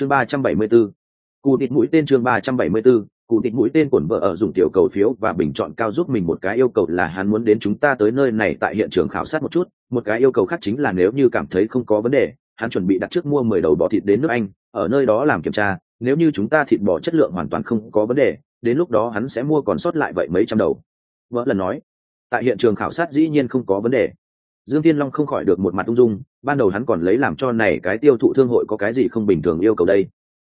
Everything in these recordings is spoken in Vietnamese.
chương ba trăm bảy mươi 374 cụ tịt mũi tên chương ba trăm bảy mươi 374 cụ tịt mũi tên cuộn vợ ở dùng tiểu cầu phiếu và bình chọn cao giúp mình một cái yêu cầu là hắn muốn đến chúng ta tới nơi này tại hiện trường khảo sát một chút. Một cái yêu cầu khác chính là nếu như cảm thấy không có vấn đề, hắn chuẩn bị đặt trước mua mười đầu bò thịt đến nước anh, ở nơi đó làm kiểm tra. Nếu như chúng ta thịt bò chất lượng hoàn toàn không có vấn đề, đến lúc đó hắn sẽ mua còn sót lại vậy mấy trăm đầu. Vợ lần nói, tại hiện trường khảo sát dĩ nhiên không có vấn đề dương thiên long không khỏi được một mặt ung dung, ban đầu hắn còn lấy làm cho này cái tiêu thụ thương hội có cái gì không bình thường yêu cầu đây?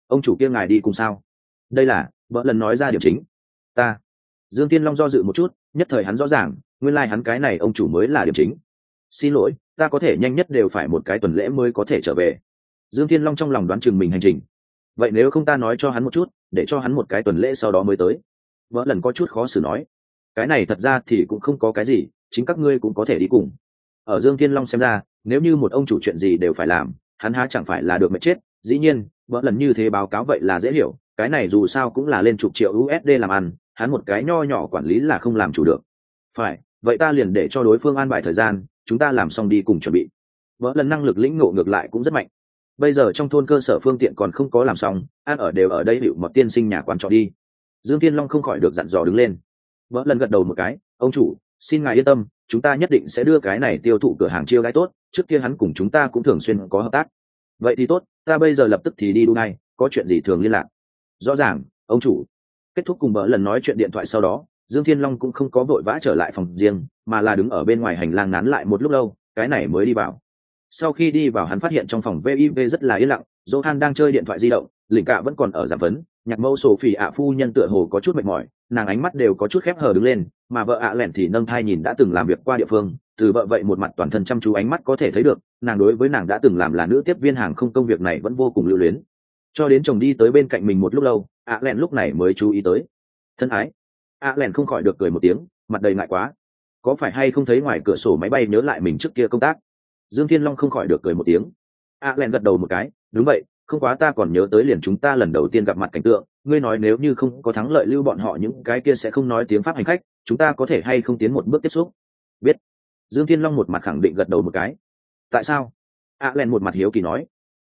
Ông chủ kia ngài đi cùng sao? Đây là, vợ lần nói ra điểm chính. Ta. Dương thiên long do dự một chút, nhất thời hắn rõ ràng, nguyên lai、like、hắn cái này ông chủ mới là điểm chính. Xin lỗi, ta có thể nhanh nhất đều phải một cái tuần lễ mới có thể trở về. Dương thiên long trong lòng đoán chừng mình hành trình. Vậy nếu không ta nói cho hắn một chút, để cho hắn một cái tuần lễ sau đó mới tới. Vợ lần có chút khó xử nói. Cái này thật ra thì cũng không có cái gì, chính các ngươi cũng có thể đi cùng ở dương thiên long xem ra, nếu như một ông chủ chuyện gì đều phải làm, hắn há chẳng phải là được mệt chết, dĩ nhiên bỡ lần như thế báo cáo vậy là dễ hiểu, cái này dù sao cũng là lên chục triệu usd làm ăn, hắn một cái nho nhỏ quản lý là không làm chủ được. Phải, vậy ta liền để cho đối phương an bài thời gian, chúng ta làm xong đi cùng chuẩn bị. Bỡ lần năng lực lĩnh ngộ ngược lại cũng rất mạnh. Bây giờ trong thôn cơ sở phương tiện còn không có làm xong, ăn ở đều ở đây hiệu một tiên sinh nhà quan trọ đi. Dương tiên long không khỏi được dặn dò đứng lên. Bỡ lần gật đầu một cái, ông chủ xin ngài yên tâm, chúng ta nhất định sẽ đưa cái này tiêu thụ cửa hàng chiêu đãi tốt, trước kia hắn cùng chúng ta cũng thường xuyên có hợp tác. Vậy thì tốt, ta bây giờ lập tức thì đi đu ngay, có chuyện gì thường liên lạc. Rõ ràng, ông chủ. Kết thúc cùng bỡ lần nói chuyện điện thoại sau đó, dương thiên long cũng không có vội vã trở lại phòng riêng, mà là đứng ở bên ngoài hành lang nán lại một lúc lâu, cái này mới đi vào. Sau khi đi vào hắn phát hiện trong phòng viv rất là yên lặng, johan đang chơi điện thoại di động lỉnh cạ vẫn còn ở giảm vấn nhạc mẫu sổ phỉ ạ phu nhân tựa hồ có chút mệt mỏi, nàng ánh mắt đều có chút khép hờ đứng lên, mà vợ ạ lẻn thì nâng thai nhìn đã từng làm việc qua địa phương, từ vợ vậy một mặt toàn thân chăm chú ánh mắt có thể thấy được, nàng đối với nàng đã từng làm là nữ tiếp viên hàng không công việc này vẫn vô cùng lưu luyến. Cho đến chồng đi tới bên cạnh mình một lúc lâu, ạ lẻn lúc này mới chú ý tới. Thân ái. Ạ lẻn không khỏi được cười một tiếng, mặt đầy ngại quá. Có phải hay không thấy ngoài cửa sổ máy bay nhớ lại mình trước kia công tác? Dương thiên long không khỏi được cười một tiếng. Ạ lẻn gật đầu một cái, đúng vậy không quá ta còn nhớ tới liền chúng ta lần đầu tiên gặp mặt cảnh tượng, ngươi nói nếu như không có thắng lợi lưu bọn họ những cái kia sẽ không nói tiếng pháp hành khách, chúng ta có thể hay không tiến một bước tiếp xúc? Biết. Dương thiên long một mặt khẳng định gật đầu một cái. Tại sao? A len một mặt hiếu kỳ nói.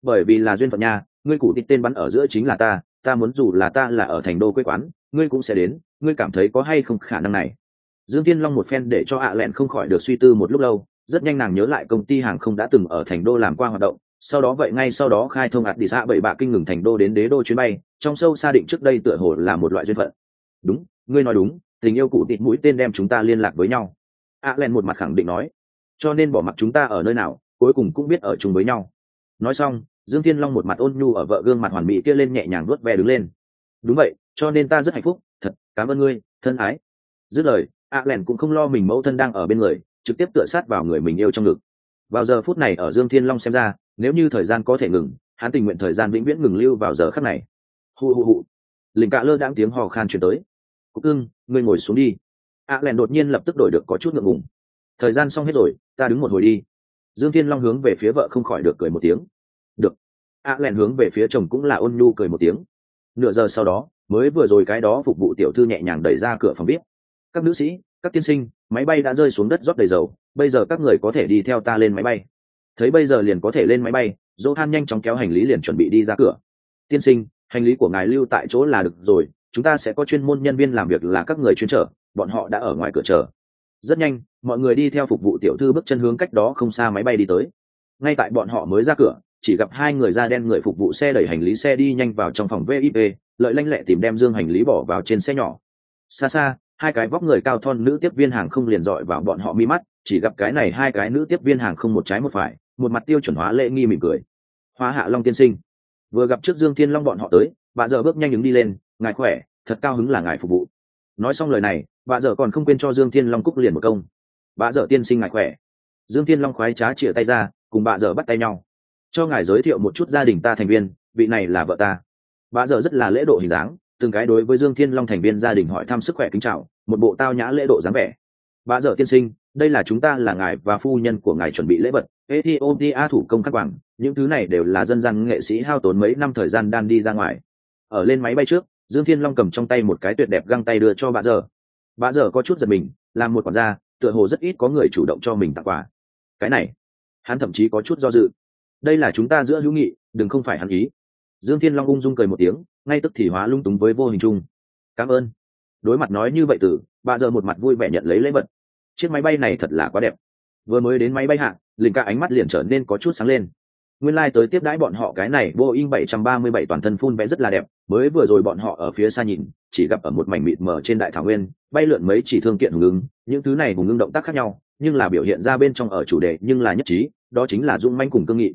Bởi vì là duyên phận nha, ngươi cụ tịch tên bắn ở giữa chính là ta ta muốn dù là ta là ở thành đô quê quán, ngươi cũng sẽ đến, ngươi cảm thấy có hay không khả năng này? Dương thiên long một phen để cho ạ lẹn không khỏi được suy tư một lúc lâu, rất nhanh nàng nhớ lại công ty hàng không đã từng ở thành đô làm qua hoạt động sau đó vậy ngay sau đó khai thông ạt đi xã bảy bạ kinh ngừng thành đô đến đế đô chuyến bay, trong sâu xa định trước đây tựa hồ là một loại duyên phận. Đúng, ngươi nói đúng, tình yêu cụ tịt mũi tên đem chúng ta liên lạc với nhau. A len một mặt khẳng định nói. Cho nên bỏ mặc chúng ta ở nơi nào, cuối cùng cũng biết ở chung với nhau. Nói xong, dương thiên long một mặt ôn nhu ở vợ gương mặt hoàn mỹ kia lên nhẹ nhàng nuốt ve đứng lên. Đúng vậy, cho nên ta rất hạnh phúc, thật, cảm ơn ngươi, thân ái. Dứt lời, a len cũng không lo mình mẫu thân đang ở bên người, trực tiếp tựa sát vào người mình yêu trong ngực vào giờ phút này ở dương thiên long xem ra, nếu như thời gian có thể ngừng, hắn tình nguyện thời gian vĩnh viễn ngừng lưu vào giờ khắc này. Hù hù hù lình cạ lơ đãng tiếng hò khan chuyển tới. Cúc ưng ngươi ngồi xuống đi. A à đột nhiên lập tức đổi được có chút ngượng ngùng. Thời gian xong hết rồi, ta đứng một hồi đi. Dương thiên long hướng về phía vợ không khỏi được cười một tiếng. Được. A à hướng về phía chồng cũng là ôn nhu cười một tiếng. Nửa giờ sau đó, mới vừa rồi cái đó phục vụ tiểu thư nhẹ nhàng đẩy ra cửa phòng bếp. Các nữ sĩ, các tiên sinh, máy bay đã rơi xuống đất rót đầy dầu bây giờ các người có thể đi theo ta lên máy bay. Thấy bây giờ liền có thể lên máy bay, johan nhanh chóng kéo hành lý liền chuẩn bị đi ra cửa. Tiên sinh, hành lý của ngài lưu tại chỗ là được rồi, chúng ta sẽ có chuyên môn nhân viên làm việc là các người chuyên trở, bọn họ đã ở ngoài cửa chờ. Rất nhanh, mọi người đi theo phục vụ tiểu thư bước chân hướng cách đó không xa máy bay đi tới. Ngay tại bọn họ mới ra cửa, chỉ gặp hai người da đen người phục vụ xe đẩy hành lý xe đi nhanh vào trong phòng vip lợi lanh lẹ tìm đem dương hành lý bỏ vào trên xe nhỏ. Xa xa, hai cái vóc người cao thon nữ tiếp viên hàng không liền dọi vào bọn họ mi mắt chỉ gặp cái này hai cái nữ tiếp viên hàng không một trái một phải, một mặt tiêu chuẩn hóa lễ nghi mỉm cười. Hóa hạ long tiên sinh, vừa gặp trước dương thiên long bọn họ tới, bà giờ bước nhanh ứng đi lên, ngài khỏe, thật cao hứng là ngài phục vụ. Nói xong lời này, bà giờ còn không quên cho dương thiên long cúc liền một công. Bà giờ tiên sinh ngài khỏe. Dương thiên long khoái trá chĩa tay ra, cùng bà giờ bắt tay nhau. Cho ngài giới thiệu một chút gia đình ta thành viên, vị này là vợ ta. Bà giờ rất là lễ độ hình dáng, từng cái đối với dương thiên long thành viên gia đình hỏi thăm sức khỏe kính chào, một bộ tao nhã lễ độ dáng vẻ. Bà giờ tiên sinh đây là chúng ta là ngài và phu nhân của ngài chuẩn bị lễ vật. Ethiopia thủ công khắc bằng những thứ này đều là dân gian nghệ sĩ hao tốn mấy năm thời gian đang đi ra ngoài. Ở lên máy bay trước, dương thiên long cầm trong tay một cái tuyệt đẹp găng tay đưa cho bà giờ. Bà giờ có chút giật mình làm một quản gia, tựa hồ rất ít có người chủ động cho mình tặng quà. Cái này, hắn thậm chí có chút do dự. Đây là chúng ta giữa hữu nghị, đừng không phải hắn ý. Dương thiên long ung dung cười một tiếng, ngay tức thì hóa lung túng với vô hình chung. Cảm ơn. Đối mặt nói như vậy từ, bà giờ một mặt vui vẻ nhận lấy lễ vật chiếc máy bay này thật là quá đẹp. Vừa mới đến máy bay hạ linh ca ánh mắt liền trở nên có chút sáng lên. Nguyên lai、like、tới tiếp đãi bọn họ cái này, boeing 737 toàn thân phun vẽ rất là đẹp, mới vừa rồi bọn họ ở phía xa nhìn, chỉ gặp ở một mảnh mịt mờ trên đại thảo nguyên, bay lượn mấy chỉ thương kiện hùng ứng, những thứ này hùng ứng động tác khác nhau, nhưng là biểu hiện ra bên trong ở chủ đề nhưng là nhất trí, đó chính là dung manh cùng cương nghị.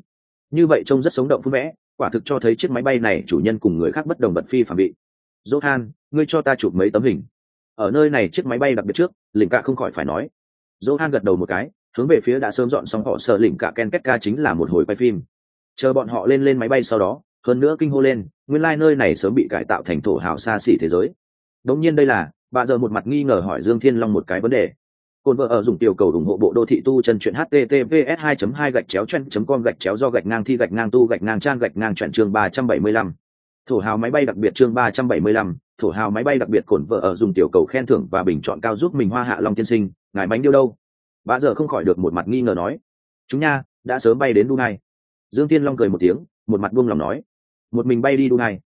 Như vậy trông rất sống động phun vẽ, quả thực cho thấy chiếc máy bay này chủ nhân cùng người khác bất đồng bật phi phạm bị. Johan, ngươi cho ta chụp mấy tấm hình ở nơi này chiếc máy bay đặc biệt trước lĩnh cạ không khỏi phải nói. Johan gật đầu một cái hướng về phía đã sớm dọn xong họ sợ lĩnh cạ ken kết chính là một hồi quay phim. Chờ bọn họ lên lên máy bay sau đó hơn nữa kinh hô lên nguyên lai、like、nơi này sớm bị cải tạo thành thổ hào xa xỉ thế giới. Đống nhiên đây là bà giờ một mặt nghi ngờ hỏi dương thiên long một cái vấn đề. Cồn vợ ở dùng tiểu cầu ủng hộ bộ đô thị tu chân truyện https 2 2 gạch chéo chen com gạch chéo do gạch ngang thi gạch ngang tu gạch ngang trang gạch ngang chuyện chương 375. thổ hào máy bay đặc biệt chương 375, thổ hào máy bay đặc biệt cổn vợ ở dùng tiểu cầu khen thưởng và bình chọn cao giúp mình hoa hạ long tiên sinh, ngài bánh điêu đâu? Bà giờ không khỏi được một mặt nghi ngờ nói. Chúng nha, đã sớm bay đến đu ngay dương tiên long cười một tiếng, một mặt buông lòng nói. Một mình bay đi đu ngay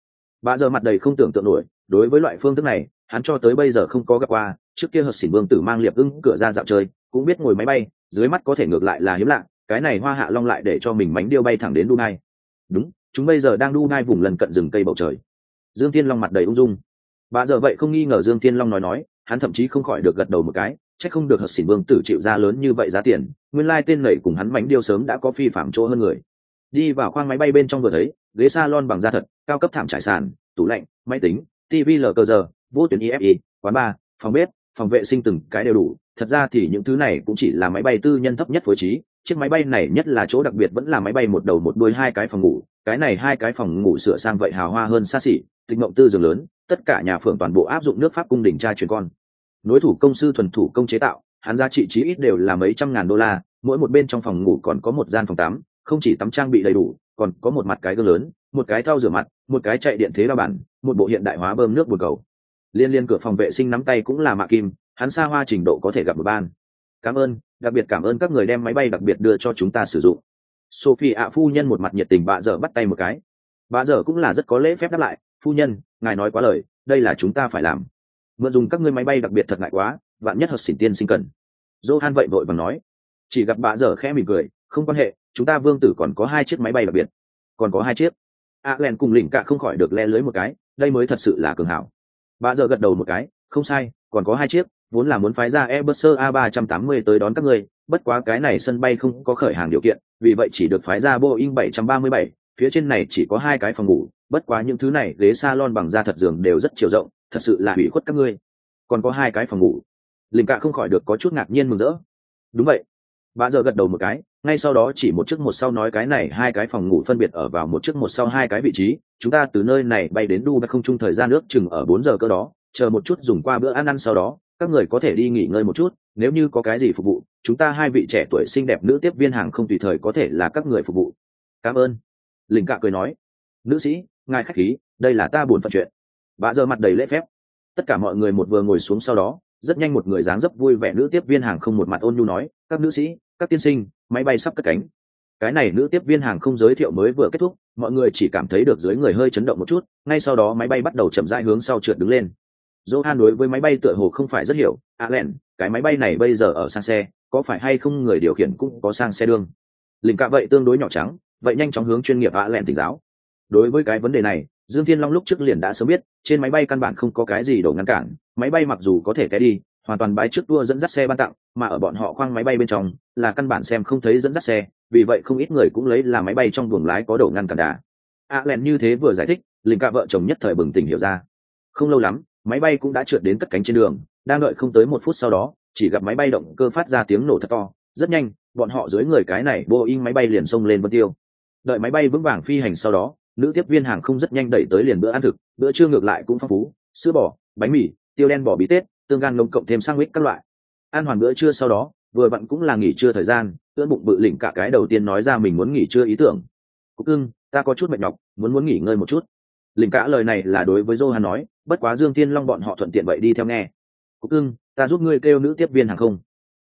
bà giờ mặt đầy không tưởng tượng nổi, đối với loại phương thức này, hắn cho tới bây giờ không có gặp qua, trước kia hợp xỉn vương tử mang liệp ưng cửa ra dạo chơi, cũng biết ngồi máy bay, dưới mắt có thể ngược lại là hiếm lạ, cái này hoa hạ long lại để cho mình bánh điêu bay thẳng đến đu ngay đúng, chúng bây giờ đang đu ngay vùng lần cận rừng cây bầu trời. Dương thiên long mặt đầy ung dung bà giờ vậy không nghi ngờ dương thiên long nói nói, hắn thậm chí không khỏi được gật đầu một cái, chắc không được hợp xỉn vương tử chịu ra lớn như vậy giá tiền, nguyên lai tên nảy cùng hắn bánh điêu sớm đã có phi phạm chỗ hơn người. Đi vào khoang máy bay bên trong vừa thấy, ghế salon bằng da thật, cao cấp thảm trải sàn, tủ lạnh, máy tính tv lờ cờ giờ, vô tuyến efi quán bar, phòng bếp, phòng vệ sinh từng cái đều đủ. Thật ra thì những thứ này cũng chỉ là máy bay tư nhân thấp nhất phối trí. Chiếc máy bay này nhất là chỗ đặc biệt vẫn là máy bay một đầu một đuôi hai cái phòng ngủ. Cái này hai cái phòng ngủ sửa sang vậy hào hoa hơn xa xỉ, tịch mộng tư giường lớn tất cả nhà phường toàn bộ áp dụng nước pháp cung đình tra truyền con. Nối thủ công sư thuần thủ công chế tạo, hắn giá trị chí ít đều là mấy trăm ngàn đô la, mỗi một bên trong phòng ngủ còn có một gian phòng tắm, không chỉ tắm trang bị đầy đủ, còn có một mặt cái gương lớn, một cái thau rửa mặt, một cái chạy điện thế la bản một bộ hiện đại hóa bơm nước bồn cầu. Liên liên cửa phòng vệ sinh nắm tay cũng là mạ kim, hắn xa hoa trình độ có thể gặp một ban. Cảm ơn, đặc biệt cảm ơn các người đem máy bay đặc biệt đưa cho chúng ta sử dụng. Sophie ạ phu nhân một mặt nhiệt tình bạ dở bắt tay một cái. Bạ dở cũng là rất có lễ phép đáp lại phu nhân ngài nói quá lời đây là chúng ta phải làm. Mượn dùng các ngươi máy bay đặc biệt thật ngại quá vạn nhất hợp xỉn tiên sinh cần. Johan vậy vội và nói. Chỉ gặp bạ dở khẽ mỉm cười không quan hệ chúng ta vương tử còn có hai chiếc máy bay đặc biệt. Còn có hai chiếc? A len cùng lỉnh cạ không khỏi được le lưới một cái đây mới thật sự là cường hảo. Bà dở gật đầu một cái không sai còn có hai chiếc vốn là muốn phái ra Airbus a 380 tới đón các ngươi bất quá cái này sân bay không có khởi hàng điều kiện vì vậy chỉ được phái ra boeing 737, phía trên này chỉ có hai cái phòng ngủ, bất quá những thứ này ghế salon bằng da thật giường đều rất chiều rộng, thật sự là hủy khuất các ngươi. Còn có hai cái phòng ngủ. Linh cạ không khỏi được có chút ngạc nhiên mừng rỡ. Đúng vậy. Bà giờ gật đầu một cái, ngay sau đó chỉ một chiếc một sau nói cái này hai cái phòng ngủ phân biệt ở vào một chiếc một sau hai cái vị trí, chúng ta từ nơi này bay đến đu không chung thời gian nước chừng ở bốn giờ cơ đó, chờ một chút dùng qua bữa ăn ăn sau đó, các người có thể đi nghỉ ngơi một chút, nếu như có cái gì phục vụ, chúng ta hai vị trẻ tuổi xinh đẹp nữ tiếp viên hàng không tùy thời có thể là các người phục vụ. Cảm ơn linh cạ cười nói, nữ sĩ, ngài khách khí, đây là ta buồn phận chuyện. Bà giờ mặt đầy lễ phép. Tất cả mọi người một vừa ngồi xuống sau đó, rất nhanh một người dáng dấp vui vẻ nữ tiếp viên hàng không một mặt ôn nhu nói, các nữ sĩ, các tiên sinh, máy bay sắp cất cánh. Cái này nữ tiếp viên hàng không giới thiệu mới vừa kết thúc, mọi người chỉ cảm thấy được dưới người hơi chấn động một chút, ngay sau đó máy bay bắt đầu chậm rãi hướng sau trượt đứng lên. Johan đối với máy bay tựa hồ không phải rất hiểu a len cái máy bay này bây giờ ở sang xe, có phải hay không người điều khiển cũng có sang xe đương? Lình cạ vậy tương đối nhỏ trắng vậy nhanh chóng hướng chuyên nghiệp a lẹn tỉnh giáo. Đối với cái vấn đề này, dương thiên long lúc trước liền đã sớm biết, trên máy bay căn bản không có cái gì đổ ngăn cản, máy bay mặc dù có thể té đi, hoàn toàn bái trước đua dẫn dắt xe ban tặng, mà ở bọn họ khoang máy bay bên trong, là căn bản xem không thấy dẫn dắt xe, vì vậy không ít người cũng lấy là máy bay trong buồng lái có đổ ngăn cản đà. a lẹn như thế vừa giải thích linh cả vợ chồng nhất thời bừng tỉnh hiểu ra. Không lâu lắm, máy bay cũng đã trượt đến cất cánh trên đường, đang đợi không tới một phút sau đó, chỉ gặp máy bay động cơ phát ra tiếng nổ thật to, rất nhanh, bọn họ dưới người cái này boeing máy bay liền xông lên vân tiêu đợi máy bay vững vàng phi hành sau đó, nữ tiếp viên hàng không rất nhanh đẩy tới liền bữa ăn thực, bữa trưa ngược lại cũng phong phú, sữa bò, bánh mì, tiêu đen bò bí tết, tương gan nông cộng thêm sang mít các loại. Ăn hoàn bữa trưa sau đó, vừa vặn cũng là nghỉ trưa thời gian, ưỡn bụng bự lỉnh cả cái đầu tiên nói ra mình muốn nghỉ trưa ý tưởng. Cúc ưng ta có chút mệt nhọc, muốn muốn nghỉ ngơi một chút. Lỉnh cả lời này là đối với johan nói, bất quá dương tiên long bọn họ thuận tiện vậy đi theo nghe. Cúc ưng ta giúp ngươi kêu nữ tiếp viên hàng không.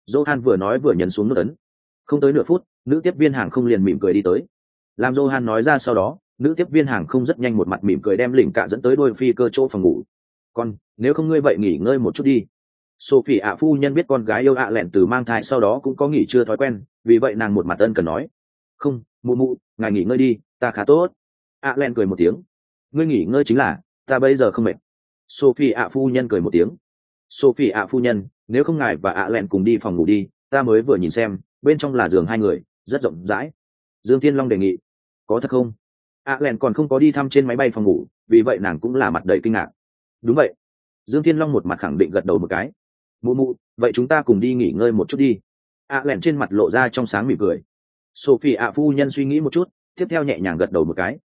Johan vừa nói vừa nhấn xuống nút ấn. Không tới nửa phút, nữ tiếp viên hàng không liền mỉm cười đi tới làm johan nói ra sau đó, nữ tiếp viên hàng không rất nhanh một mặt mỉm cười đem lỉnh cả dẫn tới đôi phi cơ chỗ phòng ngủ. Con, nếu không ngươi vậy nghỉ ngơi một chút đi. Sophie ạ phu nhân biết con gái yêu ạ lẹn từ mang thai sau đó cũng có nghỉ chưa thói quen, vì vậy nàng một mặt ân cần nói, không, mụ mụ, ngài nghỉ ngơi đi, ta khá tốt. ạ lẹn cười một tiếng, ngươi nghỉ ngơi chính là, ta bây giờ không mệt. Sophie ạ phu nhân cười một tiếng, sophie ạ phu nhân, nếu không ngài và ạ lẹn cùng đi phòng ngủ đi, ta mới vừa nhìn xem, bên trong là giường hai người, rất rộng rãi dương thiên long đề nghị. Có thật không? Ạ len còn không có đi thăm trên máy bay phòng ngủ, vì vậy nàng cũng là mặt đầy kinh ngạc. Đúng vậy. Dương thiên long một mặt khẳng định gật đầu một cái. Mụ mụ, vậy chúng ta cùng đi nghỉ ngơi một chút đi. Ạ len trên mặt lộ ra trong sáng mỉm cười. Sophie ạ phu nhân suy nghĩ một chút, tiếp theo nhẹ nhàng gật đầu một cái.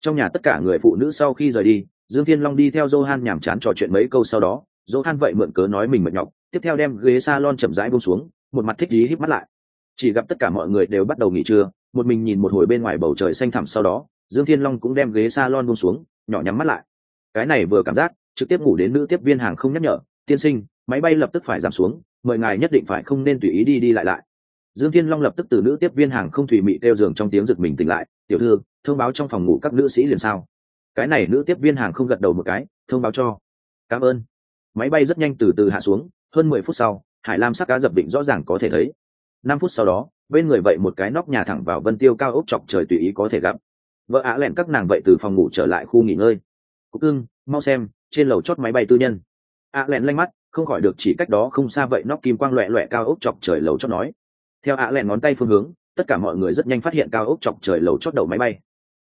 Trong nhà tất cả người phụ nữ sau khi rời đi, dương thiên long đi theo johan nhàm chán trò chuyện mấy câu sau đó, johan vậy mượn cớ nói mình mệt nhọc, tiếp theo đem ghế s a lon chậm rãi bông xuống, một mặt thích dí híp mắt lại. Chỉ gặp tất cả mọi người đều bắt đầu nghỉ trưa một mình nhìn một hồi bên ngoài bầu trời xanh thẳm sau đó, dương thiên long cũng đem ghế s a lon buông xuống, nhỏ nhắm mắt lại. Cái này vừa cảm giác, trực tiếp ngủ đến nữ tiếp viên hàng không nhắc nhở, tiên sinh, máy bay lập tức phải giảm xuống, mời ngài nhất định phải không nên tùy ý đi đi lại lại. Dương thiên long lập tức từ nữ tiếp viên hàng không thủy mị kêu giường trong tiếng giật mình tỉnh lại, tiểu thư, thông báo trong phòng ngủ các nữ sĩ liền sao? Cái này nữ tiếp viên hàng không gật đầu một cái, thông báo cho. Cảm ơn. Máy bay rất nhanh từ từ hạ xuống, hơn mười phút sau, hải lam sắc cá dập định rõ ràng có thể thấy. Năm phút sau đó bên người vậy một cái nóc nhà thẳng vào vân tiêu cao ốc chọc trời tùy ý có thể gặp. Vợ ạ lẹn các nàng vậy từ phòng ngủ trở lại khu nghỉ ngơi. Cúc ưng mau xem, trên lầu chót máy bay tư nhân. ạ lẹn lanh mắt, không khỏi được chỉ cách đó không xa vậy nóc kim quang loẹ loẹ cao ốc chọc trời lầu chót nói. Theo ạ lẹn ngón tay phương hướng, tất cả mọi người rất nhanh phát hiện cao ốc chọc trời lầu chót đầu máy bay.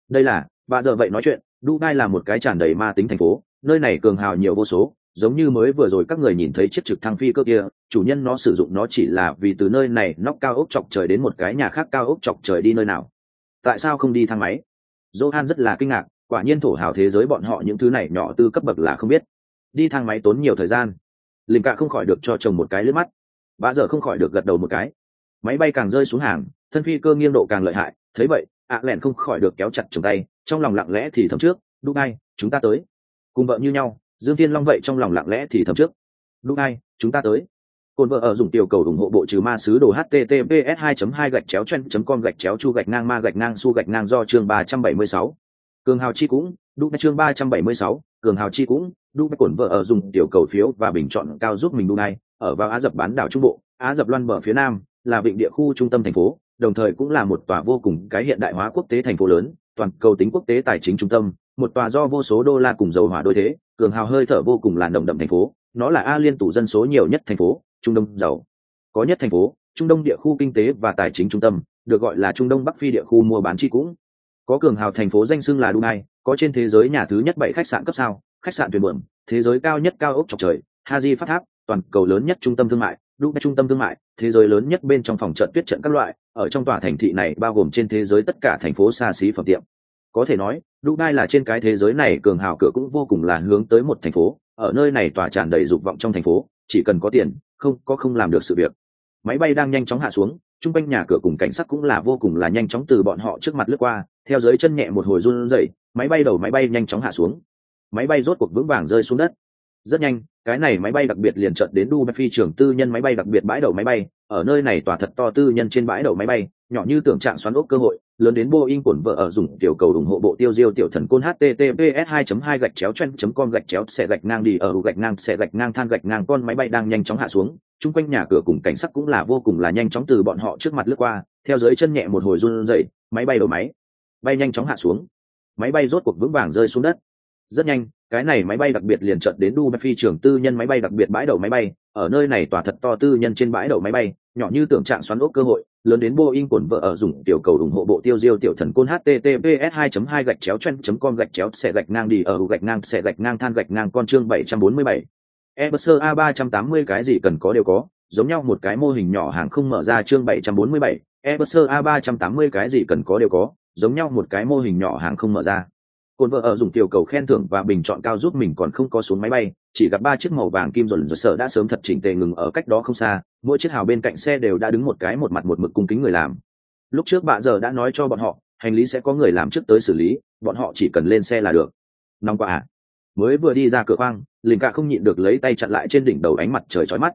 Đây là, bà giờ vậy nói chuyện, dubai là một cái tràn đầy ma tính thành phố, nơi này cường hào nhiều vô số giống như mới vừa rồi các người nhìn thấy chiếc trực thăng phi cơ kia, chủ nhân nó sử dụng nó chỉ là vì từ nơi này nóc cao ốc chọc trời đến một cái nhà khác cao ốc chọc trời đi nơi nào. Tại sao không đi thang máy? Johan rất là kinh ngạc, quả nhiên thổ hào thế giới bọn họ những thứ này nhỏ tư cấp bậc là không biết. Đi thang máy tốn nhiều thời gian. Linh cạ không khỏi được cho chồng một cái lướt mắt. Bà giờ không khỏi được gật đầu một cái. Máy bay càng rơi xuống hàng, thân phi cơ nghiêng độ càng lợi hại. Thấy vậy, ạ lẹn không khỏi được kéo chặt chồng tay, trong lòng lặng lẽ thì thầm trước dubai chúng ta tới. Cùng vợ như nhau dương thiên long vậy trong lòng lặng lẽ thì thầm trước. Lúc này chúng ta tới. Cồn vợ ở dùng tiểu cầu ủng hộ bộ trừ ma sứ đồ https 2 2 gạch chéo chen com gạch chéo chu gạch ngang ma gạch ngang su gạch ngang do chương 376. cường hào chi cũng đúc chương 376, cường hào chi cũng đúc cồn vợ ở dùng tiểu cầu phiếu và bình chọn cao giúp mình dubai ở vào á dập bán đảo trung bộ á dập loan bờ phía nam là vịnh địa khu trung tâm thành phố đồng thời cũng là một tòa vô cùng cái hiện đại hóa quốc tế thành phố lớn toàn cầu tính quốc tế tài chính trung tâm một tòa do vô số đô la cùng dầu hỏa đôi thế, cường hào hơi thở vô cùng làn đồng đậm thành phố, nó là a liên tủ dân số nhiều nhất thành phố, trung đông giàu. Có nhất thành phố, trung đông địa khu kinh tế và tài chính trung tâm, được gọi là trung đông bắc phi địa khu mua bán chi cũng. Có cường hào thành phố danh xưng là dubai, có trên thế giới nhà thứ nhất bảy khách sạn cấp sao, khách sạn tuyển bượm thế giới cao nhất cao ốc trọc trời, haji phát tháp, toàn cầu lớn nhất trung tâm thương mại, dubai trung tâm thương mại, thế giới lớn nhất bên trong phòng trận tuyết trận các loại, ở trong tòa thành thị này bao gồm trên thế giới tất cả thành phố xa xí phẩm tiệm có thể nói, dubai là trên cái thế giới này cường hào cửa cũng vô cùng là hướng tới một thành phố, ở nơi này tỏa tràn đầy dục vọng trong thành phố, chỉ cần có tiền, không, có không làm được sự việc. Máy bay đang nhanh chóng hạ xuống, trung quanh nhà cửa cùng cảnh sát cũng là vô cùng là nhanh chóng từ bọn họ trước mặt lướt qua, theo dưới chân nhẹ một hồi run rẩy, máy bay đầu máy bay nhanh chóng hạ xuống. Máy bay rốt cuộc vững vàng rơi xuống đất. Rất nhanh, cái này máy bay đặc biệt liền trận đến Dubai phi trường tư nhân máy bay đặc biệt bãi đầu máy bay ở nơi này tòa thật to tư nhân trên bãi đậu máy bay, nhỏ như tưởng trạng xoắn ốc cơ hội, lớn đến boeing cuộn vợ ở dùng tiểu cầu ủng hộ bộ tiêu diêu tiểu thần côn https 2 2 gạch chéo chen com gạch chéo xe gạch ngang đi ở gạch ngang, xe gạch ngang than gạch ngang, con máy bay đang nhanh chóng hạ xuống. Chung quanh nhà cửa cùng cảnh sắc cũng là vô cùng là nhanh chóng từ bọn họ trước mặt lướt qua, theo dưới chân nhẹ một hồi run rẩy, máy bay đầu máy bay nhanh chóng hạ xuống. Máy bay rốt cuộc vững vàng rơi xuống đất. Rất nhanh cái này máy bay đặc biệt liền chợt đến Dubai phi trường tư nhân máy bay đặc biệt bãi đậu máy bay, ở nơi này tòa thật to tư nhân trên bãi đậu máy bay, nhỏ như tưởng trạng xoắn ốc cơ hội, lớn đến Boeing cuộn vợ ở dùng tiểu cầu ủng hộ bộ tiêu diêu tiểu thần côn https 2 2 gạch chéo chen com gạch chéo xe gạch ngang đi ở gạch ngang xe gạch ngang than gạch ngang con chương 747. Airbus A380 cái gì cần có đều có, giống nhau một cái mô hình nhỏ hàng không mở ra chương 747, Airbus A380 cái gì cần có đều có, giống nhau một cái mô hình nhỏ hàng không mở ra Côn vợ ở dùng tiểu cầu khen thưởng và bình chọn cao giúp mình còn không có xuống máy bay, chỉ gặp ba chiếc màu vàng kim rồn rợn sợ đã sớm thật chỉnh tề ngừng ở cách đó không xa, mỗi chiếc hào bên cạnh xe đều đã đứng một cái một mặt một mực cung kính người làm. Lúc trước bà giờ đã nói cho bọn họ, hành lý sẽ có người làm trước tới xử lý, bọn họ chỉ cần lên xe là được. Nóng quá à. Mới vừa đi ra cửa khoang lỉnh cạ không nhịn được lấy tay chặn lại trên đỉnh đầu ánh mặt trời chói mắt.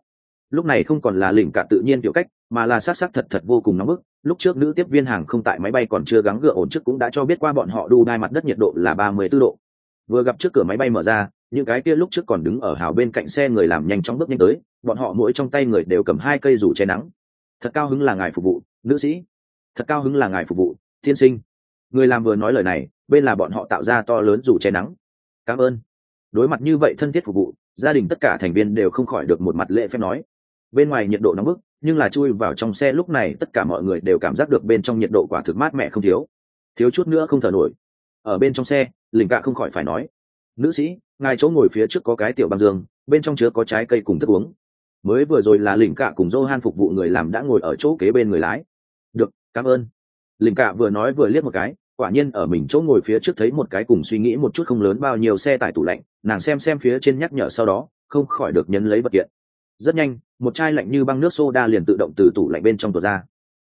Lúc này không còn là lỉnh cạ tự nhiên tiểu cách, mà là sát sắc thật thật vô cùng nóng bức lúc trước nữ tiếp viên hàng không tại máy bay còn chưa gắng gượng ổn trước cũng đã cho biết qua bọn họ đu đai mặt đất nhiệt độ là ba mươi 34 độ. Vừa gặp trước cửa máy bay mở ra, những cái kia lúc trước còn đứng ở hào bên cạnh xe người làm nhanh chóng bước nhanh tới, bọn họ mỗi trong tay người đều cầm hai cây dù che nắng. Thật cao hứng là ngài phục vụ, nữ sĩ. Thật cao hứng là ngài phục vụ thiên sinh. Người làm vừa nói lời này, bên là bọn họ tạo ra to lớn dù che nắng. Cảm ơn. Đối mặt như vậy thân thiết phục vụ, gia đình tất cả thành viên đều không khỏi được một mặt lễ phép nói. Bên ngoài nhiệt độ nóng bức nhưng là chui vào trong xe lúc này tất cả mọi người đều cảm giác được bên trong nhiệt độ quả thực mát mẻ không thiếu. Thiếu chút nữa không thở nổi. Ở bên trong xe, lình cạ không khỏi phải nói, nữ sĩ, ngài chỗ ngồi phía trước có cái tiểu băng dương, bên trong chứa có trái cây cùng thức uống. Mới vừa rồi là lình cạ cùng johan phục vụ người làm đã ngồi ở chỗ kế bên người lái. Được, cảm ơn. Lình cạ vừa nói vừa liếc một cái, quả nhiên ở mình chỗ ngồi phía trước thấy một cái cùng suy nghĩ một chút không lớn bao nhiêu xe tải tủ lạnh, nàng xem xem phía trên nhắc nhở sau đó, không khỏi được nhấn lấy vật kiện rất nhanh, một chai lạnh như băng nước soda liền tự động từ tủ lạnh bên trong tuột ra.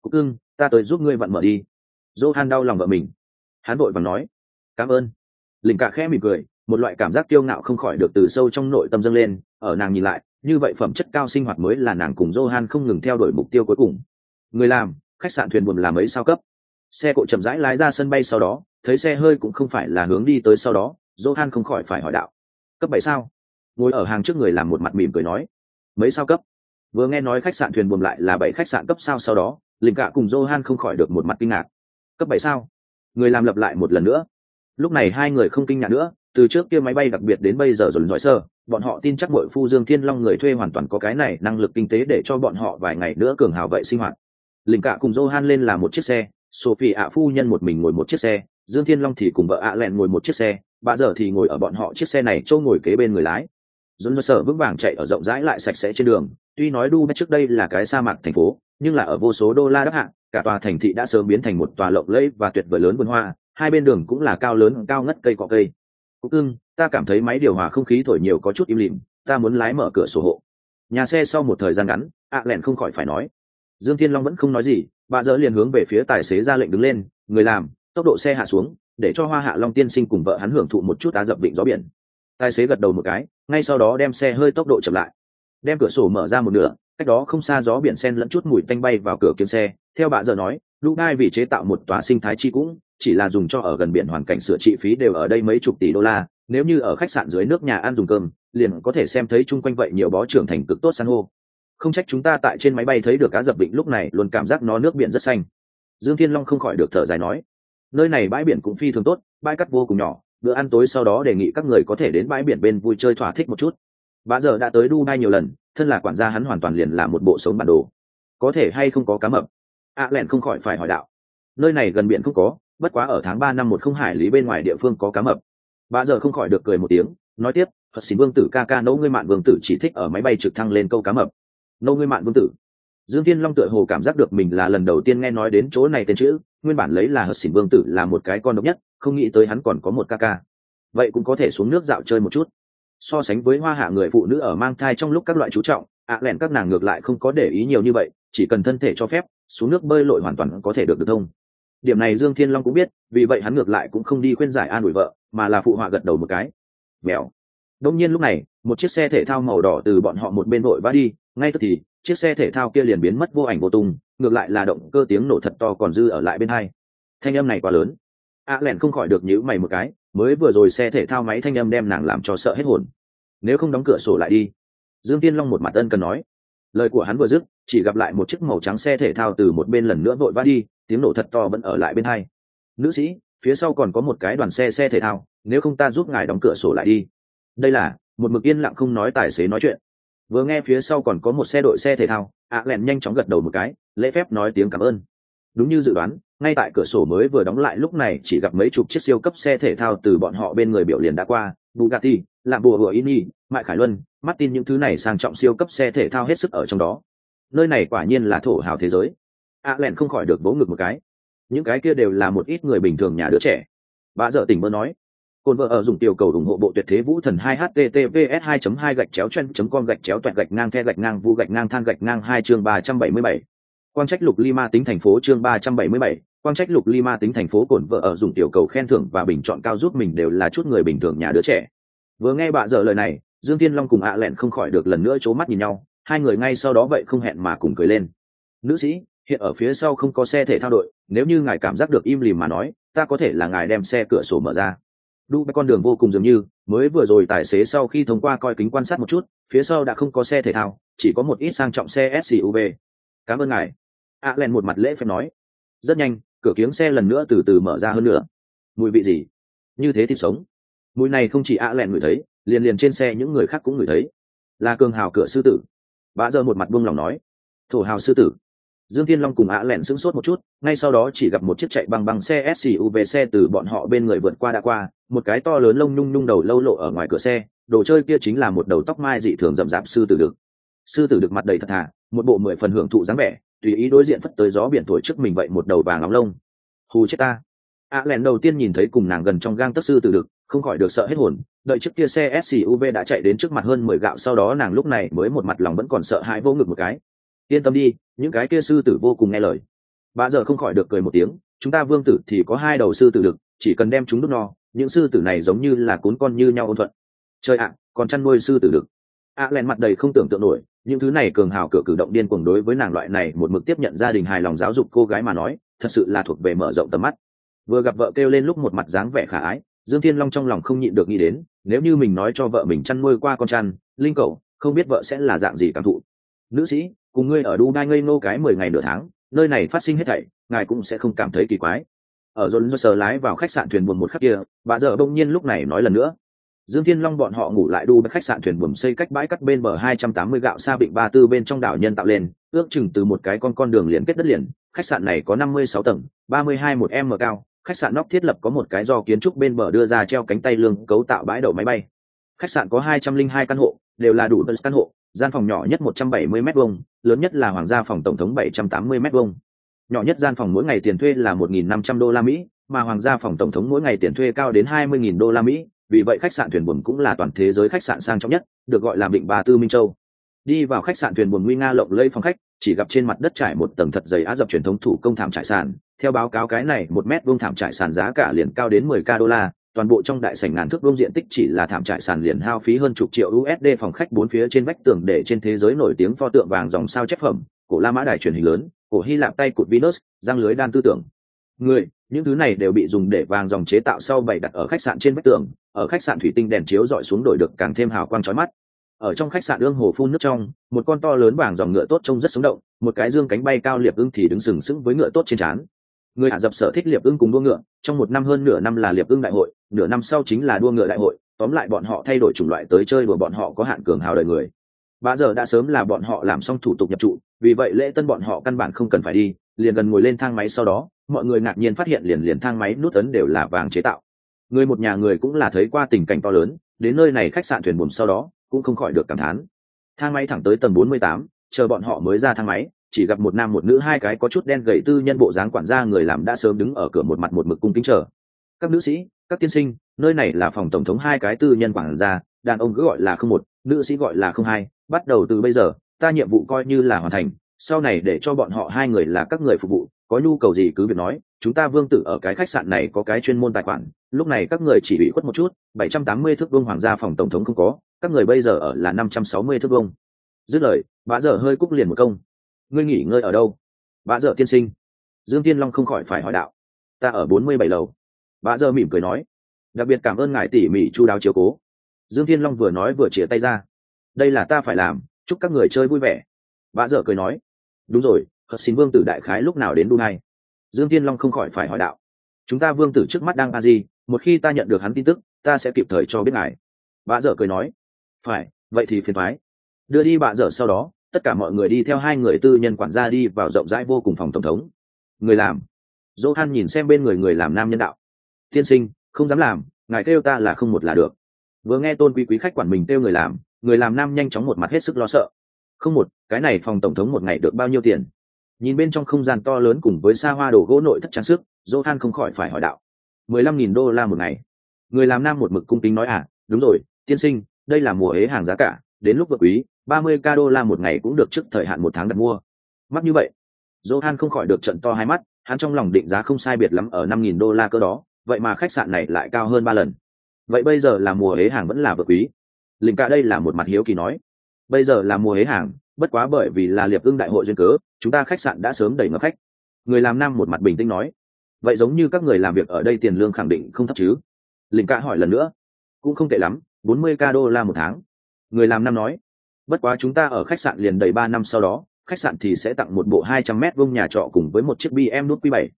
Cúc cưng, ta tới giúp ngươi vặn mở đi. Johan đau lòng vợ mình. Hắn vội và nói, cảm ơn. Lình cả khẽ mỉm cười, một loại cảm giác kiêu ngạo không khỏi được từ sâu trong nội tâm dâng lên, ở nàng nhìn lại, như vậy phẩm chất cao sinh hoạt mới là nàng cùng johan không ngừng theo đuổi mục tiêu cuối cùng. Người làm, khách sạn thuyền buồm làm ấy sao cấp? Xe cộ chậm rãi lái ra sân bay sau đó, thấy xe hơi cũng không phải là hướng đi tới sau đó, johan không khỏi phải hỏi đạo, cấp bảy sao? Ngồi ở hàng trước người làm một mặt mỉm cười nói mấy sao cấp? Vừa nghe nói khách sạn thuyền buồm lại là bảy khách sạn cấp sao sau đó, linh cạ cùng johan không khỏi được một mặt kinh ngạc. Cấp bảy sao? Người làm lập lại một lần nữa. Lúc này hai người không kinh ngạc nữa, từ trước kia máy bay đặc biệt đến bây giờ dồn dõi sơ, bọn họ tin chắc bội phu dương thiên long người thuê hoàn toàn có cái này năng lực kinh tế để cho bọn họ vài ngày nữa cường hào vậy sinh hoạt. Linh cạ cùng johan lên là một chiếc xe, sophie ạ phu nhân một mình ngồi một chiếc xe, dương thiên long thì cùng vợ ạ à lẹn ngồi một chiếc xe, bà giờ thì ngồi ở bọn họ chiếc xe này châu ngồi kế bên người lái dồn sở vững vàng chạy ở rộng rãi lại sạch sẽ trên đường. Tuy nói đu trước đây là cái sa mạc thành phố nhưng là ở vô số đô la đắp hạng cả tòa thành thị đã sớm biến thành một tòa lộng lẫy và tuyệt vời lớn vườn hoa hai bên đường cũng là cao lớn cao ngất cây cọ cây. Cũng ưng, ta cảm thấy máy điều hòa không khí thổi nhiều có chút im lìm ta muốn lái mở cửa sổ hộ. Nhà xe sau một thời gian ngắn ạ lẹn không khỏi phải nói. Dương thiên long vẫn không nói gì bà dỡ liền hướng về phía tài xế ra lệnh đứng lên người làm tốc độ xe hạ xuống để cho hoa hạ long tiên sinh cùng vợ hắn hưởng thụ một chút á dập vịnh gió biển tài xế gật đầu một cái, ngay sau đó đem xe hơi tốc độ chậm lại. Đem cửa sổ mở ra một nửa, cách đó không xa gió biển sen lẫn chút mùi tanh bay vào cửa kiếm xe. Theo bà giờ nói, lũ ngai vì chế tạo một tòa sinh thái chi cũng, chỉ là dùng cho ở gần biển hoàn cảnh sửa trị phí đều ở đây mấy chục tỷ đô la. Nếu như ở khách sạn dưới nước nhà ăn dùng cơm, liền có thể xem thấy chung quanh vậy nhiều bó trưởng thành cực tốt san hô. Không trách chúng ta tại trên máy bay thấy được cá dập vịnh lúc này luôn cảm giác nó nước biển rất xanh. Dương thiên long không khỏi được thở dài nói, nơi này bãi biển cũng phi thường tốt, bãi cắt vô cùng nhỏ bữa ăn tối sau đó đề nghị các người có thể đến bãi biển bên vui chơi thỏa thích một chút. Bà giờ đã tới dubai nhiều lần thân là quản gia hắn hoàn toàn liền là một bộ sống bản đồ. Có thể hay không có cá mập? A à, lẹn không khỏi phải hỏi đạo. Nơi này gần biển không có bất quá ở tháng ba năm một không hải lý bên ngoài địa phương có cá mập. Bà giờ không khỏi được cười một tiếng nói tiếp thật xin vương tử ca ca nấu ngươi mạn vương tử chỉ thích ở máy bay trực thăng lên câu cá mập. Nấu ngươi mạn vương tử? Dương thiên long tựa hồ cảm giác được mình là lần đầu tiên nghe nói đến chỗ này tên chữ nguyên bản lấy là hợp xỉn vương tử là một cái con độc nhất, không nghĩ tới hắn còn có một ca ca. Vậy cũng có thể xuống nước dạo chơi một chút. So sánh với hoa hạ người phụ nữ ở mang thai trong lúc các loại chú trọng, ạ à lẹn các nàng ngược lại không có để ý nhiều như vậy, chỉ cần thân thể cho phép, xuống nước bơi lội hoàn toàn có thể được được thông. Điểm này dương thiên long cũng biết, vì vậy hắn ngược lại cũng không đi khuyên giải an ủi vợ, mà là phụ họa gật đầu một cái. Mèo. Đông nhiên lúc này, một chiếc xe thể thao màu đỏ từ bọn họ một bên vội va đi, ngay tức thì, chiếc xe thể thao kia liền biến mất vô ảnh vô tung ngược lại là động cơ tiếng nổ thật to còn dư ở lại bên hai. Thanh âm này quá lớn. A lẹn không khỏi được nhíu mày một cái, mới vừa rồi xe thể thao máy thanh âm đem nàng làm cho sợ hết hồn. Nếu không đóng cửa sổ lại đi. Dương tiên long một mặt ân cần nói. Lời của hắn vừa dứt, chỉ gặp lại một chiếc màu trắng xe thể thao từ một bên lần nữa vội vã đi, tiếng nổ thật to vẫn ở lại bên hai. Nữ sĩ, phía sau còn có một cái đoàn xe xe thể thao, nếu không ta giúp ngài đóng cửa sổ lại đi. Đây là, một mực yên lặng không nói tài xế nói chuyện. Vừa nghe phía sau còn có một xe đội xe thể thao ạ lẹn nhanh chóng gật đầu một cái, lễ phép nói tiếng cảm ơn. Đúng như dự đoán, ngay tại cửa sổ mới vừa đóng lại lúc này chỉ gặp mấy chục chiếc siêu cấp xe thể thao từ bọn họ bên người biểu liền đã qua, bugatti lạm bùa hựa ini mại khải luân, martin những thứ này sang trọng siêu cấp xe thể thao hết sức ở trong đó. Nơi này quả nhiên là thổ hào thế giới. Ạ lẹn không khỏi được vỗ ngực một cái. Những cái kia đều là một ít người bình thường nhà đứa trẻ. Bà dợ tỉnh mơ nói Côn vợ ở dùng tiểu cầu ủng hộ bộ tuyệt thế vũ thần 2 https 2 2 gạch chéo chen com gạch chéo toẹt gạch ngang the gạch ngang vu gạch ngang than gạch ngang 2 chương 377. Quang trách lục Lima tính thành phố chương 377. Quang trách lục Lima tính thành phố cổn vợ ở dùng tiểu cầu khen thưởng và bình chọn cao giúp mình đều là chút người bình thường nhà đứa trẻ. Vừa nghe bà dở lời này, Dương Thiên Long cùng ạ lẹn không khỏi được lần nữa chố mắt nhìn nhau, hai người ngay sau đó vậy không hẹn mà cùng cười lên. Nữ sĩ, hiện ở phía sau không có xe thể thao đội nếu như ngài cảm giác được im lìm mà nói ta có thể là ngài đem xe cửa sổ mở ra đu bay con đường vô cùng dường như, mới vừa rồi tài xế sau khi thông qua coi kính quan sát một chút, phía sau đã không có xe thể thao, chỉ có một ít sang trọng xe suv cảm ơn ngài. A len một mặt lễ phép nói. Rất nhanh, cửa kiếng xe lần nữa từ từ mở ra hơn nữa. Mùi vị gì? Như thế thì sống. Mùi này không chỉ a len ngửi thấy, liền liền trên xe những người khác cũng ngửi thấy. Là cường hào cửa sư tử. Bà giờ một mặt buông lòng nói. Thổ hào sư tử dương thiên long cùng ạ lẹn sững sốt một chút, ngay sau đó chỉ gặp một chiếc chạy bằng bằng xe suv xe từ bọn họ bên người vượt qua đã qua, một cái to lớn lông nhung nhung đầu lâu lộ ở ngoài cửa xe, đồ chơi kia chính là một đầu tóc mai dị thường rậm rạp sư tử đực. Sư tử đực mặt đầy thật thà, một bộ mười phần hưởng thụ dáng vẻ, tùy ý đối diện phất tới gió biển thổi trước mình vậy một đầu vàng óng lông. Hù chết ta. Ạ lẹn đầu tiên nhìn thấy cùng nàng gần trong gang tất sư tử đực, không khỏi được sợ hết hồn, đợi chiếc kia xe suv đã chạy đến trước mặt hơn mười gạo, sau đó nàng lúc này mới một mặt lòng vẫn còn sợ hãi vô ngực một cái yên tâm đi những cái kia sư tử vô cùng nghe lời. Bà giờ không khỏi được cười một tiếng chúng ta vương tử thì có hai đầu sư tử đực chỉ cần đem chúng đút no những sư tử này giống như là cún con như nhau ôn thuận. Trời ạ còn chăn nuôi sư tử đực ạ à, mặt đầy không tưởng tượng nổi những thứ này cường hào cửa cử động điên cuồng đối với nàng loại này một mực tiếp nhận gia đình hài lòng giáo dục cô gái mà nói thật sự là thuộc về mở rộng tầm mắt. Vừa gặp vợ kêu lên lúc một mặt dáng vẻ khả ái dương thiên long trong lòng không nhịn được nghĩ đến nếu như mình nói cho vợ mình chăn nuôi qua con chăn linh cầu không biết vợ sẽ là dạng gì cảm thụ. Nữ sĩ cùng ngươi ở dubai ngây ngô cái mười ngày nửa tháng, nơi này phát sinh hết thảy, ngài cũng sẽ không cảm thấy kỳ quái. Ở dồn do sờ lái vào khách sạn thuyền buồm một khắc kia, bà giờ đông nhiên lúc này nói lần nữa. Dương thiên long bọn họ ngủ lại đu khách sạn thuyền buồm xây cách bãi cắt bên bờ hai trăm tám mươi gạo xa vịnh ba tư bên trong đảo nhân tạo lên, ước chừng từ một cái con con đường liền kết đất liền. Khách sạn này có năm mươi sáu tầng, ba mươi hai một m cao. Khách sạn nóc thiết lập có một cái do kiến trúc bên bờ đưa ra treo cánh tay lương cấu tạo bãi đậu máy bay. Khách sạn có hai trăm linh hai căn hộ, đều là đủ căn hộ, gian phòng nhỏ nhất một trăm bảy mươi m vuông lớn nhất là hoàng gia phòng tổng thống bảy trăm tám mươi m vuông. Nhỏ nhất gian phòng mỗi ngày tiền thuê là một nghìn năm trăm đô la mỹ, mà hoàng gia phòng tổng thống mỗi ngày tiền thuê cao đến hai mươi nghìn đô la mỹ, vì vậy khách sạn thuyền buồm cũng là toàn thế giới khách sạn sang trọng nhất, được gọi là vịnh bà tư minh châu. Đi vào khách sạn thuyền buồm nguy nga lộng lẫy phòng khách, chỉ gặp trên mặt đất trải một tầng thật dày á dập truyền thống thủ công thảm trải sàn. Theo báo cáo cái này, một mét vuông thảm trải sàn giá cả liền cao đến mười k đô la toàn bộ trong đại sảnh ngàn thước vuông diện tích chỉ là thảm trải sàn liền hao phí hơn chục triệu usd phòng khách bốn phía trên vách tường để trên thế giới nổi tiếng pho tượng vàng dòng sao chép phẩm, cổ la mã đài truyền hình lớn, cổ hy lạp tay cụt venus, răng lưới đan tư tưởng. Người, những thứ này đều bị dùng để vàng dòng chế tạo sau bày đặt ở khách sạn trên vách tường, ở khách sạn thủy tinh đèn chiếu dọi xuống đổi được càng thêm hào quang chói mắt. Ở trong khách sạn ương hồ phun nước trong, một con to lớn vàng dòng ngựa tốt trông rất sống động, một cái dương cánh bay cao liệp ưng thì đứng sừng sững với ngựa tốt trên trán người ả dập sở thích liệp ưng cùng đua ngựa trong một năm hơn nửa năm là liệp ưng đại hội nửa năm sau chính là đua ngựa đại hội tóm lại bọn họ thay đổi chủng loại tới chơi đùa bọn họ có hạn cường hào đời người. Bà giờ đã sớm là bọn họ làm xong thủ tục nhập trụ vì vậy lễ tân bọn họ căn bản không cần phải đi liền gần ngồi lên thang máy sau đó mọi người ngạc nhiên phát hiện liền liền thang máy nút ấn đều là vàng chế tạo. Người một nhà người cũng là thấy qua tình cảnh to lớn đến nơi này khách sạn thuyền buồm sau đó cũng không khỏi được cảm thán. Thang máy thẳng tới tầng 48, chờ bọn họ mới ra thang máy chỉ gặp một nam một nữ hai cái có chút đen gầy tư nhân bộ dáng quản gia người làm đã sớm đứng ở cửa một mặt một mực cung kính chờ. Các nữ sĩ, các tiên sinh, nơi này là phòng tổng thống hai cái tư nhân quản gia, đàn ông cứ gọi là không một, nữ sĩ gọi là không hai, bắt đầu từ bây giờ, ta nhiệm vụ coi như là hoàn thành, sau này để cho bọn họ hai người là các người phục vụ, có nhu cầu gì cứ việc nói, chúng ta vương tử ở cái khách sạn này có cái chuyên môn tài khoản, lúc này các người chỉ bị khuất một chút, bảy trăm tám mươi thước vương hoàng gia phòng tổng thống không có, các người bây giờ ở là năm trăm sáu mươi thước vương dứt lời bã giờ hơi cúc liền một công ngươi nghỉ ngơi ở đâu? Bà dợ tiên sinh. Dương tiên long không khỏi phải hỏi đạo. Ta ở bốn mươi bảy lầu. Bà dợ mỉm cười nói. Đặc biệt cảm ơn ngài tỉ mỉ chu đáo chiếu cố. Dương thiên long vừa nói vừa chia tay ra. Đây là ta phải làm, chúc các người chơi vui vẻ. Bà dở cười nói. Đúng rồi, hợp xin vương tử đại khái lúc nào đến đu này dương thiên long không khỏi phải hỏi đạo. Chúng ta vương tử trước mắt đang a di, một khi ta nhận được hắn tin tức, ta sẽ kịp thời cho biết ngài. Bà dở cười nói. Phải, vậy thì phiền thoái. Đưa đi bà dở sau đó tất cả mọi người đi theo hai người tư nhân quản gia đi vào rộng rãi vô cùng phòng tổng thống. Người làm. Johan nhìn xem bên người người làm nam nhân đạo. Tiên sinh, không dám làm, ngài kêu ta là không một là được. Vừa nghe tôn quý quý khách quản mình kêu người làm người làm nam nhanh chóng một mặt hết sức lo sợ. Không một, cái này phòng tổng thống một ngày được bao nhiêu tiền? Nhìn bên trong không gian to lớn cùng với xa hoa đồ gỗ nội thất trang sức, johan không khỏi phải hỏi đạo. mười lăm nghìn đô la một ngày. Người làm nam một mực cung kính nói à đúng rồi, tiên sinh, đây là mùa ế hàng giá cả, đến lúc vượt quý ba mươi ca đô la một ngày cũng được trước thời hạn một tháng đặt mua. Mắc như vậy, johan không khỏi được trận to hai mắt, hắn trong lòng định giá không sai biệt lắm ở năm nghìn đô la cơ đó, vậy mà khách sạn này lại cao hơn ba lần. Vậy bây giờ là mùa hế hàng vẫn là vượt quý. Linh cả đây là một mặt hiếu kỳ nói. Bây giờ là mùa hế hàng, bất quá bởi vì là liệp ưng đại hội duyên cớ, chúng ta khách sạn đã sớm đầy ngập khách. Người làm nam một mặt bình tĩnh nói. Vậy giống như các người làm việc ở đây tiền lương khẳng định không thấp chứ? Linh Cả hỏi lần nữa. Cũng không tệ lắm, bốn mươi ca đô la một tháng. Người làm nam nói bất quá chúng ta ở khách sạn liền đầy ba năm sau đó khách sạn thì sẽ tặng một bộ hai trăm mét vuông nhà trọ cùng với một chiếc bm nút q bảy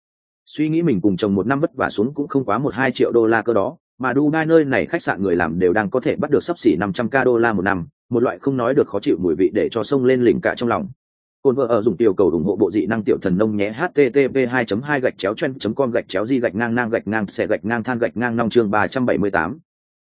suy nghĩ mình cùng chồng một năm vất vả xuống cũng không quá một hai triệu đô la cơ đó mà Dubai nơi này khách sạn người làm đều đang có thể bắt được sắp xỉ năm trăm k đô la một năm, một loại không nói được khó chịu mùi vị để cho sông lên lỉnh cả trong lòng. Côn vợ ở dùng tiểu cầu ủng hộ bộ dị năng tiểu thần nông nhé http 2 2 gạch chéo chen com gạch chéo di gạch ngang ngang gạch ngang xẻ gạch ngang than gạch ngang nong chương 378.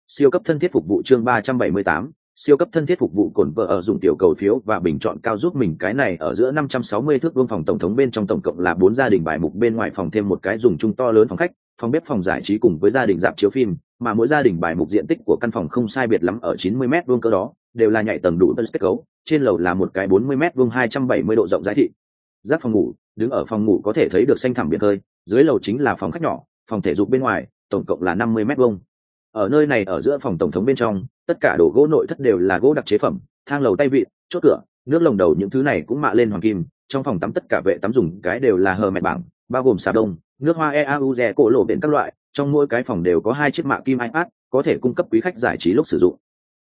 Siêu cấp thân thiết phục vụ chương 378, siêu cấp thân thiết phục vụ cồn vợ ở dùng tiểu cầu phiếu và bình chọn cao giúp mình cái này ở giữa 560 thước vuông phòng tổng thống bên trong tổng cộng là bốn gia đình bài mục bên ngoài phòng thêm một cái dùng chung to lớn phòng khách, phòng bếp phòng giải trí cùng với gia đình dạp chiếu phim, mà mỗi gia đình bài mục diện tích của căn phòng không sai biệt lắm ở 90 mét vuông cơ đó, đều là nhảy tầng đủ tân kết cấu, trên lầu là một cái 40 mét vuông 270 độ rộng giải thị. Giáp phòng ngủ, đứng ở phòng ngủ có thể thấy được xanh thẳm biển hơi dưới lầu chính là phòng khách nhỏ, phòng thể dục bên ngoài, tổng cộng là 50 mét vuông. Ở nơi này ở giữa phòng tổng thống bên trong, tất cả đồ gỗ nội thất đều là gỗ đặc chế phẩm, thang lầu tay vịn, chốt cửa, nước lồng đầu những thứ này cũng mạ lên hoàng kim, trong phòng tắm tất cả vệ tắm dùng cái đều là hờ mẹ bảng, bao gồm xà đông, nước hoa eau rẻ cổ lộ biển các loại, trong mỗi cái phòng đều có hai chiếc mạ kim ipad có thể cung cấp quý khách giải trí lúc sử dụng.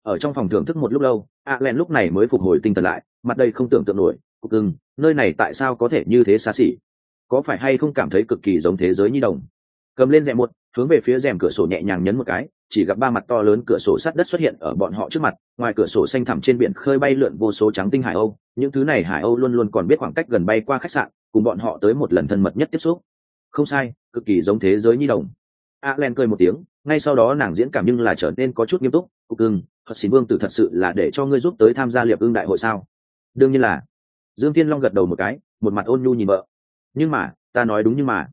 Ở trong phòng thưởng thức một lúc lâu a len lúc này mới phục hồi tinh thần lại mặt đây không tưởng tượng nổi cục ưng nơi này tại sao có thể như thế xa xỉ? Có phải hay không cảm thấy cực kỳ giống thế giới nhi đồng? Cầm lên rèm một hướng về phía rèm cửa sổ nhẹ nhàng nhấn một cái, chỉ gặp ba mặt to lớn cửa sổ sắt đất xuất hiện ở bọn họ trước mặt, ngoài cửa sổ xanh thẳm trên biển khơi bay lượn vô số trắng tinh hải âu, những thứ này hải âu luôn luôn còn biết khoảng cách gần bay qua khách sạn, cùng bọn họ tới một lần thân mật nhất tiếp xúc. Không sai, cực kỳ giống thế giới nhi đồng. A len cười một tiếng, ngay sau đó nàng diễn cảm nhưng là trở nên có chút nghiêm túc, cục ưng, thật xin vương tử thật sự là để cho ngươi giúp tới tham gia liệp ưng đại hội sao? Đương nhiên là. Dương thiên long gật đầu một cái, một mặt ôn nhu nhìn vợ. Nhưng mà, ta nói đúng nhưng mà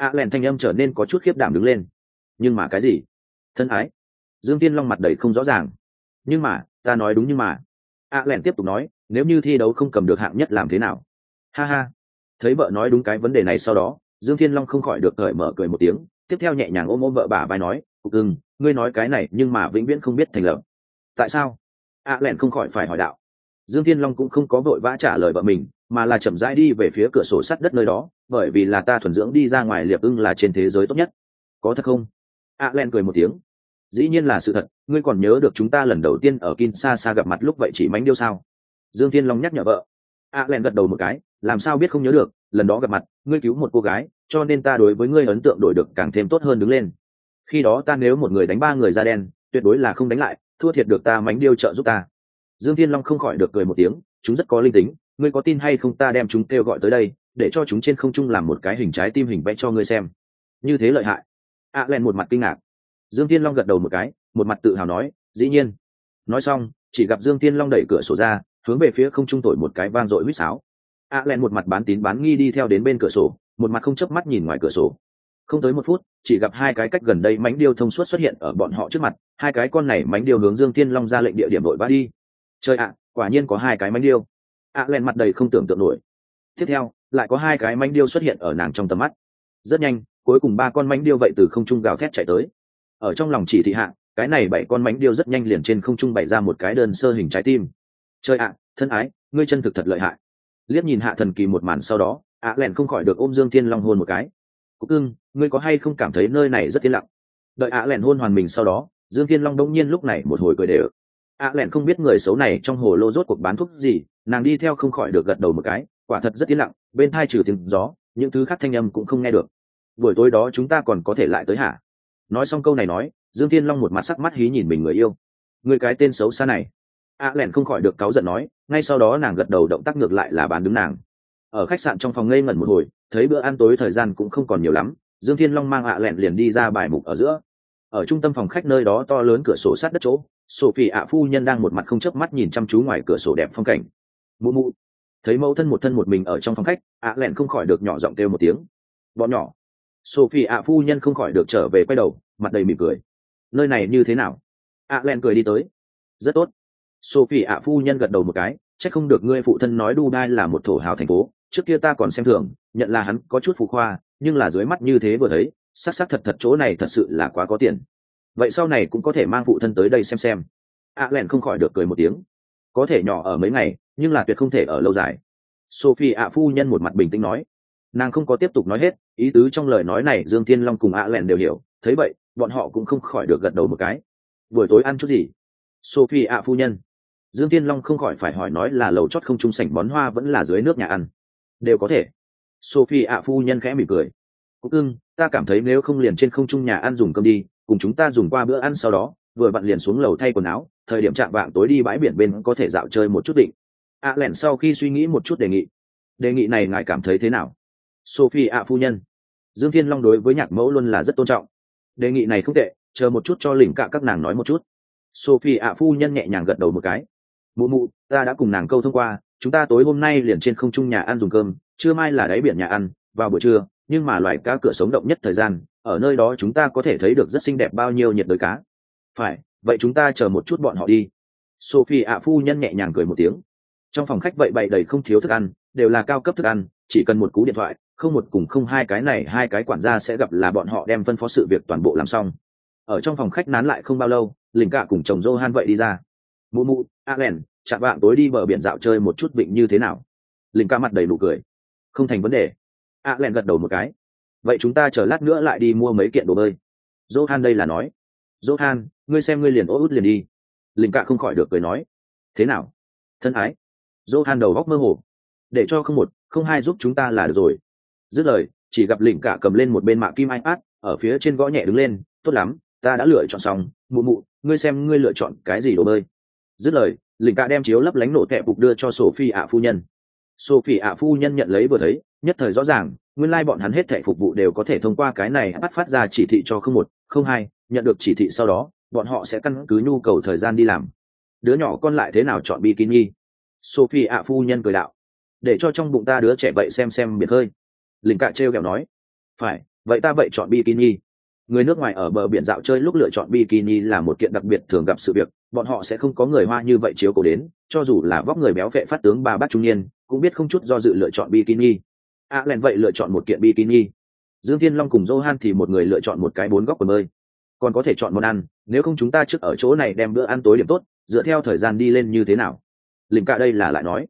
a len thanh âm trở nên có chút khiếp đảm đứng lên. Nhưng mà cái gì? Thân ái. Dương thiên long mặt đầy không rõ ràng. Nhưng mà, ta nói đúng nhưng mà. A len tiếp tục nói, nếu như thi đấu không cầm được hạng nhất làm thế nào? Ha ha. Thấy vợ nói đúng cái vấn đề này sau đó, dương thiên long không khỏi được cởi mở cười một tiếng, tiếp theo nhẹ nhàng ôm ôm vợ bà vai nói, cục ưng ngươi nói cái này nhưng mà vĩnh viễn không biết thành lập. Tại sao? A à lẹn không khỏi phải hỏi đạo. Dương thiên long cũng không có vội vã trả lời vợ mình mà là chậm rãi đi về phía cửa sổ sắt đất nơi đó, bởi vì là ta thuần dưỡng đi ra ngoài liệp ưng là trên thế giới tốt nhất. Có thật không? A à len cười một tiếng. Dĩ nhiên là sự thật, ngươi còn nhớ được chúng ta lần đầu tiên ở kinshasa gặp mặt lúc vậy chỉ mánh điêu sao? Dương thiên long nhắc nhở vợ. A à len gật đầu một cái, làm sao biết không nhớ được, lần đó gặp mặt, ngươi cứu một cô gái, cho nên ta đối với ngươi ấn tượng đổi được càng thêm tốt hơn đứng lên. Khi đó ta nếu một người đánh ba người da đen, tuyệt đối là không đánh lại, thua thiệt được ta mánh điêu trợ giúp ta. Dương thiên long không khỏi được cười một tiếng, chúng rất có linh tính ngươi có tin hay không ta đem chúng kêu gọi tới đây, để cho chúng trên không trung làm một cái hình trái tim hình vẽ cho ngươi xem. Như thế lợi hại. A à len một mặt kinh ngạc. Dương thiên long gật đầu một cái, một mặt tự hào nói, dĩ nhiên. Nói xong, chỉ gặp dương thiên long đẩy cửa sổ ra, hướng về phía không trung thổi một cái vang dội huýt sáo. A à len một mặt bán tín bán nghi đi theo đến bên cửa sổ, một mặt không chớp mắt nhìn ngoài cửa sổ. Không tới một phút, chỉ gặp hai cái cách gần đây mánh điêu thông suốt xuất hiện ở bọn họ trước mặt, hai cái con này mánh điêu hướng dương tiên long ra lệnh địa điểm đội ba đi. Trời ạ, quả nhiên có hai cái mánh điêu ạ à len mặt đầy không tưởng tượng nổi. Tiếp theo, lại có hai cái mánh điêu xuất hiện ở nàng trong tầm mắt. Rất nhanh, cuối cùng ba con mánh điêu vậy từ không trung gào thét chạy tới. Ở trong lòng chỉ thị hạ, cái này bảy con mánh điêu rất nhanh liền trên không trung bày ra một cái đơn sơ hình trái tim. Trời ạ, thân ái, ngươi chân thực thật lợi hại. Liếc nhìn hạ thần kỳ một màn sau đó ạ lẹn không khỏi được ôm dương thiên long hôn một cái. Cúc ưng ngươi có hay không cảm thấy nơi này rất yên lặng? Đợi ạ lẹn hôn hoàn mình sau đó, dương thiên long đông nhiên lúc này một hồi cười đều. Ạ lẹn không biết người xấu này trong hồ lô rốt cuộc bán thuốc gì nàng đi theo không khỏi được gật đầu một cái, quả thật rất yên lặng, bên thai trừ tiếng gió, những thứ khác thanh âm cũng không nghe được. Buổi tối đó chúng ta còn có thể lại tới hả? Nói xong câu này nói, dương thiên long một mặt sắc mắt hí nhìn mình người yêu. Người cái tên xấu xa này. Ạ lẹn không khỏi được cáu giận nói, ngay sau đó nàng gật đầu động tác ngược lại là bán đứng nàng. Ở khách sạn trong phòng ngây ngẩn một hồi, thấy bữa ăn tối thời gian cũng không còn nhiều lắm, dương thiên long mang ạ lẹn liền đi ra bài mục ở giữa. Ở trung tâm phòng khách nơi đó to lớn cửa sổ sát đất chỗ, sophie ạ phu nhân đang một mặt không chớp mắt nhìn chăm chú ngoài cửa sổ đẹp phong cảnh mụ mụ. Thấy mẫu thân một thân một mình ở trong phòng khách, ạ lẹn không khỏi được nhỏ giọng kêu một tiếng. Bọn nhỏ. Sophie ạ phu nhân không khỏi được trở về quay đầu, mặt đầy mỉm cười. Nơi này như thế nào? Ạ lẹn cười đi tới. Rất tốt. Sophie ạ phu nhân gật đầu một cái, chắc không được ngươi phụ thân nói dubai là một thổ hào thành phố, trước kia ta còn xem thường, nhận là hắn có chút phù khoa, nhưng là dưới mắt như thế vừa thấy sắc sắc thật thật chỗ này thật sự là quá có tiền. Vậy sau này cũng có thể mang phụ thân tới đây xem xem. Ạ à không khỏi được cười một tiếng. Có thể nhỏ ở mấy ngày nhưng là tuyệt không thể ở lâu dài. Sophie ạ phu nhân một mặt bình tĩnh nói. Nàng không có tiếp tục nói hết, ý tứ trong lời nói này dương thiên long cùng ạ lẹn đều hiểu, thấy vậy, bọn họ cũng không khỏi được gật đầu một cái. Buổi tối ăn chút gì? Sophie ạ phu nhân. Dương thiên long không khỏi phải hỏi nói là lầu chót không trung sảnh bón hoa vẫn là dưới nước nhà ăn. Đều có thể. Sophie ạ phu nhân khẽ mỉm cười. Cúc ưng, ta cảm thấy nếu không liền trên không trung nhà ăn dùng cơm đi, cùng chúng ta dùng qua bữa ăn sau đó, vừa bạn liền xuống lầu thay quần áo, thời điểm chạm vạng tối đi bãi biển bên có thể dạo chơi một chút định ạ lẻn sau khi suy nghĩ một chút đề nghị. Đề nghị này ngài cảm thấy thế nào? Sophie ạ phu nhân. Dương thiên long đối với nhạc mẫu luôn là rất tôn trọng. Đề nghị này không tệ, chờ một chút cho lỉnh cả các nàng nói một chút. Sophie ạ phu nhân nhẹ nhàng gật đầu một cái. Mụ mụ, ta đã cùng nàng câu thông qua, chúng ta tối hôm nay liền trên không trung nhà ăn dùng cơm, trưa mai là đáy biển nhà ăn, vào buổi trưa, nhưng mà loài cá cửa sống động nhất thời gian, ở nơi đó chúng ta có thể thấy được rất xinh đẹp bao nhiêu nhiệt đới cá. Phải, vậy chúng ta chờ một chút bọn họ đi. Sophie ạ phu nhân nhẹ nhàng cười một tiếng trong phòng khách vậy bày đầy không thiếu thức ăn, đều là cao cấp thức ăn, chỉ cần một cú điện thoại, không một cùng không hai cái này, hai cái quản gia sẽ gặp là bọn họ đem phân phó sự việc toàn bộ làm xong. Ở trong phòng khách nán lại không bao lâu lình cạ cùng chồng johan vậy đi ra. Mụ mụ a len chạm bạn tối đi bờ biển dạo chơi một chút vịnh như thế nào? Lình cạ mặt đầy nụ cười. Không thành vấn đề. A len gật đầu một cái. Vậy chúng ta chờ lát nữa lại đi mua mấy kiện đồ bơi. Johan đây là nói. Johan, ngươi xem ngươi liền ô út liền đi. Lình cạ không khỏi được cười nói. Thế nào? Thân ái? Johan đầu góc mơ hồ. Để cho không một, không hai giúp chúng ta là được rồi. Dứt lời, chỉ gặp lỉnh cả cầm lên một bên mạng kim ipad, ở phía trên gõ nhẹ đứng lên, tốt lắm, ta đã lựa chọn xong. Mụ mụ, ngươi xem ngươi lựa chọn cái gì đồ bơi. Dứt lời, lỉnh cả đem chiếu lấp lánh nổ tẹp phục đưa cho sophie ạ phu nhân. Sophie ạ phu nhân nhận lấy vừa thấy, nhất thời rõ ràng, nguyên lai bọn hắn hết thảy phục vụ đều có thể thông qua cái này bắt phát ra chỉ thị cho không một, không hai, nhận được chỉ thị sau đó, bọn họ sẽ căn cứ nhu cầu thời gian đi làm. Đứa nhỏ con lại thế nào chọn bikini? Sophie ạ phu nhân cười đạo. Để cho trong bụng ta đứa trẻ vậy xem xem biệt hơi. Linh cạ trêu kẹo nói. Phải vậy ta vậy chọn bikini. Người nước ngoài ở bờ biển dạo chơi lúc lựa chọn bikini là một kiện đặc biệt thường gặp sự việc. Bọn họ sẽ không có người hoa như vậy chiếu cổ đến cho dù là vóc người béo vệ phát tướng ba bát trung niên cũng biết không chút do dự lựa chọn bikini. A à, len vậy lựa chọn một kiện bikini. Dương thiên long cùng johan thì một người lựa chọn một cái bốn góc quần bơi. Còn có thể chọn món ăn nếu không chúng ta trước ở chỗ này đem bữa ăn tối điểm tốt dựa theo thời gian đi lên như thế nào? Lình cả đây là lại nói.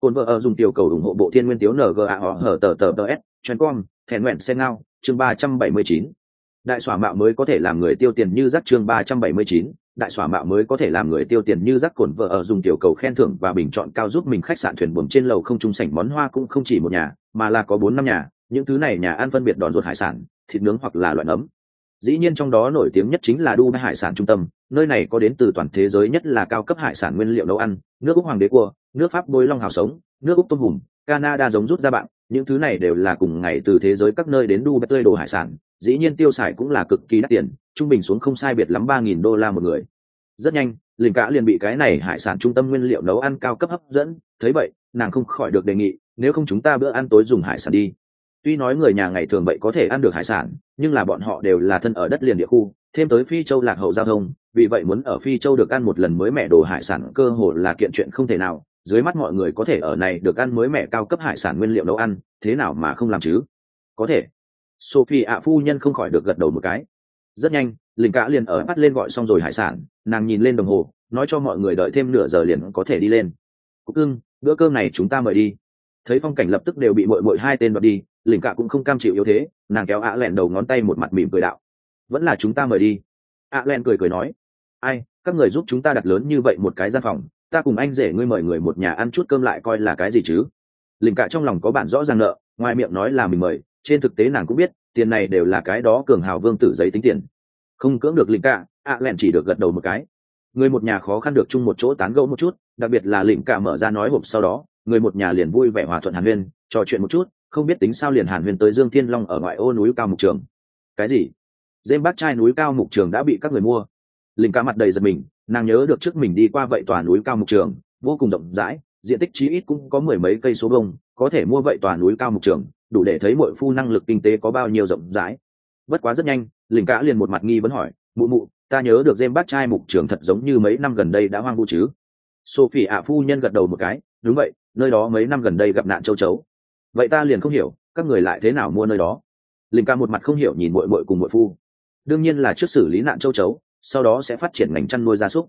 Cồn vợ ở dùng tiểu cầu ủng hộ bộ thiên nguyên tiếu nga họ hở tờ tờ tờ s chuyên com thèn nguyện xe ngao, chương ba trăm bảy mươi chín. Đại xỏa mạo mới có thể làm người tiêu tiền như rắc chương ba trăm bảy mươi chín. Đại xỏa mạo mới có thể làm người tiêu tiền như rắc cồn vợ ở dùng tiểu cầu khen thưởng và bình chọn cao giúp mình khách sạn thuyền buồm trên lầu không trung sảnh món hoa cũng không chỉ một nhà, mà là có bốn năm nhà. Những thứ này nhà ăn phân biệt đòn ruột hải sản, thịt nướng hoặc là loại nấm. Dĩ nhiên trong đó nổi tiếng nhất chính là dubai hải sản trung tâm nơi này có đến từ toàn thế giới nhất là cao cấp hải sản nguyên liệu nấu ăn, nước úc hoàng đế cua, nước pháp bôi long hào sống, nước úc tôm hùm, canada giống rút ra bạn, những thứ này đều là cùng ngày từ thế giới các nơi đến dubai tươi đồ hải sản, dĩ nhiên tiêu xài cũng là cực kỳ đắt tiền, trung bình xuống không sai biệt lắm ba nghìn đô la một người. Rất nhanh, linh cả liền bị cái này hải sản trung tâm nguyên liệu nấu ăn cao cấp hấp dẫn, thấy vậy, nàng không khỏi được đề nghị, nếu không chúng ta bữa ăn tối dùng hải sản đi. Tuy nói người nhà ngày thường vậy có thể ăn được hải sản, nhưng là bọn họ đều là thân ở đất liền địa khu thêm tới phi châu lạc hậu giao thông, vì vậy muốn ở phi châu được ăn một lần mới mẹ đồ hải sản cơ hồ là kiện chuyện không thể nào. Dưới mắt mọi người có thể ở này được ăn mới mẹ cao cấp hải sản nguyên liệu nấu ăn, thế nào mà không làm chứ? Có thể. Sophie ạ phu nhân không khỏi được gật đầu một cái. Rất nhanh, linh cả liền ở bắt lên gọi xong rồi hải sản, nàng nhìn lên đồng hồ, nói cho mọi người đợi thêm nửa giờ liền có thể đi lên. Cúc ưng bữa cơm này chúng ta mời đi. Thấy phong cảnh lập tức đều bị mội mội hai tên đoạt đi, Linh cả cũng không cam chịu yếu thế, nàng kéo ạ lẹn đầu ngón tay một mặt mỉm cười đạo vẫn là chúng ta mời đi. Ạ lẹn cười cười nói, ai, các người giúp chúng ta đặt lớn như vậy một cái gian phòng, ta cùng anh rể ngươi mời người một nhà ăn chút cơm lại coi là cái gì chứ? Lỉnh cả trong lòng có bản rõ ràng nợ, ngoài miệng nói là mình mời, trên thực tế nàng cũng biết, tiền này đều là cái đó cường hào vương tử giấy tính tiền. Không cưỡng được lỉnh cả ạ lẹn chỉ được gật đầu một cái. Người một nhà khó khăn được chung một chỗ tán gẫu một chút, đặc biệt là lỉnh cả mở ra nói hộp sau đó, người một nhà liền vui vẻ hòa thuận hàn huyên, trò chuyện một chút, không biết tính sao liền hàn huyên tới dương thiên long ở ngoại ô núi cao mục trường. Cái gì? Dêm bát trai núi cao mục trường đã bị các người mua. Linh ca mặt đầy giật mình, nàng nhớ được trước mình đi qua vậy tòa núi cao mục trường, vô cùng rộng rãi, diện tích chí ít cũng có mười mấy cây số bông có thể mua vậy tòa núi cao mục trường, đủ để thấy mọi phu năng lực kinh tế có bao nhiêu rộng rãi. Bất quá rất nhanh, linh ca liền một mặt nghi vấn hỏi, mụ mụ, ta nhớ được dêm bát trai mục trường thật giống như mấy năm gần đây đã hoang vu chứ? Sophie ạ phu nhân gật đầu một cái, đúng vậy, nơi đó mấy năm gần đây gặp nạn châu chấu. Vậy ta liền không hiểu, các người lại thế nào mua nơi đó? Linh ca một mặt không hiểu nhìn mội mội cùng mội phu đương nhiên là trước xử lý nạn châu chấu, sau đó sẽ phát triển ngành chăn nuôi gia súc.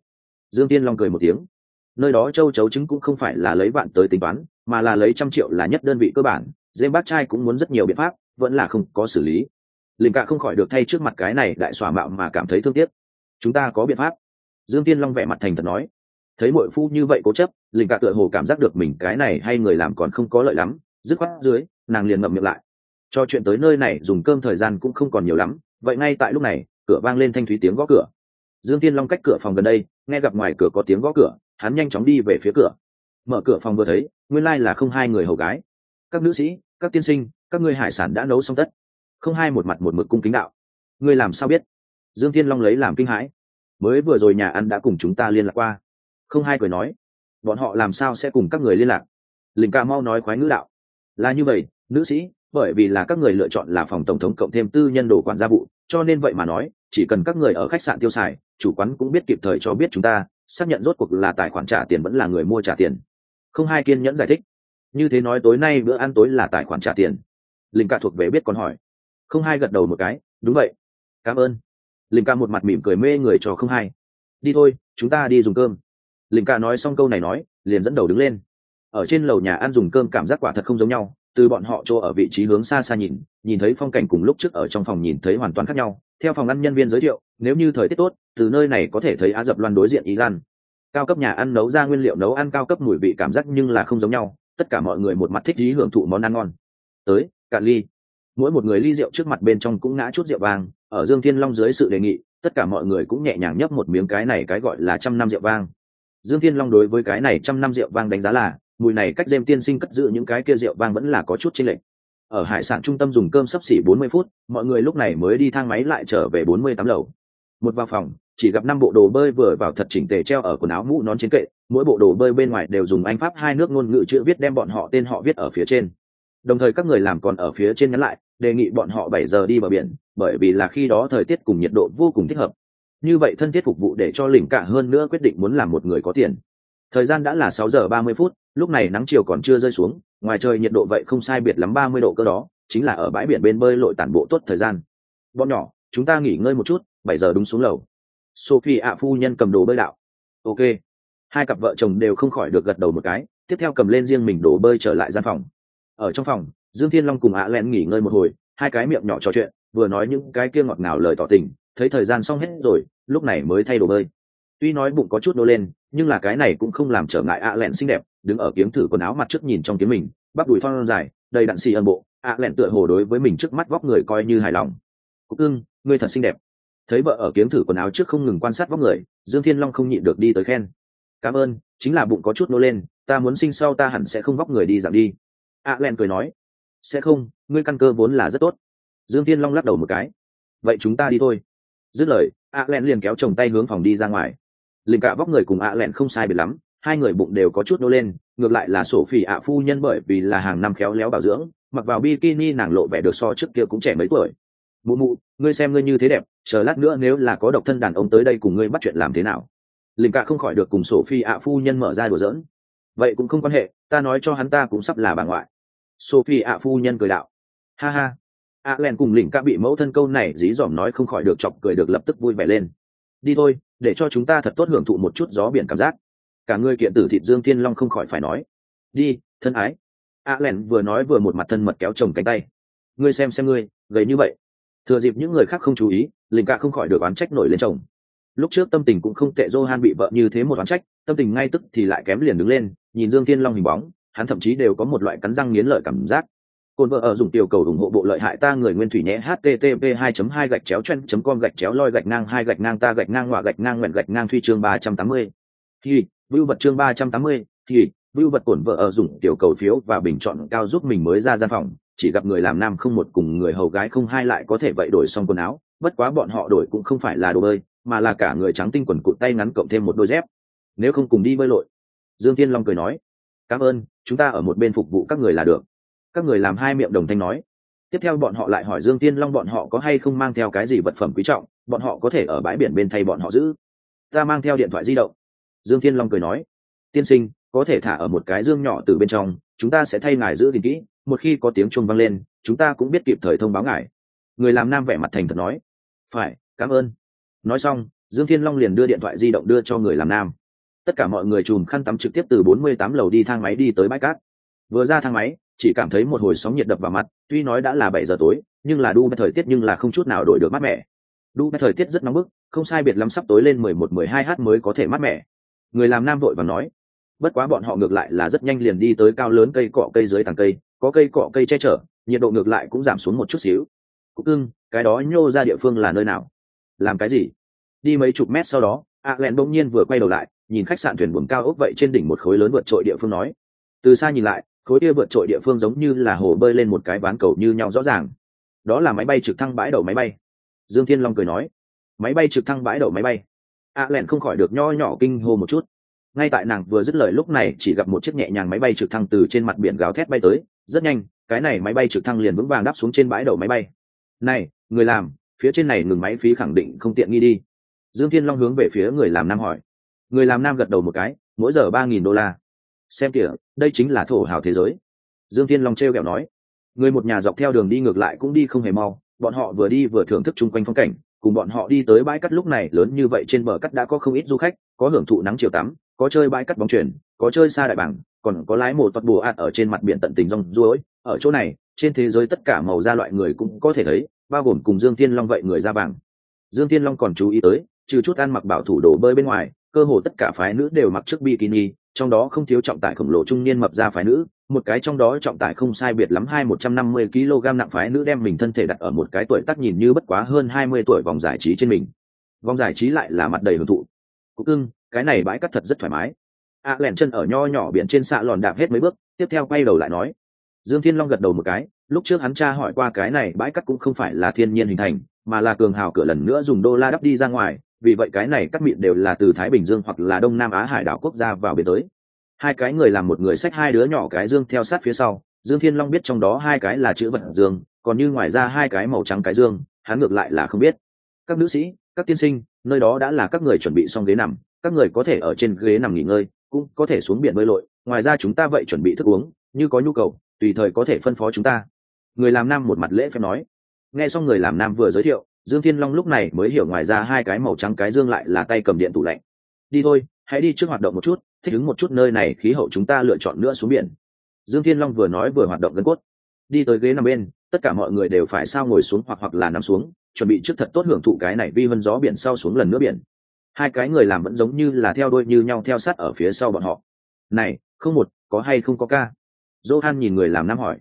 Dương tiên long cười một tiếng. Nơi đó châu chấu trứng cũng không phải là lấy vạn tới tính toán, mà là lấy trăm triệu là nhất đơn vị cơ bản dêm bác trai cũng muốn rất nhiều biện pháp, vẫn là không có xử lý. Linh cạ không khỏi được thay trước mặt cái này đại xòa mạo mà cảm thấy thương tiếc. Chúng ta có biện pháp. Dương tiên long vẻ mặt thành thật nói. Thấy mội phu như vậy cố chấp, linh cạ tựa hồ cảm giác được mình cái này hay người làm còn không có lợi lắm, dứt khoát dưới, nàng liền ngậm miệng lại. Cho chuyện tới nơi này dùng cơm thời gian cũng không còn nhiều lắm vậy ngay tại lúc này, cửa vang lên thanh thúy tiếng gõ cửa. Dương tiên long cách cửa phòng gần đây, nghe gặp ngoài cửa có tiếng gõ cửa, hắn nhanh chóng đi về phía cửa. Mở cửa phòng vừa thấy, nguyên lai là không hai người hầu gái. Các nữ sĩ, các tiên sinh, các ngươi hải sản đã nấu xong tất. Không hai một mặt một mực cung kính đạo. Ngươi làm sao biết? Dương thiên long lấy làm kinh hãi. Mới vừa rồi nhà ăn đã cùng chúng ta liên lạc qua. Không hai cười nói. Bọn họ làm sao sẽ cùng các người liên lạc? Linh ca mau nói khoái ngữ đạo. Là như vậy, nữ sĩ bởi vì là các người lựa chọn là phòng tổng thống cộng thêm tư nhân đồ quản gia vụ, cho nên vậy mà nói, chỉ cần các người ở khách sạn tiêu xài, chủ quán cũng biết kịp thời cho biết chúng ta, xác nhận rốt cuộc là tài khoản trả tiền vẫn là người mua trả tiền. Không hai kiên nhẫn giải thích. Như thế nói tối nay bữa ăn tối là tài khoản trả tiền. Linh ca thuộc về biết còn hỏi. Không hai gật đầu một cái, đúng vậy. Cảm ơn. Linh ca một mặt mỉm cười mê người cho không hai. Đi thôi, chúng ta đi dùng cơm. Linh ca nói xong câu này nói, liền dẫn đầu đứng lên. Ở trên lầu nhà ăn dùng cơm cảm giác quả thật không giống nhau từ bọn họ chỗ ở vị trí hướng xa xa nhìn nhìn thấy phong cảnh cùng lúc trước ở trong phòng nhìn thấy hoàn toàn khác nhau. Theo phòng ăn nhân viên giới thiệu, nếu như thời tiết tốt, từ nơi này có thể thấy á dập loan đối diện iran cao cấp nhà ăn nấu ra nguyên liệu nấu ăn cao cấp mùi vị cảm giác nhưng là không giống nhau, tất cả mọi người một mặt thích ý hưởng thụ món ăn ngon. Tới, cạn ly. Mỗi một người ly rượu trước mặt bên trong cũng ngã chút rượu vang, ở dương thiên long dưới sự đề nghị, tất cả mọi người cũng nhẹ nhàng nhấp một miếng cái này cái gọi là trăm năm rượu vang. Dương thiên long đối với cái này trăm năm rượu vang đánh giá là mùi này cách dêm tiên sinh cất giữ những cái kia rượu vang vẫn là có chút chênh lệch. Ở hải sản trung tâm dùng cơm sắp xỉ bốn mươi phút, mọi người lúc này mới đi thang máy lại trở về bốn mươi tám lầu. Một vào phòng, chỉ gặp năm bộ đồ bơi vừa vào thật chỉnh tề treo ở quần áo mũ nón chiến kệ, mỗi bộ đồ bơi bên ngoài đều dùng anh pháp hai nước ngôn ngữ chữ viết đem bọn họ tên họ viết ở phía trên. Đồng thời các người làm còn ở phía trên nhắn lại, đề nghị bọn họ bảy giờ đi bờ biển, bởi vì là khi đó thời tiết cùng nhiệt độ vô cùng thích hợp. Như vậy thân thiết phục vụ để cho lỉnh cả hơn nữa quyết định muốn làm một người có tiền thời gian đã là sáu giờ ba mươi phút, lúc này nắng chiều còn chưa rơi xuống, ngoài trời nhiệt độ vậy không sai biệt lắm ba mươi độ cơ đó, chính là ở bãi biển bên bơi lội tản bộ tốt thời gian. Bọn nhỏ, chúng ta nghỉ ngơi một chút, bảy giờ đúng xuống lầu. Sophie ạ phu nhân cầm đồ bơi đạo. Ok. Hai cặp vợ chồng đều không khỏi được gật đầu một cái, tiếp theo cầm lên riêng mình đồ bơi trở lại gian phòng. Ở trong phòng, dương thiên long cùng ạ len nghỉ ngơi một hồi, hai cái miệng nhỏ trò chuyện, vừa nói những cái kia ngọt ngào lời tỏ tình, thấy thời gian xong hết rồi, lúc này mới thay đồ bơi tuy nói bụng có chút nô lên, nhưng là cái này cũng không làm trở ngại ạ lẹn xinh đẹp, đứng ở kiếm thử quần áo mặt trước nhìn trong kiếm mình, bắp đùi phong dài, đầy đạn xì ân bộ ạ lẹn tựa hồ đối với mình trước mắt vóc người coi như hài lòng. Cúc ưng ngươi thật xinh đẹp. Thấy vợ ở kiếm thử quần áo trước không ngừng quan sát vóc người, dương thiên long không nhịn được đi tới khen. Cảm ơn, chính là bụng có chút nô lên, ta muốn sinh sau ta hẳn sẽ không vóc người đi giảm đi. Ạ lẹn cười nói. Sẽ không, ngươi căn cơ vốn là rất tốt. Dương thiên long lắc đầu một cái. Vậy chúng ta đi thôi. Dứt lời ạ lẹn liền kéo chồng tay hướng phòng đi ra ngoài linh cả vóc người cùng ạ lẹn không sai biệt lắm, hai người bụng đều có chút nô lên, ngược lại là sổ phỉ ạ phu nhân bởi vì là hàng năm khéo léo bảo dưỡng, mặc vào bikini nàng lộ vẻ được so trước kia cũng trẻ mấy tuổi. Mụ mụ, ngươi xem ngươi như thế đẹp, chờ lát nữa nếu là có độc thân đàn ông tới đây cùng ngươi bắt chuyện làm thế nào? Linh cả không khỏi được cùng sổ phi ạ phu nhân mở ra đùa giỡn. Vậy cũng không quan hệ, ta nói cho hắn ta cũng sắp là bà ngoại. Sophie ạ phu nhân cười đạo. Ha ha. Ạ len cùng lỉnh ca bị mẫu thân câu này dí dỏm nói không khỏi được chọc cười được lập tức vui vẻ lên đi thôi, để cho chúng ta thật tốt hưởng thụ một chút gió biển cảm giác. Cả người kiện tử thịt dương thiên long không khỏi phải nói, đi, thân ái. A len vừa nói vừa một mặt thân mật kéo chồng cánh tay, ngươi xem xem ngươi, gầy như vậy. Thừa dịp những người khác không chú ý, linh ca không khỏi được oán trách nổi lên chồng. Lúc trước tâm tình cũng không tệ, johan bị vợ như thế một oán trách, tâm tình ngay tức thì lại kém liền đứng lên, nhìn dương thiên long hình bóng, hắn thậm chí đều có một loại cắn răng nghiến lợi cảm giác. Côn vợ ở dùng tiểu cầu ủng hộ bộ lợi hại ta người nguyên thủy nhé http 2 2 gạch chéo chen com gạch chéo loi gạch ngang hai gạch ngang ta gạch ngang ngoạ gạch ngang nguyện gạch ngang thuy chương 380. Thì, view vật chương 380, thì, view vật cổn vợ ở dùng tiểu cầu phiếu và bình chọn cao giúp mình mới ra gian phòng, chỉ gặp người làm nam không một cùng người hầu gái không hai lại có thể vậy đổi xong quần áo, bất quá bọn họ đổi cũng không phải là đồ bơi, mà là cả người trắng tinh quần cụt tay ngắn cộng thêm một đôi dép. Nếu không cùng đi bơi lội. Dương thiên Long cười nói, cảm ơn, chúng ta ở một bên phục vụ các người là được các người làm hai miệng đồng thanh nói. Tiếp theo bọn họ lại hỏi dương tiên long bọn họ có hay không mang theo cái gì vật phẩm quý trọng, bọn họ có thể ở bãi biển bên thay bọn họ giữ. Ta mang theo điện thoại di động. Dương tiên long cười nói. Tiên sinh, có thể thả ở một cái dương nhỏ từ bên trong, chúng ta sẽ thay ngài giữ gìn kỹ, một khi có tiếng chuông vang lên, chúng ta cũng biết kịp thời thông báo ngài. Người làm nam vẻ mặt thành thật nói. Phải, cảm ơn. Nói xong, dương thiên long liền đưa điện thoại di động đưa cho người làm nam. Tất cả mọi người chùm khăn tắm trực tiếp từ 48 lầu đi thang máy đi tới bãi cát. Vừa ra thang máy chỉ cảm thấy một hồi sóng nhiệt đập vào mặt, tuy nói đã là bảy giờ tối, nhưng là đu thời tiết nhưng là không chút nào đổi được mát mẻ. Đu thời tiết rất nóng bức, không sai biệt lắm sắp tối lên mười một, mười hai h mới có thể mát mẻ. Người làm nam vội và nói, bất quá bọn họ ngược lại là rất nhanh liền đi tới cao lớn cây cọ cây dưới tàng cây, có cây cọ cây che chở, nhiệt độ ngược lại cũng giảm xuống một chút xíu. Cúc ưng cái đó nhô ra địa phương là nơi nào? Làm cái gì? Đi mấy chục mét sau đó, a lẹn bỗng nhiên vừa quay đầu lại, nhìn khách sạn thuyền buồng cao ốc vậy trên đỉnh một khối lớn vượt trội địa phương nói. Từ xa nhìn lại khối kia vượt trội địa phương giống như là hồ bơi lên một cái ván cầu như nhau rõ ràng. Đó là máy bay trực thăng bãi đậu máy bay. Dương thiên long cười nói, máy bay trực thăng bãi đậu máy bay. A lẹn không khỏi được nho nhỏ kinh hô một chút. Ngay tại nàng vừa dứt lời lúc này, chỉ gặp một chiếc nhẹ nhàng máy bay trực thăng từ trên mặt biển gào thét bay tới. Rất nhanh, cái này máy bay trực thăng liền vững vàng đáp xuống trên bãi đậu máy bay. Này, người làm, phía trên này ngừng máy phí khẳng định không tiện nghi đi. Dương thiên long hướng về phía người làm nam hỏi. Người làm nam gật đầu một cái, mỗi giờ ba nghìn đô la xem kìa, đây chính là thổ hào thế giới. Dương thiên long t r e o kẹo nói. Người một nhà dọc theo đường đi ngược lại cũng đi không hề mau, bọn họ vừa đi vừa thưởng thức chung quanh phong cảnh, cùng bọn họ đi tới bãi cắt lúc này lớn như vậy trên bờ cắt đã có không ít du khách, có hưởng thụ nắng chiều tắm, có chơi bãi cắt bóng chuyển có chơi xa đại bảng, còn có lái một toát bùa ạt ở trên mặt biển tận tình rong ruỗi ở chỗ này, trên thế giới tất cả màu da loại người cũng có thể thấy, bao gồm cùng dương thiên long vậy người da vàng. Dương thiên long còn chú ý tới, trừ chút ăn mặc bảo thủ đồ bơi bên ngoài, cơ hồ tất cả phái nữ đều mặc trước bikini trong đó không thiếu trọng tải khổng lồ trung niên mập ra phái nữ một cái trong đó trọng tải không sai biệt lắm hai một trăm năm mươi kg nặng phái nữ đem mình thân thể đặt ở một cái tuổi tác nhìn như bất quá hơn hai mươi tuổi vòng giải trí trên mình. Vòng giải trí lại là mặt đầy hưởng thụ. Cúc ưng cái này bãi cắt thật rất thoải mái. A à, lẻn chân ở nho nhỏ biển trên xạ lòn đạp hết mấy bước tiếp theo quay đầu lại nói. Dương thiên long gật đầu một cái lúc trước hắn tra hỏi qua cái này bãi cắt cũng không phải là thiên nhiên hình thành mà là cường hào cửa lần nữa dùng đô la đắp đi ra ngoài vì vậy cái này cắt mịn đều là từ thái bình dương hoặc là đông nam á hải đảo quốc gia vào biển tới. Hai cái người làm một người xách hai đứa nhỏ cái dương theo sát phía sau, dương thiên long biết trong đó hai cái là chữ vật dương, còn như ngoài ra hai cái màu trắng cái dương, hắn ngược lại là không biết. Các nữ sĩ, các tiên sinh, nơi đó đã là các người chuẩn bị xong ghế nằm, các người có thể ở trên ghế nằm nghỉ ngơi, cũng có thể xuống biển bơi lội. Ngoài ra chúng ta vậy chuẩn bị thức uống, như có nhu cầu, tùy thời có thể phân phó chúng ta. Người làm nam một mặt lễ phép nói. Nghe xong người làm nam vừa giới thiệu dương thiên long lúc này mới hiểu ngoài ra hai cái màu trắng cái dương lại là tay cầm điện tủ lạnh. Đi thôi, hãy đi trước hoạt động một chút, thích ứng một chút nơi này, khí hậu chúng ta lựa chọn nữa xuống biển. Dương thiên long vừa nói vừa hoạt động gân cốt. Đi tới ghế nằm bên, tất cả mọi người đều phải sao ngồi xuống hoặc hoặc là nằm xuống, chuẩn bị trước thật tốt hưởng thụ cái này vi vân gió biển sau xuống lần nữa biển. Hai cái người làm vẫn giống như là theo đôi như nhau theo sát ở phía sau bọn họ. Này, không một, có hay không có ca? Johan nhìn người làm nam hỏi.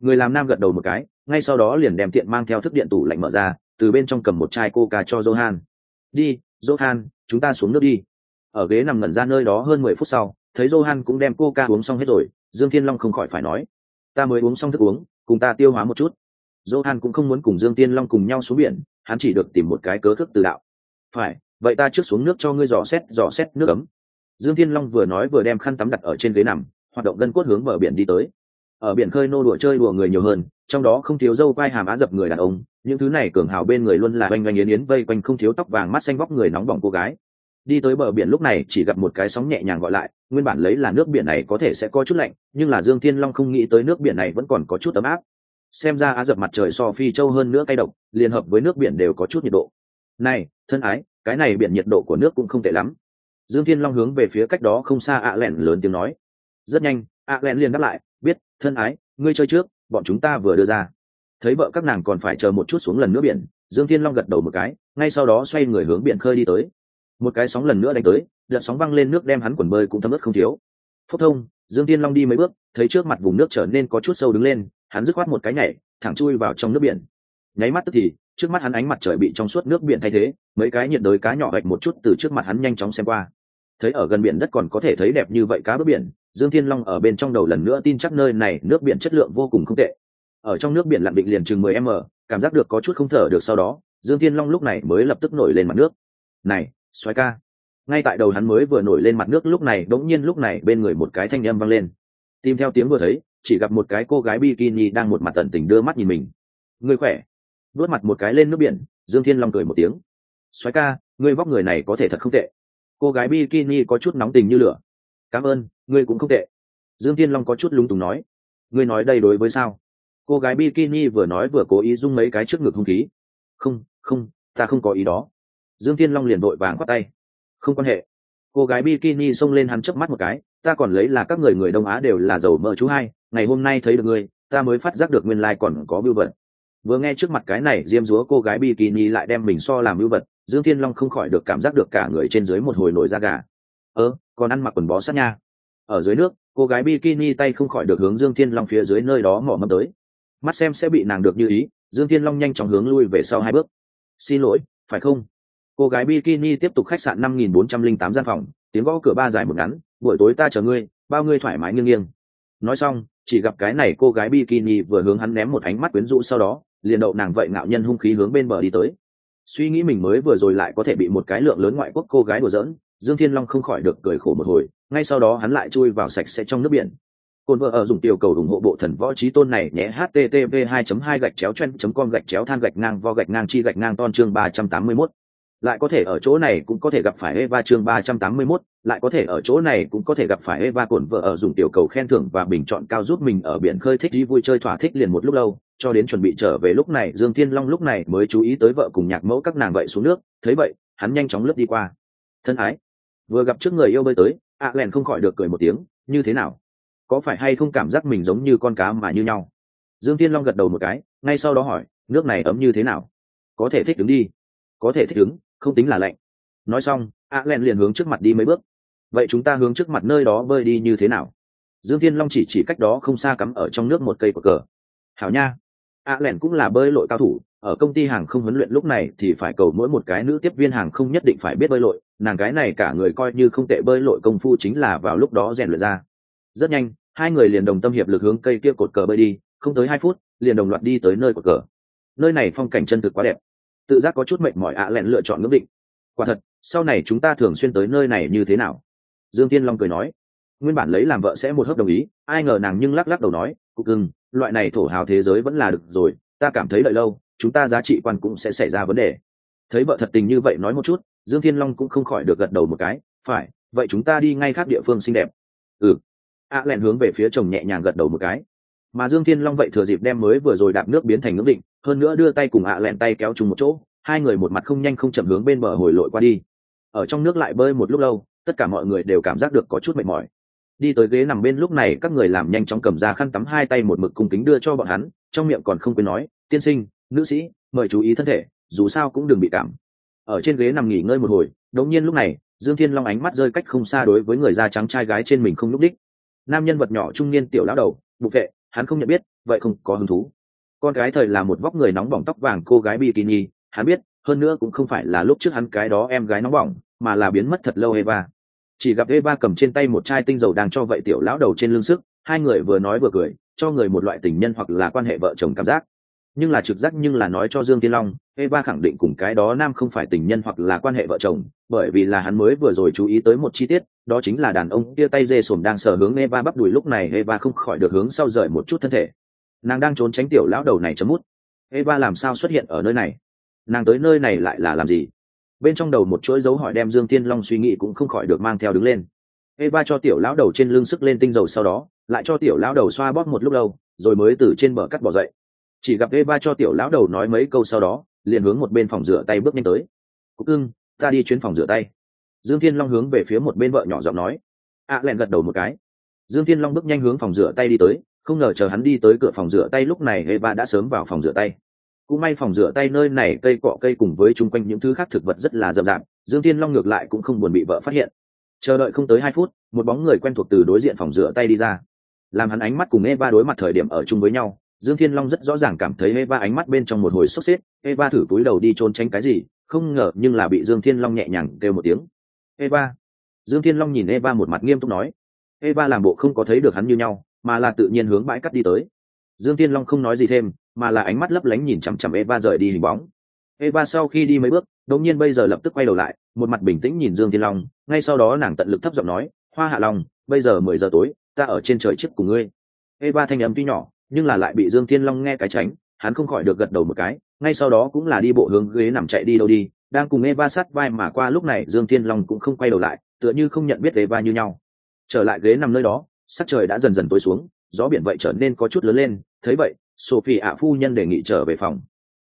Người làm nam gật đầu một cái, ngay sau đó liền đem tiện mang theo thức điện tủ lạnh mở ra từ bên trong cầm một chai coca cho johan. Đi, johan, chúng ta xuống nước đi. Ở ghế nằm ngẩn ra nơi đó hơn mười phút sau, thấy johan cũng đem coca uống xong hết rồi, dương thiên long không khỏi phải nói, ta mới uống xong thức uống, cùng ta tiêu hóa một chút. Johan cũng không muốn cùng dương thiên long cùng nhau xuống biển, hắn chỉ được tìm một cái cớ thức từ đạo. Phải, vậy ta trước xuống nước cho ngươi dò xét dò xét nước ấm. Dương thiên long vừa nói vừa đem khăn tắm đặt ở trên ghế nằm, hoạt động gân cốt hướng bờ biển đi tới ở biển khơi nô đùa chơi đùa người nhiều hơn, trong đó không thiếu dâu vai hàm á dập người đàn ông, những thứ này cường hào bên người luôn là oanh oanh yến yến vây quanh không thiếu tóc vàng mắt xanh vóc người nóng bỏng cô gái. Đi tới bờ biển lúc này chỉ gặp một cái sóng nhẹ nhàng gọi lại, nguyên bản lấy là nước biển này có thể sẽ có chút lạnh, nhưng là dương thiên long không nghĩ tới nước biển này vẫn còn có chút ấm áp. Xem ra á dập mặt trời so phi châu hơn nữa cay độc, liên hợp với nước biển đều có chút nhiệt độ. Này, thân ái, cái này biển nhiệt độ của nước cũng không tệ lắm. Dương thiên long hướng về phía cách đó không xa ạ lẹn lớn tiếng nói. Rất nhanh a len liền đáp lại, biết, thân ái, ngươi chơi trước, bọn chúng ta vừa đưa ra. Thấy vợ các nàng còn phải chờ một chút xuống lần nữa biển, dương thiên long gật đầu một cái, ngay sau đó xoay người hướng biển khơi đi tới. Một cái sóng lần nữa đánh tới, đợt sóng văng lên nước đem hắn quần bơi cũng thấm ướt không thiếu. Phúc thông, dương thiên long đi mấy bước, thấy trước mặt vùng nước trở nên có chút sâu đứng lên, hắn dứt khoát một cái nhảy, thẳng chui vào trong nước biển. Nháy mắt tức thì, trước mắt hắn ánh mặt trời bị trong suốt nước biển thay thế, mấy cái nhiệt đới cá nhỏ gạch một chút từ trước mặt hắn nhanh chóng xem qua thấy ở gần biển đất còn có thể thấy đẹp như vậy cá bớt biển, dương thiên long ở bên trong đầu lần nữa tin chắc nơi này nước biển chất lượng vô cùng không tệ. Ở trong nước biển lặn định liền chừng mười m, cảm giác được có chút không thở được sau đó, dương thiên long lúc này mới lập tức nổi lên mặt nước. Này xoáy ca. Ngay tại đầu hắn mới vừa nổi lên mặt nước lúc này, đống nhiên lúc này bên người một cái thanh âm vang lên. Tìm theo tiếng vừa thấy, chỉ gặp một cái cô gái bikini đang một mặt tận tình đưa mắt nhìn mình. Người khỏe. Vớt mặt một cái lên nước biển, dương thiên long cười một tiếng. Xoáy ca, ngươi vóc người này có thể thật không tệ cô gái bikini có chút nóng tình như lửa. Cảm ơn, ngươi cũng không tệ. Dương thiên long có chút lúng túng nói. Ngươi nói đây đối với sao? Cô gái bikini vừa nói vừa cố ý dung mấy cái trước ngực không khí. Không không, ta không có ý đó. Dương thiên long liền vội vàng khoát tay. Không quan hệ. Cô gái bikini xông lên hắn chớp mắt một cái. Ta còn lấy là các người người đông á đều là giàu mỡ chú hai, ngày hôm nay thấy được ngươi, ta mới phát giác được nguyên lai còn có bưu vật. Vừa nghe trước mặt cái này, diêm dúa cô gái bikini lại đem mình so làm bưu vật dương thiên long không khỏi được cảm giác được cả người trên dưới một hồi nổi da gà. Ơ, còn ăn mặc quần bó sát nha. Ở dưới nước, cô gái bikini tay không khỏi được hướng dương thiên long phía dưới nơi đó mỏ mâm tới. Mắt xem sẽ bị nàng được như ý, dương thiên long nhanh chóng hướng lui về sau hai bước. Xin lỗi, phải không? Cô gái bikini tiếp tục khách sạn năm nghìn bốn trăm linh tám gian phòng, tiếng gõ cửa ba dài một ngắn, buổi tối ta chờ ngươi, bao ngươi thoải mái nghiêng nghiêng. Nói xong, chỉ gặp cái này cô gái bikini vừa hướng hắn ném một ánh mắt quyến rũ sau đó, liền đậu nàng vậy ngạo nhân hung khí hướng bên bờ đi tới suy nghĩ mình mới vừa rồi lại có thể bị một cái lượng lớn ngoại quốc cô gái đùa giỡn, dương thiên long không khỏi được cười khổ một hồi, ngay sau đó hắn lại chui vào sạch sẽ trong nước biển. Cồn vợ ở dùng tiểu cầu ủng hộ bộ thần võ trí tôn này nhé, http 2 2 gạch chéo chen com gạch chéo than gạch ngang vo gạch ngang chi gạch ngang ton chương 381 lại có thể ở chỗ này cũng có thể gặp phải Eva chương 381, lại có thể ở chỗ này cũng có thể gặp phải Eva cuộn vợ ở dùng tiểu cầu khen thưởng và bình chọn cao giúp mình ở biển khơi thích đi vui chơi thỏa thích liền một lúc lâu, cho đến chuẩn bị trở về lúc này Dương Thiên Long lúc này mới chú ý tới vợ cùng nhạc mẫu các nàng vậy xuống nước, thấy vậy, hắn nhanh chóng lướt đi qua. Thân ái, vừa gặp trước người yêu bơi tới, ạ lèn không khỏi được cười một tiếng, như thế nào? Có phải hay không cảm giác mình giống như con cá mà như nhau? Dương Thiên Long gật đầu một cái, ngay sau đó hỏi, nước này ấm như thế nào? Có thể thích đứng đi. Có thể thích đứng, không tính là lạnh. Nói xong a len liền hướng trước mặt đi mấy bước. Vậy chúng ta hướng trước mặt nơi đó bơi đi như thế nào? Dương thiên long chỉ chỉ cách đó không xa cắm ở trong nước một cây cờ cờ. Hảo nha. A len cũng là bơi lội cao thủ, ở công ty hàng không huấn luyện lúc này thì phải cầu mỗi một cái nữ tiếp viên hàng không nhất định phải biết bơi lội, nàng cái này cả người coi như không tệ bơi lội công phu chính là vào lúc đó rèn luyện ra. Rất nhanh, hai người liền đồng tâm hiệp lực hướng cây kia cột cờ bơi đi, không tới hai phút, liền đồng loạt đi tới nơi cột cờ. Nơi này phong cảnh chân thực quá đẹp tự giác có chút mệt mỏi ạ à lẹn lựa chọn ngưỡng định. Quả thật, sau này chúng ta thường xuyên tới nơi này như thế nào? Dương tiên long cười nói. Nguyên bản lấy làm vợ sẽ một hớp đồng ý, ai ngờ nàng nhưng lắc lắc đầu nói, cục ưng loại này thổ hào thế giới vẫn là được rồi, ta cảm thấy đợi lâu, chúng ta giá trị quan cũng sẽ xảy ra vấn đề. Thấy vợ thật tình như vậy nói một chút, dương thiên long cũng không khỏi được gật đầu một cái, phải, vậy chúng ta đi ngay khác địa phương xinh đẹp. Ừ. ạ à lẹn hướng về phía chồng nhẹ nhàng gật đầu một cái mà dương thiên long vậy thừa dịp đem mới vừa rồi đạp nước biến thành ngưỡng định, hơn nữa đưa tay cùng ạ lẹn tay kéo chung một chỗ, hai người một mặt không nhanh không chậm hướng bên bờ hồi lội qua đi. Ở trong nước lại bơi một lúc lâu, tất cả mọi người đều cảm giác được có chút mệt mỏi. Đi tới ghế nằm bên lúc này, các người làm nhanh chóng cầm ra khăn tắm hai tay một mực cung kính đưa cho bọn hắn, trong miệng còn không quên nói, tiên sinh, nữ sĩ, mời chú ý thân thể, dù sao cũng đừng bị cảm. Ở trên ghế nằm nghỉ ngơi một hồi, đống nhiên lúc này, dương thiên long ánh mắt rơi cách không xa đối với người da trắng trai gái trên mình không lúc đích nam nhân vật nhỏ trung niên tiểu lão đầu, bục vệ hắn không nhận biết, vậy không có hứng thú. Con gái thời là một vóc người nóng bỏng tóc vàng cô gái bikini, hắn biết, hơn nữa cũng không phải là lúc trước hắn cái đó em gái nóng bỏng, mà là biến mất thật lâu eva. Chỉ gặp eva cầm trên tay một chai tinh dầu đang cho vậy tiểu lão đầu trên lưng sức, hai người vừa nói vừa cười, cho người một loại tình nhân hoặc là quan hệ vợ chồng cảm giác nhưng là trực giác nhưng là nói cho dương tiên long, eva khẳng định cùng cái đó nam không phải tình nhân hoặc là quan hệ vợ chồng, bởi vì là hắn mới vừa rồi chú ý tới một chi tiết, đó chính là đàn ông kia tay dê sồm đang sờ hướng eva bắp đùi lúc này eva không khỏi được hướng sau rời một chút thân thể. Nàng đang trốn tránh tiểu lão đầu này chấm mút. Eva làm sao xuất hiện ở nơi này? Nàng tới nơi này lại là làm gì? Bên trong đầu một chuỗi dấu hỏi đem dương tiên long suy nghĩ cũng không khỏi được mang theo đứng lên. Eva cho tiểu lão đầu trên lưng sức lên tinh dầu sau đó, lại cho tiểu lão đầu xoa bóp một lúc lâu, rồi mới từ trên bờ cắt bỏ dậy chỉ gặp eva cho tiểu lão đầu nói mấy câu sau đó liền hướng một bên phòng rửa tay bước nhanh tới. Cúc ưng ta đi chuyến phòng rửa tay. Dương thiên long hướng về phía một bên vợ nhỏ giọng nói. Ạ à, lẹn gật đầu một cái. Dương thiên long bước nhanh hướng phòng rửa tay đi tới không ngờ chờ hắn đi tới cửa phòng rửa tay lúc này eva đã sớm vào phòng rửa tay. Cũng may phòng rửa tay nơi này cây cọ cây cùng với chung quanh những thứ khác thực vật rất là rậm rạp dương thiên long ngược lại cũng không buồn bị vợ phát hiện. Chờ đợi không tới hai phút một bóng người quen thuộc từ đối diện phòng rửa tay đi ra. Làm hắn ánh mắt cùng eva đối mặt thời điểm ở chung với nhau dương thiên long rất rõ ràng cảm thấy eva ánh mắt bên trong một hồi sốt xếp, eva thử cúi đầu đi trốn tránh cái gì, không ngờ nhưng là bị dương thiên long nhẹ nhàng kêu một tiếng. Eva. Dương thiên long nhìn eva một mặt nghiêm túc nói. Eva làm bộ không có thấy được hắn như nhau, mà là tự nhiên hướng bãi cắt đi tới. Dương thiên long không nói gì thêm, mà là ánh mắt lấp lánh nhìn chằm chằm eva rời đi hình bóng. Eva sau khi đi mấy bước, đột nhiên bây giờ lập tức quay đầu lại, một mặt bình tĩnh nhìn dương thiên long, ngay sau đó nàng tận lực thấp giọng nói, hoa hạ long, bây giờ mười giờ tối, ta ở trên trời trước cùng ngươi. Eva thanh âm tuy nhỏ nhưng là lại bị dương thiên long nghe cái tránh, hắn không khỏi được gật đầu một cái, ngay sau đó cũng là đi bộ hướng ghế nằm chạy đi đâu đi, đang cùng eva sát vai mà qua lúc này dương thiên long cũng không quay đầu lại, tựa như không nhận biết eva như nhau. Trở lại ghế nằm nơi đó, sắc trời đã dần dần tối xuống, gió biển vậy trở nên có chút lớn lên, thấy vậy, sophie ạ phu nhân đề nghị trở về phòng.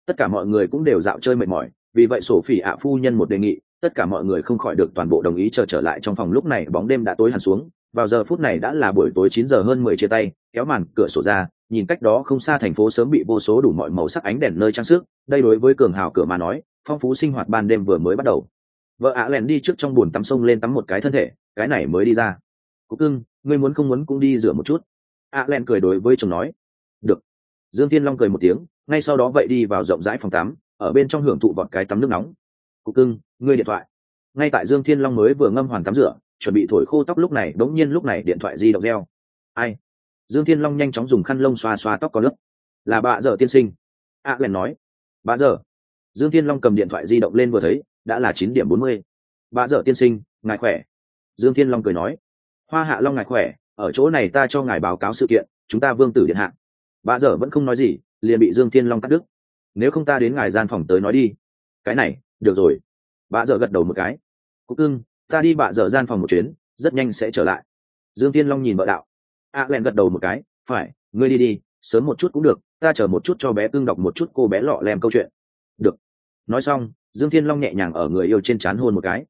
Tất cả mọi người cũng đều dạo chơi mệt mỏi, vì vậy sophie ạ phu nhân một đề nghị, tất cả mọi người không khỏi được toàn bộ đồng ý chờ trở lại trong phòng lúc này bóng đêm đã tối hẳn xuống, vào giờ phút này đã là buổi tối chín giờ hơn mười chia tay, kéo màn cửa sổ ra nhìn cách đó không xa thành phố sớm bị vô số đủ mọi màu sắc ánh đèn nơi trang sức, đây đối với cường hào cửa mà nói, phong phú sinh hoạt ban đêm vừa mới bắt đầu. Vợ ạ lèn đi trước trong bồn tắm sông lên tắm một cái thân thể, cái này mới đi ra. Cúc cưng, ngươi muốn không muốn cũng đi rửa một chút. ạ lèn cười đối với chồng nói. Được. Dương thiên long cười một tiếng, ngay sau đó vậy đi vào rộng rãi phòng tắm, ở bên trong hưởng thụ vọt cái tắm nước nóng. Cúc cưng, ngươi điện thoại. Ngay tại dương thiên long mới vừa ngâm hoàn tắm rửa, chuẩn bị thổi khô tóc lúc này, đống nhiên lúc này điện thoại di động reo. Ai dương thiên long nhanh chóng dùng khăn lông xoa xoa tóc có nước là bà giờ tiên sinh. A à, nói. Bà giờ dương thiên long cầm điện thoại di động lên vừa thấy đã là chín điểm bốn mươi. Bà giờ tiên sinh ngài khỏe? Dương thiên long cười nói. Hoa hạ long ngài khỏe ở chỗ này ta cho ngài báo cáo sự kiện chúng ta vương tử điện hạ. Bà giờ vẫn không nói gì liền bị dương thiên long cắt đứt. Nếu không ta đến ngài gian phòng tới nói đi. Cái này được rồi. Bà giờ gật đầu một cái. Cụ cưng ta đi bà giờ gian phòng một chuyến rất nhanh sẽ trở lại. Dương thiên long nhìn vợ đạo a len gật đầu một cái, phải, ngươi đi đi, sớm một chút cũng được, ta chờ một chút cho bé cưng đọc một chút cô bé lọ lem câu chuyện. Được. Nói xong, dương thiên long nhẹ nhàng ở người yêu trên c h á n hôn một cái.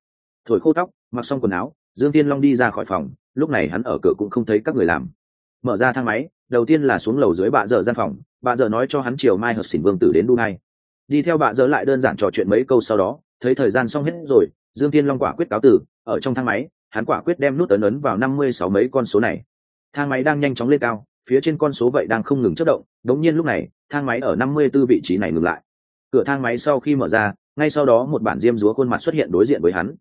Thổi khô tóc, mặc xong quần áo, dương thiên long đi ra khỏi phòng, lúc này hắn ở cửa cũng không thấy các người làm. Mở ra thang máy, đầu tiên là xuống lầu dưới bạ dở gian phòng, bạ dở nói cho hắn chiều mai hợp xỉn vương tử đến đu ngay đi theo bạ dở lại đơn giản trò chuyện mấy câu sau đó, thấy thời gian xong hết rồi, dương thiên long quả quyết cáo tử ở trong thang máy, hắn quả quyết đem nút ấn ấn vào năm mươi sáu mấy con số này thang máy đang nhanh chóng lên cao phía trên con số vậy đang không ngừng chất động đống nhiên lúc này thang máy ở năm mươi 54 vị trí này ngừng lại. Cửa thang máy sau khi mở ra ngay sau đó một bản diêm dúa khuôn mặt xuất hiện đối diện với hắn.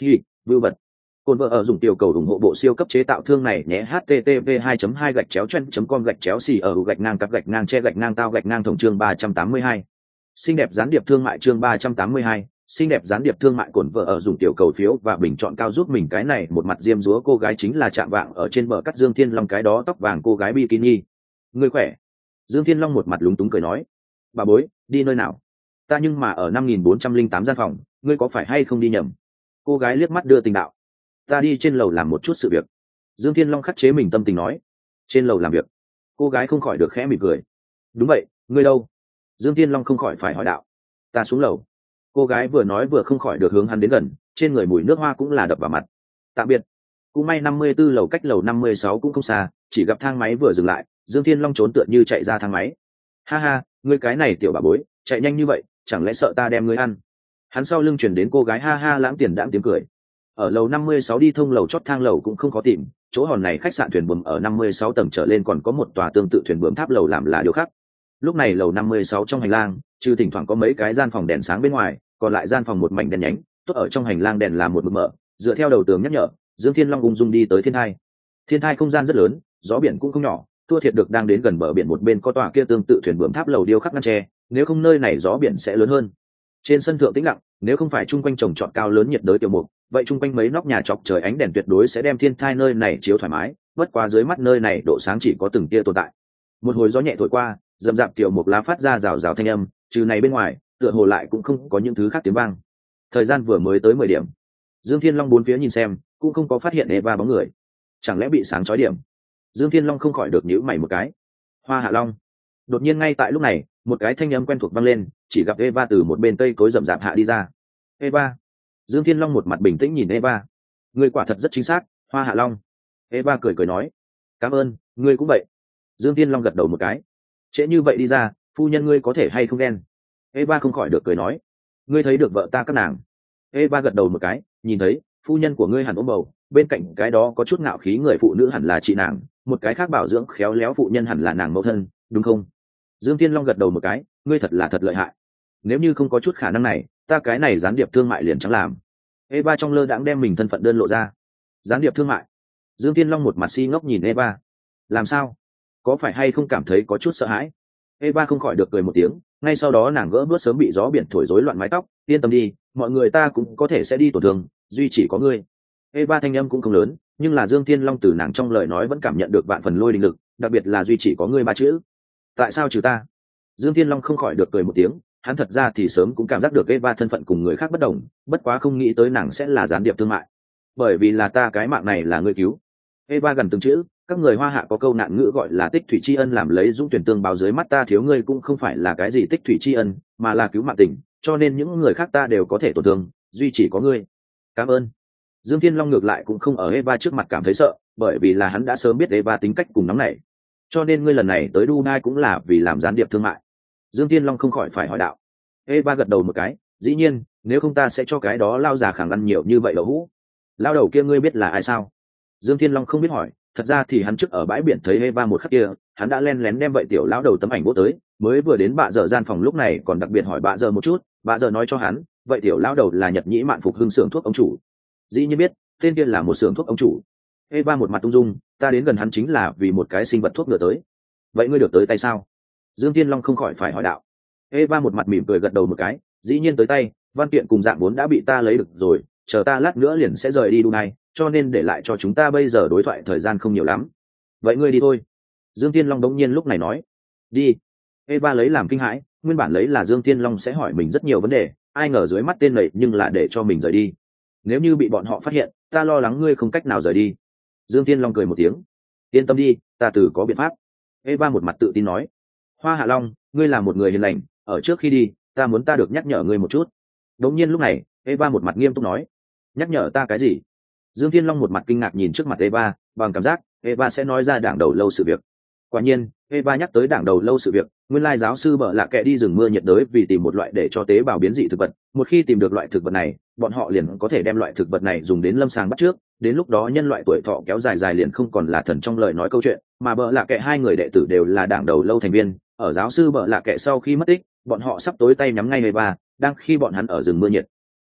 Khi vưu vật. Cồn vợ ở dùng tiểu cầu ủng hộ bộ siêu cấp chế tạo thương này nhé http 2 2 gạch chéo chen com gạch chéo xì ở gạch ngang cặp gạch ngang che gạch ngang tao gạch ngang tổng chương 382. xinh đẹp gián điệp thương mại chương 382, xinh đẹp gián điệp thương mại cổn vợ ở dùng tiểu cầu phiếu và bình chọn cao giúp mình cái này, một mặt diêm dúa cô gái chính là chạm vạng ở trên bờ cắt dương thiên long cái đó tóc vàng cô gái bikini. Người khỏe? Dương thiên long một mặt lúng túng cười nói. Bà bối, đi nơi nào? Ta nhưng mà ở năm nghìn bốn trăm linh tám gian phòng, ngươi có phải hay không đi nhầm? Cô gái liếc mắt đưa tình đạo. Ta đi trên lầu làm một chút sự việc. Dương thiên long khắc chế mình tâm tình nói. Trên lầu làm việc. Cô gái không khỏi được khẽ mỉm cười. Đúng vậy, ngươi đâu? Dương thiên long không khỏi phải hỏi đạo. Ta xuống lầu cô gái vừa nói vừa không khỏi được hướng hắn đến gần, trên người mùi nước hoa cũng là đập vào mặt. Tạm biệt. Cũng may năm mươi b ố lầu cách lầu năm mươi sáu cũng không xa, chỉ gặp thang máy vừa dừng lại, dương thiên long trốn tựa như chạy ra thang máy. Ha ha người cái này tiểu bà bối, chạy nhanh như vậy, chẳng lẽ sợ ta đem ngươi ăn? Hắn sau lưng chuyển đến cô gái ha ha lãng tiền đạm tiếng cười. Ở lầu năm mươi sáu đi thông lầu chót thang lầu cũng không có tìm, chỗ hòn này khách sạn thuyền buồm ở năm mươi sáu tầng trở lên còn có một tòa tương tự thuyền buồm tháp lầu làm là điều khác. Lúc này lầu năm mươi sáu trong hành lang, trừ thỉnh thoảng có mấy cái gian phòng đèn sáng bên ngoài còn lại gian phòng một mảnh đèn nhánh, tốt ở trong hành lang đèn là một mực mở, dựa theo đầu tường nhắc nhở, dương thiên long ung dung đi tới thiên thai. Thiên thai không gian rất lớn, gió biển cũng không nhỏ, thua thiệt được đang đến gần bờ biển một bên có tòa kia tương tự thuyền bướm tháp lầu điêu khắc ngăn tre, nếu không nơi này gió biển sẽ lớn hơn. Trên sân thượng tĩnh lặng, nếu không phải chung quanh trồng trọt cao lớn nhiệt đới tiểu mục, vậy chung quanh mấy nóc nhà chọc trời ánh đèn tuyệt đối sẽ đem thiên thai nơi này chiếu thoải mái, bất qua dưới mắt nơi này độ sáng chỉ có từng tia tồn tại. Một hồi gió nhẹ thổi qua dầm dạp tiểu mục lá phát ra rào rào thanh âm, trừ này bên ngoài tựa hồ lại cũng không có những thứ khác tiếng vang. Thời gian vừa mới tới mười điểm. Dương thiên long bốn phía nhìn xem, cũng không có phát hiện eva bóng người. Chẳng lẽ bị sáng chói điểm? Dương thiên long không khỏi được nhíu mày một cái. Hoa hạ long. Đột nhiên ngay tại lúc này, một cái thanh âm quen thuộc vang lên, chỉ gặp eva từ một bên cây cối rậm rạp hạ đi ra. Eva. Dương thiên long một mặt bình tĩnh nhìn eva. Người quả thật rất chính xác, hoa hạ long. Eva cười cười nói. Cảm ơn, ngươi cũng vậy. Dương thiên long gật đầu một cái. Trễ như vậy đi ra, phu nhân ngươi có thể hay không ghen? Eva không khỏi được cười nói. Ngươi thấy được vợ ta các nàng. Eva gật đầu một cái, nhìn thấy, phu nhân của ngươi hẳn ôm bầu, bên cạnh cái đó có chút ngạo khí người phụ nữ hẳn là chị nàng, một cái khác bảo dưỡng khéo léo phụ nhân hẳn là nàng mẫu thân, đúng không? Dương thiên long gật đầu một cái, ngươi thật là thật lợi hại. Nếu như không có chút khả năng này, ta cái này gián điệp thương mại liền chẳng làm. Eva trong lơ đãng đem mình thân phận đơn lộ ra. Gián điệp thương mại. Dương thiên long một mặt si ngốc nhìn eva làm sao? Có phải hay không cảm thấy có chút sợ hãi? Eva không khỏi được cười một tiếng, ngay sau đó nàng gỡ bước sớm bị gió biển thổi rối loạn mái tóc, yên tâm đi, mọi người ta cũng có thể sẽ đi tổn thương, duy chỉ có ngươi. Eva thanh âm cũng không lớn, nhưng là dương thiên long từ nàng trong lời nói vẫn cảm nhận được vạn phần lôi đình lực, đặc biệt là duy chỉ có ngươi ba chữ. Tại sao trừ ta? Dương thiên long không khỏi được cười một tiếng, hắn thật ra thì sớm cũng cảm giác được eva thân phận cùng người khác bất đồng, bất quá không nghĩ tới nàng sẽ là gián điệp thương mại. Bởi vì là ta cái mạng này là ngươi cứu. Eva gần từng chữ các người hoa hạ có câu nạn ngữ gọi là tích thủy tri ân làm lấy dũng tuyển tương báo dưới mắt ta thiếu ngươi cũng không phải là cái gì tích thủy tri ân, mà là cứu mạng tình, cho nên những người khác ta đều có thể tổn thương, duy chỉ có ngươi. Cảm ơn. Dương thiên long ngược lại cũng không ở eva trước mặt cảm thấy sợ, bởi vì là hắn đã sớm biết eva tính cách cùng nóng này cho nên ngươi lần này tới Dubai cũng là vì làm gián điệp thương mại. Dương thiên long không khỏi phải hỏi đạo. Eva gật đầu một cái, dĩ nhiên, nếu không ta sẽ cho cái đó lao già khẳng ăn nhiều như vậy đậu hũ. Lao đầu kia ngươi biết là ai sao? Dương thiên long không biết hỏi thật ra thì hắn trước ở bãi biển thấy eva một khắc kia, hắn đã len lén đem vậy tiểu lão đầu tấm ảnh bố tới, mới vừa đến bạ giờ gian phòng lúc này còn đặc biệt hỏi bạ giờ một chút, bạ giờ nói cho hắn, vậy tiểu lão đầu là nhật nhĩ mạn phục hưng xưởng thuốc ông chủ. Dĩ nhiên biết, tên kia là một xưởng thuốc ông chủ. Eva một mặt tung dung, ta đến gần hắn chính là vì một cái sinh vật thuốc ngựa tới. Vậy ngươi được tới tay sao? Dương thiên long không khỏi phải hỏi đạo. Eva một mặt mỉm cười gật đầu một cái, dĩ nhiên tới tay, văn kiện cùng dạng vốn đã bị ta lấy được rồi, chờ ta lát nữa liền sẽ rời đi đu này cho nên để lại cho chúng ta bây giờ đối thoại thời gian không nhiều lắm. Vậy ngươi đi thôi. Dương tiên long đống nhiên lúc này nói. Đi. Eva lấy làm kinh hãi, nguyên bản lấy là dương tiên long sẽ hỏi mình rất nhiều vấn đề, ai ngờ dưới mắt tên lầy nhưng là để cho mình rời đi. Nếu như bị bọn họ phát hiện, ta lo lắng ngươi không cách nào rời đi. Dương tiên long cười một tiếng. Yên tâm đi, ta từ có biện pháp. Eva một mặt tự tin nói. Hoa hạ long, ngươi là một người hiền lành, ở trước khi đi, ta muốn ta được nhắc nhở ngươi một chút. Đống nhiên lúc này, eva một mặt nghiêm túc nói. Nhắc nhở ta cái gì? Dương thiên long một mặt kinh ngạc nhìn trước mặt eva, bằng cảm giác, eva sẽ nói ra đảng đầu lâu sự việc. Quả nhiên, eva nhắc tới đảng đầu lâu sự việc, nguyên lai giáo sư bợ lạ kệ đi rừng mưa nhiệt đới vì tìm một loại để cho tế bào biến dị thực vật. Một khi tìm được loại thực vật này, bọn họ liền có thể đem loại thực vật này dùng đến lâm sàng bắt trước, đến lúc đó nhân loại tuổi thọ kéo dài dài liền không còn là thần trong lời nói câu chuyện. Mà bợ lạ kệ hai người đệ tử đều là đảng đầu lâu thành viên, ở giáo sư bợ lạ kệ sau khi mất tích, bọn họ sắp tối tay nhắm ngay eva, đang khi bọn hắn ở rừng mưa nhiệt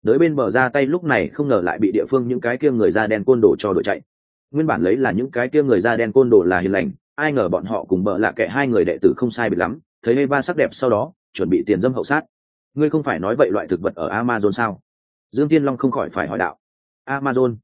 đới bên bờ ra tay lúc này không ngờ lại bị địa phương những cái kia người da đen côn đồ cho đội chạy. Nguyên bản lấy là những cái kia người da đen côn đồ là hiền lành, ai ngờ bọn họ cùng bợ lạ kệ hai người đệ tử không sai biệt lắm, thấy eva sắc đẹp sau đó, chuẩn bị tiền dâm hậu sát. Ngươi không phải nói vậy loại thực vật ở amazon sao? Dương tiên long không khỏi phải hỏi đạo. Amazon.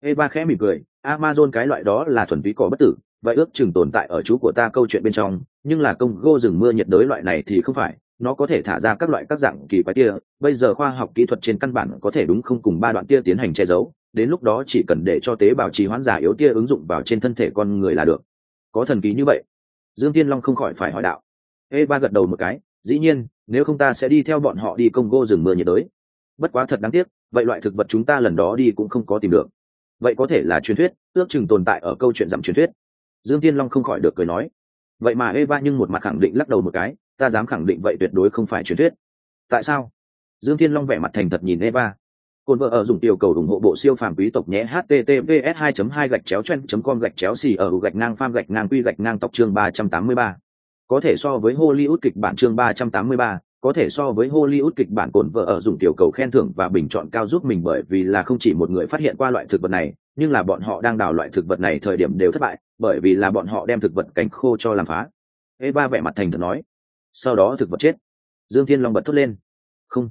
Eva khẽ mỉm cười, amazon cái loại đó là thuần túy cỏ bất tử, vậy ước chừng tồn tại ở chú của ta câu chuyện bên trong, nhưng là công gô rừng mưa nhiệt đới loại này thì không phải nó có thể thả ra các loại các dạng kỳ quái tia, bây giờ khoa học kỹ thuật trên căn bản có thể đúng không cùng ba đoạn tia tiến hành che giấu, đến lúc đó chỉ cần để cho tế bào trì hoãn giả yếu tia ứng dụng vào trên thân thể con người là được. Có thần ký như vậy, dương tiên long không khỏi phải hỏi đạo. Ê, ba gật đầu một cái, dĩ nhiên, nếu không ta sẽ đi theo bọn họ đi công gô rừng mưa nhiệt đới. Bất quá thật đáng tiếc, vậy loại thực vật chúng ta lần đó đi cũng không có tìm được. Vậy có thể là truyền thuyết, ước chừng tồn tại ở câu chuyện dặm truyền thuyết. Dương tiên long không khỏi được cười nói. Vậy mà eva nhưng một mặt khẳng định lắc đầu một cái ta dám khẳng định vậy tuyệt đối không phải truyền thuyết. Tại sao? Dương thiên long vẻ mặt thành thật nhìn eva. Cồn vợ ở dùng tiểu cầu ủng hộ bộ siêu phàm quý tộc nhé https 2 2 gạch chéo chen com gạch chéo xì ở gạch ngang pham gạch ngang quy gạch ngang tóc chương 383. có thể so với hollywood kịch bản chương 383, có thể so với hollywood kịch bản cồn vợ ở dùng tiểu cầu khen thưởng và bình chọn cao giúp mình bởi vì là không chỉ một người phát hiện qua loại thực vật này nhưng là bọn họ đang đào loại thực vật này thời điểm đều thất bại bởi vì là bọn họ đem thực vật cánh khô cho làm phá. Eva vẻ mặt thành thật nói sau đó thực vật chết. Dương thiên long bật thốt lên. Không.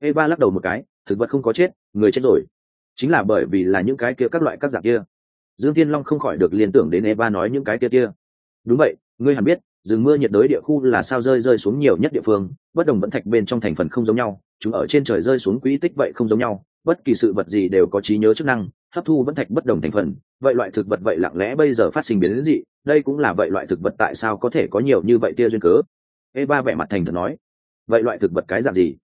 Eva lắc đầu một cái, thực vật không có chết, người chết rồi. Chính là bởi vì là những cái kia các loại các dạng kia. Dương thiên long không khỏi được liên tưởng đến eva nói những cái kia kia. Đúng vậy, ngươi hẳn biết, rừng mưa nhiệt đới địa khu là sao rơi rơi xuống nhiều nhất địa phương, bất đồng vẫn thạch bên trong thành phần không giống nhau, chúng ở trên trời rơi xuống quỹ tích vậy không giống nhau, bất kỳ sự vật gì đều có trí nhớ chức năng, hấp thu vẫn thạch bất đồng thành phần, vậy loại thực vật vậy lặng lẽ bây giờ phát sinh biến dị, đây cũng là vậy loại thực vật tại sao có thể có nhiều như vậy tia duyên cớ eva vẻ mặt thành thật nói. Vậy loại thực vật cái dạng gì?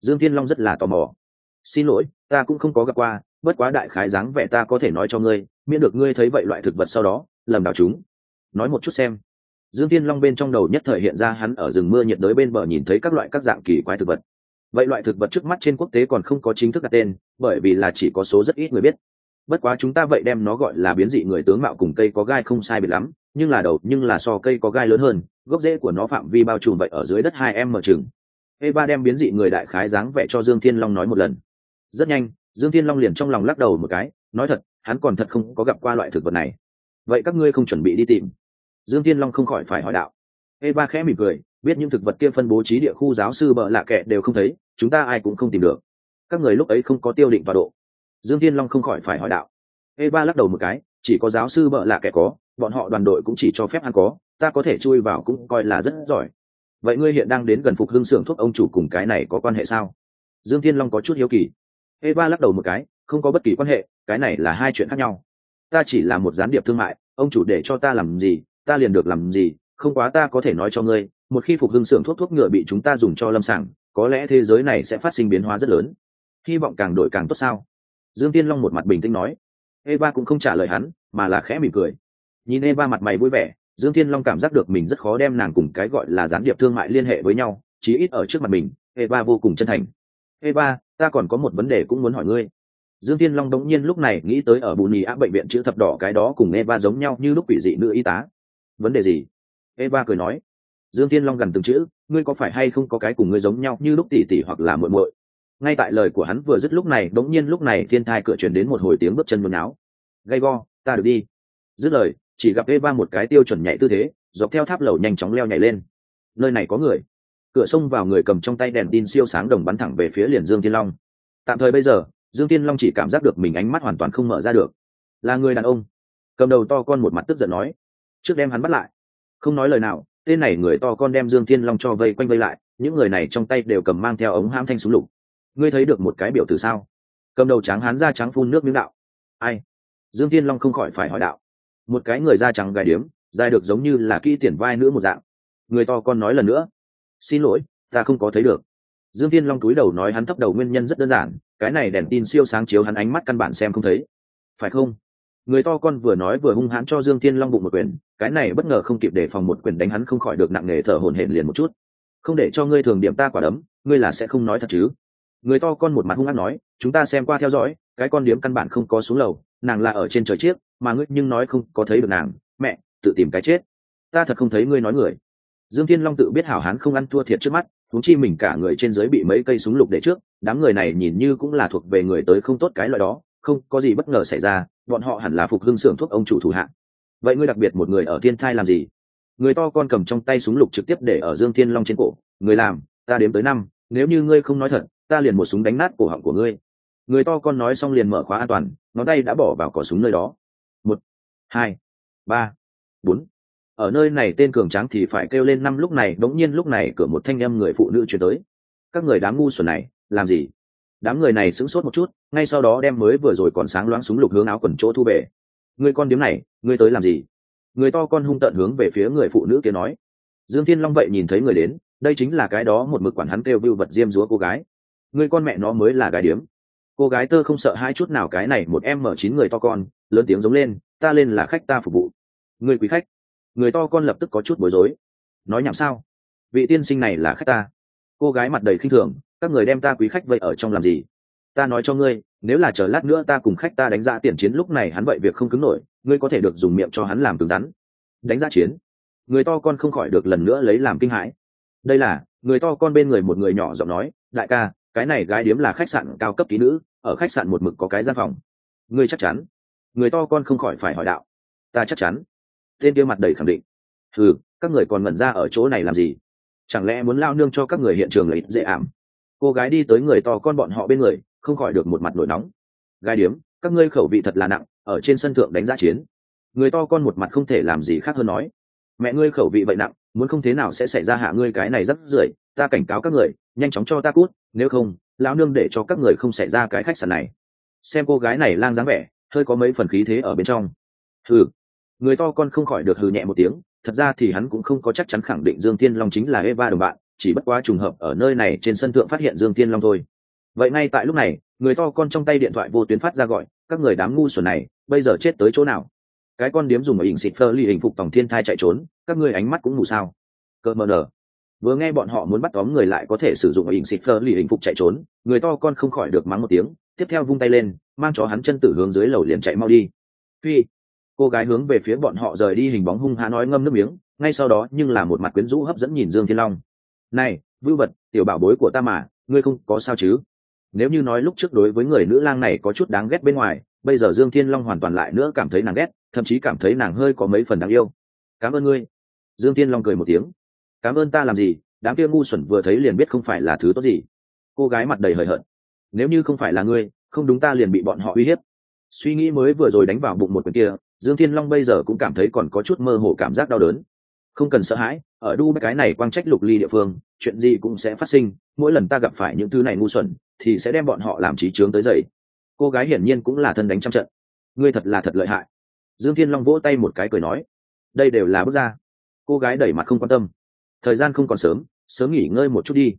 Dương thiên long rất là tò mò. Xin lỗi, ta cũng không có gặp qua, bất quá đại khái dáng vẻ ta có thể nói cho ngươi, miễn được ngươi thấy vậy loại thực vật sau đó, lầm đảo chúng. Nói một chút xem. Dương thiên long bên trong đầu nhất thời hiện ra hắn ở rừng mưa nhiệt đới bên bờ nhìn thấy các loại các dạng kỳ quái thực vật. Vậy loại thực vật trước mắt trên quốc tế còn không có chính thức đặt tên, bởi vì là chỉ có số rất ít người biết. Bất quá chúng ta vậy đem nó gọi là biến dị người tướng mạo cùng cây có gai không sai biệt lắm nhưng là đầu, nhưng là so cây có gai lớn hơn, gốc rễ của nó phạm vi bao trùm vậy ở dưới đất hai em mở chừng. Eva đem biến dị người đại khái dáng vẻ cho dương thiên long nói một lần. Rất nhanh, dương thiên long liền trong lòng lắc đầu một cái, nói thật, hắn còn thật không có gặp qua loại thực vật này. Vậy các ngươi không chuẩn bị đi tìm. Dương thiên long không khỏi phải hỏi đạo. Eva khẽ mỉm cười, biết những thực vật kia phân bố trí địa khu giáo sư bợ lạ kệ đều không thấy, chúng ta ai cũng không tìm được. Các người lúc ấy không có tiêu định tọa độ. Dương thiên long không khỏi phải hỏi đạo. Eva lắc đầu một cái, chỉ có giáo sư bợ lạ kệ có bọn họ đoàn đội cũng chỉ cho phép ăn có, ta có thể chui vào cũng coi là rất giỏi. Vậy ngươi hiện đang đến gần phục hưng xưởng thuốc ông chủ cùng cái này có quan hệ sao? Dương thiên long có chút hiếu kỳ. Eva lắc đầu một cái, không có bất kỳ quan hệ, cái này là hai chuyện khác nhau. Ta chỉ là một gián điệp thương mại, ông chủ để cho ta làm gì, ta liền được làm gì, không quá ta có thể nói cho ngươi, một khi phục hưng xưởng thuốc thuốc ngựa bị chúng ta dùng cho lâm sàng, có lẽ thế giới này sẽ phát sinh biến hóa rất lớn. Hy vọng càng đổi càng tốt sao? Dương tiên long một mặt bình tĩnh nói. Eva cũng không trả lời hắn, mà là khẽ mỉm cười nhìn eva mặt mày vui vẻ, dương Thiên long cảm giác được mình rất khó đem nàng cùng cái gọi là gián điệp thương mại liên hệ với nhau, chí ít ở trước mặt mình, eva vô cùng chân thành. Eva, ta còn có một vấn đề cũng muốn hỏi ngươi. Dương Thiên long đống nhiên lúc này nghĩ tới ở bù nhì Á bệnh viện chữ thập đỏ cái đó cùng eva giống nhau như lúc quỷ dị nữ y tá. Vấn đề gì? Eva cười nói. Dương Thiên long gần từng chữ, ngươi có phải hay không có cái cùng ngươi giống nhau như lúc tỉ tỉ hoặc là muội muội? Ngay tại lời của hắn vừa dứt lúc này, đống nhiên lúc này thiên thai cửa chuyển đến một hồi tiếng bước chân nôn áo gay go, ta được đi. Dứt lời chỉ gặp eva một cái tiêu chuẩn nhảy tư thế, dọc theo tháp lầu nhanh chóng leo nhảy lên. Nơi này có người. Cửa xông vào người cầm trong tay đèn tin siêu sáng đồng bắn thẳng về phía liền dương Thiên long. Tạm thời bây giờ, dương Thiên long chỉ cảm giác được mình ánh mắt hoàn toàn không mở ra được. Là người đàn ông. Cầm đầu to con một mặt tức giận nói. Trước đem hắn bắt lại. Không nói lời nào, tên này người to con đem dương Thiên long cho vây quanh vây lại, những người này trong tay đều cầm mang theo ống hãm thanh súng lục. Ngươi thấy được một cái biểu từ sao? Cầm đầu trắng hán da trắng phun nước miếng đạo. Ai? Dương Thiên long không khỏi phải hỏi đạo một cái người da trắng gài điếm, dài được giống như là kỹ tiền vai nữa một dạng. Người to con nói lần nữa, xin lỗi, ta không có thấy được. Dương tiên long túi đầu nói hắn thấp đầu nguyên nhân rất đơn giản, cái này đèn tin siêu sáng chiếu hắn ánh mắt căn bản xem không thấy. Phải không? Người to con vừa nói vừa hung hãn cho dương tiên long bụng một quyền, cái này bất ngờ không kịp đề phòng một quyền đánh hắn không khỏi được nặng nề thở hổn hển liền một chút. Không để cho ngươi thường điểm ta quả đấm, ngươi là sẽ không nói thật chứ? Người to con một mặt hung hăng nói, chúng ta xem qua theo dõi cái con điếm căn bản không có xuống lầu, nàng là ở trên trời chiếc, mà ngươi nhưng nói không có thấy được nàng. Mẹ, tự tìm cái chết. Ta thật không thấy ngươi nói người. Dương thiên long tự biết hảo hán không ăn thua thiệt trước mắt thúng chi mình cả người trên dưới bị mấy cây súng lục để trước, đám người này nhìn như cũng là thuộc về người tới không tốt cái loại đó, không có gì bất ngờ xảy ra, bọn họ hẳn là phục hưng xưởng thuốc ông chủ thủ hạng vậy ngươi đặc biệt một người ở thiên thai làm gì? Người to con cầm trong tay súng lục trực tiếp để ở dương thiên long trên cổ, người làm, ta đếm tới năm, nếu như ngươi không nói thật, ta liền một súng đánh nát cổ họng của ngươi người to con nói xong liền mở khóa an toàn, ngón tay đã bỏ vào cỏ súng nơi đó. Một, hai, ba, bốn. Ở nơi này tên cường tráng thì phải kêu lên năm lúc này, đống nhiên lúc này cửa một thanh em người phụ nữ chuyển tới. Các người đám ngu xuẩn này, làm gì? Đám người này sững sốt một chút, ngay sau đó đem mới vừa rồi còn sáng loáng súng lục hướng áo quần chỗ thu về. Người con điếm này, người tới làm gì? Người to con hung tợn hướng về phía người phụ nữ kia nói. Dương thiên long vậy nhìn thấy người đến, đây chính là cái đó một mực quản hắn kêu vưu vật diêm dúa cô gái. Người con mẹ nó mới là gái điếm cô gái tơ không sợ hai chút nào cái này một em mở chín người to con, lớn tiếng giống lên, ta lên là khách ta phục vụ. Người quý khách. Người to con lập tức có chút bối rối. Nói nhảm sao? Vị tiên sinh này là khách ta. Cô gái mặt đầy khinh thường, các người đem ta quý khách vậy ở trong làm gì? Ta nói cho ngươi, nếu là chờ lát nữa ta cùng khách ta đánh giá tiền chiến lúc này hắn vậy việc không cứng nổi, ngươi có thể được dùng miệng cho hắn làm cứng rắn. Đánh giá chiến? Người to con không khỏi được lần nữa lấy làm kinh hãi. Đây là, người to con bên người một người nhỏ giọng nói, đại ca, cái này gái điếm là khách sạn cao cấp ký nữ ở khách sạn một mực có cái gian phòng. Ngươi chắc chắn. Người to con không khỏi phải hỏi đạo. Ta chắc chắn. Tên kia mặt đầy khẳng định. Ừ các người còn ngẩn ra ở chỗ này làm gì? Chẳng lẽ muốn lao nương cho các người hiện trường lấy dễ ảm? Cô gái đi tới người to con bọn họ bên người, không khỏi được một mặt nổi nóng. Gai điếm, các ngươi khẩu vị thật là nặng, ở trên sân thượng đánh giá chiến. Người to con một mặt không thể làm gì khác hơn nói. Mẹ ngươi khẩu vị vậy nặng, muốn không thế nào sẽ xảy ra hạ ngươi cái này rất rưởi, ta cảnh cáo các người, nhanh chóng cho ta cút, nếu không lão nương để cho các người không xảy ra cái khách sạn này. Xem cô gái này lang dáng vẻ, hơi có mấy phần khí thế ở bên trong. Hừ, người to con không khỏi được hừ nhẹ một tiếng, thật ra thì hắn cũng không có chắc chắn khẳng định dương thiên long chính là eva đồng bạn, chỉ bất quá trùng hợp ở nơi này trên sân thượng phát hiện dương thiên long thôi. Vậy ngay tại lúc này, người to con trong tay điện thoại vô tuyến phát ra gọi, các người đám ngu xuẩn này, bây giờ chết tới chỗ nào? Cái con điếm dùng ở hình xịt phơ ly hình phục tổng thiên thai chạy trốn, các ngươi ánh mắt cũng mù sao? Cỡ mờ nở vừa nghe bọn họ muốn bắt tóm người lại có thể sử dụng ở hình xịt phơ lì hình phục chạy trốn, người to con không khỏi được mắng một tiếng, tiếp theo vung tay lên, mang cho hắn chân tử hướng dưới lầu liền chạy mau đi. Phi, cô gái hướng về phía bọn họ rời đi hình bóng hung hã nói ngâm nước miếng, ngay sau đó nhưng là một mặt quyến rũ hấp dẫn nhìn dương thiên long. Này, vưu vật, tiểu bảo bối của ta mà, ngươi không có sao chứ? Nếu như nói lúc trước đối với người nữ lang này có chút đáng ghét bên ngoài, bây giờ dương thiên long hoàn toàn lại nữa cảm thấy nàng ghét, thậm chí cảm thấy nàng hơi có mấy phần đáng yêu. Cảm ơn ngươi. Dương thiên long cười một tiếng cảm ơn ta làm gì, đám kia ngu xuẩn vừa thấy liền biết không phải là thứ tốt gì. Cô gái mặt đầy hời hợt. Nếu như không phải là ngươi, không đúng ta liền bị bọn họ uy hiếp. Suy nghĩ mới vừa rồi đánh vào bụng một quyền kia, dương thiên long bây giờ cũng cảm thấy còn có chút mơ hồ cảm giác đau đớn. Không cần sợ hãi, ở đu cái này quang trách lục ly địa phương, chuyện gì cũng sẽ phát sinh, mỗi lần ta gặp phải những thứ này ngu xuẩn, thì sẽ đem bọn họ làm trí trướng tới dậy. Cô gái hiển nhiên cũng là thân đánh trăm trận. Ngươi thật là thật lợi hại. Dương thiên long vỗ tay một cái cười nói, đây đều là bước ra. Cô gái đẩy mặt không quan tâm thời gian không còn sớm sớm nghỉ ngơi một chút đi.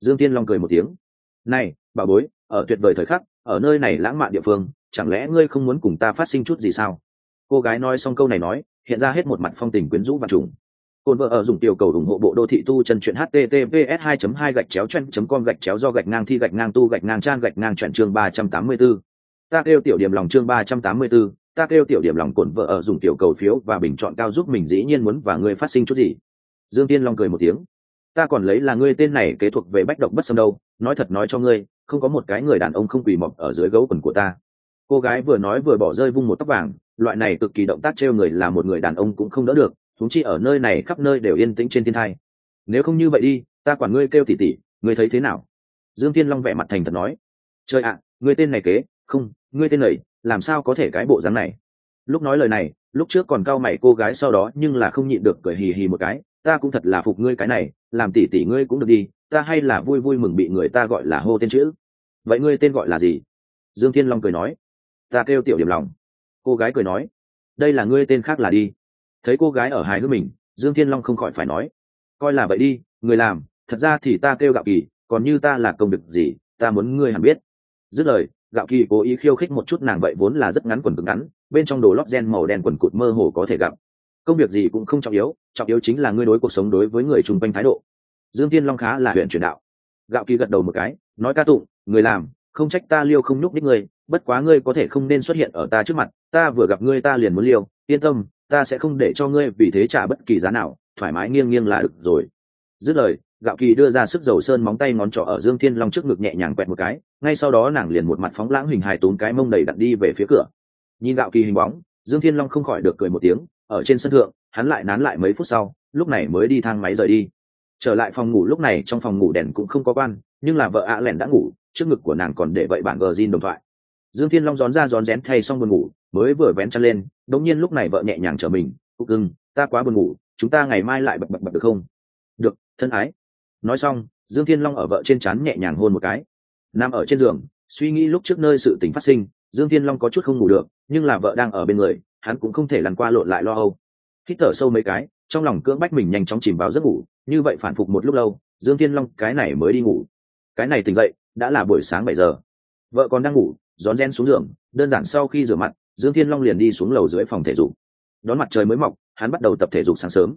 Dương thiên long cười một tiếng. Này bà bối ở tuyệt vời thời khắc ở nơi này lãng mạn địa phương chẳng lẽ ngươi không muốn cùng ta phát sinh chút gì sao? Cô gái nói xong câu này nói hiện ra hết một mặt phong tình quyến rũ và trùng. Cồn vợ ở dùng tiểu cầu ủng hộ bộ đô thị tu chân truyện https 2 2 gạch chéo chân com gạch chéo do gạch ngang thi gạch ngang tu gạch ngang trang gạch ngang chuyện chương 384. ta kêu tiểu điểm lòng chương 384, ta kêu tiểu điểm lòng cồn vợ ở dùng tiểu cầu phiếu và bình chọn cao giúp mình dĩ nhiên muốn và ngươi phát sinh chút gì dương tiên long cười một tiếng. Ta còn lấy là ngươi tên này kế thuộc về bách độc bất xâm đâu, nói thật nói cho ngươi, không có một cái người đàn ông không quỳ mọc ở dưới gấu quần của ta. Cô gái vừa nói vừa bỏ rơi vung một tóc vàng, loại này cực kỳ động tác trêu người là một người đàn ông cũng không đỡ được, thúng chi ở nơi này khắp nơi đều yên tĩnh trên thiên thai. Nếu không như vậy đi, ta quản ngươi kêu tỉ tỉ, ngươi thấy thế nào? Dương tiên long vẻ mặt thành thật nói. Trời ạ, ngươi tên này kế, không, ngươi tên này, làm sao có thể cái bộ dáng này? Lúc nói lời này, lúc trước còn cau mày cô gái sau đó nhưng là không nhịn được cười hì hì một cái ta cũng thật là phục ngươi cái này, làm tỷ tỷ ngươi cũng được đi, ta hay là vui vui mừng bị người ta gọi là hô tên chữ. Vậy ngươi tên gọi là gì? Dương thiên long cười nói. Ta kêu tiểu điểm lòng. Cô gái cười nói. Đây là ngươi tên khác là đi. Thấy cô gái ở hài hước mình, dương thiên long không khỏi phải nói. Coi là vậy đi, người làm, thật ra thì ta kêu gạo kỳ, còn như ta là công việc gì, ta muốn ngươi hẳn biết. Dứt lời, gạo kỳ cố ý khiêu khích một chút nàng vậy vốn là rất ngắn quần cứng ngắn, bên trong đồ lót gen màu đen quần cụt mơ hồ có thể gặp công việc gì cũng không trọng yếu trọng yếu chính là ngươi đối cuộc sống đối với người chung quanh thái độ. Dương tiên long khá là huyện truyền đạo. Gạo kỳ gật đầu một cái, nói ca tụng, người làm, không trách ta liêu không nhúc đích ngươi, bất quá ngươi có thể không nên xuất hiện ở ta trước mặt, ta vừa gặp ngươi ta liền muốn liêu, yên tâm, ta sẽ không để cho ngươi vì thế trả bất kỳ giá nào, thoải mái nghiêng nghiêng là được rồi. Dứt lời, gạo kỳ đưa ra sức dầu sơn móng tay ngón trỏ ở dương thiên long trước ngực nhẹ nhàng quẹt một cái, ngay sau đó nàng liền một mặt phóng lãng hình hài tốn cái mông đầy đặn đi về phía cửa. Nhìn gạo kỳ hình bóng, dương thiên long không khỏi được cười một tiếng ở trên sân thượng, hắn lại nán lại mấy phút sau, lúc này mới đi thang máy rời đi. Trở lại phòng ngủ lúc này, trong phòng ngủ đèn cũng không có quan, nhưng là vợ ạ à lẻn đã ngủ, trước ngực của nàng còn để vậy bản gờ zin đồng thoại. Dương thiên long rón ra rón rén thay xong buồn ngủ, mới vừa vén chăn lên, đống nhiên lúc này vợ nhẹ nhàng trở mình cúc ưng ta quá buồn ngủ, chúng ta ngày mai lại bập bập bập được không? Được, thân ái. Nói xong, dương thiên long ở vợ trên chán nhẹ nhàng hôn một cái. Nằm ở trên giường, suy nghĩ lúc trước nơi sự tình phát sinh, dương thiên long có chút không ngủ được, nhưng là vợ đang ở bên người hắn cũng không thể lăn qua lộn lại lo âu. Hít thở sâu mấy cái, trong lòng cưỡng bách mình nhanh chóng chìm vào giấc ngủ, như vậy phản phục một lúc lâu, dương thiên long cái này mới đi ngủ. Cái này tỉnh dậy, đã là buổi sáng bảy giờ. Vợ còn đang ngủ rón ren xuống giường, đơn giản sau khi rửa mặt, dương thiên long liền đi xuống lầu dưới phòng thể dục. Đón mặt trời mới mọc, hắn bắt đầu tập thể dục sáng sớm.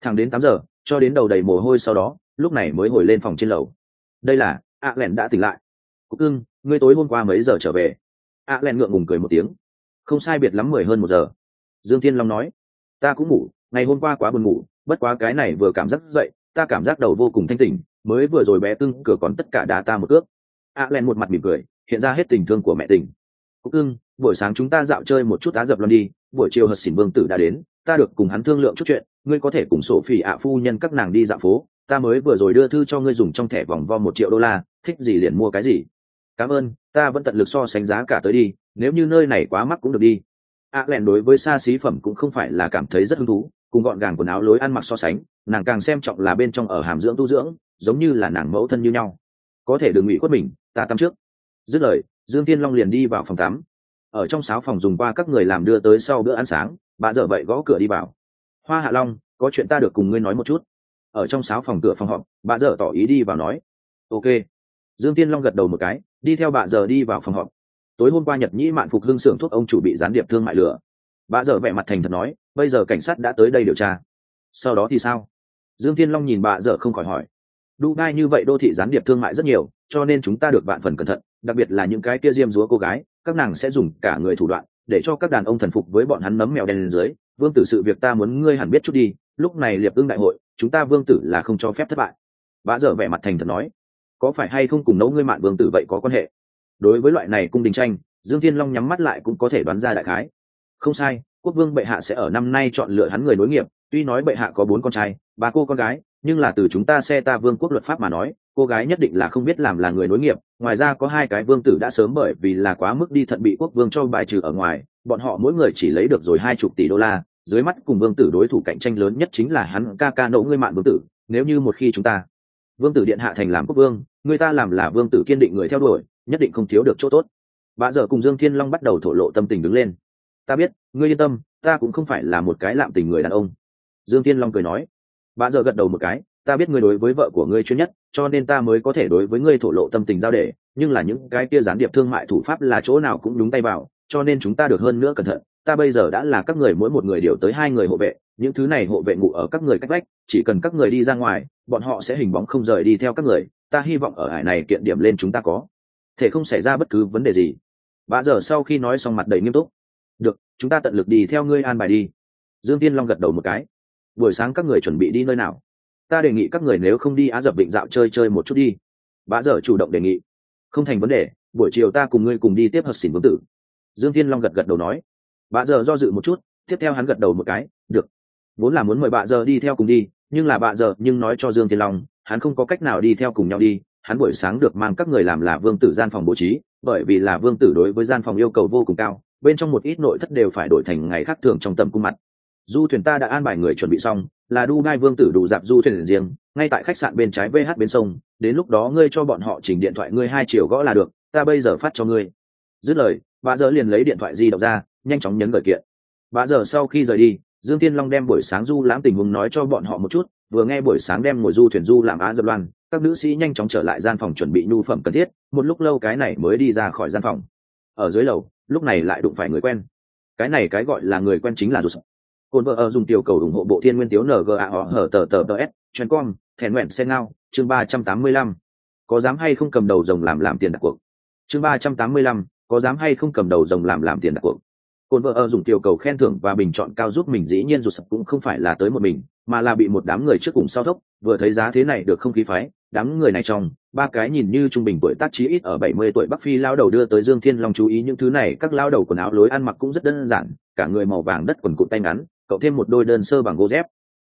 Thẳng đến tám giờ, cho đến đầu đầy mồ hôi sau đó, lúc này mới hồi lên phòng trên lầu. Đây là, a lẻn đã tỉnh lại. Cúc cưng, ngươi tối hôm qua mấy giờ trở về? A lẻn ngượng ngùng cười một tiếng không sai biệt lắm mười hơn một giờ. Dương thiên long nói, ta cũng ngủ, ngày hôm qua quá buồn ngủ, bất quá cái này vừa cảm giác dậy, ta cảm giác đầu vô cùng thanh tỉnh, mới vừa rồi bé cưng cửa còn tất cả đá ta một cước. A len một mặt mỉm cười, hiện ra hết tình thương của mẹ tình. Cúc ưng buổi sáng chúng ta dạo chơi một chút á dập lon đi, buổi chiều hật xỉn vương tử đã đến, ta được cùng hắn thương lượng chút chuyện, ngươi có thể cùng sổ phỉ ạ phu nhân các nàng đi dạo phố, ta mới vừa rồi đưa thư cho ngươi dùng trong thẻ vòng vo một triệu đô la, thích gì liền mua cái gì. Cảm ơn, ta vẫn tận lực so sánh giá cả tới đi nếu như nơi này quá mắc cũng được đi. A len đối với xa xí phẩm cũng không phải là cảm thấy rất hứng thú, cùng gọn gàng quần áo lối ăn mặc so sánh, nàng càng xem trọng là bên trong ở hàm dưỡng tu dưỡng, giống như là nàng mẫu thân như nhau. Có thể đừng ủy khuất mình, ta tắm trước. Dứt lời, dương tiên long liền đi vào phòng tắm. Ở trong sáu phòng dùng qua các người làm đưa tới sau bữa ăn sáng, bà dở vậy gõ cửa đi vào. Hoa hạ long, có chuyện ta được cùng ngươi nói một chút. Ở trong sáu phòng cửa phòng họp, bà dở tỏ ý đi vào nói. Ok. Dương tiên long gật đầu một cái, đi theo bà dở đi vào phòng họp tối hôm qua nhật nhĩ mạn phục hưng xưởng thuốc ông chủ bị gián điệp thương mại lửa bà dở vẻ mặt thành thật nói, bây giờ cảnh sát đã tới đây điều tra. Sau đó thì sao? Dương Thiên long nhìn bà dở không khỏi hỏi. Đu gai như vậy đô thị gián điệp thương mại rất nhiều, cho nên chúng ta được bạn phần cẩn thận, đặc biệt là những cái kia diêm dúa cô gái, các nàng sẽ dùng cả người thủ đoạn để cho các đàn ông thần phục với bọn hắn nấm mèo đen lên dưới. Vương tử sự việc ta muốn ngươi hẳn biết chút đi, lúc này liệp ưng đại hội, chúng ta vương tử là không cho phép thất bại. Bà dở vẻ mặt thành thật nói. Có phải hay không cùng nấu ngươi mạn vương tử vậy có quan hệ? Đối với loại này cung đình tranh, dương thiên long nhắm mắt lại cũng có thể đoán ra đại khái. Không sai, quốc vương bệ hạ sẽ ở năm nay chọn lựa hắn người nối nghiệp, tuy nói bệ hạ có bốn con trai, ba cô con gái, nhưng là từ chúng ta xe ta vương quốc luật pháp mà nói, cô gái nhất định là không biết làm là người nối nghiệp, ngoài ra có hai cái vương tử đã sớm bởi vì là quá mức đi thận bị quốc vương cho bài trừ ở ngoài, bọn họ mỗi người chỉ lấy được rồi hai chục tỷ đô la, dưới mắt cùng vương tử đối thủ cạnh tranh lớn nhất chính là hắn ca ca nỗ ngươi mạn vương tử, nếu như một khi chúng ta, vương tử điện hạ thành làm quốc vương, người ta làm là vương tử kiên định người theo đuổi nhất định không thiếu được chỗ tốt. Bà giờ cùng dương thiên long bắt đầu thổ lộ tâm tình đứng lên. Ta biết, ngươi yên tâm, ta cũng không phải là một cái lạm tình người đàn ông. Dương thiên long cười nói. Bà giờ gật đầu một cái, ta biết ngươi đối với vợ của ngươi chuyên nhất, cho nên ta mới có thể đối với ngươi thổ lộ tâm tình giao để, nhưng là những cái kia gián điệp thương mại thủ pháp là chỗ nào cũng đúng tay vào, cho nên chúng ta được hơn nữa cẩn thận. Ta bây giờ đã là các người mỗi một người điều tới hai người hộ vệ, những thứ này hộ vệ ngủ ở các người cách vách, chỉ cần các người đi ra ngoài, bọn họ sẽ hình bóng không rời đi theo các người, ta hy vọng ở hải này kiện điểm lên chúng ta có thể không xảy ra bất cứ vấn đề gì. Bà giờ sau khi nói xong mặt đầy nghiêm túc. Được, chúng ta tận lực đi theo ngươi an bài đi. Dương tiên long gật đầu một cái. Buổi sáng các người chuẩn bị đi nơi nào? Ta đề nghị các người nếu không đi á dập định dạo chơi chơi một chút đi. Bà giờ chủ động đề nghị. Không thành vấn đề, buổi chiều ta cùng ngươi cùng đi tiếp hợp xỉn vương tử. Dương thiên long gật gật đầu nói. Bà giờ do dự một chút, tiếp theo hắn gật đầu một cái. Được. Vốn là muốn mời bà giờ đi theo cùng đi, nhưng là bà giờ nhưng nói cho dương thiên long, hắn không có cách nào đi theo cùng nhau đi hắn buổi sáng được mang các người làm là vương tử gian phòng bố trí, bởi vì là vương tử đối với gian phòng yêu cầu vô cùng cao, bên trong một ít nội thất đều phải đổi thành ngày khác thường trong tầm cung mặt. Du thuyền ta đã an bài người chuẩn bị xong, là đu ngai vương tử đủ dạp du thuyền riêng, ngay tại khách sạn bên trái vh bên sông, đến lúc đó ngươi cho bọn họ chỉnh điện thoại ngươi hai chiều gõ là được, ta bây giờ phát cho ngươi. Dứt lời, bà giờ liền lấy điện thoại di động ra, nhanh chóng nhấn gửi kiện. Bà giờ sau khi rời đi, dương tiên long đem buổi sáng du lãm tình huống nói cho bọn họ một chút, vừa nghe buổi sáng đem ngồi du thuyền du làm á dập loan các nữ sĩ nhanh chóng trở lại gian phòng chuẩn bị nhu phẩm cần thiết, một lúc lâu cái này mới đi ra khỏi gian phòng. Ở dưới lầu, lúc này lại đụng phải người quen. Cái này cái gọi là người quen chính là rụt cồn vợ ở dùng tiểu cầu ủng hộ bộ thiên nguyên tiếu nga họ hở tờ tờ tờ s chuyên com thèn nguyện xe ngao, chương ba trăm tám mươi lăm. Có dám hay không cầm đầu rồng làm làm tiền đặt cuộc? Chương ba trăm tám mươi lăm, có dám hay không cầm đầu rồng làm làm tiền đặt cuộc? Cồn vợ ở dùng tiểu cầu khen thưởng và bình chọn cao giúp mình, dĩ nhiên rụt sập cũng không phải là tới một mình, mà là bị một đám người trước cùng sau thốc, vừa thấy giá thế này được không khí phái đám người này trong, ba cái nhìn như trung bình tuổi tác chí ít ở bảy mươi tuổi bắc phi lao đầu đưa tới dương thiên long chú ý những thứ này, các lao đầu quần áo lối ăn mặc cũng rất đơn giản, cả người màu vàng đất quần cụt tay ngắn, cậu thêm một đôi đơn sơ bằng gỗ dép.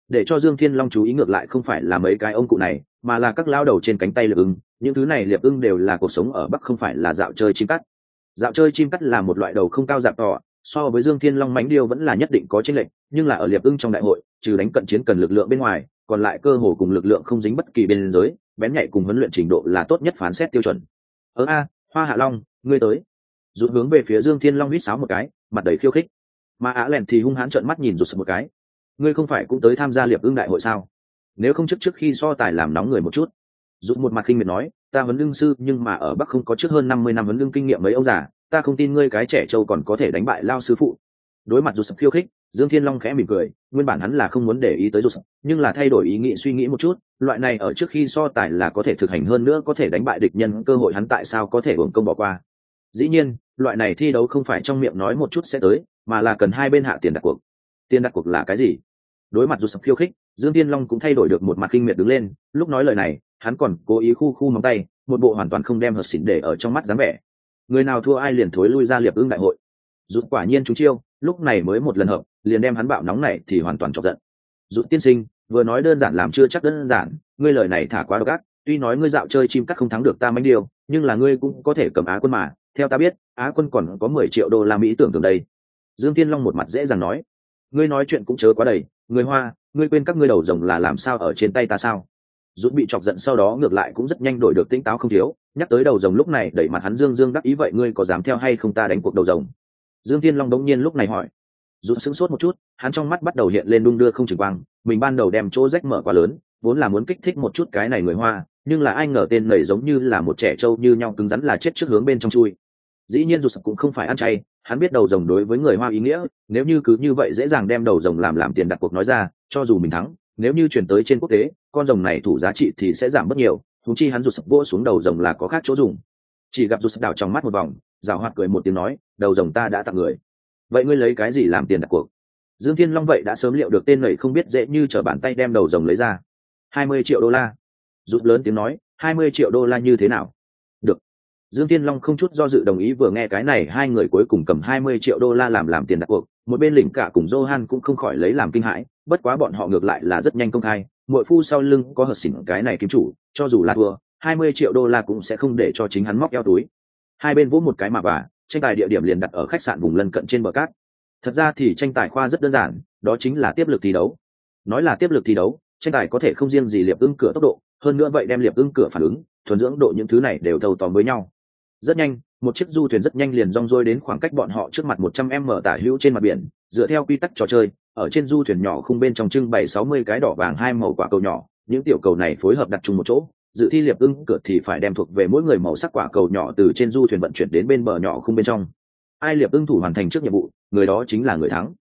Để cho dương thiên long chú ý ngược lại không phải là mấy cái ông cụ này, mà là các lao đầu trên cánh tay liệp ưng, những thứ này liệp ưng đều là cuộc sống ở bắc không phải là dạo chơi chim cắt. Dạo chơi chim cắt là một loại đầu không cao dạp to, so với dương thiên long mánh điêu vẫn là nhất định có tranh lệch, nhưng là ở liệp ưng trong đại hội, trừ đánh cận chiến cần lực lượng bên ngoài, còn lại cơ hồ cùng lực lượng không dính bất kỳ bên giới bén nhạy cùng huấn luyện trình độ là tốt nhất phán xét tiêu chuẩn. Ớ a, hoa hạ long, ngươi tới. Rút hướng về phía dương thiên long huýt sáo một cái, mặt đầy khiêu khích. Mà á lèn thì hung hãn trợn mắt nhìn rụt một cái. Ngươi không phải cũng tới tham gia liệp ưng đại hội sao? Nếu không trước trước khi so tài làm nóng người một chút. Rụt một mặt kinh miệt nói, ta huấn lương sư, nhưng mà ở bắc không có trước hơn năm mươi năm huấn lương kinh nghiệm mấy ông già, ta không tin ngươi cái trẻ trâu còn có thể đánh bại lao sư phụ. Đối mặt rụt khiêu khích dương thiên long khẽ mỉm cười, nguyên bản hắn là không muốn để ý tới rụt, nhưng là thay đổi ý nghĩ suy nghĩ một chút, loại này ở trước khi so tài là có thể thực hành hơn nữa, có thể đánh bại địch nhân, cơ hội hắn tại sao có thể hưởng công bỏ qua. Dĩ nhiên, loại này thi đấu không phải trong miệng nói một chút sẽ tới, mà là cần hai bên hạ tiền đặt cuộc. Tiền đặt cuộc là cái gì? Đối mặt rụt sập khiêu khích, dương Thiên long cũng thay đổi được một mặt kinh miệt đứng lên, lúc nói lời này, hắn còn cố ý khu khu móng tay, một bộ hoàn toàn không đem hợp xỉn để ở trong mắt dáng vẻ. Người nào thua ai liền thối lui ra liệp ưng đại hội. Rụt quả nhiên chúng chiêu, lúc này mới một lần hợp liền đem hắn bạo nóng này thì hoàn toàn chọc giận. Dụ tiên sinh, vừa nói đơn giản làm chưa chắc đơn giản, ngươi lời này thả quá độc ác, tuy nói ngươi dạo chơi chim cắt không thắng được ta mánh điều, nhưng là ngươi cũng có thể cầm á quân mà. Theo ta biết, á quân còn có mười triệu đô la mỹ tưởng tượng đây. Dương thiên long một mặt dễ dàng nói. Ngươi nói chuyện cũng chớ quá đầy, người hoa, ngươi quên các ngươi đầu rồng là làm sao ở trên tay ta sao? Rút bị chọc giận sau đó ngược lại cũng rất nhanh đổi được tinh táo không thiếu, nhắc tới đầu rồng lúc này đẩy mặt hắn dương dương đắc ý vậy ngươi có dám theo hay không ta đánh cuộc đầu rồng? Dương thiên long đống nhiên lúc này hỏi rút sững sốt một chút, hắn trong mắt bắt đầu hiện lên đung đưa không chừng quang, mình ban đầu đem chỗ rách mở quá lớn, vốn là muốn kích thích một chút cái này người hoa, nhưng là ai ngờ tên nầy giống như là một trẻ trâu như nhau cứng rắn là chết trước hướng bên trong chui. Dĩ nhiên dù sập cũng không phải ăn chay, hắn biết đầu rồng đối với người hoa ý nghĩa, nếu như cứ như vậy dễ dàng đem đầu rồng làm làm tiền đặt cuộc nói ra, cho dù mình thắng, nếu như chuyển tới trên quốc tế, con rồng này thủ giá trị thì sẽ giảm bất nhiều thúng chi hắn rụt sập vỗ xuống đầu rồng là có khác chỗ dùng. Chỉ gặp rụt sập đảo trong mắt một vòng rào hoạt cười một tiếng nói, đầu rồng ta đã tặng người vậy ngươi lấy cái gì làm tiền đặt cuộc? Dương thiên long vậy đã sớm liệu được tên này không biết dễ như t r ở bàn tay đem đầu rồng lấy ra. Hai mươi triệu đô la. Rút lớn tiếng nói, hai mươi triệu đô la như thế nào? Được. Dương thiên long không chút do dự đồng ý vừa nghe cái này, hai người cuối cùng cầm hai mươi triệu đô la làm làm tiền đặt cuộc. Một bên lỉnh cả cùng johan cũng không khỏi lấy làm kinh hãi, bất quá bọn họ ngược lại là rất nhanh công khai mỗi phu sau lưng có hợp xỉn cái này kiếm chủ, cho dù là thua, hai mươi triệu đô la cũng sẽ không để cho chính hắn móc eo túi. Hai bên vỗ một cái mà bà tranh tài địa điểm liền đặt ở khách sạn vùng lân cận trên bờ cát. Thật ra thì tranh tài khoa rất đơn giản, đó chính là tiếp lực thi đấu. Nói là tiếp lực thi đấu, tranh tài có thể không riêng gì liệp ưng cửa tốc độ, hơn nữa vậy đem liệp ưng cửa phản ứng, thuần dưỡng độ những thứ này đều thâu tóm với nhau. Rất nhanh, một chiếc du thuyền rất nhanh liền rong rôi đến khoảng cách bọn họ trước mặt một trăm m mở tả hữu trên mặt biển, dựa theo quy tắc trò chơi, ở trên du thuyền nhỏ khung bên trong trưng bày sáu mươi cái đỏ vàng hai màu quả cầu nhỏ, những tiểu cầu này phối hợp đặt chung một chỗ dự thi liệp ưng cửa thì phải đem thuộc về mỗi người màu sắc quả cầu nhỏ từ trên du thuyền vận chuyển đến bên bờ nhỏ không bên trong. Ai liệp ưng thủ hoàn thành trước nhiệm vụ, người đó chính là người thắng.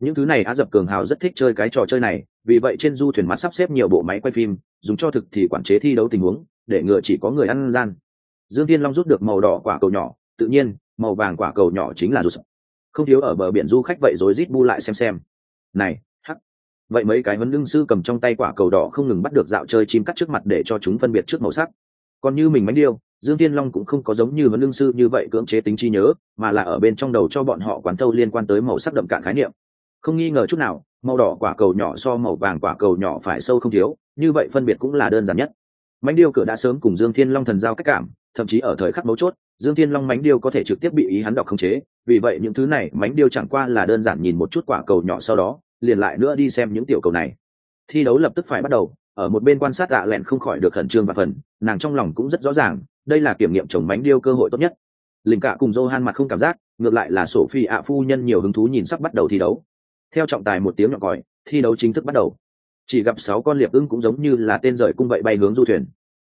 Những thứ này á dập cường hào rất thích chơi cái trò chơi này, vì vậy trên du thuyền mắt sắp xếp nhiều bộ máy quay phim, dùng cho thực thì quản chế thi đấu tình huống, để ngựa chỉ có người ăn gian. Dương thiên long rút được màu đỏ quả cầu nhỏ, tự nhiên, màu vàng quả cầu nhỏ chính là rút không thiếu ở bờ biển du khách vậy rồi rít bu lại xem xem. Này vậy mấy cái huấn lương sư cầm trong tay quả cầu đỏ không ngừng bắt được dạo chơi chim cắt trước mặt để cho chúng phân biệt trước màu sắc. Còn như mình mánh điêu, dương thiên long cũng không có giống như huấn lương sư như vậy cưỡng chế tính chi nhớ, mà là ở bên trong đầu cho bọn họ quán thâu liên quan tới màu sắc đậm cạn khái niệm. Không nghi ngờ chút nào, màu đỏ quả cầu nhỏ so màu vàng quả cầu nhỏ phải sâu không thiếu, như vậy phân biệt cũng là đơn giản nhất. Mánh điêu cửa đã sớm cùng dương thiên long thần giao cách cảm, thậm chí ở thời khắc mấu chốt, dương thiên long mánh điêu có thể trực tiếp bị ý hắn đọc khống chế, vì vậy những thứ này mánh điêu chẳng qua là đơn giản nhìn một chút quả cầu nhỏ sau đó liền lại nữa đi xem những tiểu cầu này. Thi đấu lập tức phải bắt đầu ở một bên quan sát ạ lẹn không khỏi được khẩn trương và phần nàng trong lòng cũng rất rõ ràng đây là kiểm nghiệm chồng mánh điêu cơ hội tốt nhất. Linh cả cùng Johan mặt không cảm giác ngược lại là sổ phi ạ phu nhân nhiều hứng thú nhìn sắp bắt đầu thi đấu. Theo trọng tài một tiếng nhọn còi thi đấu chính thức bắt đầu. Chỉ gặp sáu con liệp ưng cũng giống như là tên rời cung vậy bay hướng du thuyền.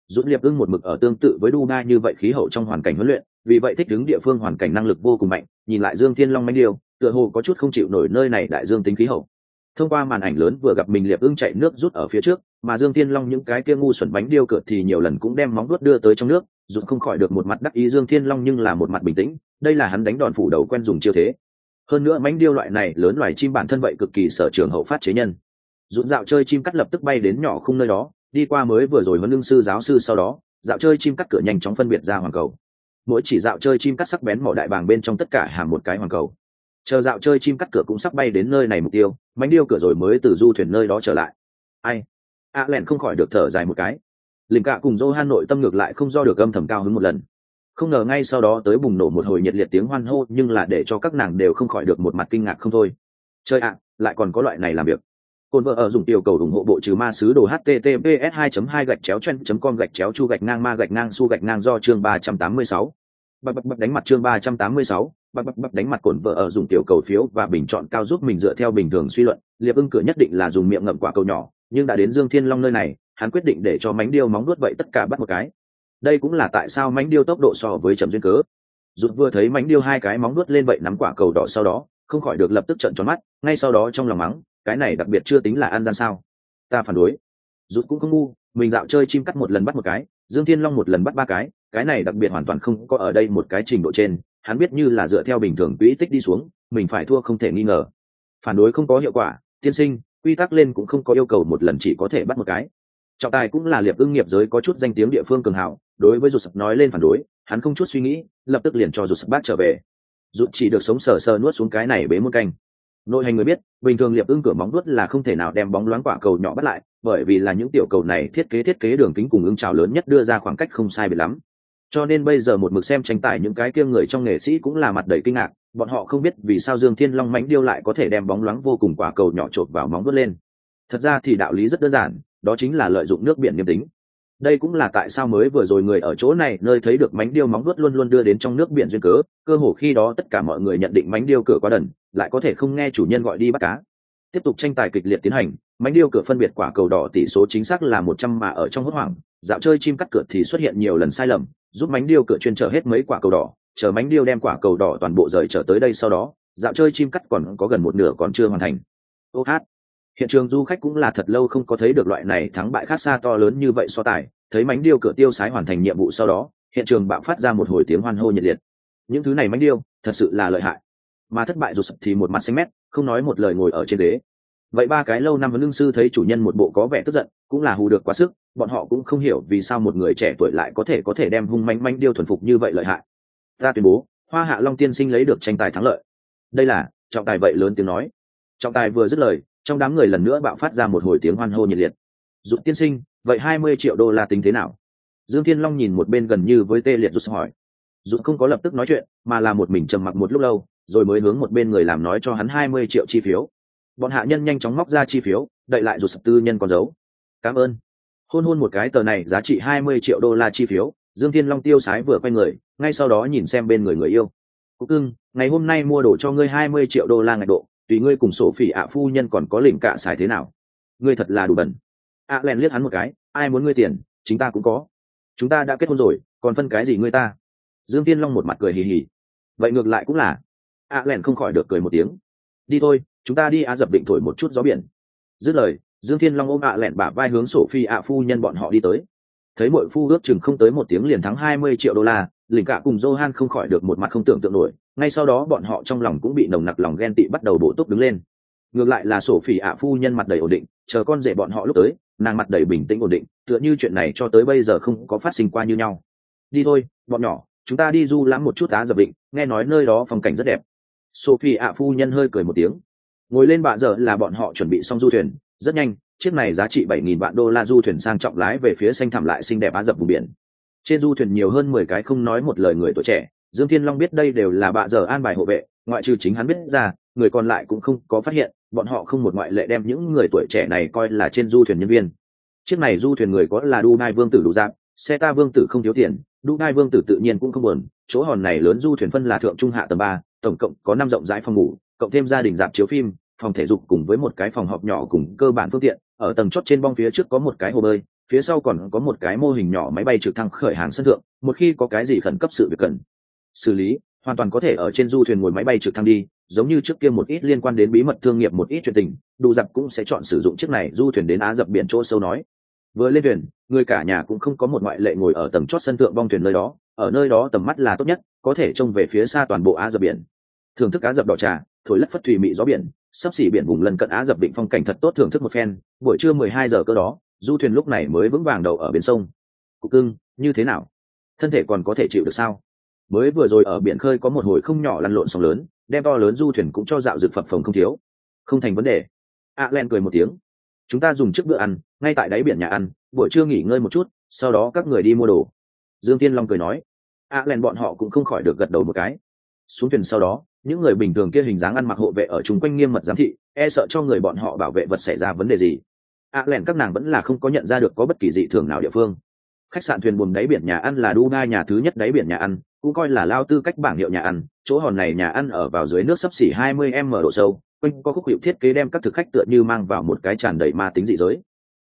Rút liệp ưng một mực ở tương tự với Duga như vậy khí hậu trong hoàn cảnh huấn luyện, vì vậy thích ứng địa phương hoàn cảnh năng lực vô cùng mạnh, nhìn lại Dương Thiên Long mánh điêu, tựa hồ có chút không chịu nổi nơi này đại dương tính khí hậu. Thông qua màn ảnh lớn vừa gặp mình liệp ưng chạy nước rút ở phía trước, mà Dương Thiên Long những cái kia ngu xuẩn bánh điêu cợt thì nhiều lần cũng đem móng đuốt đưa tới trong nước, rút không khỏi được một mặt đắc ý Dương Thiên Long nhưng là một mặt bình tĩnh, đây là hắn đánh đòn phủ đầu quen dùng chiêu thế. Hơn nữa mánh điêu loại này lớn loài chim bản thân vậy cực kỳ sở trường hậu phát chế nhân. Rút dạo chơi chim cắt lập tức bay đến nhỏ khung nơi đó, đi qua mới vừa rồi huấn lương sư giáo sư sau đó dạo chơi chim cắt cửa nhanh chóng phân biệt ra hoàng cầu mỗi chỉ dạo chơi chim cắt sắc bén mỏ đại bàng bên trong tất cả hàng một cái hoàng cầu chờ dạo chơi chim cắt cửa cũng sắp bay đến nơi này mục tiêu mánh điêu cửa rồi mới từ du thuyền nơi đó trở lại. Ai? A à lẹn không khỏi được thở dài một cái. Linh cạ cùng dô han nội tâm ngược lại không do được âm thầm cao hứng một lần. Không ngờ ngay sau đó tới bùng nổ một hồi nhiệt liệt tiếng hoan hô nhưng là để cho các nàng đều không khỏi được một mặt kinh ngạc không thôi. Chơi ạ lại còn có loại này làm việc. Côn vợ ở dùng tiểu cầu ủng hộ bộ trừ ma sứ đồ https 2 2 gạch chéo chen com gạch chéo chu gạch ngang ma gạch ngang su gạch ngang do chương 386. Bập bập bập đánh mặt chương 386, bập bập bập đánh mặt cồn vợ ở dùng tiểu cầu phiếu và bình chọn cao giúp mình dựa theo bình thường suy luận, liệp ưng cửa nhất định là dùng miệng ngậm quả cầu nhỏ, nhưng đã đến Dương Thiên Long nơi này, hắn quyết định để cho mánh điêu móng nuốt vậy tất cả bắt một cái. Đây cũng là tại sao mánh điêu tốc độ so với chậm duyên cớ. Rụt vừa thấy mánh điêu hai cái móng nuốt lên vậy nắm quả cầu đỏ sau đó, không khỏi được lập tức trợn tròn mắt, ngay sau đó trong lòng mắng, cái này đặc biệt chưa tính là ăn gian sao ta phản đối rụt cũng không ngu mình dạo chơi chim cắt một lần bắt một cái dương thiên long một lần bắt ba cái cái này đặc biệt hoàn toàn không có ở đây một cái trình độ trên hắn biết như là dựa theo bình thường quỹ tích đi xuống, mình phải thua không thể nghi ngờ. Phản đối không có hiệu quả, tiên sinh, quy tắc lên cũng không có yêu cầu một lần chỉ có thể bắt một cái. Trọng tài cũng là liệp ưng nghiệp giới có chút danh tiếng địa phương cường hảo đối với rụt sập nói lên phản đối, hắn không chút suy nghĩ, lập tức liền cho rụt sập bác trở về. Rụt chỉ được sống sờ sờ nuốt xuống cái này bế một canh. Nội hành người biết, bình thường liệp ưng cửa móng nuốt là không thể nào đem bóng loáng quả cầu nhỏ bắt lại, bởi vì là những tiểu cầu này thiết kế thiết kế đường kính cùng ưng trào lớn nhất đưa ra khoảng cách không sai biệt lắm cho nên bây giờ một mực xem tranh tài những cái kia người trong nghệ sĩ cũng là mặt đầy kinh ngạc, bọn họ không biết vì sao dương thiên long mánh điêu lại có thể đem bóng loáng vô cùng quả cầu nhỏ chộp vào móng vớt lên. Thật ra thì đạo lý rất đơn giản, đó chính là lợi dụng nước biển nghiêm tính. Đây cũng là tại sao mới vừa rồi người ở chỗ này, nơi thấy được mánh điêu móng đuốt luôn luôn đưa đến trong nước biển duyên cớ, cơ hồ khi đó tất cả mọi người nhận định mánh điêu cửa quá đần, lại có thể không nghe chủ nhân gọi đi bắt cá. Tiếp tục tranh tài kịch liệt tiến hành mánh điêu cửa phân biệt quả cầu đỏ tỷ số chính xác là một trăm mà ở trong hốt hoảng, dạo chơi chim cắt cửa thì xuất hiện nhiều lần sai lầm, giúp mánh điêu cửa chuyên trở hết mấy quả cầu đỏ, chờ mánh điêu đem quả cầu đỏ toàn bộ rời trở tới đây sau đó, dạo chơi chim cắt còn có gần một nửa còn chưa hoàn thành. Ô hát. Hiện trường du khách cũng là thật lâu không có thấy được loại này thắng bại khác xa to lớn như vậy so tài, thấy mánh điêu cửa tiêu sái hoàn thành nhiệm vụ sau đó, hiện trường bạo phát ra một hồi tiếng hoan hô nhiệt liệt. Những thứ này mánh điêu, thật sự là lợi hại. Mà thất bại rụt thì một mặt xanh mét, không nói một lời ngồi ở trên đế vậy ba cái lâu năm huấn lương sư thấy chủ nhân một bộ có vẻ tức giận, cũng là hù được quá sức, bọn họ cũng không hiểu vì sao một người trẻ tuổi lại có thể có thể đem hung manh manh điêu thuần phục như vậy lợi hại. Ta tuyên bố, hoa hạ long tiên sinh lấy được tranh tài thắng lợi. Đây là, trọng tài vậy lớn tiếng nói. Trọng tài vừa dứt lời, trong đám người lần nữa bạo phát ra một hồi tiếng hoan hô nhiệt liệt. Dục tiên sinh, vậy hai mươi triệu đô la tính thế nào? Dương thiên long nhìn một bên gần như với tê liệt rút hỏi. Dục không có lập tức nói chuyện, mà là một mình trầm mặc một lúc lâu, rồi mới hướng một bên người làm nói cho hắn hai mươi triệu chi phiếu bọn hạ nhân nhanh chóng móc ra chi phiếu, đậy lại rụt sập tư nhân còn giấu cảm ơn. Hôn hôn một cái tờ này giá trị hai mươi triệu đô la chi phiếu, dương thiên long tiêu sái vừa quay người, ngay sau đó nhìn xem bên người người yêu. Cúc cưng, ngày hôm nay mua đồ cho ngươi hai mươi triệu đô la ngày độ, tùy ngươi cùng sổ phỉ ạ phu nhân còn có lỉnh cạ xài thế nào. Ngươi thật là đủ bẩn. Ạ à len liếc hắn một cái, ai muốn ngươi tiền, chính ta cũng có. Chúng ta đã kết hôn rồi, còn phân cái gì ngươi ta? Dương tiên long một mặt cười hì hì. Vậy ngược lại cũng là. Ạ à lẻn không khỏi được cười một tiếng. Đi thôi chúng ta đi á dập định thổi một chút gió biển dứt lời dương thiên long ôm ạ lẹn bả vai hướng sổ phi ạ phu nhân bọn họ đi tới thấy mọi phu ước chừng không tới một tiếng liền thắng hai mươi triệu đô la lỉnh cả cùng johan không khỏi được một mặt không tưởng tượng nổi ngay sau đó bọn họ trong lòng cũng bị nồng nặc lòng ghen tị bắt đầu bổ túc đứng lên ngược lại là sổ phỉ ạ phu nhân mặt đầy ổn định chờ con rể bọn họ lúc tới nàng mặt đầy bình tĩnh ổn định tựa như chuyện này cho tới bây giờ không có phát sinh qua như nhau đi thôi bọn nhỏ chúng ta đi du lãm một chút á dập định nghe nói nơi đó phong cảnh rất đẹp sophie ạ phu nhân hơi cười một tiếng ngồi lên bạ giờ là bọn họ chuẩn bị xong du thuyền. Rất nhanh, chiếc này giá trị bảy nghìn vạn đô la du thuyền sang trọng lái về phía xanh thẳm lại xinh đẹp á dập vùng biển. Trên du thuyền nhiều hơn mười cái không nói một lời người tuổi trẻ. Dương thiên long biết đây đều là bạ giờ an bài hộ vệ, ngoại trừ chính hắn biết ra, người còn lại cũng không có phát hiện, bọn họ không một ngoại lệ đem những người tuổi trẻ này coi là trên du thuyền nhân viên. Chiếc này du thuyền người có là đu nai vương tử đủ dạng, xe ta vương tử không thiếu tiền đu nai vương tử tự nhiên cũng không buồn, chỗ hòn này lớn du thuyền phân là thượng trung hạ tầng ba, tổng cộng có năm rộng rãi phòng ngủ cộng thêm gia đình dạp chiếu phim, phòng thể dục cùng với một cái phòng họp nhỏ cùng cơ bản phương tiện, ở tầng chót trên bong phía trước có một cái hồ bơi, phía sau còn có một cái mô hình nhỏ máy bay trực thăng khởi hàng sân thượng, một khi có cái gì khẩn cấp sự việc cần xử lý, hoàn toàn có thể ở trên du thuyền ngồi máy bay trực thăng đi, giống như trước kia một ít liên quan đến bí mật thương nghiệp một ít chuyện tình đủ dập cũng sẽ chọn sử dụng chiếc này du thuyền đến á dập biển chỗ sâu nói. Vừa lên thuyền, người cả nhà cũng không có một ngoại lệ ngồi ở tầng chót sân thượng bong thuyền nơi đó, ở nơi đó tầm mắt là tốt nhất, có thể trông về phía xa toàn bộ á dập biển. Thưởng thức á dập đỏ trà thổi lất phất thủy mị gió biển, sắp xỉ biển vùng lần cận á dập định phong cảnh thật tốt thưởng thức một phen, buổi trưa mười hai giờ cơ đó, du thuyền lúc này mới vững vàng đầu ở bên sông. Cục cưng, như thế nào? Thân thể còn có thể chịu được sao? Mới vừa rồi ở biển khơi có một hồi không nhỏ lăn lộn sóng lớn, đem to lớn du thuyền cũng cho dạo dược phập phồng không thiếu. Không thành vấn đề. A len cười một tiếng. Chúng ta dùng trước bữa ăn, ngay tại đáy biển nhà ăn, buổi trưa nghỉ ngơi một chút, sau đó các người đi mua đồ. Dương tiên long cười nói. A len bọn họ cũng không khỏi được gật đầu một cái. Xuống thuyền sau đó những người bình thường kia hình dáng ăn mặc hộ vệ ở chung quanh nghiêm mật giám thị e sợ cho người bọn họ bảo vệ vật xảy ra vấn đề gì. A lẻn các nàng vẫn là không có nhận ra được có bất kỳ dị thường nào địa phương. Khách sạn thuyền buồm đáy biển nhà ăn là đu đa nhà thứ nhất đáy biển nhà ăn, cũng coi là lao tư cách bảng hiệu nhà ăn. Chỗ hòn này nhà ăn ở vào dưới nước sấp xỉ 20 m độ sâu, quanh có khúc hiệu thiết kế đem các thực khách tựa như mang vào một cái tràn đầy ma tính dị giới.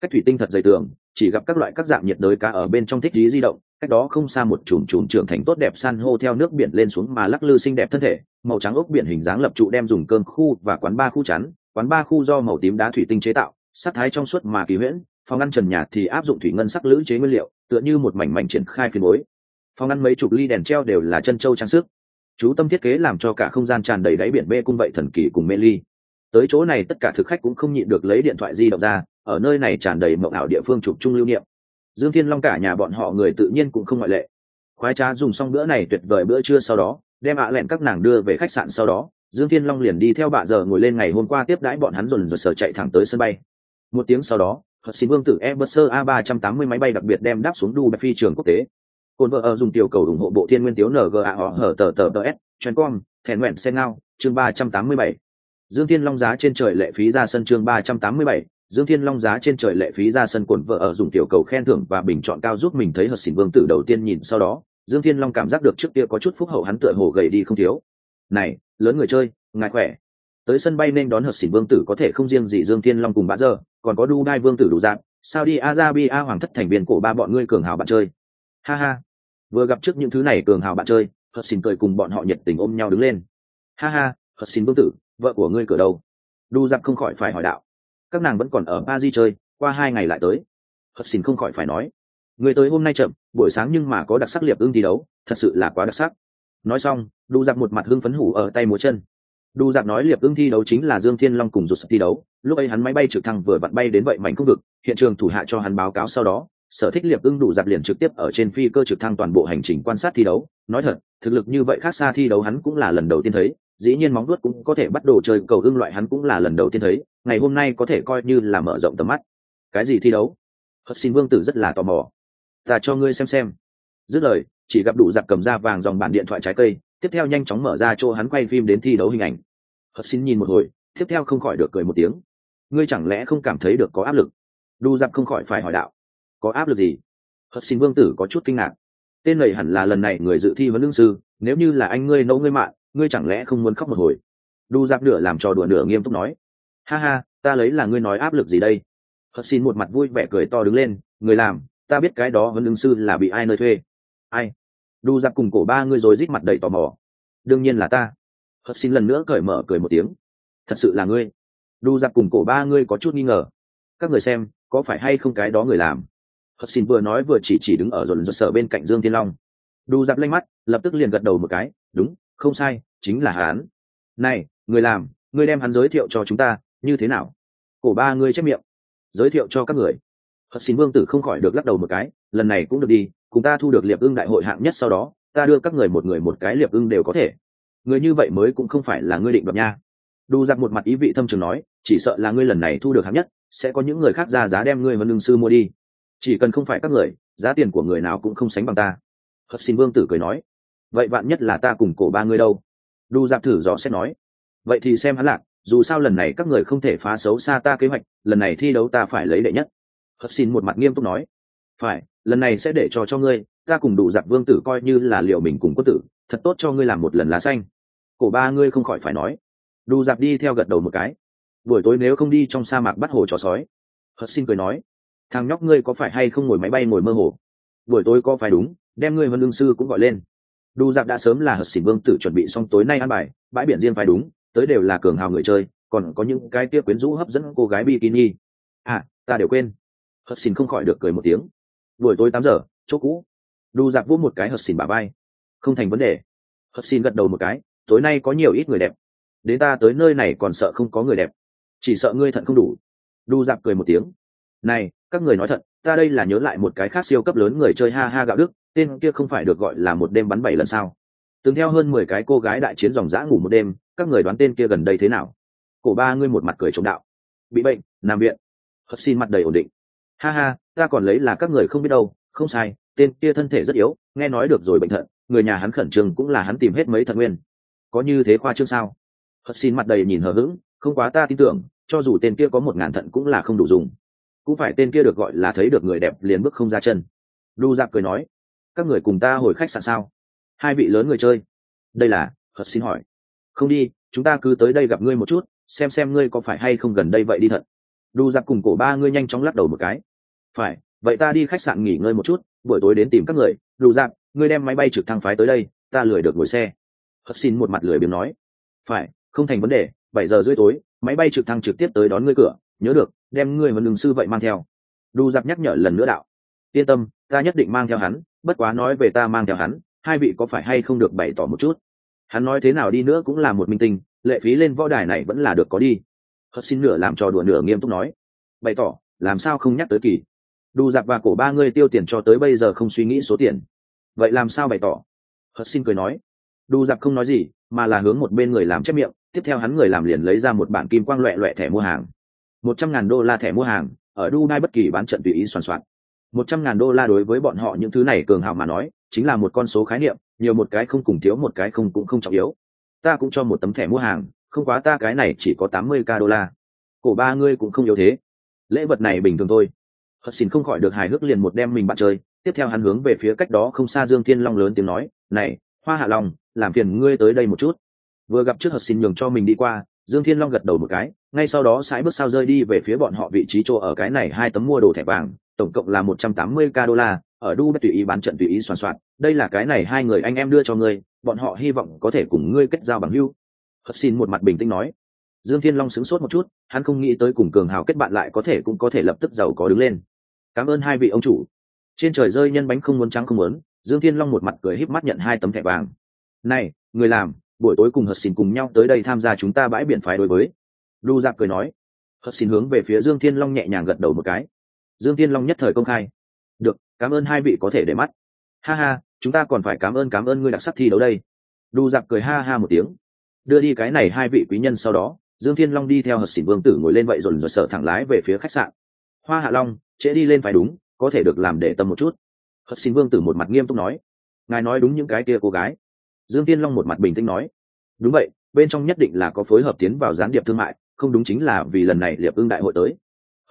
Cách thủy tinh thật dày tường chỉ gặp các loại các dạng nhiệt đới cá ở bên trong thích lý di động, cách đó không xa một chùm chùm trưởng thành tốt đẹp san hô theo nước biển lên xuống mà lắc lư xinh đẹp thân thể, màu trắng ốc biển hình dáng lập trụ đem dùng cơm khu và quán ba khu chắn, quán ba khu do màu tím đá thủy tinh chế tạo, sắc thái trong suốt mà kỳ huyễn, phòng ăn trần nhà thì áp dụng thủy ngân sắc lữ chế nguyên liệu, tựa như một mảnh mảnh triển khai phiên bối. Phòng ăn mấy chục ly đèn treo đều là chân châu trang sức. Chú tâm thiết kế làm cho cả không gian tràn đầy đáy biển bê cung vậy thần kỳ cùng mê ly. Tới chỗ này tất cả thực khách cũng không nhịn được lấy điện thoại di động ra ở nơi này tràn đầy mộng ảo địa phương chụp chung lưu niệm dương thiên long cả nhà bọn họ người tự nhiên cũng không ngoại lệ khoái trá dùng xong bữa này tuyệt vời bữa trưa sau đó đem ạ lẹn các nàng đưa về khách sạn sau đó dương thiên long liền đi theo bà giờ ngồi lên ngày hôm qua tiếp đãi bọn hắn dồn dồn sở chạy thẳng tới sân bay một tiếng sau đó Hợp xin vương tử Airbus a 380 máy bay đặc biệt đem đáp xuống Dubai phi trường quốc tế. Côn vợ ở dùng tiểu cầu ủng hộ bộ thiên nguyên tiếu NGA họ hở tờ tờ tờ S, Truyền.com, thèn nguyện xe ngao, chương 387. Dương Thiên Long giá trên trời lệ phí ra sân chương 387, Dương Thiên Long giá trên trời lệ phí ra sân cồn vợ ở dùng tiểu cầu khen thưởng và bình chọn cao giúp mình thấy hợp xỉn vương tử đầu tiên nhìn sau đó, Dương Thiên Long cảm giác được trước kia có chút phúc hậu hắn tựa hồ gầy đi không thiếu. Này, lớn người chơi, ngài khỏe. Tới sân bay nên đón hợp xỉn vương tử có thể không riêng gì Dương Thiên Long cùng bã giờ, còn có đu đai vương tử đủ dạng, sao đi Arabia hoàng thất thành viên của ba bọn ngươi cường hào bạn chơi. Ha ha. Vừa gặp trước những thứ này cường hào bạn chơi, hợp xỉn cười cùng bọn họ nhiệt tình ôm nhau đứng lên. Ha ha, hợp xỉn vương tử, vợ của ngươi cửa đâu? Đu giặc không khỏi phải hỏi đạo các nàng vẫn còn ở ba di chơi, qua hai ngày lại tới. Hất xin không khỏi phải nói, người tới hôm nay chậm, buổi sáng nhưng mà có đặc sắc liệp ưng thi đấu, thật sự là quá đặc sắc. Nói xong, đu giặc một mặt hưng phấn hủ ở tay múa chân. Đu giặc nói liệp ưng thi đấu chính là dương thiên long cùng rụt thi đấu, lúc ấy hắn máy bay trực thăng vừa vặn bay đến vậy mảnh không vực, hiện trường thủ hạ cho hắn báo cáo sau đó, sở thích liệp ưng đủ giặc liền trực tiếp ở trên phi cơ trực thăng toàn bộ hành trình quan sát thi đấu. Nói thật, thực lực như vậy khác xa thi đấu hắn cũng là lần đầu tiên thấy dĩ nhiên móng vuốt cũng có thể bắt đồ chơi cầu hưng loại hắn cũng là lần đầu tiên thấy, ngày hôm nay có thể coi như là mở rộng tầm mắt. Cái gì thi đấu? Hất xin vương tử rất là tò mò. Ta cho ngươi xem xem. Dứt lời, chỉ gặp đủ giặc cầm ra vàng dòng bản điện thoại trái cây, tiếp theo nhanh chóng mở ra chỗ hắn quay phim đến thi đấu hình ảnh. Hất xin nhìn một hồi, tiếp theo không khỏi được cười một tiếng. Ngươi chẳng lẽ không cảm thấy được có áp lực? Đu giặc không khỏi phải hỏi đạo. Có áp lực gì? Hất xin vương tử có chút kinh ngạc. Tên này hẳn là lần này người dự thi huấn lương sư, nếu như là anh ngươi nấu ngươi mạng ngươi chẳng lẽ không muốn khóc một hồi? Đu Giáp nửa làm trò đùa nửa nghiêm túc nói. Ha ha, ta lấy là ngươi nói áp lực gì đây? Hất xin một mặt vui vẻ cười to đứng lên, người làm, ta biết cái đó huấn lương sư là bị ai nơi thuê. Ai? Đu Giáp cùng cổ ba ngươi rồi rít mặt đầy tò mò. Đương nhiên là ta. Hất xin lần nữa cởi mở cười một tiếng. Thật sự là ngươi. Đu Giáp cùng cổ ba ngươi có chút nghi ngờ. Các người xem, có phải hay không cái đó người làm? Hất xin vừa nói vừa chỉ chỉ đứng ở dồn dồn sở bên cạnh dương Thiên long. Đu Giáp lanh mắt, lập tức liền gật đầu một cái. Đúng không sai, chính là hắn. Này, người làm, người đem hắn giới thiệu cho chúng ta, như thế nào? Cổ ba ngươi chép miệng. Giới thiệu cho các người. Hất xin vương tử không khỏi được lắc đầu một cái, lần này cũng được đi, cùng ta thu được liệp ưng đại hội hạng nhất sau đó, ta đưa các người một người một cái liệp ưng đều có thể. Người như vậy mới cũng không phải là ngươi định đoạt nha. Đu giặc một mặt ý vị thâm trường nói, chỉ sợ là ngươi lần này thu được hạng nhất, sẽ có những người khác ra giá đem ngươi và lương sư mua đi. Chỉ cần không phải các người, giá tiền của người nào cũng không sánh bằng ta. Hất xin vương tử cười nói vậy bạn nhất là ta cùng cổ ba người đâu? Đu giặc thử dò xét nói. Vậy thì xem hắn lạc dù sao lần này các người không thể phá xấu xa ta kế hoạch, lần này thi đấu ta phải lấy đệ nhất. Hất xin một mặt nghiêm túc nói. Phải, lần này sẽ để cho cho ngươi, ta cùng đủ giặc vương tử coi như là liệu mình cùng quân tử, thật tốt cho ngươi làm một lần lá xanh. Cổ ba ngươi không khỏi phải nói. Đủ giặc đi theo gật đầu một cái. Buổi tối nếu không đi trong sa mạc bắt hồ chó sói. Hất xin cười nói. Thằng nhóc ngươi có phải hay không ngồi máy bay ngồi mơ hồ? Buổi tối có phải đúng, đem ngươi vân lương sư cũng gọi lên. Đu Dạp đã sớm là Hợp xỉn vương tử chuẩn bị xong tối nay ăn bài, bãi biển riêng phải đúng, tới đều là cường hào người chơi, còn có những cái kia quyến rũ hấp dẫn cô gái bikini. À ta đều quên. Hợp xỉn không khỏi được cười một tiếng. Buổi tối tám giờ, chỗ cũ. Đu Dạp vỗ một cái Hợp xỉn bà bay không thành vấn đề. Hợp xỉn gật đầu một cái, tối nay có nhiều ít người đẹp. Đến ta tới nơi này còn sợ không có người đẹp. Chỉ sợ ngươi thận không đủ. Đu Dạp cười một tiếng. Này các người nói thật, ta đây là nhớ lại một cái khác siêu cấp lớn người chơi ha ha gạo đức, tên kia không phải được gọi là một đêm bắn bảy lần sao? Từng theo hơn mười cái cô gái đại chiến dòng dã ngủ một đêm, các người đoán tên kia gần đây thế nào? Cổ ba ngươi một mặt cười chống đạo. Bị bệnh, nằm viện. Hất xin mặt đầy ổn định. Ha ha, ta còn lấy là các người không biết đâu, không sai, tên kia thân thể rất yếu, nghe nói được rồi bệnh thận, người nhà hắn khẩn trương cũng là hắn tìm hết mấy thận nguyên. Có như thế khoa trương sao? Hất xin mặt đầy nhìn hờ hững, không quá ta tin tưởng, cho dù tên kia có một ngàn thận cũng là không đủ dùng cũng phải tên kia được gọi là thấy được người đẹp liền bước không ra chân. Đu dạp cười nói, các người cùng ta hồi khách sạn sao? Hai vị lớn người chơi. Đây là hất xin hỏi. Không đi, chúng ta cứ tới đây gặp ngươi một chút, xem xem ngươi có phải hay không gần đây vậy đi thật. đu dạp cùng cổ ba ngươi nhanh chóng lắc đầu một cái. Phải, vậy ta đi khách sạn nghỉ ngơi một chút, buổi tối đến tìm các người. Đu dạp ngươi đem máy bay trực thăng phái tới đây, ta lười được ngồi xe. Hất xin một mặt lười biếng nói. Phải, không thành vấn đề, bảy giờ rưỡi tối, máy bay trực thăng trực tiếp tới đón ngươi cửa, nhớ được đem người mà lương sư vậy mang theo. Đu giặc nhắc nhở lần nữa đạo. Yên tâm, ta nhất định mang theo hắn, bất quá nói về ta mang theo hắn, hai vị có phải hay không được bày tỏ một chút? Hắn nói thế nào đi nữa cũng là một minh tinh, lệ phí lên võ đài này vẫn là được có đi. Hất xin nửa làm trò đùa nửa nghiêm túc nói. Bày tỏ, làm sao không nhắc tới kỳ? Đu giặc và cổ ba người tiêu tiền cho tới bây giờ không suy nghĩ số tiền. Vậy làm sao bày tỏ? Hất xin cười nói. Đu giặc không nói gì, mà là hướng một bên người làm chép miệng, tiếp theo hắn người làm liền lấy ra một bản kim quang loẹ loẹ thẻ mua hàng một trăm ngàn đô la thẻ mua hàng, ở dubai bất kỳ bán trận tùy ý soàn soạn. Một trăm ngàn đô la đối với bọn họ những thứ này cường hào mà nói, chính là một con số khái niệm, nhiều một cái không cùng thiếu một cái không cũng không trọng yếu. Ta cũng cho một tấm thẻ mua hàng, không quá ta cái này chỉ có tám mươi k đô la. Cổ ba ngươi cũng không yếu thế. Lễ vật này bình thường thôi. Hất xin không khỏi được hài hước liền một đem mình bạn chơi, tiếp theo hắn hướng về phía cách đó không xa dương thiên long lớn tiếng nói, này, hoa hạ long, làm phiền ngươi tới đây một chút. Vừa gặp trước hất xin nhường cho mình đi qua dương thiên long gật đầu một cái, ngay sau đó sải bước sao rơi đi về phía bọn họ vị trí chỗ ở cái này hai tấm mua đồ thẻ vàng, tổng cộng là một trăm tám mươi k đô la, ở đu tùy ý bán trận tùy ý soạn soạn, đây là cái này hai người anh em đưa cho ngươi, bọn họ hy vọng có thể cùng ngươi kết giao bằng hưu hất xin một mặt bình tĩnh nói. Dương thiên long sửng sốt một chút, hắn không nghĩ tới cùng cường hào kết bạn lại có thể cũng có thể lập tức giàu có đứng lên. Cảm ơn hai vị ông chủ. Trên trời rơi nhân bánh không muốn trắng không muốn, dương thiên long một mặt cười híp mắt nhận hai tấm thẻ vàng. Này, người làm buổi tối cùng Hợp xin cùng nhau tới đây tham gia chúng ta bãi biển phái đối với. Đu giặc cười nói. Hợp xin hướng về phía dương thiên long nhẹ nhàng gật đầu một cái. Dương thiên long nhất thời công khai. Được, cảm ơn hai vị có thể để mắt. Ha ha, chúng ta còn phải cảm ơn cảm ơn ngươi đặc sắc thi đấu đây. Đu giặc cười ha ha một tiếng. Đưa đi cái này hai vị quý nhân sau đó, dương thiên long đi theo hợp xỉn vương tử ngồi lên vậy rồi rồi sở thẳng lái về phía khách sạn. Hoa hạ long, trễ đi lên phải đúng, có thể được làm để tâm một chút. Hợp xỉn vương tử một mặt nghiêm túc nói. Ngài nói đúng những cái kia cô gái dương thiên long một mặt bình tĩnh nói đúng vậy bên trong nhất định là có phối hợp tiến vào gián điệp thương mại không đúng chính là vì lần này liệp ưng đại hội tới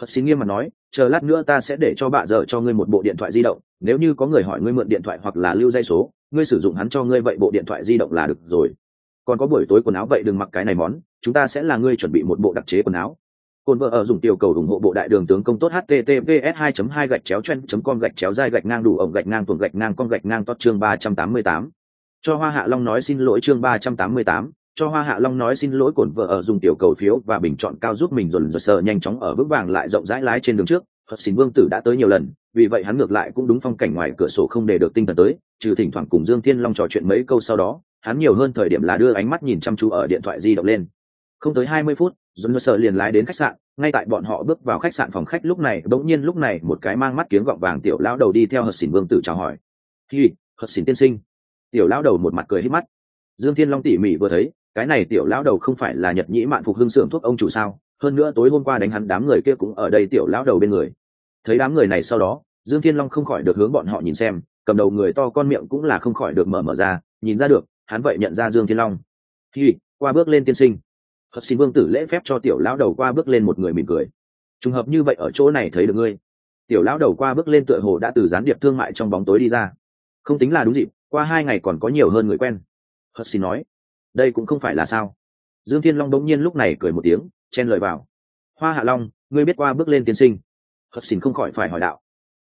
Hật xin nghiêm mặt nói, chờ lát nữa ta sẽ để cho bà dở cho ngươi một bộ điện thoại di động, nếu như có người hỏi ngươi mượn điện thoại hoặc là lưu dây số, ngươi sử dụng hắn cho ngươi vậy bộ điện thoại di động là được rồi. Còn có buổi tối quần áo vậy đừng mặc cái này món, chúng ta sẽ là ngươi chuẩn bị một bộ đặc chế quần áo. Côn vợ ở dùng tiểu cầu ủng hộ bộ đại đường tướng công tốt https 2 2 gạch chéo chen com gạch chéo dai gạch ngang đủ ổng gạch ngang tuồng gạch ngang con gạch ngang tốt chương 388. Cho Hoa Hạ Long nói xin lỗi chương 388, cho Hoa Hạ Long nói xin lỗi cổn vợ ở dùng tiểu cầu phiếu và bình chọn cao giúp mình dồn dồn sờ nhanh chóng ở bước vàng lại rộng rãi lái trên đường trước. Hợp xin Vương Tử đã tới nhiều lần, vì vậy hắn ngược lại cũng đúng phong cảnh ngoài cửa sổ không để được tinh thần tới, trừ thỉnh thoảng cùng Dương Thiên Long trò chuyện mấy câu sau đó, hắn nhiều hơn thời điểm là đưa ánh mắt nhìn chăm chú ở điện thoại di động lên. Không tới 20 phút, dồn sờ liền lái đến khách sạn, ngay tại bọn họ bước vào khách sạn phòng khách lúc này đột nhiên lúc này một cái mang mắt kiếng gọng vàng tiểu lão đầu đi theo hợp xỉn vương tử chào hỏi khi hợp xỉn tiên sinh tiểu lão đầu một mặt cười hít mắt dương thiên long tỉ mỉ vừa thấy cái này tiểu lão đầu không phải là nhật nhĩ mạn phục hưng xưởng thuốc ông chủ sao hơn nữa tối hôm qua đánh hắn đám người kia cũng ở đây tiểu lão đầu bên người thấy đám người này sau đó dương thiên long không khỏi được hướng bọn họ nhìn xem cầm đầu người to con miệng cũng là không khỏi được mở mở ra nhìn ra được hắn vậy nhận ra dương thiên long khi qua bước lên tiên sinh Phật xin vương tử lễ phép cho tiểu lão đầu qua bước lên một người mỉm cười. Trùng hợp như vậy ở chỗ này thấy được ngươi. Tiểu lão đầu qua bước lên tựa hồ đã từ gián điệp thương mại trong bóng tối đi ra. Không tính là đúng dịp, qua hai ngày còn có nhiều hơn người quen. Phật xin nói, đây cũng không phải là sao. Dương Thiên Long đống nhiên lúc này cười một tiếng, chen lời vào. Hoa Hạ Long, ngươi biết qua bước lên tiên sinh. Phật xin không khỏi phải hỏi đạo.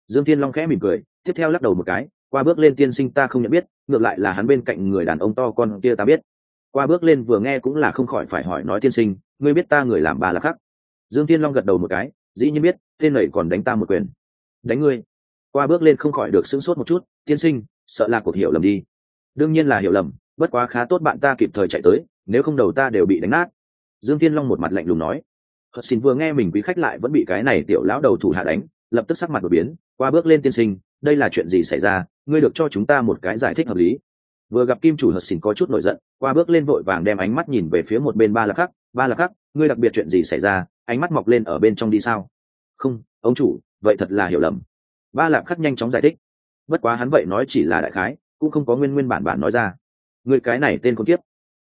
Dương Thiên Long khẽ mỉm cười, tiếp theo lắc đầu một cái, qua bước lên tiên sinh ta không nhận biết, ngược lại là hắn bên cạnh người đàn ông to con kia ta biết qua bước lên vừa nghe cũng là không khỏi phải hỏi nói tiên sinh ngươi biết ta người làm ba là khắc dương thiên long gật đầu một cái dĩ nhiên biết tên này còn đánh ta một quyền đánh ngươi qua bước lên không khỏi được sững sốt một chút tiên sinh sợ là cuộc hiểu lầm đi. Đương nhiên là hiểu lầm, bất quá khá tốt bạn ta kịp thời chạy tới, nếu không đầu ta đều bị đánh nát. Dương thiên long một mặt lạnh lùng nói. Hờ xin vừa nghe mình quý khách lại vẫn bị cái này tiểu lão đầu thủ hạ đánh, lập tức sắc mặt đột biến, qua bước lên tiên sinh, đây là chuyện gì xảy ra? Ngươi được cho chúng ta một cái giải thích hợp lý. Vừa gặp kim chủ hờ xin có chút nổi giận, qua bước lên vội vàng đem ánh mắt nhìn về phía một bên ba lạc khắc ba lạc khắc ngươi đặc biệt chuyện gì xảy ra? Ánh mắt mọc lên ở bên trong đi sao? Không, ông chủ, vậy thật là hiểu lầm. Ba lạc khắc nhanh chóng giải thích bất quá hắn vậy nói chỉ là đại khái, cũng không có nguyên nguyên bản bản nói ra. Người cái này tên con tiếp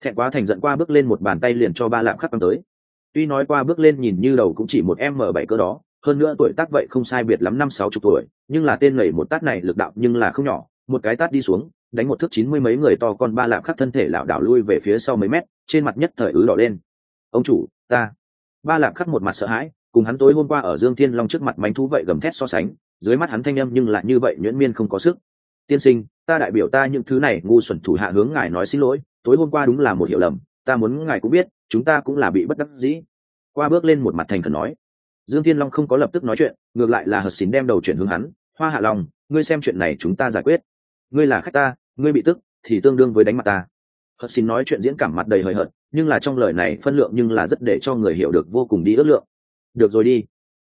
thẹn quá thành giận qua bước lên một bàn tay liền cho ba lạm khắc băng tới. Tuy nói qua bước lên nhìn như đầu cũng chỉ một m bảy cơ đó, hơn nữa tuổi tác vậy không sai biệt lắm năm sáu chục tuổi, nhưng là tên lầy một tát này lực đạo nhưng là không nhỏ, một cái tát đi xuống, đánh một thước chín mươi mấy người to con ba lạp khắc thân thể lảo đảo lui về phía sau mấy mét, trên mặt nhất thời ứ đỏ lên. Ông chủ, ta. Ba lạp khắc một mặt sợ hãi, cùng hắn tối hôm qua ở dương thiên long trước mặt mánh thú vậy gầm thét so sánh dưới mắt hắn thanh âm nhưng lại như vậy nhuyễn miên không có sức. Tiên sinh, ta đại biểu ta những thứ này ngu xuẩn thủ hạ hướng ngài nói xin lỗi, tối hôm qua đúng là một hiểu lầm, ta muốn ngài cũng biết, chúng ta cũng là bị bất đắc dĩ. Qua bước lên một mặt thành khẩn nói. Dương thiên long không có lập tức nói chuyện, ngược lại là hờ xín đem đầu chuyển hướng hắn. Hoa hạ lòng ngươi xem chuyện này chúng ta giải quyết. Ngươi là khách ta, ngươi bị tức, thì tương đương với đánh mặt ta. Hất xin nói chuyện diễn cảm mặt đầy hời hợt, nhưng là trong lời này phân lượng nhưng là rất để cho người hiểu được vô cùng đi ước lượng. Được rồi đi.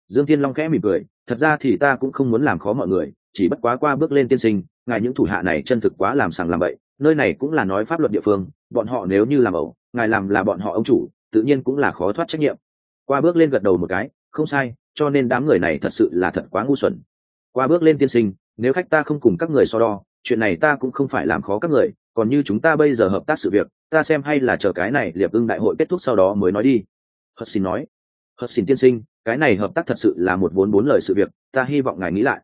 Dương thiên long khẽ mỉm cười thật ra thì ta cũng không muốn làm khó mọi người, chỉ bất quá qua bước lên tiên sinh, ngài những thủ hạ này chân thực quá làm sàng làm bậy, nơi này cũng là nói pháp luật địa phương, bọn họ nếu như làm ẩu, ngài làm là bọn họ ông chủ, tự nhiên cũng là khó thoát trách nhiệm. Qua bước lên gật đầu một cái, không sai, cho nên đám người này thật sự là thật quá ngu xuẩn. Qua bước lên tiên sinh, nếu khách ta không cùng các người so đo, chuyện này ta cũng không phải làm khó các người, còn như chúng ta bây giờ hợp tác sự việc, ta xem hay là chờ cái này liệp ưng đại hội kết thúc sau đó mới nói đi. Hất xin nói. Hất xin tiên sinh cái này hợp tác thật sự là một vốn bốn lời sự việc, ta hy vọng ngài nghĩ lại.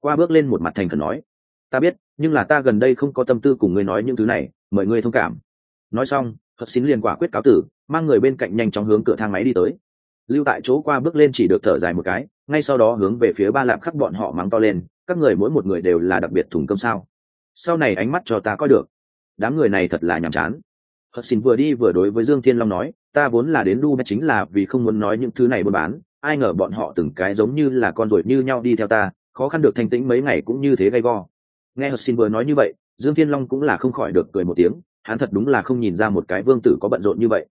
Qua bước lên một mặt thành khẩn nói, ta biết, nhưng là ta gần đây không có tâm tư cùng ngươi nói những thứ này, mời ngươi thông cảm. Nói xong hất xin liền quả quyết cáo tử, mang người bên cạnh nhanh chóng hướng cửa thang máy đi tới. Lưu tại chỗ qua bước lên chỉ được thở dài một cái, ngay sau đó hướng về phía ba lạp khắc bọn họ mắng to lên, các người mỗi một người đều là đặc biệt thùng cơm sao? Sau này ánh mắt cho ta coi được. Đám người này thật là nhàm chán. Hất xin vừa đi vừa đối với dương thiên long nói, ta vốn là đến đu bé chính là vì không muốn nói những thứ này buôn bán ai ngờ bọn họ từng cái giống như là con ruồi như nhau đi theo ta, khó khăn được thanh tĩnh mấy ngày cũng như thế gay go. Nghe hờ xin vừa nói như vậy, dương thiên long cũng là không khỏi được cười một tiếng, hắn thật đúng là không nhìn ra một cái vương tử có bận rộn như vậy.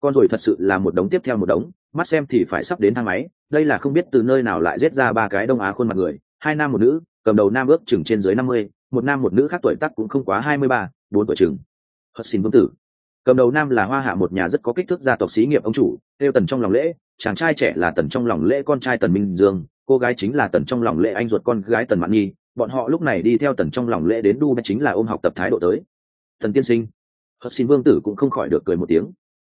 Con ruồi thật sự là một đống tiếp theo một đống, mắt xem thì phải sắp đến thang máy, đây là không biết từ nơi nào lại giết ra ba cái đông á khuôn mặt người, hai nam một nữ, cầm đầu nam ước chừng trên dưới năm mươi, một nam một nữ khác tuổi tác cũng không quá hai mươi ba, bốn tuổi chừng. Hất xin vương tử cầm đầu nam là hoa hạ một nhà rất có kích thước gia tộc xí nghiệp ông chủ, tiêu tần trong lòng lễ, chàng trai trẻ là tần trong lòng lễ con trai tần minh dương, cô gái chính là tần trong lòng lễ anh ruột con gái tần mạn nhi, bọn họ lúc này đi theo tần trong lòng lễ đến đu chính là ôm học tập thái độ tới. Thần tiên sinh hất xin vương tử cũng không khỏi được cười một tiếng.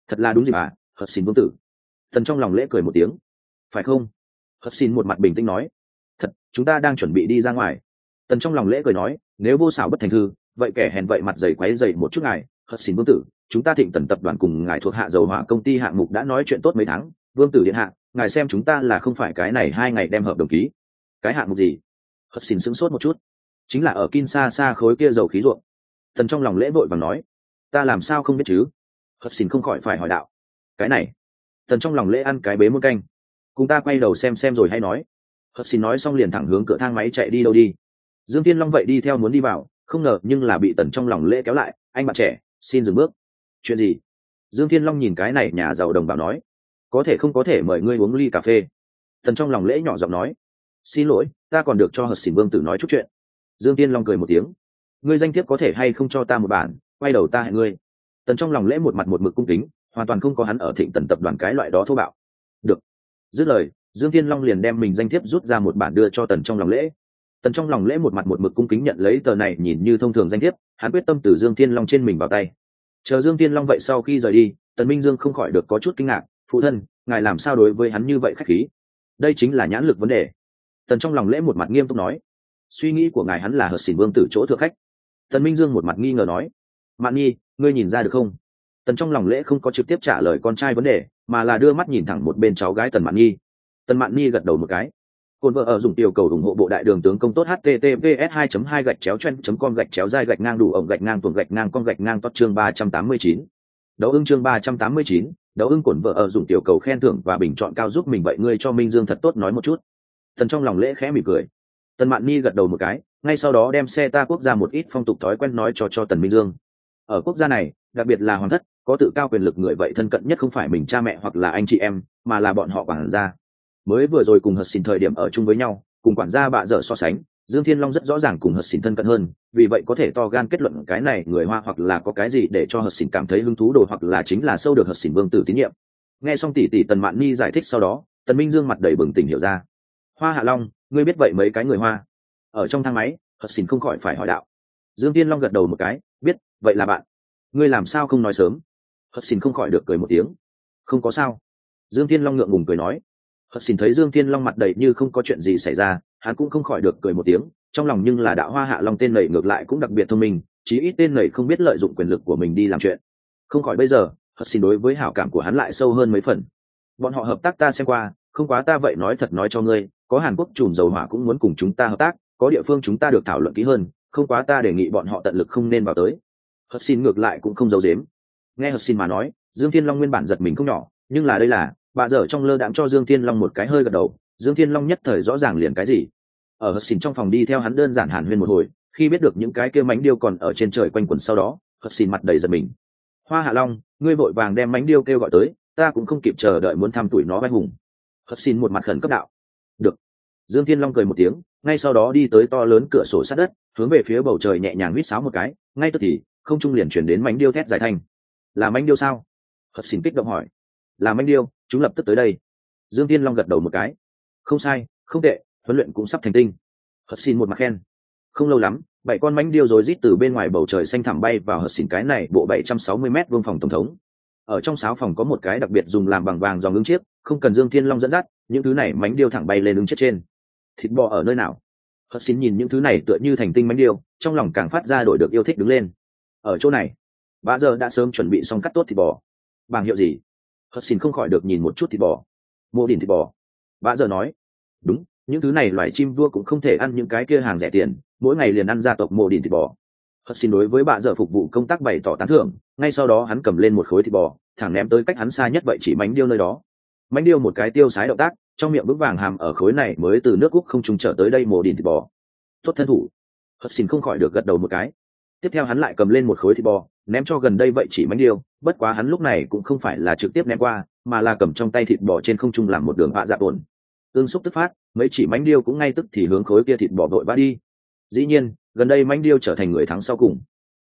Thật là đúng gì à hất xin vương tử. Tần trong lòng lễ cười một tiếng. Phải không? Hất xin một mặt bình tĩnh nói. Thật, chúng ta đang chuẩn bị đi ra ngoài. Tần trong lòng lễ cười nói, nếu vô xảo bất thành thư, vậy kẻ hèn vậy mặt dày quấy dày một chút ngài hất xin vương tử, chúng ta thịnh tần tập đoàn cùng ngài thuộc hạ dầu hỏa công ty hạng mục đã nói chuyện tốt mấy tháng. Vương tử điện hạ, ngài xem chúng ta là không phải cái này hai ngày đem hợp đồng ký. Cái hạng mục gì? Hất xin sững sốt một chút. Chính là ở kin xa xa khối kia dầu khí ruộng. Tần trong lòng lễ vội và nói, ta làm sao không biết chứ? Hất xin không khỏi phải hỏi đạo, cái này? Tần trong lòng lễ ăn cái bế muôn canh. Cùng ta quay đầu xem xem rồi hay nói. Hất xin nói xong liền thẳng hướng cửa thang máy chạy đi đâu đi. Dương tiên long vậy đi theo muốn đi vào, không ngờ nhưng là bị tần trong lòng lễ kéo lại, anh bạn trẻ xin dừng bước. Chuyện gì? Dương thiên long nhìn cái này nhà giàu đồng bào nói. Có thể không có thể mời ngươi uống ly cà phê. Tần trong lòng lễ nhỏ giọng nói. Xin lỗi, ta còn được cho hợp xỉn vương tử nói chút chuyện. Dương tiên long cười một tiếng. Ngươi danh thiếp có thể hay không cho ta một bản, quay đầu ta hẹn ngươi. Tần trong lòng lễ một mặt một mực cung kính, hoàn toàn không có hắn ở thịnh tần tập đoàn cái loại đó thô bạo. Được. Dứt lời, dương tiên long liền đem mình danh thiếp rút ra một bản đưa cho tần trong lòng lễ tần trong lòng lễ một mặt một mực cung kính nhận lấy tờ này nhìn như thông thường danh thiếp, hắn quyết tâm từ dương thiên long trên mình vào tay. Chờ dương thiên long vậy sau khi rời đi, tần minh dương không khỏi được có chút kinh ngạc, phụ thân, ngài làm sao đối với hắn như vậy khách khí? Đây chính là nhãn lực vấn đề. Tần trong lòng lễ một mặt nghiêm túc nói, suy nghĩ của ngài hắn là hợp xỉn vương tử chỗ thượng khách. Tần minh dương một mặt nghi ngờ nói, mạn nhi, ngươi nhìn ra được không? Tần trong lòng lễ không có trực tiếp trả lời con trai vấn đề, mà là đưa mắt nhìn thẳng một bên cháu gái tần mạn nhi. Tần mạn nhi gật đầu một cái. Côn vợ ở dùng tiểu cầu ủng hộ bộ đại đường tướng công tốt https 2 2 gạch chéo chen com gạch chéo dai gạch ngang đủ ổng gạch ngang tuồng gạch ngang con gạch ngang tốt chương 389. đấu ưng chương 389, đấu ưng cồn vợ ở dùng tiểu cầu khen thưởng và bình chọn cao giúp mình vậy ngươi cho minh dương thật tốt nói một chút. Tần trong lòng lễ khẽ mỉm cười. Tần mạn ni gật đầu một cái ngay sau đó đem xe ta quốc gia một ít phong tục thói quen nói cho cho tần minh dương. Ở quốc gia này đặc biệt là hoàng thất có tự cao quyền lực người vậy thân cận nhất không phải mình cha mẹ hoặc là anh chị em mà là bọn họ quản gia mới vừa rồi cùng hợp xin thời điểm ở chung với nhau, cùng quản gia bạ dở so sánh, dương thiên long rất rõ ràng cùng hợp xin thân cận hơn, vì vậy có thể to gan kết luận cái này người hoa hoặc là có cái gì để cho hợp xin cảm thấy hứng thú đồ hoặc là chính là sâu được hợp xin vương tử tín nhiệm. Nghe xong tỷ tỷ tần mạn ni giải thích sau đó, tần minh dương mặt đầy bừng tỉnh hiểu ra. Hoa hạ long, ngươi biết vậy mấy cái người hoa? Ở trong thang máy hợp xin không khỏi phải hỏi đạo. Dương thiên long gật đầu một cái, biết, vậy là bạn. Ngươi làm sao không nói sớm? Hợp xin không khỏi được cười một tiếng. Không có sao. Dương thiên long ngượng ngùng cười nói hất xin thấy dương thiên long mặt đầy như không có chuyện gì xảy ra, hắn cũng không khỏi được cười một tiếng, trong lòng nhưng là đạo hoa hạ long tên nầy ngược lại cũng đặc biệt thông minh, chí ít tên nầy không biết lợi dụng quyền lực của mình đi làm chuyện. Không khỏi bây giờ hất xin đối với hảo cảm của hắn lại sâu hơn mấy phần. Bọn họ hợp tác ta xem qua, không quá ta vậy nói thật nói cho ngươi, có hàn quốc chùm dầu hỏa cũng muốn cùng chúng ta hợp tác, có địa phương chúng ta được thảo luận kỹ hơn, không quá ta đề nghị bọn họ tận lực không nên vào tới. Hất xin ngược lại cũng không giấu dếm nghe hất xin mà nói, dương thiên long nguyên bản giật mình không nhỏ, nhưng là đây là bà dở trong lơ đạm cho dương thiên long một cái hơi gật đầu, dương thiên long nhất thời rõ ràng liền cái gì. Ở hờ xin trong phòng đi theo hắn đơn giản hàn huyên một hồi, khi biết được những cái kêu mánh điêu còn ở trên trời quanh quần sau đó hờ xin mặt đầy giật mình. Hoa hạ long, ngươi vội vàng đem mánh điêu kêu gọi tới, ta cũng không kịp chờ đợi muốn thăm tuổi nó vai hùng. Hờ xin một mặt khẩn cấp đạo. Được. Dương thiên long cười một tiếng, ngay sau đó đi tới to lớn cửa sổ sát đất, hướng về phía bầu trời nhẹ nhàng huýt sáo một cái, ngay tức thì không trung liền chuyển đến mánh điêu thét giải thanh. Là mánh điêu sao? Hờ xin kích động hỏi là mánh điêu, chúng lập tức tới đây. Dương tiên long gật đầu một cái. Không sai, không tệ, huấn luyện cũng sắp thành tinh. Hất xin một mặt khen. Không lâu lắm, bảy con mánh điêu rồi rít từ bên ngoài bầu trời xanh thẳm bay vào hất xin cái này bộ bảy trăm sáu mươi m vương phòng tổng thống. Ở trong sáu phòng có một cái đặc biệt dùng làm bằng vàng dòng ứng chiếc, không cần dương thiên long dẫn dắt, những thứ này mánh điêu thẳng bay lên ứng chiếc trên. Thịt bò ở nơi nào? Hất xin nhìn những thứ này tựa như thành tinh mánh điêu, trong lòng càng phát ra đổi được yêu thích đứng lên. Ở chỗ này bà giờ đã sớm chuẩn bị xong cắt tốt thịt bò. Bằng hiệu gì? Hất xin không khỏi được nhìn một chút thịt bò. Mô đỉnh thịt bò. Bà giờ nói, đúng, những thứ này loài chim vua cũng không thể ăn những cái kia hàng rẻ tiền, mỗi ngày liền ăn gia tộc mô đỉnh thịt bò. Hất xin đối với bà giờ phục vụ công tác bày tỏ tán thưởng, ngay sau đó hắn cầm lên một khối thịt bò, thẳng ném tới cách hắn xa nhất vậy chỉ mánh điêu nơi đó. Mánh điêu một cái tiêu sái động tác, trong miệng vững vàng hàm ở khối này mới từ nước cúc không trùng trở tới đây mồ đỉnh thịt bò. Tốt thân thủ. Hất xin không khỏi được gật đầu một cái tiếp theo hắn lại cầm lên một khối thịt bò, ném cho gần đây vậy chỉ mánh điêu, bất quá hắn lúc này cũng không phải là trực tiếp ném qua, mà là cầm trong tay thịt bò trên không trung làm một đường họa dạ ổn. Tương xúc tức phát, mấy chỉ mánh điêu cũng ngay tức thì hướng khối kia thịt bò vội vã đi. Dĩ nhiên, gần đây mánh điêu trở thành người thắng sau cùng.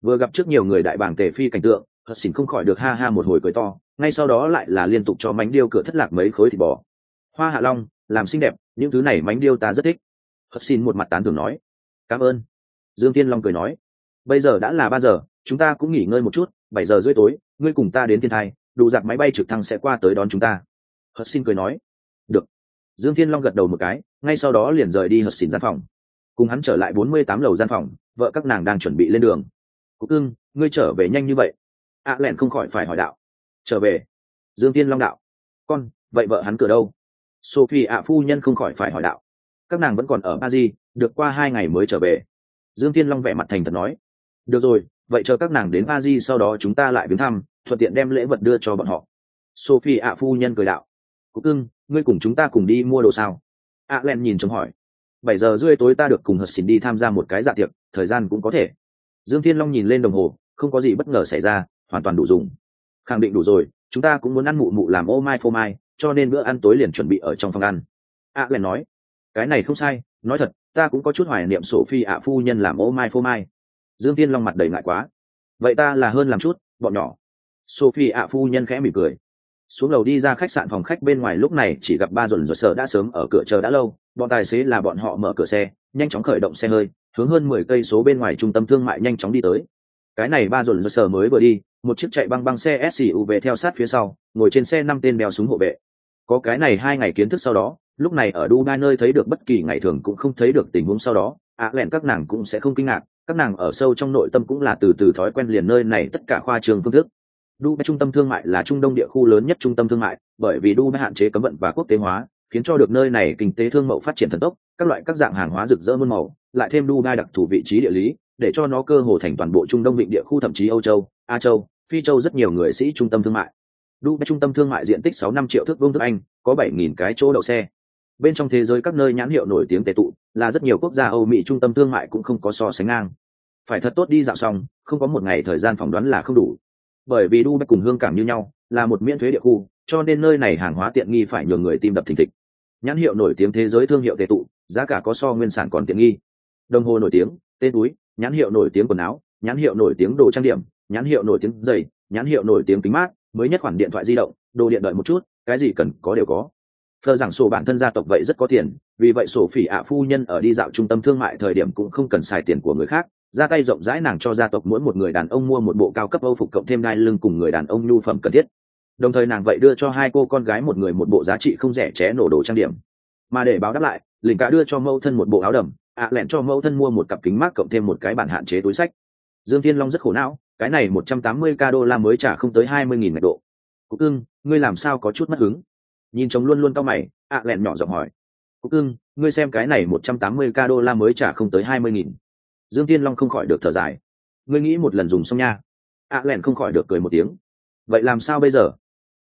Vừa gặp trước nhiều người đại bảng tề phi cảnh tượng hất xỉn không khỏi được ha ha một hồi cười to, ngay sau đó lại là liên tục cho mánh điêu cửa thất lạc mấy khối thịt bò. Hoa hạ long, làm xinh đẹp, những thứ này mánh điêu ta rất thích. Hất xỉn một mặt tán thường nói, cảm ơn. Dương tiên long cười nói bây giờ đã là ba giờ, chúng ta cũng nghỉ ngơi một chút, bảy giờ rưỡi tối, ngươi cùng ta đến thiên thai, đủ giặc máy bay trực thăng sẽ qua tới đón chúng ta. Hất xin cười nói. Được. Dương thiên long gật đầu một cái, ngay sau đó liền rời đi hất xin gian phòng. Cùng hắn trở lại bốn mươi tám lầu gian phòng, vợ các nàng đang chuẩn bị lên đường. Cúc ưng ngươi trở về nhanh như vậy? Ạ à lẹn không khỏi phải hỏi đạo. Trở về. Dương tiên long đạo. Con, vậy vợ hắn cửa đâu? Sophie ạ phu nhân không khỏi phải hỏi đạo. Các nàng vẫn còn ở ba di được qua hai ngày mới trở về. Dương thiên long vẻ mặt thành thật nói được rồi, vậy chờ các nàng đến paris sau đó chúng ta lại viếng thăm, thuận tiện đem lễ vật đưa cho bọn họ. Sophie ạ phu nhân cười đạo. Cúc cưng, ngươi cùng chúng ta cùng đi mua đồ sao? Ạ len nhìn chồng hỏi. Bảy giờ rưỡi tối ta được cùng hợp xin đi tham gia một cái dạ tiệc, thời gian cũng có thể. Dương thiên long nhìn lên đồng hồ, không có gì bất ngờ xảy ra, hoàn toàn đủ dùng. Khẳng định đủ rồi, chúng ta cũng muốn ăn mụ mụ làm ô mai phô mai, cho nên bữa ăn tối liền chuẩn bị ở trong phòng ăn. A len nói. Cái này không sai, nói thật, ta cũng có chút hoài niệm sổ phi ạ phu nhân làm ô mai phô mai dương tiên long mặt đầy ngại quá. Vậy ta là hơn làm chút, bọn nhỏ. Sophie ạ phu nhân khẽ mỉm cười. Xuống lầu đi ra khách sạn phòng khách bên ngoài lúc này chỉ gặp ba dồn dồn sở đã sớm ở cửa chờ đã lâu. Bọn tài xế là bọn họ mở cửa xe, nhanh chóng khởi động xe hơi, hướng hơn mười cây số bên ngoài trung tâm thương mại nhanh chóng đi tới. Cái này ba dồn dồn sở mới vừa đi, một chiếc chạy băng băng xe suv theo sát phía sau, ngồi trên xe năm tên đeo súng hộ vệ. Có cái này hai ngày kiến thức sau đó, lúc này ở dubai nơi thấy được bất kỳ ngày thường cũng không thấy được tình huống sau đó, ạ lẹn các nàng cũng sẽ không kinh ngạc các nàng ở sâu trong nội tâm cũng là từ từ thói quen liền nơi này tất cả khoa trường phương thức. Dubai trung tâm thương mại là trung đông địa khu lớn nhất trung tâm thương mại, bởi vì dubai hạn chế cấm vận và quốc tế hóa, khiến cho được nơi này kinh tế thương mậu phát triển thần tốc, các loại các dạng hàng hóa rực rỡ muôn màu, lại thêm dubai đặc thù vị trí địa lý, để cho nó cơ hồ thành toàn bộ trung đông vịnh địa khu thậm chí âu châu, a châu, phi châu rất nhiều người sĩ trung tâm thương mại. Dubai trung tâm thương mại diện tích 6 năm triệu thước vuông nước anh, có 7.000 cái chỗ đậu xe bên trong thế giới các nơi nhãn hiệu nổi tiếng tệ tụ, là rất nhiều quốc gia âu mỹ trung tâm thương mại cũng không có so sánh ngang. Phải thật tốt đi dạo xong, không có một ngày thời gian phỏng đoán là không đủ. Bởi vì dubai cùng hương cảng như nhau, là một miễn thuế địa khu, cho nên nơi này hàng hóa tiện nghi phải nhường người tim đập thình thịch. Nhãn hiệu nổi tiếng thế giới thương hiệu tệ tụ, giá cả có so nguyên sản còn tiện nghi. Đồng hồ nổi tiếng, tên túi, nhãn hiệu nổi tiếng quần áo, nhãn hiệu nổi tiếng đồ trang điểm, nhãn hiệu nổi tiếng giày, nhãn hiệu nổi tiếng kính mát, mới nhất khoản điện thoại di động, đồ điện đợi một chút, cái gì cần có đều có thờ rằng sổ bản thân gia tộc vậy rất có tiền, vì vậy sổ phỉ ạ phu nhân ở đi dạo trung tâm thương mại thời điểm cũng không cần xài tiền của người khác, ra tay rộng rãi nàng cho gia tộc mỗi một người đàn ông mua một bộ cao cấp âu phục cộng thêm đai lưng cùng người đàn ông nhu phẩm cần thiết. Đồng thời nàng vậy đưa cho hai cô con gái một người một bộ giá trị không rẻ ché nổ đồ trang điểm. Mà để báo đáp lại lình cả đưa cho mẫu thân một bộ áo đầm, ạ lẹn cho mẫu thân mua một cặp kính mát cộng thêm một cái bản hạn chế túi sách. Dương thiên long rất khổ não, cái này một trăm tám mươi k đô la mới trả không tới hai mươi nghìn độ. Cúc cưng ngươi làm sao có chút mất hứng? Nhìn chồng luôn luôn cao mày ạ lẹn nhỏ giọng hỏi. Cúc ưng, ngươi xem cái này một trăm tám mươi k đô la mới trả không tới hai mươi nghìn. Dương thiên long không khỏi được thở dài. Ngươi nghĩ một lần dùng xong nha. ạ lẹn không khỏi được cười một tiếng. Vậy làm sao bây giờ?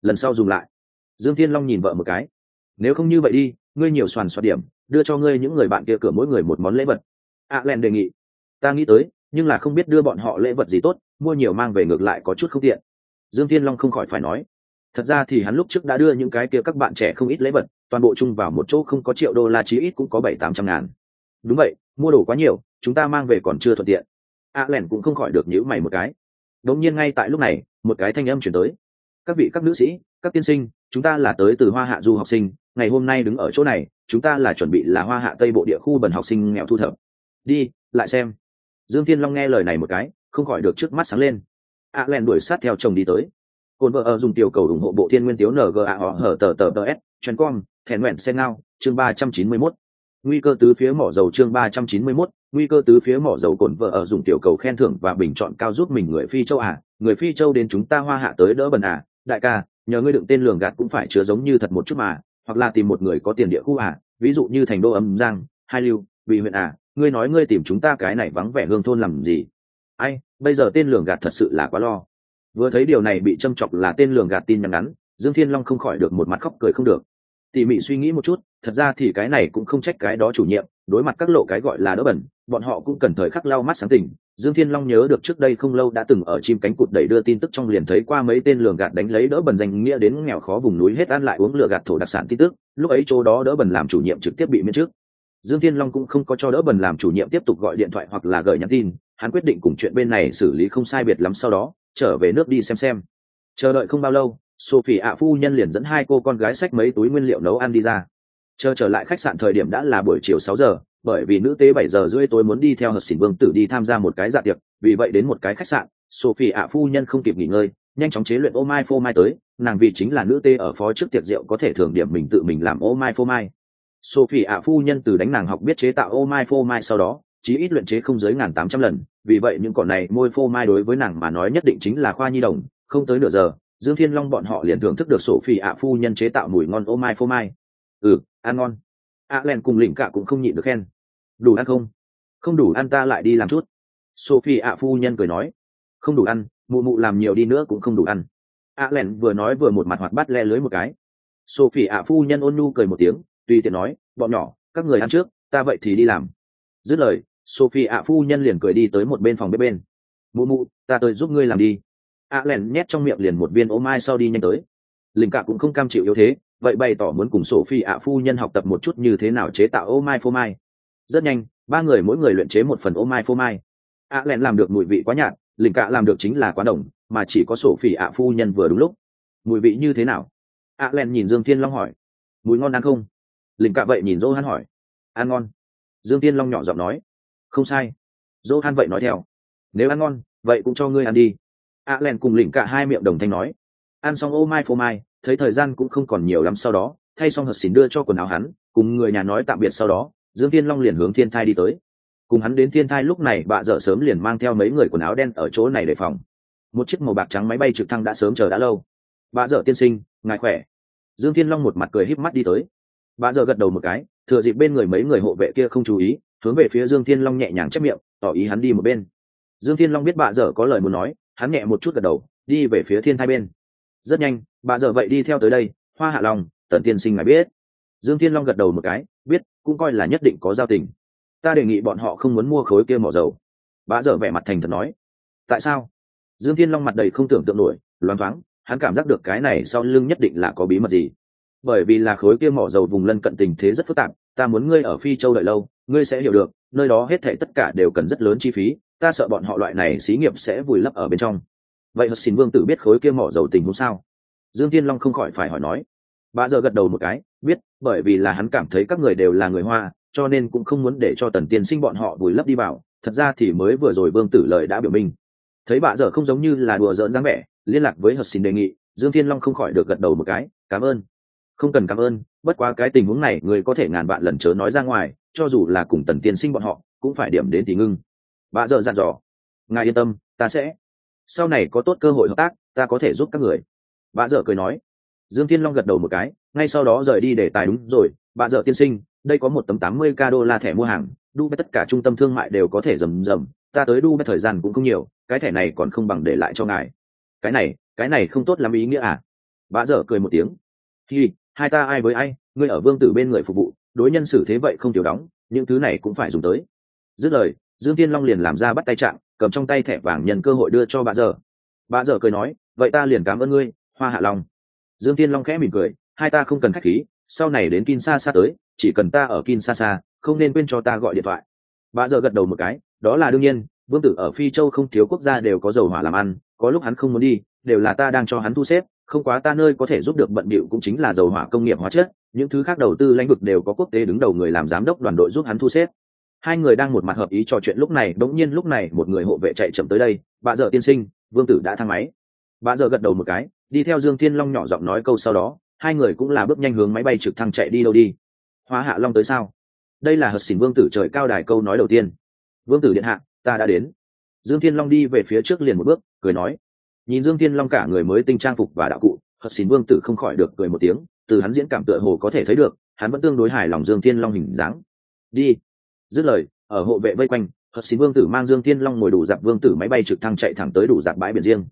Lần sau dùng lại. Dương thiên long nhìn vợ một cái. Nếu không như vậy đi ngươi nhiều soàn soạt điểm đưa cho ngươi những người bạn kia cửa mỗi người một món lễ vật. ạ lẹn đề nghị. Ta nghĩ tới nhưng là không biết đưa bọn họ lễ vật gì tốt mua nhiều mang về ngược lại có chút không tiện. Dương thiên long không khỏi phải nói thật ra thì hắn lúc trước đã đưa những cái kia các bạn trẻ không ít lễ vật, toàn bộ chung vào một chỗ không có triệu đô la chí ít cũng có bảy tám trăm ngàn. Đúng vậy, mua đồ quá nhiều, chúng ta mang về còn chưa thuận tiện. A lẻn cũng không khỏi được nhữ mày một cái. Đống nhiên ngay tại lúc này, một cái thanh âm chuyển tới. Các vị các nữ sĩ, các tiên sinh, chúng ta là tới từ hoa hạ du học sinh, ngày hôm nay đứng ở chỗ này, chúng ta là chuẩn bị là hoa hạ tây bộ địa khu bần học sinh nghèo thu thập. Đi, lại xem. Dương thiên long nghe lời này một cái, không khỏi được trước mắt sáng lên. A len đuổi sát theo chồng đi tới cồn vợ ở dùng tiểu cầu ủng hộ bộ thiên nguyên tiếu nga họ hở tờ tờ tờ s chuyên com thèn nguyện xe ngao, chương ba trăm chín mươi mốt. Nguy cơ tứ phía mỏ dầu chương ba trăm chín mươi mốt, nguy cơ tứ phía mỏ dầu cồn vợ ở dùng tiểu cầu khen thưởng và bình chọn cao giúp mình người phi châu à người phi châu đến chúng ta hoa hạ tới đỡ bần à đại ca, nhờ ngươi đựng tên lường gạt cũng phải chứa giống như thật một chút mà, hoặc là tìm một người có tiền địa khu à ví dụ như thành đô âm giang, hai lưu vị huyện à ngươi nói ngươi tìm chúng ta cái này vắng vẻ hương thôn làm gì? Ai, bây giờ tên lường gạt thật sự là quá lo vừa thấy điều này bị châm chọc là tên lường gạt tin nhắn ngắn, dương thiên long không khỏi được một mặt khóc cười không được. Tỉ mỉ suy nghĩ một chút, thật ra thì cái này cũng không trách cái đó chủ nhiệm, đối mặt các lộ cái gọi là đỡ bẩn, bọn họ cũng cần thời khắc lau mắt sáng tỉnh. Dương thiên long nhớ được trước đây không lâu đã từng ở chim cánh cụt đẩy đưa tin tức trong liền thấy qua mấy tên lường gạt đánh lấy đỡ bẩn danh nghĩa đến nghèo khó vùng núi hết ăn lại uống lừa gạt thổ đặc sản tin tức, lúc ấy chỗ đó đỡ bẩn làm chủ nhiệm trực tiếp bị miễn trước. Dương thiên long cũng không có cho đỡ bẩn làm chủ nhiệm tiếp tục gọi điện thoại hoặc là gửi nhắn tin, hắn quyết định cùng chuyện bên này xử lý không sai biệt lắm sau đó trở về nước đi xem xem. Chờ đợi không bao lâu, sophie ạ phu nhân liền dẫn hai cô con gái xách mấy túi nguyên liệu nấu ăn đi ra. Chờ trở lại khách sạn thời điểm đã là buổi chiều sáu giờ, bởi vì nữ tế bảy giờ rưỡi tối muốn đi theo hợp xỉn vương tử đi tham gia một cái dạ tiệc, vì vậy đến một cái khách sạn, sophie ạ phu nhân không kịp nghỉ ngơi, nhanh chóng chế luyện ô mai phô mai tới, nàng vì chính là nữ tê ở phó trước tiệc rượu có thể thường điểm mình tự mình làm ô mai phô mai. Sophie ạ phu nhân từ đánh nàng học biết chế tạo ô mai phô mai sau đó chí ít luyện chế không dưới ngàn tám trăm lần. Vì vậy những cỏ này, môi phô mai đối với nàng mà nói nhất định chính là khoa nhi đồng, không tới nửa giờ, dương thiên long bọn họ liền thưởng thức được sổ phi ạ phu nhân chế tạo mùi ngon ô mai phô mai. Ừ ăn ngon. Ạ len cùng lỉnh cả cũng không nhịn được khen. Đủ ăn không? Không đủ ăn ta lại đi làm chút. Sophie ạ phu nhân cười nói. Không đủ ăn, mụ mụ làm nhiều đi nữa cũng không đủ ăn. Ạ len vừa nói vừa một mặt hoạt bắt le lưới một cái. Sophie ạ phu nhân ôn nhu cười một tiếng, tùy tiện nói, bọn nhỏ, các người ăn trước, ta vậy thì đi làm. Dứt lời sophie ạ phu nhân liền cười đi tới một bên phòng bếp bên. Mụ mụ, ta tới giúp ngươi làm đi. A len nhét trong miệng liền một viên ô mai sau đi nhanh tới. Linh cả cũng không cam chịu yếu thế, vậy bày tỏ muốn cùng sophie ạ phu nhân học tập một chút như thế nào chế tạo ô mai phô mai. Rất nhanh, ba người mỗi người luyện chế một phần ô mai phô mai. A len làm được mùi vị quá nhạt, linh cả làm được chính là quá đồng, mà chỉ có sophie ạ phu nhân vừa đúng lúc. Mùi vị như thế nào? A len nhìn dương thiên long hỏi. Mùi ngon ăn không? Linh cả vậy nhìn dô hắn hỏi. Ăn ngon. Dương Thiên long nhỏ giọng nói không sai. Dô han vậy nói theo. Nếu ăn ngon, vậy cũng cho ngươi ăn đi. A len cùng lỉnh cả hai miệng đồng thanh nói. Ăn xong ô mai phô mai, thấy thời gian cũng không còn nhiều lắm sau đó, thay xong hợp xỉn đưa cho quần áo hắn, cùng người nhà nói tạm biệt sau đó, dương tiên long liền hướng thiên thai đi tới. Cùng hắn đến thiên thai lúc này, bà dở sớm liền mang theo mấy người quần áo đen ở chỗ này đề phòng. Một chiếc màu bạc trắng máy bay trực thăng đã sớm chờ đã lâu. Bà dở tiên sinh, ngài khỏe? Dương thiên long một mặt cười híp mắt đi tới. Bà dở gật đầu một cái, thừa dịp bên người mấy người hộ vệ kia không chú ý hướng về phía dương thiên long nhẹ nhàng chép miệng, tỏ ý hắn đi một bên. Dương thiên long biết bà dở có lời muốn nói, hắn nhẹ một chút gật đầu, đi về phía thiên thai bên. Rất nhanh, bà dở vậy đi theo tới đây, hoa hạ long, tần tiên sinh ngài biết. Dương thiên long gật đầu một cái, biết, cũng coi là nhất định có giao tình. Ta đề nghị bọn họ không muốn mua khối kia mỏ dầu. Bà dở vẻ mặt thành thật nói. Tại sao? Dương thiên long mặt đầy không tưởng tượng nổi, loáng thoáng, hắn cảm giác được cái này sau lưng nhất định là có bí mật gì bởi vì là khối kia mỏ dầu vùng lân cận tình thế rất phức tạp, ta muốn ngươi ở phi châu đợi lâu, ngươi sẽ hiểu được, nơi đó hết thảy tất cả đều cần rất lớn chi phí, ta sợ bọn họ loại này xí nghiệp sẽ vùi lấp ở bên trong. Vậy hất xin vương tử biết khối kia mỏ dầu tình huống sao? Dương tiên long không khỏi phải hỏi nói. Bà giờ gật đầu một cái, biết, bởi vì là hắn cảm thấy các người đều là người hoa, cho nên cũng không muốn để cho tần tiên sinh bọn họ vùi lấp đi vào, thật ra thì mới vừa rồi vương tử lời đã biểu minh. Thấy bà giờ không giống như là đùa giỡn dáng vẻ, liên lạc với hợp xin đề nghị, dương thiên long không khỏi được gật đầu một cái, cảm ơn không cần cảm ơn, bất quá cái tình huống này người có thể ngàn vạn lần chớ nói ra ngoài, cho dù là cùng tần tiên sinh bọn họ, cũng phải điểm đến thì ngưng. Bà giờ dặn dò, ngài yên tâm, ta sẽ, sau này có tốt cơ hội hợp tác, ta có thể giúp các người. Bà giờ cười nói. Dương thiên long gật đầu một cái, ngay sau đó rời đi để tài đúng rồi. Bà giờ tiên sinh, đây có một tấm tám mươi k đô la thẻ mua hàng, đu tất cả trung tâm thương mại đều có thể rầm rầm, ta tới đu thời gian cũng không nhiều, cái thẻ này còn không bằng để lại cho ngài. Cái này cái này không tốt lắm ý nghĩa à? Bà giờ cười một tiếng. Hi hai ta ai với ai, ngươi ở vương tử bên người phục vụ, đối nhân xử thế vậy không thiếu đóng, những thứ này cũng phải dùng tới. Dứt lời, dương tiên long liền làm ra bắt tay chạm, cầm trong tay thẻ vàng nhận cơ hội đưa cho bà giờ bà giờ cười nói, vậy ta liền cảm ơn ngươi, hoa hạ long. Dương tiên long khẽ mỉm cười, hai ta không cần khách khí, sau này đến kin xa xa tới, chỉ cần ta ở kin xa xa không nên quên cho ta gọi điện thoại. Bà giờ gật đầu một cái, đó là đương nhiên, vương tử ở phi châu không thiếu quốc gia đều có dầu hỏa làm ăn, có lúc hắn không muốn đi, đều là ta đang cho hắn thu xếp không quá ta nơi có thể giúp được bận bịu cũng chính là dầu hỏa công nghiệp hóa chất, những thứ khác đầu tư lãnh vực đều có quốc tế đứng đầu người làm giám đốc đoàn đội giúp hắn thu xếp. Hai người đang một mặt hợp ý trò chuyện lúc này đống nhiên lúc này một người hộ vệ chạy chậm tới đây bà dợ tiên sinh, vương tử đã thang máy. Bà dợ gật đầu một cái, đi theo dương thiên long nhỏ giọng nói câu sau đó, hai người cũng là bước nhanh hướng máy bay trực thăng chạy đi đâu đi. Hóa hạ long tới sao? Đây là hợp xỉn vương tử trời cao đài câu nói đầu tiên. Vương tử điện hạ, ta đã đến. Dương thiên long đi về phía trước liền một bước, cười nói nhìn dương thiên long cả người mới tinh trang phục và đạo cụ hận xin vương tử không khỏi được cười một tiếng, từ hắn diễn cảm tựa hồ có thể thấy được, hắn vẫn tương đối hài lòng dương thiên long hình dáng. Đi. Dứt lời, ở hộ vệ vây quanh hận xin vương tử mang dương thiên long ngồi đủ dạp vương tử máy bay trực thăng chạy thẳng tới đủ dạp bãi biển riêng.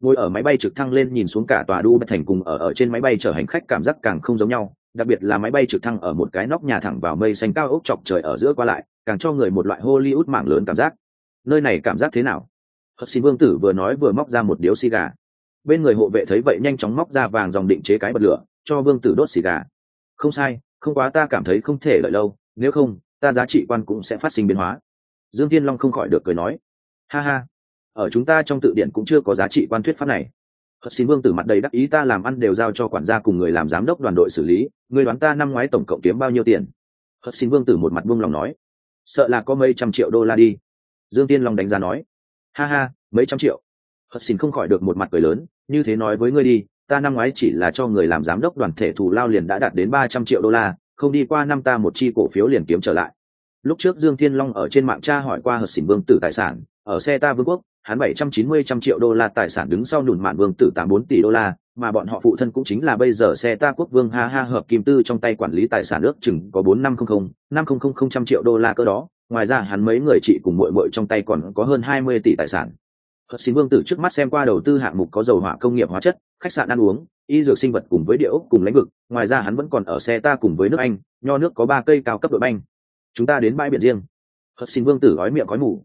Ngồi ở máy bay trực thăng lên nhìn xuống cả tòa đu bất thành cùng ở ở trên máy bay chở hành khách cảm giác càng không giống nhau, đặc biệt là máy bay trực thăng ở một cái nóc nhà thẳng vào mây xanh cao ốc chọc trời ở giữa qua lại, càng cho người một loại hollywood mảng lớn cảm giác. Nơi này cảm giác thế nào? Hợp xin vương tử vừa nói vừa móc ra một điếu xì gà. Bên người hộ vệ thấy vậy nhanh chóng móc ra vàng dòng định chế cái bật lửa, cho vương tử đốt xì gà. Không sai, không quá ta cảm thấy không thể lợi lâu, nếu không, ta giá trị quan cũng sẽ phát sinh biến hóa. Dương thiên long không khỏi được cười nói. Ha ha, ở chúng ta trong tự điển cũng chưa có giá trị quan thuyết pháp này. Hận xin vương tử mặt đầy đắc ý ta làm ăn đều giao cho quản gia cùng người làm giám đốc đoàn đội xử lý, người đoán ta năm ngoái tổng cộng kiếm bao nhiêu tiền? Hận xin vương tử một mặt buông lòng nói. Sợ là có mấy trăm triệu đô la đi. Dương tiên long đánh giá nói ha ha, mấy trăm triệu. Hất xin không khỏi được một mặt cười lớn, như thế nói với ngươi đi, ta năm ngoái chỉ là cho người làm giám đốc đoàn thể thù lao liền đã đạt đến ba trăm triệu đô la, không đi qua năm ta một chi cổ phiếu liền kiếm trở lại. Lúc trước dương thiên long ở trên mạng tra hỏi qua hợp xỉn vương tử tài sản, ở xe ta vương quốc, hắn bảy trăm chín mươi trăm triệu đô la tài sản đứng sau nùn mạn vương tử tám bốn tỷ đô la, mà bọn họ phụ thân cũng chính là bây giờ xe ta quốc vương ha ha hợp kim tư trong tay quản lý tài sản ước chừng có bốn năm không không, năm không không không trăm triệu đô la cơ đó ngoài ra hắn mấy người chị cùng mội mội trong tay còn có hơn hai mươi tỷ tài sản. Hận xin vương tử trước mắt xem qua đầu tư hạng mục có dầu hỏa công nghiệp hóa chất, khách sạn ăn uống, y dược sinh vật cùng với địa ốc cùng lãnh vực. Ngoài ra hắn vẫn còn ở xe ta cùng với nước anh, nho nước có ba cây cao cấp đội banh. Chúng ta đến bãi biển riêng. Hận xin vương tử gói miệng gói mủ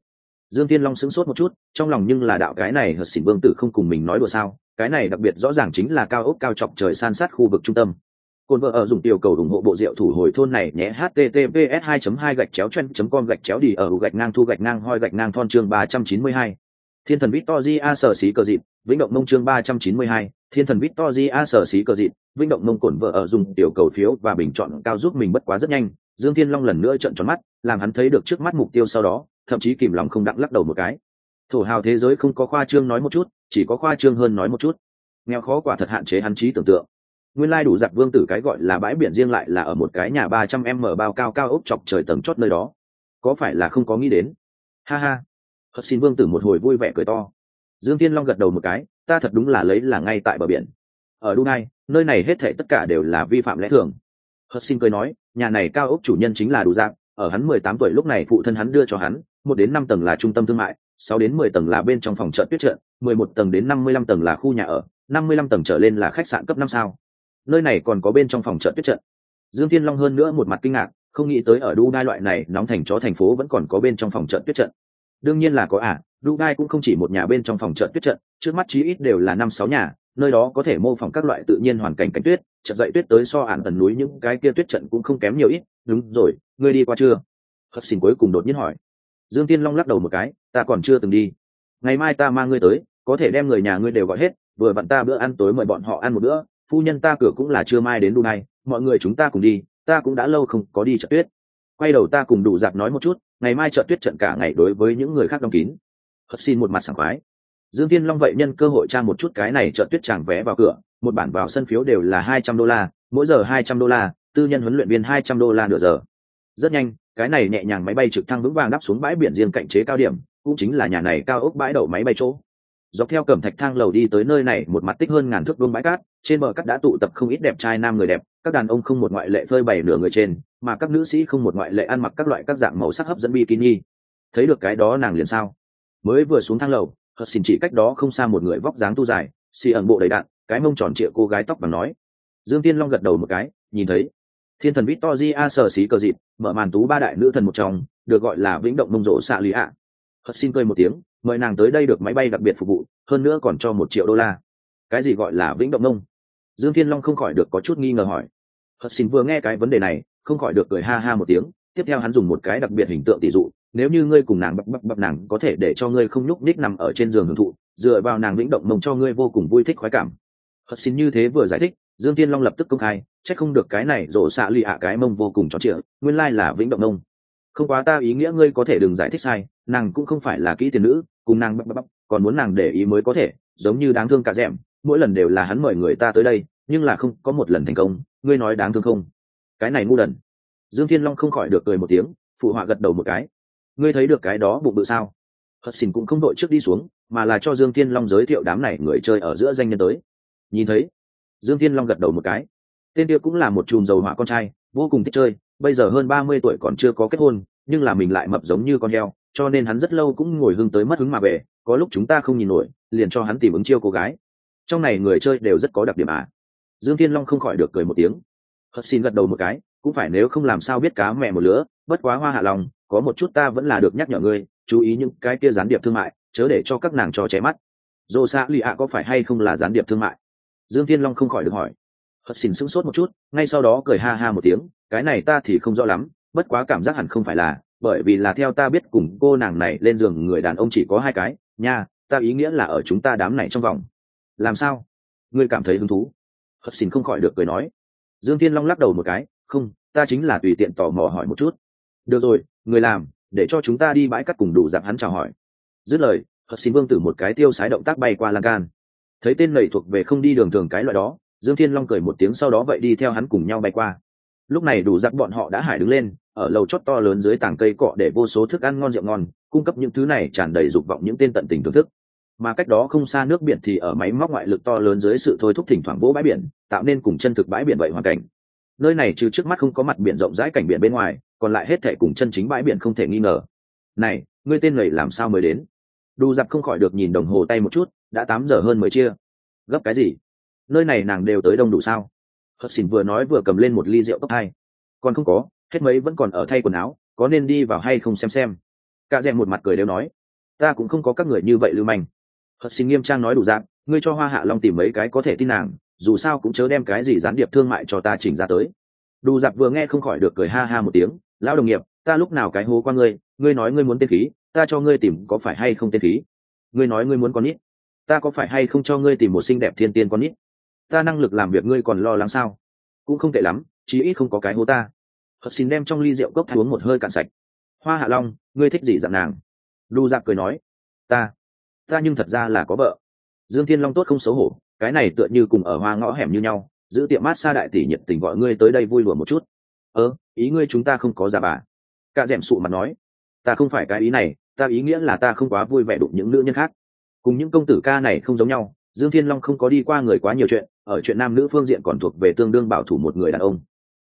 dương tiên long sững sốt một chút, trong lòng nhưng là đạo cái này hận xin vương tử không cùng mình nói đùa sao. Cái này đặc biệt rõ ràng chính là cao ốc cao chọc trời san sát khu vực trung tâm. Côn vợ ở dùng tiểu cầu ủng hộ bộ rượu thủ hồi thôn này nhé, https 2 2 gạch chéo chen com gạch chéo đi ở gạch ngang thu gạch ngang hoi gạch ngang thon chương 392. thiên thần victoria sở xí cờ dịp, vĩnh động mông chương 392. thiên thần victoria sở xí cờ dịp, vĩnh động mông cổn vợ ở dùng tiểu cầu phiếu và bình chọn cao giúp mình bất quá rất nhanh dương thiên long lần nữa trợn tròn mắt, làm hắn thấy được trước mắt mục tiêu sau đó, thậm chí kìm lòng không đặng lắc đầu một cái thổ hào thế giới không có khoa trương nói một chút, chỉ có khoa trương hơn nói một chút nghèo khó quả thật hạn chế hắn trí tưởng tượng nguyên lai đủ giặc vương tử cái gọi là bãi biển riêng lại là ở một cái nhà ba trăm m bao cao cao ốc chọc trời tầng chót nơi đó. Có phải là không có nghĩ đến? Ha ha. Hất xin vương tử một hồi vui vẻ cười to. Dương tiên long gật đầu một cái ta thật đúng là lấy là ngay tại bờ biển. Ở Đu Nai, nơi này hết thảy tất cả đều là vi phạm lẽ thường. Hất xin cười nói, nhà này cao ốc chủ nhân chính là đủ dạng, ở hắn mười tám tuổi lúc này phụ thân hắn đưa cho hắn, một đến năm tầng là trung tâm thương mại, sáu đến mười tầng là bên trong phòng chợ tuyết trận, mười một tầng đến năm mươi lăm tầng là khu nhà ở, năm mươi lăm tầng trở lên là khách sạn cấp năm sao nơi này còn có bên trong phòng trận tuyết trận. Dương thiên long hơn nữa một mặt kinh ngạc, không nghĩ tới ở dubai loại này nóng thành chó thành phố vẫn còn có bên trong phòng trận tuyết trận. Đương nhiên là có à dubai cũng không chỉ một nhà bên trong phòng trận tuyết trận, trước mắt chí ít đều là năm sáu nhà, nơi đó có thể mô phỏng các loại tự nhiên hoàn cảnh cảnh tuyết trận dậy tuyết tới so ản tần núi những cái kia tuyết trận cũng không kém nhiều ít. Đúng rồi, ngươi đi qua chưa? Hất xin cuối cùng đột nhiên hỏi. Dương tiên long lắc đầu một cái, ta còn chưa từng đi. Ngày mai ta mang ngươi tới, có thể đem người nhà ngươi đều gọi hết, vừa vặn ta bữa ăn tối mời bọn họ ăn một bữa phu nhân ta cửa cũng là chưa mai đến đu này mọi người chúng ta cùng đi, ta cũng đã lâu không có đi chợ tuyết. Quay đầu ta cùng đủ giặc nói một chút, ngày mai chợ tuyết trận cả ngày đối với những người khác đóng kín. Hất xin một mặt sảng khoái. Dương tiên long vậy nhân cơ hội tra một chút cái này chợ tuyết chàng vé vào cửa, một bản vào sân phiếu đều là hai trăm đô la, mỗi giờ hai trăm đô la, tư nhân huấn luyện viên hai trăm đô la nửa giờ. Rất nhanh, cái này nhẹ nhàng máy bay trực thăng vững vàng đáp xuống bãi biển riêng cạnh chế cao điểm, cũng chính là nhà này cao ốc bãi đậu máy bay chỗ dọc theo cẩm thạch thang lầu đi tới nơi này, một mặt tích hơn ngàn thước vương bãi cát, trên bờ cát đã tụ tập không ít đẹp trai nam người đẹp, các đàn ông không một ngoại lệ phơi bày nửa người trên, mà các nữ sĩ không một ngoại lệ ăn mặc các loại các dạng màu sắc hấp dẫn bikini. Thấy được cái đó nàng liền sao? Mới vừa xuống thang lầu hất xin chỉ cách đó không xa một người vóc dáng tu dài, xì ẩn bộ đầy đạn, cái mông tròn trịa cô gái tóc bằng nói. Dương tiên long gật đầu một cái, nhìn thấy. Thiên thần victor di a sờ xí cờ dịp, mở màn tú ba đại nữ thần một trong, được gọi là vĩnh động mông rộ xạ lý ạ hất xin cười một tiếng, mời nàng tới đây được máy bay đặc biệt phục vụ, hơn nữa còn cho một triệu đô la. Cái gì gọi là vĩnh động nông? Dương thiên long không khỏi được có chút nghi ngờ hỏi. Hất xin vừa nghe cái vấn đề này, không khỏi được cười ha ha một tiếng, tiếp theo hắn dùng một cái đặc biệt hình tượng tỷ dụ, nếu như ngươi cùng nàng bập bập bập nàng có thể để cho ngươi không nhúc ních nằm ở trên giường hưởng thụ, dựa vào nàng vĩnh động mông cho ngươi vô cùng vui thích khoái cảm. Hất xin như thế vừa giải thích, dương thiên long lập tức công khai, chắc không được cái này rổ xạ lì ạ cái mông vô cùng tròn trịa nguyên lai là vĩnh động mông không quá ta ý nghĩa ngươi có thể đừng giải thích sai, nàng cũng không phải là kỹ tiền nữ, cùng nàng bắp bắp còn muốn nàng để ý mới có thể, giống như đáng thương cả dẻm mỗi lần đều là hắn mời người ta tới đây, nhưng là không, có một lần thành công, ngươi nói đáng thương không? Cái này ngu đần. Dương thiên long không khỏi được cười một tiếng, phụ họa gật đầu một cái. Ngươi thấy được cái đó bụng bự sao? Hất xỉn cũng không đội trước đi xuống, mà là cho dương thiên long giới thiệu đám này người chơi ở giữa danh nhân tới. Nhìn thấy, dương thiên long gật đầu một cái. Tên kia cũng là một chùm dầu họa con trai, vô cùng thích chơi bây giờ hơn ba mươi tuổi còn chưa có kết hôn, nhưng là mình lại mập giống như con heo, cho nên hắn rất lâu cũng ngồi hưng tới mất hứng mà về, có lúc chúng ta không nhìn nổi, liền cho hắn tìm ứng chiêu cô gái. Trong này người chơi đều rất có đặc điểm à? Dương thiên long không khỏi được cười một tiếng. Hất xin gật đầu một cái, cũng phải nếu không làm sao biết cá mẹ một lứa, bất quá hoa hạ lòng, có một chút ta vẫn là được nhắc nhở ngươi, chú ý những cái kia gián điệp thương mại, chớ để cho các nàng trò ché mắt. Dồ xạ lì ạ có phải hay không là gián điệp thương mại? Dương thiên long không khỏi được hỏi. Hất xin sững sốt một chút, ngay sau đó cười ha ha một tiếng cái này ta thì không rõ lắm, bất quá cảm giác hẳn không phải là, bởi vì là theo ta biết cùng cô nàng này lên giường người đàn ông chỉ có hai cái, nha, ta ý nghĩa là ở chúng ta đám này trong vòng. Làm sao? Ngươi cảm thấy hứng thú? Hất xin không khỏi được cười nói. Dương thiên long lắc đầu một cái, không, ta chính là tùy tiện tò mò hỏi một chút. Được rồi, người làm, để cho chúng ta đi bãi cắt cùng đủ dạng hắn chào hỏi. Dứt lời, hất xin vương tử một cái tiêu sái động tác bay qua lan can. Thấy tên lầy thuộc về không đi đường thường cái loại đó, dương thiên long cười một tiếng sau đó vậy đi theo hắn cùng nhau bay qua lúc này đủ giặc bọn họ đã hải đứng lên, ở lầu chót to lớn dưới tảng cây cọ để vô số thức ăn ngon rượu ngon, cung cấp những thứ này tràn đầy dục vọng những tên tận tình thưởng thức. Mà cách đó không xa nước biển thì ở máy móc ngoại lực to lớn dưới sự thôi thúc thỉnh thoảng vỗ bãi biển, tạo nên cùng chân thực bãi biển vậy hoàn cảnh. Nơi này trừ trước mắt không có mặt biển rộng rãi cảnh biển bên ngoài, còn lại hết thể cùng chân chính bãi biển không thể nghi ngờ. Này, ngươi tên này làm sao mới đến? Đu giặc không khỏi được nhìn đồng hồ tay một chút, đã tám giờ hơn mới chia. Gấp cái gì? Nơi này nàng đều tới đông đủ sao? Hất xỉn vừa nói vừa cầm lên một ly rượu tốc hai. Còn không có, hết mấy vẫn còn ở thay quần áo, có nên đi vào hay không xem xem. Cả rèm một mặt cười đều nói, ta cũng không có các người như vậy lưu manh. Hất xỉn nghiêm trang nói đủ dạng, ngươi cho hoa hạ long tìm mấy cái có thể tin nàng, dù sao cũng chớ đem cái gì gián điệp thương mại cho ta chỉnh ra tới. Đủ giặc vừa nghe không khỏi được cười ha ha một tiếng, lão đồng nghiệp, ta lúc nào cái hố qua ngươi ngươi nói ngươi muốn tên khí, ta cho ngươi tìm có phải hay không tên khí? Ngươi nói ngươi muốn con nít, ta có phải hay không cho ngươi tìm một xinh đẹp thiên tiên con nít? Ta năng lực làm việc ngươi còn lo lắng sao? Cũng không tệ lắm, chí ít không có cái hố ta. Hật xin đem trong ly rượu cốc uống một hơi cạn sạch. Hoa hạ long, ngươi thích gì dạng nàng? Đu giặc cười nói, ta ta nhưng thật ra là có vợ. Dương thiên long tốt không xấu hổ, cái này tựa như cùng ở hoa ngõ hẻm như nhau, giữ tiệm mát xa đại tỷ nhiệt tình gọi ngươi tới đây vui lùa một chút. Ơ, ý ngươi chúng ta không có giả bà. Cạ d ẻ m sụ mặt nói, ta không phải cái ý này, ta ý nghĩa là ta không quá vui vẻ đụng những nữ nhân khác. Cùng những công tử ca này không giống nhau, dương thiên long không có đi qua người quá nhiều chuyện ở chuyện nam nữ phương diện còn thuộc về tương đương bảo thủ một người đàn ông.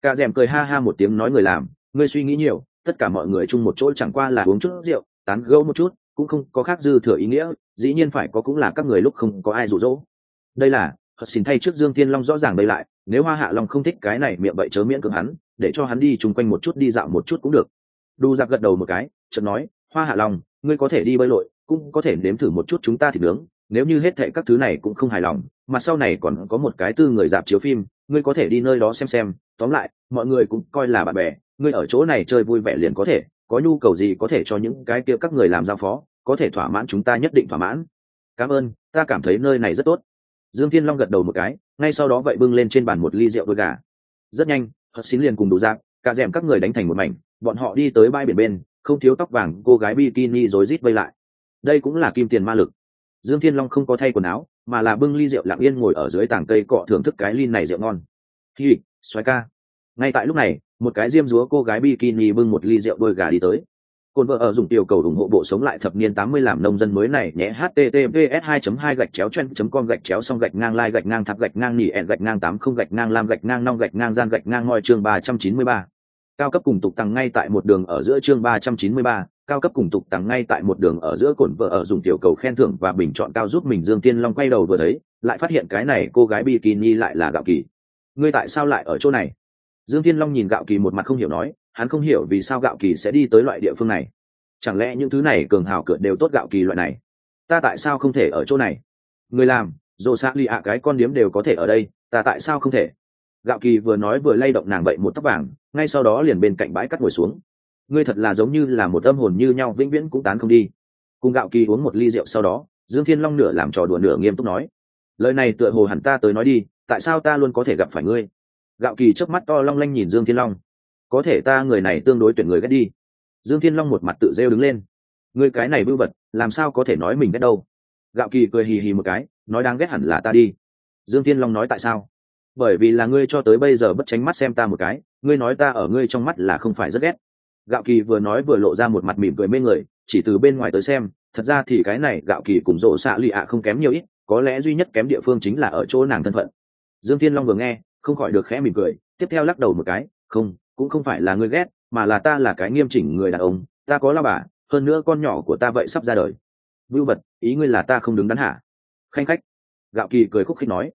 Cả d cười ha ha một tiếng nói người làm ngươi suy nghĩ nhiều, tất cả mọi người chung một chỗ chẳng qua là uống chút rượu, tán gẫu một chút, cũng không có khác dư thừa ý nghĩa, dĩ nhiên phải có cũng là các người lúc không có ai rụ rỗ đây là hật xin thay trước dương thiên long rõ ràng đây lại, nếu hoa hạ long không thích cái này miệng vậy chớ miễn cưỡng hắn, để cho hắn đi chung quanh một chút đi dạo một chút cũng được. Đu giặc gật đầu một cái, chợt nói, hoa hạ long, ngươi có thể đi bơi lội, cũng có thể nếm thử một chút chúng ta thịt nướng nếu như hết thệ các thứ này cũng không hài lòng, mà sau này còn có một cái tư người dạp chiếu phim, ngươi có thể đi nơi đó xem xem. Tóm lại, mọi người cũng coi là bạn bè, ngươi ở chỗ này chơi vui vẻ liền có thể, có nhu cầu gì có thể cho những cái kia các người làm giao phó, có thể thỏa mãn chúng ta nhất định thỏa mãn. Cảm ơn, ta cảm thấy nơi này rất tốt. Dương thiên long gật đầu một cái, ngay sau đó vậy bưng lên trên bàn một ly rượu đôi gà. Rất nhanh, hất xín liền cùng đủ dạng cả rèm các người đánh thành một mảnh, bọn họ đi tới bãi biển bên, không thiếu tóc vàng, cô gái bikini rối rít vây lại. Đây cũng là kim tiền ma lực dương thiên long không có thay quần áo mà là bưng ly rượu lặng yên ngồi ở dưới tảng cây cọ thưởng thức cái ly này rượu ngon. Hi xoáy ca. Ngay tại lúc này một cái diêm dúa cô gái bikini bưng một ly rượu đôi gà đi tới. Côn vợ ở dùng tiểu cầu ủng hộ bộ sống lại thập niên 80 làm nông dân mới này nhé https 2 2 gạch chéo chen com gạch chéo xong gạch ngang lai gạch ngang thập gạch ngang nỉ ẹn gạch ngang 80 gạch ngang lam gạch ngang nong gạch ngang gian gạch ngang ngoi chương 393. Cao cấp cùng tục tăng ngay tại một đường ở giữa chương 393, cao cấp cùng tục tăng ngay tại một đường ở giữa cồn vợ ở dùng tiểu cầu khen thưởng và bình chọn cao giúp mình Dương Tiên Long quay đầu vừa thấy, lại phát hiện cái này cô gái bikini lại là Gạo Kỳ. Ngươi tại sao lại ở chỗ này? Dương Tiên Long nhìn Gạo Kỳ một mặt không hiểu nói, hắn không hiểu vì sao gạo kỳ sẽ đi tới loại địa phương này. Chẳng lẽ những thứ này cường hào cửa đều tốt gạo kỳ loại này? Ta tại sao không thể ở chỗ này? Người làm dồ xạ lì ạ cái con điếm đều có thể ở đây ta tại sao không thể? Gạo kỳ vừa nói vừa lay động nàng vậy một tóc vàng ngay sau đó liền bên cạnh bãi cắt ngồi xuống ngươi thật là giống như là một âm hồn như nhau, vĩnh viễn cũng tán không đi. Cùng gạo kỳ uống một ly rượu sau đó, dương thiên long nửa làm trò đùa nửa nghiêm túc nói, lời này tựa hồ hẳn ta tới nói đi, tại sao ta luôn có thể gặp phải ngươi? Gạo kỳ trước mắt to long lanh nhìn dương thiên long, có thể ta người này tương đối tuyển người ghét đi. Dương thiên long một mặt tự rêu đứng lên người cái này bưu vật, làm sao có thể nói mình ghét đâu? Gạo kỳ cười hì hì một cái, nói đáng ghét hẳn là ta đi. Dương thiên long nói, tại sao? Bởi vì là ngươi cho tới bây giờ bất tránh mắt xem ta một cái, ngươi nói ta ở ngươi trong mắt là không phải rất ghét gạo kỳ vừa nói vừa lộ ra một mặt mỉm cười mê người, chỉ từ bên ngoài tới xem, thật ra thì cái này gạo kỳ cùng rộ xạ lụy ạ không kém nhiều ít, có lẽ duy nhất kém địa phương chính là ở chỗ nàng thân phận. Dương thiên long vừa nghe, không khỏi được khẽ mỉm cười, tiếp theo lắc đầu một cái, không, cũng không phải là ngươi ghét, mà là ta là cái nghiêm chỉnh người đàn ông, ta có lao bà, hơn nữa con nhỏ của ta vậy sắp ra đời. Vưu vật, ý ngươi là ta không đứng đắn hả? Khanh khách. Gạo kỳ cười khúc khích nói,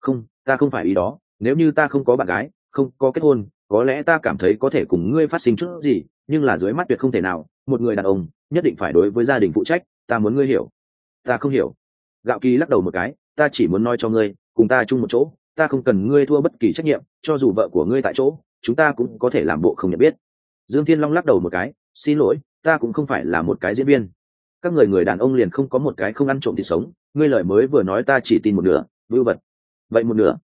không, ta không phải ý đó, nếu như ta không có bạn gái, không có kết hôn, có lẽ ta cảm thấy có thể cùng ngươi phát sinh chút gì nhưng là dưới mắt tuyệt không thể nào, một người đàn ông, nhất định phải đối với gia đình phụ trách, ta muốn ngươi hiểu. Ta không hiểu. Gạo kỳ lắc đầu một cái, ta chỉ muốn nói cho ngươi, cùng ta chung một chỗ, ta không cần ngươi thua bất kỳ trách nhiệm, cho dù vợ của ngươi tại chỗ, chúng ta cũng có thể làm bộ không nhận biết. Dương thiên long lắc đầu một cái, xin lỗi, ta cũng không phải là một cái diễn viên. Các người người đàn ông liền không có một cái không ăn trộm thịt sống, ngươi lời mới vừa nói ta chỉ tin một nửa vưu vật. Vậy một nửa.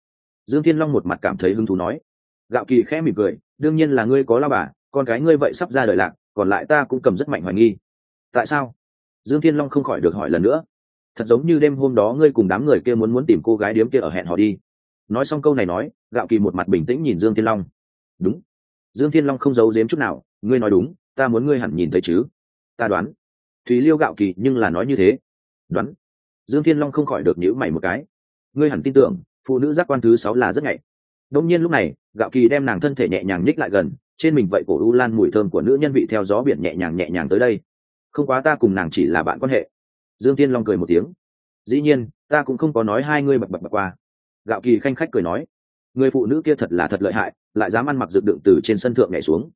Dương thiên long một mặt cảm thấy hứng thú nói. Gạo kỳ khẽ mỉm cười, đương nhiên là ngươi có lao bà con cái ngươi vậy sắp ra đời lạc, còn lại ta cũng cầm rất mạnh hoài nghi. Tại sao? Dương thiên long không khỏi được hỏi lần nữa. Thật giống như đêm hôm đó ngươi cùng đám người kia muốn muốn tìm cô gái điếm kia ở hẹn họ đi. Nói xong câu này nói, gạo kỳ một mặt bình tĩnh nhìn dương thiên long. Đúng. Dương thiên long không giấu giếm chút nào, ngươi nói đúng, ta muốn ngươi hẳn nhìn thấy chứ. Ta đoán. Thúy liêu gạo kỳ nhưng là nói như thế. Đoán. Dương thiên long không khỏi được nhữ mày một cái. Ngươi hẳn tin tưởng, phụ nữ giác quan thứ sáu là rất nhạy. Đông nhiên lúc này, gạo kỳ đem nàng thân thể nhẹ nhàng nhích lại gần trên mình vậy cổ u lan mùi thơm của nữ nhân vị theo gió biển nhẹ nhàng nhẹ nhàng tới đây. Không quá ta cùng nàng chỉ là bạn quan hệ. Dương tiên long cười một tiếng. Dĩ nhiên, ta cũng không có nói hai ngươi bập bập bập qua. Gạo kỳ khanh khách cười nói. Người phụ nữ kia thật là thật lợi hại, lại dám ăn mặc dựng đựng từ trên sân thượng nhảy xuống.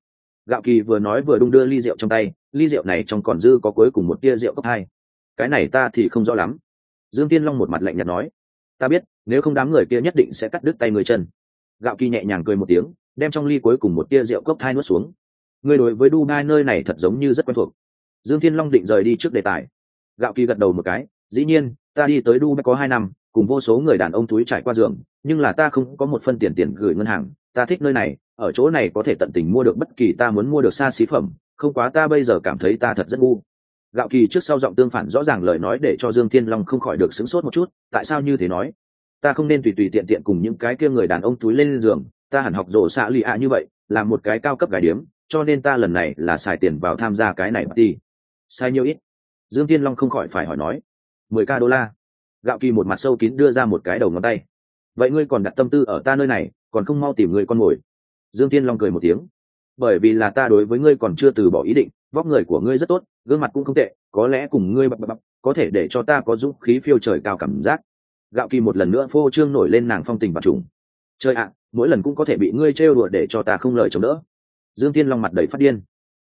Gạo kỳ vừa nói vừa đung đưa ly rượu trong tay, ly rượu này trong còn dư có cuối cùng một tia rượu cấp hai. Cái này ta thì không rõ lắm. Dương tiên long một mặt lạnh nhạt nói. Ta biết, nếu không đám người kia nhất định sẽ cắt đứt tay người chân. Gạo kỳ nhẹ nhàng cười một tiếng đem trong ly cuối cùng một tia rượu cốc thai nuốt xuống. Người đối với dubai nơi này thật giống như rất quen thuộc. Dương thiên long định rời đi trước đề tài. Gạo kỳ gật đầu một cái, dĩ nhiên, ta đi tới dubai có hai năm, cùng vô số người đàn ông túi trải qua giường, nhưng là ta không có một phân tiền tiền gửi ngân hàng, ta thích nơi này, ở chỗ này có thể tận tình mua được bất kỳ ta muốn mua được xa xí phẩm, không quá ta bây giờ cảm thấy ta thật rất ngu. Gạo kỳ trước sau giọng tương phản rõ ràng lời nói để cho dương thiên long không khỏi được sửng sốt một chút, tại sao như thế nói? Ta không nên tùy tùy tiện tiện cùng những cái kia người đàn ông túi lên giường ta hẳn học rổ xạ lì ạ như vậy, là một cái cao cấp gái điếm, cho nên ta lần này là xài tiền vào tham gia cái này mà đi sai nhiêu ít. Dương tiên long không khỏi phải hỏi nói. Mười k đô la. Gạo kỳ một mặt sâu kín đưa ra một cái đầu ngón tay. Vậy ngươi còn đặt tâm tư ở ta nơi này, còn không mau tìm người con mồi dương tiên long cười một tiếng. Bởi vì là ta đối với ngươi còn chưa từ bỏ ý định, vóc người của ngươi rất tốt, gương mặt cũng không tệ, có lẽ cùng ngươi bập bập có thể để cho ta có dũng khí phiêu trời cao cảm giác. Gạo kỳ một lần nữa phô trương nổi lên nàng phong tình và trùng. Chơi ạ mỗi lần cũng có thể bị ngươi trêu đùa để cho ta không lời chống đỡ. Dương tiên long mặt đầy phát điên.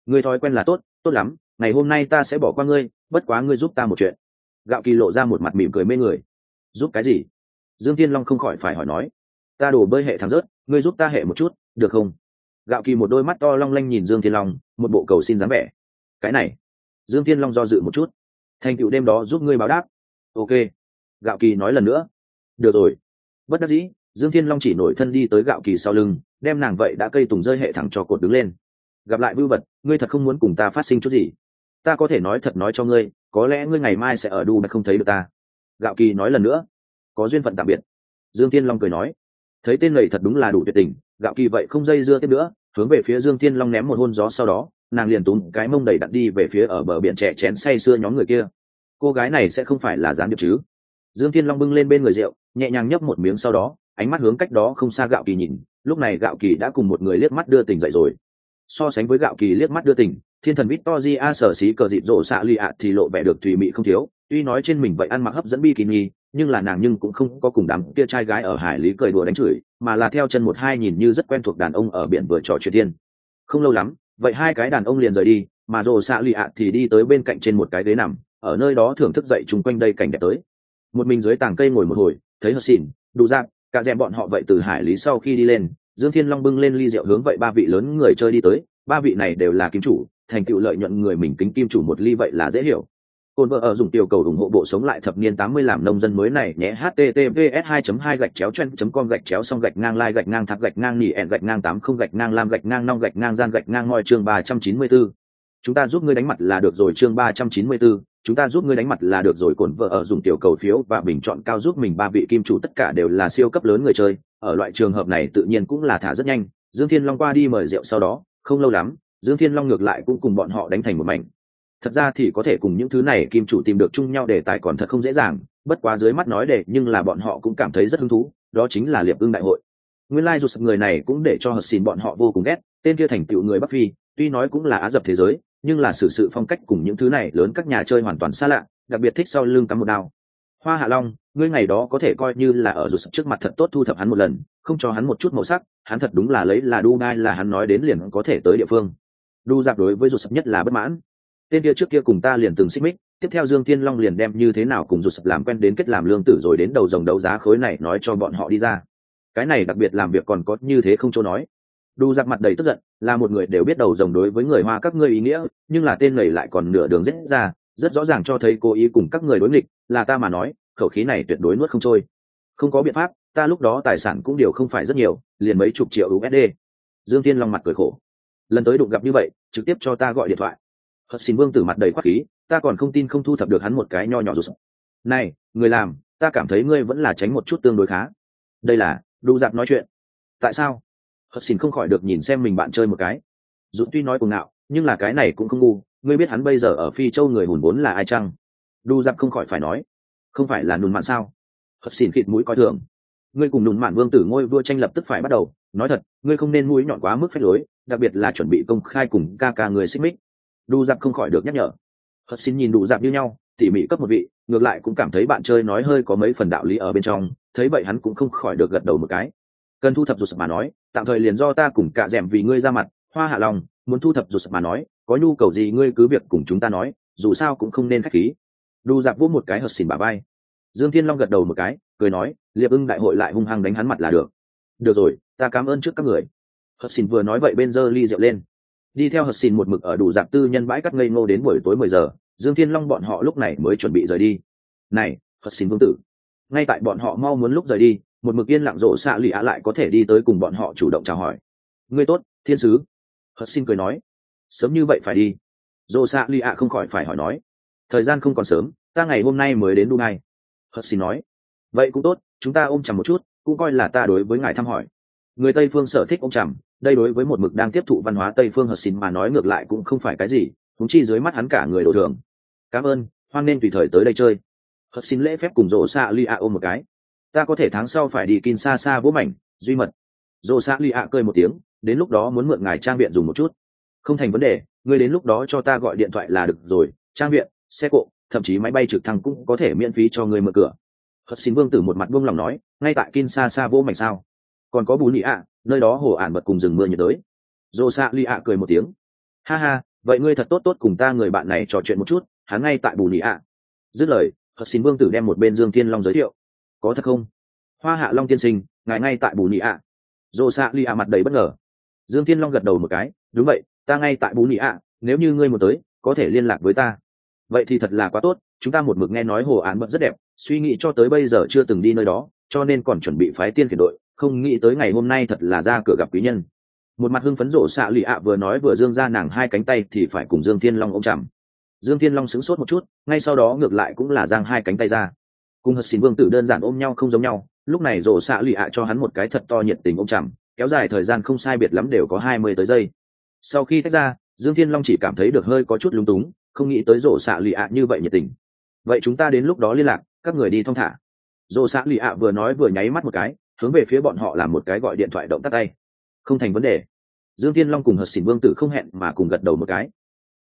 Ngươi thói quen là tốt tốt lắm, ngày hôm nay ta sẽ bỏ qua ngươi, bất quá ngươi giúp ta một chuyện. Gạo kỳ lộ ra một mặt mỉm cười mê người. Giúp cái gì? Dương tiên long không khỏi phải hỏi nói. Ta đổ bơi hệ thắng rớt, ngươi giúp ta hệ một chút, được không? Gạo kỳ một đôi mắt to long lanh nhìn dương thiên long, một bộ cầu xin dáng vẻ. Cái này. Dương thiên long do dự một chút. Thành tựu đêm đó giúp ngươi báo đáp. Ok. Gạo kỳ nói lần nữa. Được rồi. Bất đắc dĩ dương thiên long chỉ nổi thân đi tới gạo kỳ sau lưng, đem nàng vậy đã cây tùng rơi hệ thẳng cho cột đứng lên. Gặp lại vưu vật, ngươi thật không muốn cùng ta phát sinh chút gì. Ta có thể nói thật nói cho ngươi, có lẽ ngươi ngày mai sẽ ở đu mà không thấy được ta. Gạo kỳ nói lần nữa. Có duyên phận tạm biệt. Dương thiên long cười nói. Thấy tên lầy thật đúng là đủ tuyệt tình, gạo kỳ vậy không dây dưa tiếp nữa, hướng về phía dương thiên long ném một hôn gió sau đó, nàng liền túm cái mông đầy đặn đi về phía ở bờ biển trẻ chén say sưa nhóm người kia. Cô gái này sẽ không phải là gián điệp chứ? Dương thiên long bưng lên bên người rượu, nhẹ nhàng nhấp một miếng sau đó ánh mắt hướng cách đó không xa gạo kỳ nhìn, lúc này gạo kỳ đã cùng một người liếc mắt đưa tình dậy rồi. So sánh với gạo kỳ liếc mắt đưa tình, thiên thần victory a sở xí cờ dịp rộ xạ lì ạ thì lộ vẻ được tùy mị không thiếu, tuy nói trên mình vậy ăn mặc hấp dẫn bikini, nhưng là nàng nhưng cũng không có cùng đám kia trai gái ở hải lý cười đùa đánh chửi, mà là theo chân một hai nhìn như rất quen thuộc đàn ông ở biển vừa trò chuyện tiên. Không lâu lắm, vậy hai cái đàn ông liền rời đi, mà rồ xạ lì ạ thì đi tới bên cạnh trên một cái ghế nằm, ở nơi đó thưởng thức dậy chung quanh đây cảnh đẹp tới. Một mình dưới tàng cây ngồi một hồi, thấy hờ xỉn đủ dạp cả rèm bọn họ vậy từ hải lý sau khi đi lên, dương thiên long bưng lên ly rượu hướng vậy ba vị lớn người chơi đi tới, ba vị này đều là kim chủ, thành tựu lợi nhuận người mình kính kim chủ một ly vậy là dễ hiểu. Cồn vợ ở dùng tiểu cầu ủng hộ bộ sống lại thập niên tám mươi làm nông dân mới này nhé https 2 2 gạch chéo chen com gạch chéo xong gạch ngang lai gạch ngang thạc gạch ngang nỉ ẹn gạch ngang tám không gạch ngang lam gạch ngang nong gạch ngang gian gạch ngang ngoi chương ba trăm chín mươi 394 chúng ta giúp ngươi đánh mặt là được rồi chương ba trăm chín mươi 394 chúng ta giúp ngươi đánh mặt là được rồi, cồn vợ ở dùng tiểu cầu phiếu và bình chọn cao giúp mình ba vị kim chủ tất cả đều là siêu cấp lớn người chơi. Ở loại trường hợp này tự nhiên cũng là thả rất nhanh. Dương thiên long qua đi mời rượu sau đó, không lâu lắm, dương thiên long ngược lại cũng cùng bọn họ đánh thành một mảnh. Thật ra thì có thể cùng những thứ này kim chủ tìm được chung nhau để tài còn thật không dễ dàng, bất quá dưới mắt nói để, nhưng là bọn họ cũng cảm thấy rất hứng thú, đó chính là liệp ưng đại hội. Nguyên lai like người này cũng để cho hợp xin bọn họ vô cùng ghét, tên kia thành tựu người bắc phi, tuy nói cũng là á dập thế giới nhưng là sự sự phong cách cùng những thứ này lớn các nhà chơi hoàn toàn xa lạ, đặc biệt thích sau lưng cắm một đao. Hoa hạ long, ngươi ngày đó có thể coi như là ở rụt trước mặt thật tốt thu thập hắn một lần, không cho hắn một chút màu sắc, hắn thật đúng là lấy là đu ngay là hắn nói đến liền có thể tới địa phương. Đu giặc đối với rụt sập nhất là bất mãn. Tên kia trước kia cùng ta liền từng xích mích, tiếp theo dương thiên long liền đem như thế nào cùng rụt sập làm quen đến kết làm lương tử rồi đến đầu dòng đấu giá khối này nói cho bọn họ đi ra. Cái này đặc biệt làm việc còn có như thế không chỗ nói đu giặc mặt đầy tức giận, là một người đều biết đầu rồng đối với người hoa các ngươi ý nghĩa, nhưng là tên này lại còn nửa đường rết ra, rất rõ ràng cho thấy cố ý cùng các người đối nghịch, là ta mà nói, khẩu khí này tuyệt đối nuốt không trôi. Không có biện pháp, ta lúc đó tài sản cũng điều không phải rất nhiều, liền mấy chục triệu usd dương tiên long mặt cười khổ. Lần tới đụng gặp như vậy, trực tiếp cho ta gọi điện thoại. Hất xin vương tử mặt đầy khoác khí, ta còn không tin không thu thập được hắn một cái nho nhỏ rụt. Này, người làm, ta cảm thấy ngươi vẫn là tránh một chút tương đối khá. Đây là, đu giặc nói chuyện. Tại sao? Hất xin không khỏi được nhìn xem mình bạn chơi một cái. Dũng tuy nói cuồng ngạo, nhưng là cái này cũng không ngu, ngươi biết hắn bây giờ ở phi châu người hùn vốn là ai chăng? Đu giặc không khỏi phải nói. Không phải là nùn mạn sao? Hất xin khịt mũi coi thường. Ngươi cùng nùn mạn vương tử ngôi vua tranh lập tức phải bắt đầu. Nói thật, ngươi không nên mũi nhọn quá mức phép lối, đặc biệt là chuẩn bị công khai cùng ca ca người xích mích. Đu giặc không khỏi được nhắc nhở. Hất xin nhìn đủ giặc như nhau, tỉ mỉ cấp một vị, ngược lại cũng cảm thấy bạn chơi nói hơi có mấy phần đạo lý ở bên trong, thấy vậy hắn cũng không khỏi được gật đầu một cái cần thu thập rụt mà nói, tạm thời liền do ta cùng cạ d vì ngươi ra mặt, hoa hạ lòng muốn thu thập rụt mà nói, có nhu cầu gì ngươi cứ việc cùng chúng ta nói, dù sao cũng không nên khách khí. Đu giặc vỗ một cái hợp xỉn bà bay dương thiên long gật đầu một cái, cười nói, liệp ưng đại hội lại hung hăng đánh hắn mặt là được. Được rồi, ta cảm ơn trước các người. Hợp xỉn vừa nói vậy bên giơ ly rượu lên. Đi theo hợp xỉn một mực ở đủ dạp tư nhân bãi cắt ngây ngô đến buổi tối mười giờ, dương thiên long bọn họ lúc này mới chuẩn bị rời đi. Này, hợp xỉn vương tử, ngay tại bọn họ mau muốn lúc rời đi một mực yên lặng rộ xạ lụy ạ lại có thể đi tới cùng bọn họ chủ động chào hỏi. Ngươi tốt, thiên sứ. Hật xin cười nói. Sớm như vậy phải đi. Rộ xạ lụy ạ không khỏi phải hỏi nói. Thời gian không còn sớm, ta ngày hôm nay mới đến đu ngay hật xin nói. Vậy cũng tốt, chúng ta ôm chầm một chút, cũng coi là ta đối với ngài thăm hỏi. Người tây phương sở thích ôm chầm, đây đối với một mực đang tiếp thụ văn hóa tây phương hật xin mà nói ngược lại cũng không phải cái gì thúng chi dưới mắt hắn cả người đồ thường. Cảm ơn, hoan nên tùy thời tới đây chơi. Hật xin lễ phép cùng rộ xạ lụy ạ ôm một cái ta có thể tháng sau phải đi kin xa xa vỗ mảnh, duy mật. Rộ xạ lụy ạ cười một tiếng, đến lúc đó muốn mượn ngài trang viện dùng một chút. Không thành vấn đề, ngươi đến lúc đó cho ta gọi điện thoại là được rồi, trang viện, xe cộ, thậm chí máy bay trực thăng cũng có thể miễn phí cho ngươi mở cửa. Hất xin vương tử một mặt buông lòng nói, ngay tại kin xa xa vũ mảnh sao? Còn có bù Lì ạ, nơi đó hồ ản bật cùng rừng mưa nhiệt đới. Dồ xạ lì ạ cười một tiếng. Ha ha, vậy ngươi thật tốt tốt cùng ta người bạn này trò chuyện một chút, hắn ngay tại bù Lì ạ. Dứt lời hất xin vương tử đem một bên dương thiên long giới thiệu có thật không? Hoa hạ long tiên sinh, ngài ngay tại bù nhị ạ. Dồ xạ lì ạ mặt đầy bất ngờ. Dương thiên long gật đầu một cái, đúng vậy, ta ngay tại bù nhị ạ, nếu như ngươi một tới, có thể liên lạc với ta. Vậy thì thật là quá tốt, chúng ta một mực nghe nói hồ án bận rất đẹp, suy nghĩ cho tới bây giờ chưa từng đi nơi đó, cho nên còn chuẩn bị phái tiên khiển đội, không nghĩ tới ngày hôm nay thật là ra cửa gặp quý nhân. Một mặt hưng phấn rộ xạ lụy ạ vừa nói vừa dương ra nàng hai cánh tay thì phải cùng dương thiên long ôm chằm dương thiên long sững sốt một chút, ngay sau đó ngược lại cũng là giang hai cánh tay ra cùng hất xin vương tử đơn giản ôm nhau không giống nhau. Lúc này rổ xạ lụy ạ cho hắn một cái thật to nhiệt tình ôm chằm kéo dài thời gian không sai biệt lắm đều có hai mươi tới giây. Sau khi tách ra, dương thiên long chỉ cảm thấy được hơi có chút lúng túng, không nghĩ tới rổ xạ lì ạ như vậy nhiệt tình. Vậy chúng ta đến lúc đó liên lạc, các người đi thong thả. Rổ xạ lì ạ vừa nói vừa nháy mắt một cái, hướng về phía bọn họ làm một cái gọi điện thoại động tắt tay. Không thành vấn đề. Dương thiên long cùng hợp xỉn vương tử không hẹn mà cùng gật đầu một cái.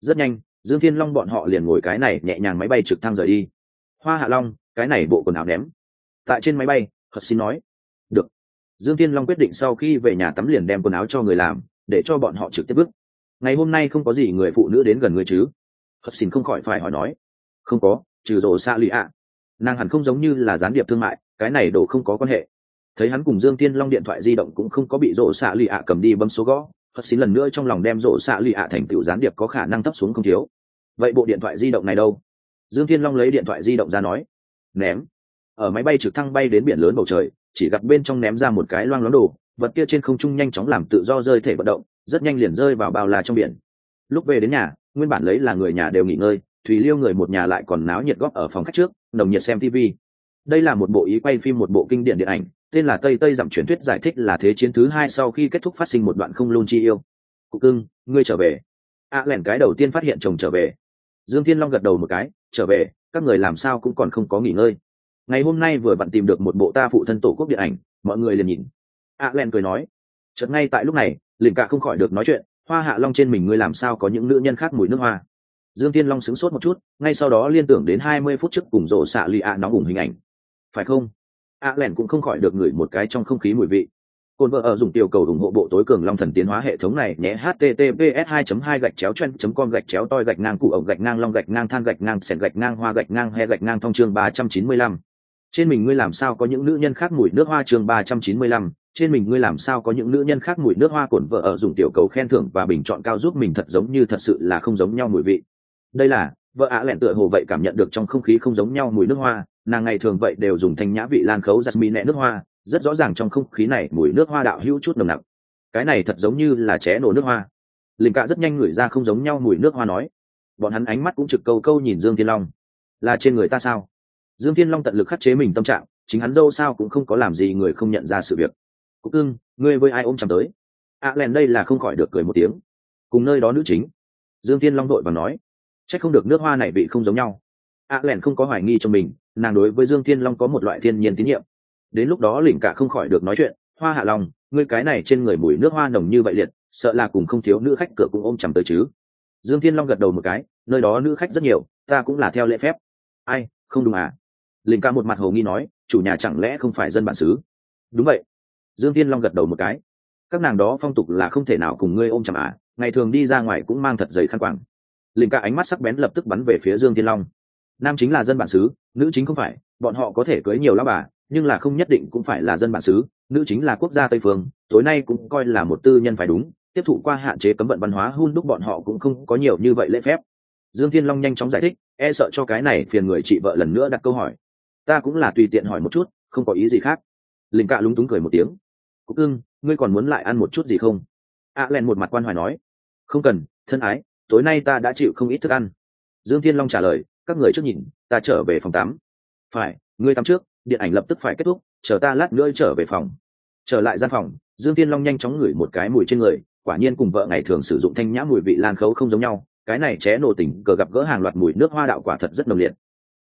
Rất nhanh, dương thiên long bọn họ liền ngồi cái này nhẹ nhàng máy bay trực thăng rời đi. Hoa hạ long cái này bộ quần áo ném. Tại trên máy bay hợp xin nói, được. Dương thiên long quyết định sau khi về nhà tắm liền đem quần áo cho người làm, để cho bọn họ trực tiếp bước. Ngày hôm nay không có gì người phụ nữ đến gần người chứ? Hật xin không khỏi phải hỏi nói. Không có, trừ rồ xa lụy ạ. Nàng hẳn không giống như là gián điệp thương mại, cái này đồ không có quan hệ. Thấy hắn cùng dương tiên long điện thoại di động cũng không có bị rổ xạ lụy ạ cầm đi bấm số gõ hất xin lần nữa trong lòng đem rổ xạ lụy ạ thành tựu gián điệp có khả năng thấp xuống không thiếu. Vậy bộ điện thoại di động này đâu? Dương thiên long lấy điện thoại di động ra nói ném. Ở máy bay trực thăng bay đến biển lớn bầu trời chỉ gặp bên trong ném ra một cái loang loáng đồ vật kia trên không trung nhanh chóng làm tự do rơi thể vận động rất nhanh liền rơi vào bao la trong biển. Lúc về đến nhà nguyên bản lấy là người nhà đều nghỉ ngơi thùy liêu người một nhà lại còn náo nhiệt góp ở phòng khách trước nồng nhiệt xem tv đây là một bộ ý quay phim một bộ kinh điển điện ảnh tên là tây tây giảm truyền thuyết giải thích là thế chiến thứ hai sau khi kết thúc phát sinh một đoạn không lôn chi yêu. Cụ cưng ngươi trở về. A à, lẻn cái đầu tiên phát hiện chồng trở về. Dương thiên long gật đầu một cái trở về các người làm sao cũng còn không có nghỉ ngơi. Ngày hôm nay vừa bạn tìm được một bộ ta phụ thân tổ quốc điện ảnh mọi người liền nhìn. A à, lẻn cười nói chợt ngay tại lúc này liền cả không khỏi được nói chuyện hoa hạ long trên mình ngươi làm sao có những nữ nhân khác mùi nước hoa? Dương tiên long sững sốt một chút ngay sau đó liên tưởng đến hai mươi phút trước cùng rổ xạ lì ạ nóng ủng hình ảnh. Phải không? Ạ à lẻn cũng không khỏi được ngửi một cái trong không khí mùi vị. Côn vợ ở dùng tiểu cầu ủng hộ bộ tối cường long thần tiến hóa hệ thống này, nhé https 2 2 gạch chéo chen com gạch chéo toi gạch ngang cụ ổng gạch ngang long, gạch ngang than, gạch ngang sẹn gạch ngang hoa, gạch ngang he, gạch ngang thông chương ba trăm chín mươi lăm. Trên mình ngươi làm sao có những nữ nhân khác mùi nước hoa chương ba trăm chín mươi lăm. Trên mình ngươi làm sao có những nữ nhân khác mùi nước hoa cổn vợ ở dùng tiểu cầu khen thưởng và bình chọn cao giúp mình thật giống như thật sự là không giống nhau mùi vị. Đây là, vợ ạ lẹn tựa hồ vậy cảm nhận được trong không khí không giống nhau mùi nước hoa. Nàng ngày thường vậy đều dùng thanh nhã vị lan khấu giặt mi nẹ nước hoa rất rõ ràng trong không khí này mùi nước hoa đạo hữu chút nồng nặc. Cái này thật giống như là ché nổ nước hoa. Linh cạ rất nhanh ngửi ra không giống nhau mùi nước hoa nói. Bọn hắn ánh mắt cũng trực câu câu nhìn dương thiên long. Là trên người ta sao? Dương thiên long tận lực khắc chế mình tâm trạng chính hắn dâu sao cũng không có làm gì người không nhận ra sự việc. Cúc ưng ngươi với ai ôm chầm tới? Ạ à, lèn đây là không khỏi được cười một tiếng. Cùng nơi đó nữ chính. Dương thiên long đội và nói. C h ắ c không được nước hoa này bị không giống nhau. Ạ à, lèn không có hoài nghi cho mình nàng đối với dương thiên long có một loại thiên nhiên tín nhiệm đến lúc đó lỉnh cả không khỏi được nói chuyện, hoa hạ long, ngươi cái này trên người mùi nước hoa nồng như vậy liệt, sợ là cùng không thiếu nữ khách cửa cũng ôm chầm tới chứ. Dương thiên long gật đầu một cái, nơi đó nữ khách rất nhiều, ta cũng là theo lễ phép. Ai, không đúng à? Lỉnh cả một mặt hồ nghi nói, chủ nhà chẳng lẽ không phải dân bản xứ? Đúng vậy. Dương thiên long gật đầu một cái, các nàng đó phong tục là không thể nào cùng ngươi ôm chầm à ngày thường đi ra ngoài cũng mang thật giấy khăn quàng. Lỉnh cả ánh mắt sắc bén lập tức bắn về phía dương thiên long. Nam chính là dân bản xứ, nữ chính không phải, bọn họ có thể cưới nhiều lão bà nhưng là không nhất định cũng phải là dân bản xứ, nữ chính là quốc gia tây phương, tối nay cũng coi là một tư nhân phải đúng, tiếp thụ qua hạn chế cấm vận văn hóa hun đúc bọn họ cũng không có nhiều như vậy lễ phép. Dương thiên long nhanh chóng giải thích e sợ cho cái này phiền người chị vợ lần nữa đặt câu hỏi. Ta cũng là tùy tiện hỏi một chút, không có ý gì khác. Linh cạ lúng túng cười một tiếng. Cúc ưng ngươi còn muốn lại ăn một chút gì không? A len một mặt quan hoài nói. Không cần, thân ái, tối nay ta đã chịu không ít thức ăn. Dương thiên long trả lời, các người trước nhìn, ta trở về phòng tắm. Phải, ngươi tắm trước điện ảnh lập tức phải kết thúc, chờ ta lát nữa trở về phòng. Trở lại gian phòng, dương tiên long nhanh chóng ngửi một cái mùi trên người, quả nhiên cùng vợ ngày thường sử dụng thanh nhã mùi vị lan khấu không giống nhau, cái này ché nổ tỉnh cờ gặp gỡ hàng loạt mùi nước hoa đạo quả thật rất nồng liệt.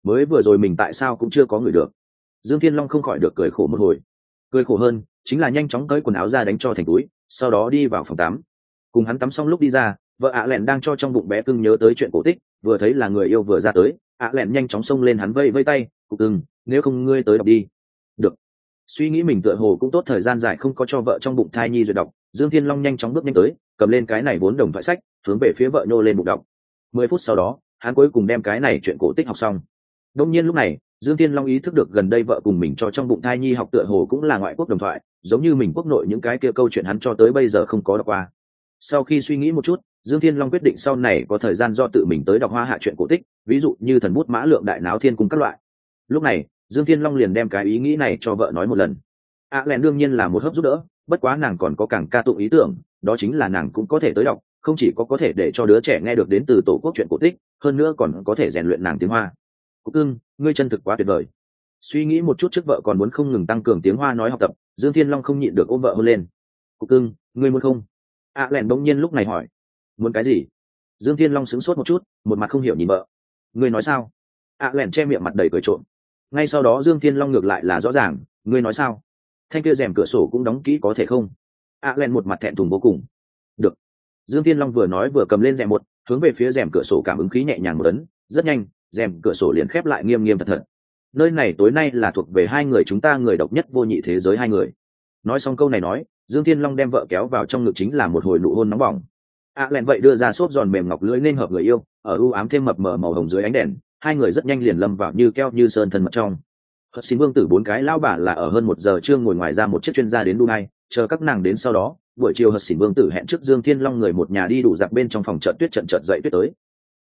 Mới vừa rồi mình tại sao cũng chưa có người được. Dương thiên long không khỏi được cười khổ một hồi. Cười khổ hơn, chính là nhanh chóng tới quần áo ra đánh cho thành túi, sau đó đi vào phòng tắm. Cùng hắn tắm xong lúc đi ra, vợ ạ lẹn đang cho trong bụng bé cưng nhớ tới chuyện cổ tích, vừa thấy là người yêu vừa ra tới, ạ lẹn nhanh chóng xông lên hắn vây vây tay cục ưng nếu không ngươi tới đọc đi. Được. Suy nghĩ mình tựa hồ cũng tốt, thời gian dài không có cho vợ trong bụng thai nhi duyệt đọc, dương thiên long nhanh chóng bước nhanh tới, cầm lên cái này vốn đồng thoại sách, hướng về phía vợ nhô lên bụng đọc. Mười phút sau đó, hắn cuối cùng đem cái này chuyện cổ tích học xong. Đông nhiên lúc này, dương thiên long ý thức được gần đây vợ cùng mình cho trong bụng thai nhi học tựa hồ cũng là ngoại quốc đồng thoại, giống như mình quốc nội những cái kia câu chuyện hắn cho tới bây giờ không có đọc qua. Sau khi suy nghĩ một chút, dương thiên long quyết định sau này có thời gian do tự mình tới đọc hoa hạ chuyện cổ tích, ví dụ như thần bút mã lượng đại náo thiên cùng các loại lúc này, dương thiên long liền đem cái ý nghĩ này cho vợ nói một lần. A à đương nhiên là một hớp giúp đỡ, bất quá nàng còn có càng ca tụng ý tưởng, đó chính là nàng cũng có thể tới đọc, không chỉ có có thể để cho đứa trẻ nghe được đến từ tổ quốc chuyện cổ tích, hơn nữa còn có thể rèn luyện nàng tiếng hoa. Cúc ưng ngươi chân thực quá tuyệt vời. Suy nghĩ một chút trước vợ còn muốn không ngừng tăng cường tiếng hoa nói học tập, dương thiên long không nhịn được ôm vợ hơn lên. Cúc ưng ngươi muốn không? A à lẹn bỗng nhiên lúc này hỏi. Muốn cái gì? Dương thiên long sững sốt một chút, một mặt không hiểu nhìn vợ. Ngươi nói sao? A à che miệng mặt đầy cười trộm ngay sau đó dương thiên long ngược lại là rõ ràng, ngươi nói sao? Thanh kia rèm cửa sổ cũng đóng kỹ có thể không? A à len một mặt thẹn thùng vô cùng. Được. Dương thiên long vừa nói vừa cầm lên rèm một, hướng về phía rèm cửa sổ cảm ứng khí nhẹ nhàng một ấn, rất nhanh, rèm cửa sổ liền khép lại nghiêm nghiêm thật thật. Nơi này tối nay là thuộc về hai người chúng ta người độc nhất vô nhị thế giới hai người. Nói xong câu này nói, dương thiên long đem vợ kéo vào trong ngực chính là một hồi nụ hôn nóng bỏng. A à len vậy đưa ra xốp giòn mềm ngọc lưỡi nên hợp người yêu, ở ưu ám thêm mập mờ màu hồng dưới ánh đèn hai người rất nhanh liền lâm vào như keo như sơn thân mật trong. Hất xin vương tử bốn cái lao bà là ở hơn một giờ trưa ngồi ngoài ra một chiếc chuyên gia đến đu ngay chờ các nàng đến sau đó, buổi chiều hất xin vương tử hẹn trước dương thiên long người một nhà đi đủ giặc bên trong phòng trận tuyết trận trận dậy tuyết tới.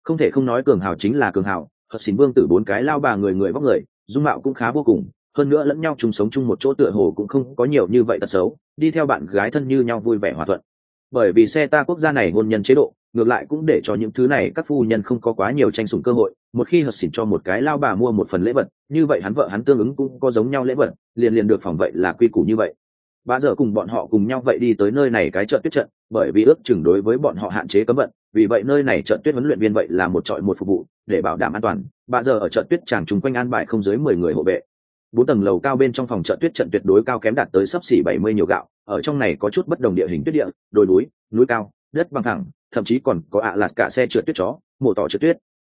Không thể không nói cường hào chính là cường hào hất xin vương tử bốn cái lao bà người người vóc người, dung mạo cũng khá vô cùng, hơn nữa lẫn nhau chung sống chung một chỗ tựa hồ cũng không có nhiều như vậy tật xấu, đi theo bạn gái thân như nhau vui vẻ hòa thuận bởi vì xe ta quốc gia này hôn nhân chế độ, ngược lại cũng để cho những thứ này các phu nhân không có quá nhiều tranh sủng cơ hội, một khi hợp xỉn cho một cái lao bà mua một phần lễ vật, như vậy hắn vợ hắn tương ứng cũng có giống nhau lễ vật, liền liền được phòng vậy là quy củ như vậy. Bà giờ cùng bọn họ cùng nhau vậy đi tới nơi này cái trận tuyết trận, bởi vì ước chừng đối với bọn họ hạn chế cấm vận, vì vậy nơi này trận tuyết huấn luyện viên vậy là một trọi một phục vụ, để bảo đảm an toàn, bà giờ ở trận tuyết chàng chung quanh an bài không dưới mười người hộ vệ. Bốn tầng lầu cao bên trong phòng trận tuyết trận tuyệt đối cao kém đạt tới sấp xỉ bảy mươi nhiều gạo ở trong này có chút bất đồng địa hình tuyết địa, đồi núi núi cao, đất bằng thẳng, thậm chí còn có ạ à lạt cả xe trượt tuyết chó, mổ tỏ trượt tuyết.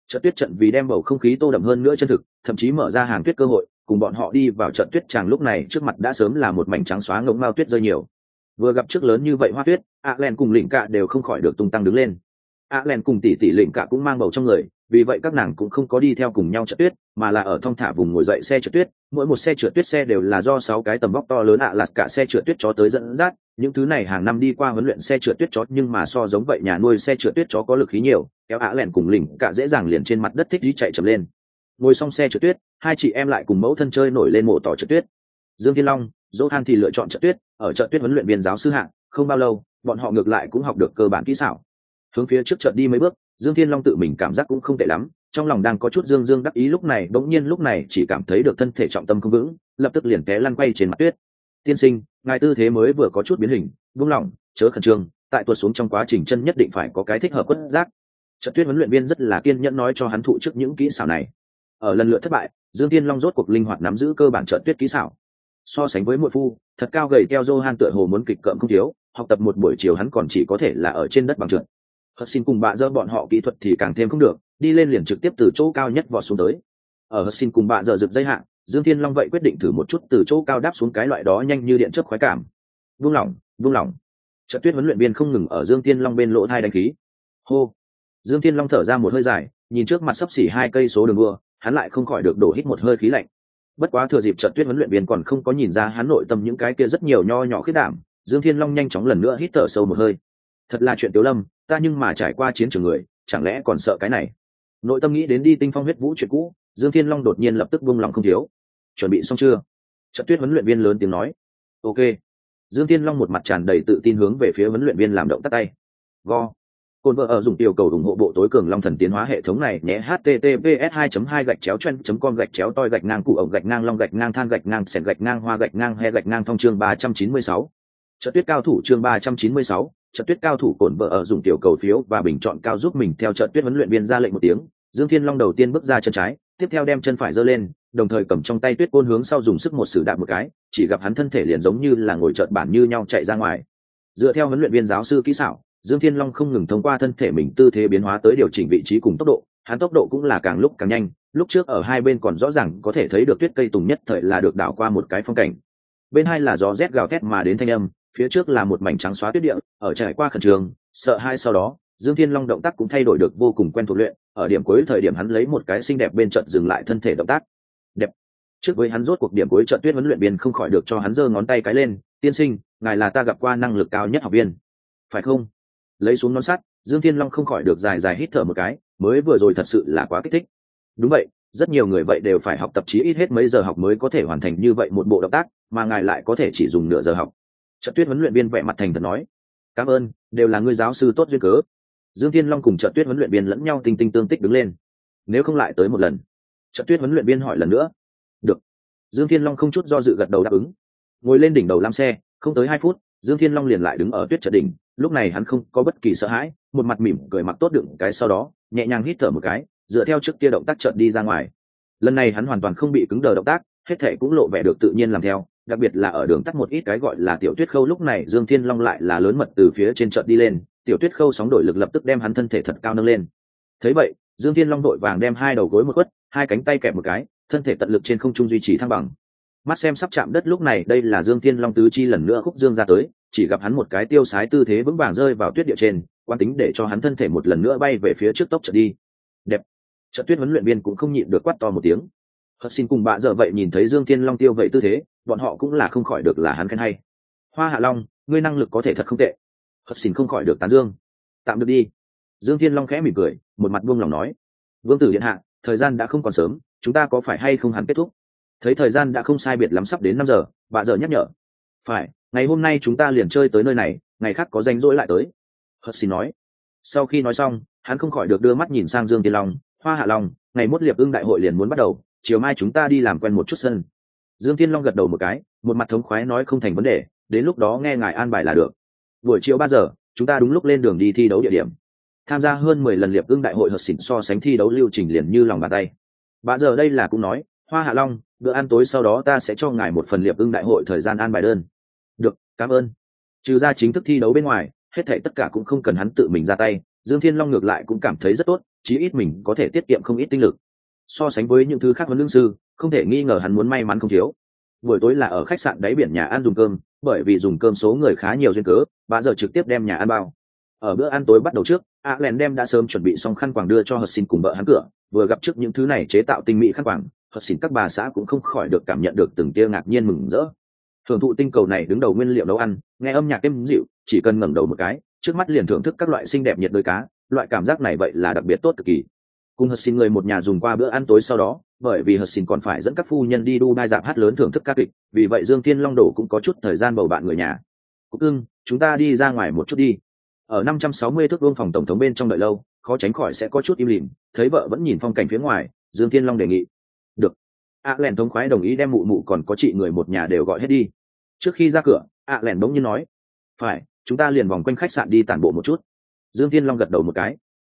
Trượt tuyết trận vì đem bầu không khí tô đậm hơn nữa chân thực, thậm chí mở ra hàng tuyết cơ hội, cùng bọn họ đi vào trận tuyết tràng lúc này trước mặt đã sớm là một mảnh trắng xóa ngỗng mao tuyết rơi nhiều. Vừa gặp trước lớn như vậy hoa tuyết ạ len cùng lỉnh cạ đều không khỏi được tung tăng đứng lên. Ạ len cùng tỷ tỷ lỉnh cạ cũng mang bầu trong người vì vậy các nàng cũng không có đi theo cùng nhau trượt tuyết, mà là ở thong thả vùng ngồi dậy xe trượt tuyết. Mỗi một xe trượt tuyết xe đều là do sáu cái tầm vóc to lớn ạ à lạt cả xe trượt tuyết chó tới dẫn dắt. Những thứ này hàng năm đi qua huấn luyện xe trượt tuyết chó, nhưng mà so giống vậy nhà nuôi xe trượt tuyết chó có lực khí nhiều, kéo ạ lẹn cùng lỉnh cả dễ dàng liền trên mặt đất thích đi chạy chậm lên. Ngồi xong xe trượt tuyết, hai chị em lại cùng mẫu thân chơi nổi lên mộ tỏ trượt tuyết. Dương thiên long, dỗ han thì lựa chọn trượt tuyết, ở trượt tuyết huấn luyện viên giáo sư hạng, không bao lâu, bọn họ ngược lại cũng học được cơ bản kỹ xảo. Hướng phía trước trận đi mấy bước dương thiên long tự mình cảm giác cũng không tệ lắm, trong lòng đang có chút dương dương đắc ý lúc này, bỗng nhiên lúc này chỉ cảm thấy được thân thể trọng tâm không vững, lập tức liền té lăn quay trên mặt tuyết. Tiên sinh, ngài tư thế mới vừa có chút biến hình, vung lòng, chớ khẩn trương, tại tuột xuống trong quá trình chân nhất định phải có cái thích hợp quất giác. Trận tuyết huấn luyện viên rất là kiên nhẫn nói cho hắn thụ trước những kỹ xảo này. Ở lần lượt thất bại, dương thiên long rốt cuộc linh hoạt nắm giữ cơ bản trận tuyết kỹ xảo. So sánh với muội phu, thật cao gầy keo johan tựa hồ muốn kịch cợm không thiếu, học tập một buổi chiều hắn còn chỉ có thể là ở trên đất bằng trượt hất xin cùng bạ dơ bọn họ kỹ thuật thì càng thêm không được, đi lên liền trực tiếp từ chỗ cao nhất vọt xuống tới. Ở hất xin cùng bạ dơ rực dây hạng dương thiên long vậy quyết định thử một chút từ chỗ cao đáp xuống cái loại đó nhanh như điện chớp khoái cảm. Vung lỏng vung lỏng. Trận tuyết huấn luyện viên không ngừng ở dương thiên long bên lỗ thai đánh khí. Hô. Dương thiên long thở ra một hơi dài, nhìn trước mặt sấp xỉ hai cây số đường đua hắn lại không khỏi được đổ hít một hơi khí lạnh. Bất quá thừa dịp trận tuyết huấn luyện viên còn không có nhìn ra hắn nội tâm những cái kia rất nhiều nho nhỏ khiết đảm, dương thiên long nhanh chóng lần nữa hít thở sâu một hơi. Thật là chuyện tiểu lâm ta nhưng mà trải qua chiến trường người chẳng lẽ còn sợ cái này? Nội tâm nghĩ đến đi tinh phong huyết vũ chuyện cũ dương thiên long đột nhiên lập tức vung lòng không thiếu. Chuẩn bị xong chưa? Trận tuyết huấn luyện viên lớn tiếng nói. Ok. Dương thiên long một mặt tràn đầy tự tin hướng về phía huấn luyện viên làm động tắt tay. Go. Cồn vợ ở dùng tiểu cầu ủng hộ bộ tối cường long thần tiến hóa hệ thống này nhé https 2 2 gạch chéo chen com gạch chéo toi gạch ngang cụ ổng gạch ngang long gạch ngang than gạch ngang sẹn gạch ngang hoa gạch ngang he gạch ngang thông chương 396. trận tuyết cao thủ chương 396, trận tuyết cao thủ cồn vợ ở dùng tiểu cầu phiếu và bình chọn cao giúp mình theo trận tuyết huấn luyện viên ra lệnh một tiếng. Dương thiên long đầu tiên bước ra chân trái, tiếp theo đem chân phải giơ lên, đồng thời cầm trong tay tuyết côn hướng sau dùng sức một sử đạp một cái, chỉ gặp hắn thân thể liền giống như là ngồi trợn bản như nhau chạy ra ngoài. Dựa theo huấn luyện viên giáo sư kỹ xảo, dương thiên long không ngừng thông qua thân thể mình tư thế biến hóa tới điều chỉnh vị trí cùng tốc độ, hắn tốc độ cũng là càng lúc càng nhanh, lúc trước ở hai bên còn rõ ràng có thể thấy được tuyết cây tùng nhất thời là được đảo qua một cái phong cảnh. Bên hai là gió rét gào thét mà đến thanh âm phía trước là một mảnh trắng xóa tuyết địa, ở trải qua khẩn trường sợ hai sau đó, dương thiên long động tác cũng thay đổi được vô cùng quen thuộc luyện, ở điểm cuối thời điểm hắn lấy một cái xinh đẹp bên trận dừng lại thân thể động tác. Đẹp. Trước với hắn rốt cuộc điểm cuối trận tuyết huấn luyện viên không khỏi được cho hắn giơ ngón tay cái lên, tiên sinh, ngài là ta gặp qua năng lực cao nhất học viên. Phải không? Lấy xuống nón sắt, dương thiên long không khỏi được dài dài hít thở một cái, mới vừa rồi thật sự là quá kích thích. Đúng vậy, rất nhiều người vậy đều phải học tập chí ít hết mấy giờ học mới có thể hoàn thành như vậy một bộ động tác, mà ngài lại có thể chỉ dùng nửa giờ học trận tuyết huấn luyện viên vẻ mặt thành thật nói, cảm ơn, đều là ngươi giáo sư tốt duyên cớ. Dương thiên long cùng trận tuyết huấn luyện viên lẫn nhau tinh tinh tương tích đứng lên. Nếu không lại tới một lần, trận tuyết huấn luyện viên hỏi lần nữa, được. Dương thiên long không chút do dự gật đầu đáp ứng. Ngồi lên đỉnh đầu lam xe, không tới hai phút, dương thiên long liền lại đứng ở tuyết trận đỉnh, lúc này hắn không có bất kỳ sợ hãi, một mặt mỉm cười mặc tốt đựng cái sau đó, nhẹ nhàng hít thở một cái, dựa theo trước kia động tác trận đi ra ngoài. Lần này hắn hoàn toàn không bị cứng đờ động tác, hết thể cũng lộ vẻ được tự nhiên làm theo đặc biệt là ở đường tắt một ít cái gọi là tiểu tuyết khâu, lúc này dương thiên long lại là lớn mật từ phía trên trận đi lên, tiểu tuyết khâu sóng đổi lực lập tức đem hắn thân thể thật cao nâng lên. Thấy vậy, dương thiên long đội vàng đem hai đầu gối một quất, hai cánh tay kẹp một cái, thân thể tận lực trên không trung duy trì thăng bằng. Mắt xem sắp chạm đất lúc này, đây là dương thiên long tứ chi lần nữa khúc dương ra tới, chỉ gặp hắn một cái tiêu sái tư thế vững vàng rơi vào tuyết địa trên, quan tính để cho hắn thân thể một lần nữa bay về phía trước tốc trở đi. Đẹp. Trận tuyết huấn luyện viên cũng không nhịn được quát to một tiếng hất xin cùng bạ giờ vậy nhìn thấy dương thiên long tiêu vậy tư thế, bọn họ cũng là không khỏi được là hắn khen hay. Hoa hạ long, ngươi năng lực có thể thật không tệ. Hất xin không khỏi được tán dương. Tạm được đi. Dương thiên long khẽ mỉm cười, một mặt buông lòng nói. Vương tử điện hạ, thời gian đã không còn sớm, chúng ta có phải hay không hẳn kết thúc? Thấy thời gian đã không sai biệt lắm sắp đến năm giờ bạ giờ nhắc nhở. Phải, ngày hôm nay chúng ta liền chơi tới nơi này, ngày khác có danh rỗi lại tới. Hất xin nói. Sau khi nói xong, hắn không khỏi được đưa mắt nhìn sang dương thiên long. Hoa hạ long, ngày mốt liệp ưng đại hội liền muốn bắt đầu chiều mai chúng ta đi làm quen một chút sân. Dương tiên long gật đầu một cái, một mặt thống khoái nói không thành vấn đề, đến lúc đó nghe ngài an bài là được. Buổi chiều ba giờ, chúng ta đúng lúc lên đường đi thi đấu địa điểm. Tham gia hơn mười lần liệp ưng đại hội hợp xỉn so sánh thi đấu lưu trình liền như lòng bàn tay. Bà giờ đây là cũng nói, hoa hạ long, bữa ăn tối sau đó ta sẽ cho ngài một phần liệp ưng đại hội thời gian an bài đơn. Được, cảm ơn. Trừ ra chính thức thi đấu bên ngoài, hết thể tất cả cũng không cần hắn tự mình ra tay, dương thiên long ngược lại cũng cảm thấy rất tốt, chí ít mình có thể tiết kiệm không ít tinh lực so sánh với những thứ khác huấn lương sư, không thể nghi ngờ hắn muốn may mắn không thiếu. Buổi tối là ở khách sạn đáy biển nhà ăn dùng cơm, bởi vì dùng cơm số người khá nhiều duyên cớ, bà giờ trực tiếp đem nhà ăn bao. Ở bữa ăn tối bắt đầu trước a len đem đã sớm chuẩn bị xong khăn quàng đưa cho hờ xin cùng vợ hắn cửa, vừa gặp trước những thứ này chế tạo tinh mỹ khăn quàng hờ xin các bà xã cũng không khỏi được cảm nhận được từng tia ngạc nhiên mừng rỡ. Thưởng thụ tinh cầu này đứng đầu nguyên liệu nấu ăn, nghe âm nhạc êm dịu, chỉ cần ngẩng đầu một cái, trước mắt liền thưởng thức các loại xinh đẹp nhiệt đôi cá, loại cảm giác này vậy là đặc biệt tốt cực kỳ cùng hờ xin người một nhà dùng qua bữa ăn tối sau đó, bởi vì hờ xin còn phải dẫn các phu nhân đi đu đai dạp hát lớn thưởng thức các kịch, vì vậy dương thiên long đổ cũng có chút thời gian bầu bạn người nhà. Cúc ưng chúng ta đi ra ngoài một chút đi. Ở năm trăm sáu mươi thước vương phòng tổng thống bên trong đợi lâu, khó tránh khỏi sẽ có chút im lìm, thấy vợ vẫn nhìn phong cảnh phía ngoài, dương thiên long đề nghị. Được. Ạ lèn thống khoái đồng ý đem mụ mụ còn có chị người một nhà đều gọi hết đi. Trước khi ra cửa ạ lèn bỗng nhiên nói, phải, chúng ta liền vòng quanh khách sạn đi tản bộ một chút. Dương thiên long gật đầu một cái.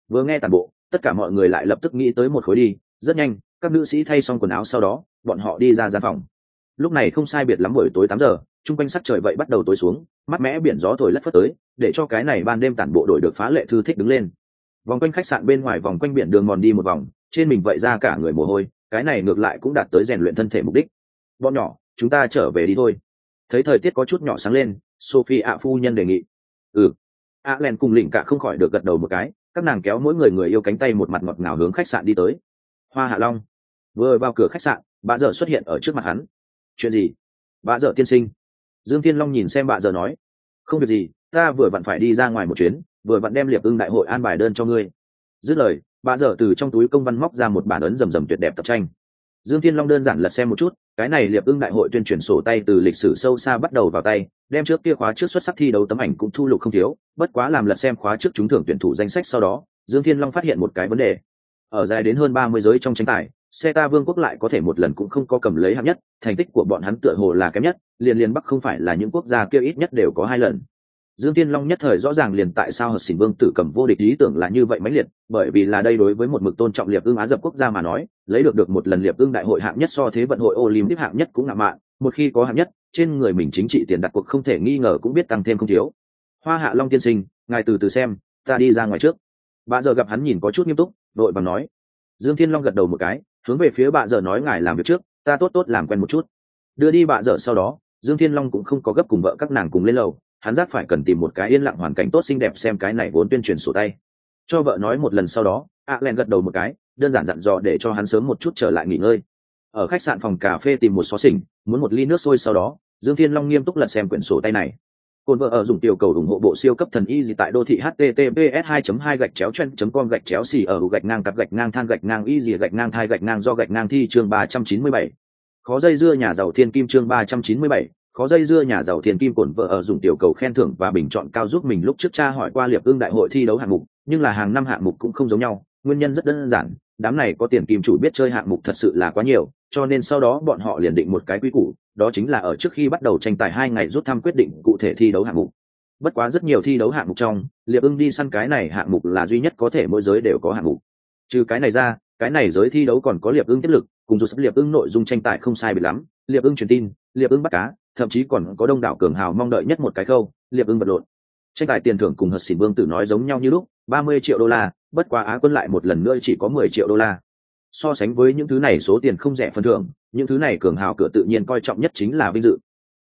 Vừa nghe tản bộ tất cả mọi người lại lập tức nghĩ tới một khối đi. Rất nhanh, các nữ sĩ thay xong quần áo sau đó, bọn họ đi ra gian phòng. Lúc này không sai biệt lắm buổi tối tám giờ, chung quanh sắc trời vậy bắt đầu tối xuống mắt mẽ biển gió thổi lất phất tới, để cho cái này ban đêm tản bộ đội được phá lệ thư thích đứng lên. Vòng quanh khách sạn bên ngoài vòng quanh biển đường mòn đi một vòng, trên mình vậy ra cả người mồ hôi, cái này ngược lại cũng đạt tới rèn luyện thân thể mục đích. Bọn nhỏ, chúng ta trở về đi thôi. Thấy thời tiết có chút nhỏ sáng lên, sophie ạ phu nhân đề nghị. Ừ. A len cùng lỉnh cả không khỏi được gật đầu một cái các nàng kéo mỗi người người yêu cánh tay một mặt ngọt ngào hướng khách sạn đi tới. Hoa hạ long. Vừa vào cửa khách sạn, bà dở xuất hiện ở trước mặt hắn. Chuyện gì? Bà dở tiên sinh. Dương thiên long nhìn xem bà dở nói. Không việc gì, ta vừa vặn phải đi ra ngoài một chuyến, vừa vặn đem liệp ưng đại hội an bài đơn cho ngươi. Dứt lời, bà dở từ trong túi công văn móc ra một bản ấn rầm rầm tuyệt đẹp tập tranh. Dương thiên long đơn giản lật xem một chút cái này liệp ưng đại hội tuyên truyền sổ tay từ lịch sử sâu xa bắt đầu vào tay, đem trước kia khóa trước xuất sắc thi đấu tấm ảnh cũng thu lục không thiếu, bất quá làm lật xem khóa trước trúng thưởng tuyển thủ danh sách sau đó, dương thiên long phát hiện một cái vấn đề. Ở dài đến hơn ba mươi giới trong tranh tài xe ta vương quốc lại có thể một lần cũng không có cầm lấy hạng nhất, thành tích của bọn hắn tựa hồ là kém nhất, liền liền bắc không phải là những quốc gia kia ít nhất đều có hai lần dương tiên long nhất thời rõ ràng liền tại sao hợp xỉn vương tử cầm vô địch ý tưởng là như vậy mãnh liệt, bởi vì là đây đối với một mực tôn trọng liệp ưng á dập quốc gia mà nói, lấy được được một lần liệp ưng đại hội hạng nhất so thế vận hội olympic hạng nhất cũng ngạo mạn, một khi có hạng nhất, trên người mình chính trị tiền đặt cuộc không thể nghi ngờ cũng biết tăng thêm không thiếu. Hoa hạ long tiên sinh, ngài từ từ xem, ta đi ra ngoài trước. Bà giờ gặp hắn nhìn có chút nghiêm túc, đội bằng nói. Dương thiên long gật đầu một cái, hướng về phía bà giờ nói ngài làm việc trước, ta tốt tốt làm quen một chút. Đưa đi bà giờ sau đó, dương thiên long cũng không có gấp cùng vợ các nàng cùng lên lầu hắn giác phải cần tìm một cái yên lặng hoàn cảnh tốt xinh đẹp xem cái này vốn tuyên truyền sổ tay. Cho vợ nói một lần sau đó a len gật đầu một cái đơn giản dặn dò để cho hắn sớm một chút trở lại nghỉ ngơi. Ở khách sạn phòng cà phê tìm một xó xỉnh muốn một ly nước sôi sau đó dương thiên long nghiêm túc lật xem quyển sổ tay này. Cồn vợ ở dùng tiểu cầu ủng hộ bộ siêu cấp thần y gì tại đô thị https 2 2 gạch chéo chen com gạch chéo xì ở gạch ngang cặp gạch ngang than gạch ngang y gì gạch ngang thai gạch ngang do gạch ngang thi chương 397. khó dây dưa nhà giàu thiên kim chương 397, khó dây dưa nhà giàu thiền kim cổn vợ ở dùng tiểu cầu khen thưởng và bình chọn cao giúp mình lúc trước cha hỏi qua liệp ương đại hội thi đấu hạng mục, nhưng là hàng năm hạng mục cũng không giống nhau, nguyên nhân rất đơn giản, đám này có tiền kim chủ biết chơi hạng mục thật sự là quá nhiều, cho nên sau đó bọn họ liền định một cái quy củ, đó chính là ở trước khi bắt đầu tranh tài hai ngày rút thăm quyết định cụ thể thi đấu hạng mục. Bất quá rất nhiều thi đấu hạng mục trong, liệp ưng đi săn cái này hạng mục là duy nhất có thể mỗi giới đều có hạng mục. Trừ cái này ra, cái này giới thi đấu còn có liệp ưng tiếp lực, cùng dù sắp liệp ưng nội dung tranh tài không sai bị lắm, liệp ưng truyền tin liệp ưng bắt cá, thậm chí còn có đông đảo cường hào mong đợi nhất một cái khâu, liệp ưng vật lộn tranh tài tiền thưởng cùng hợp xỉn vương tử nói giống nhau như lúc, ba mươi triệu đô la, bất quá á quân lại một lần nữa chỉ có mười triệu đô la. So sánh với những thứ này số tiền không rẻ phần thưởng, những thứ này cường hào cửa tự nhiên coi trọng nhất chính là vinh dự.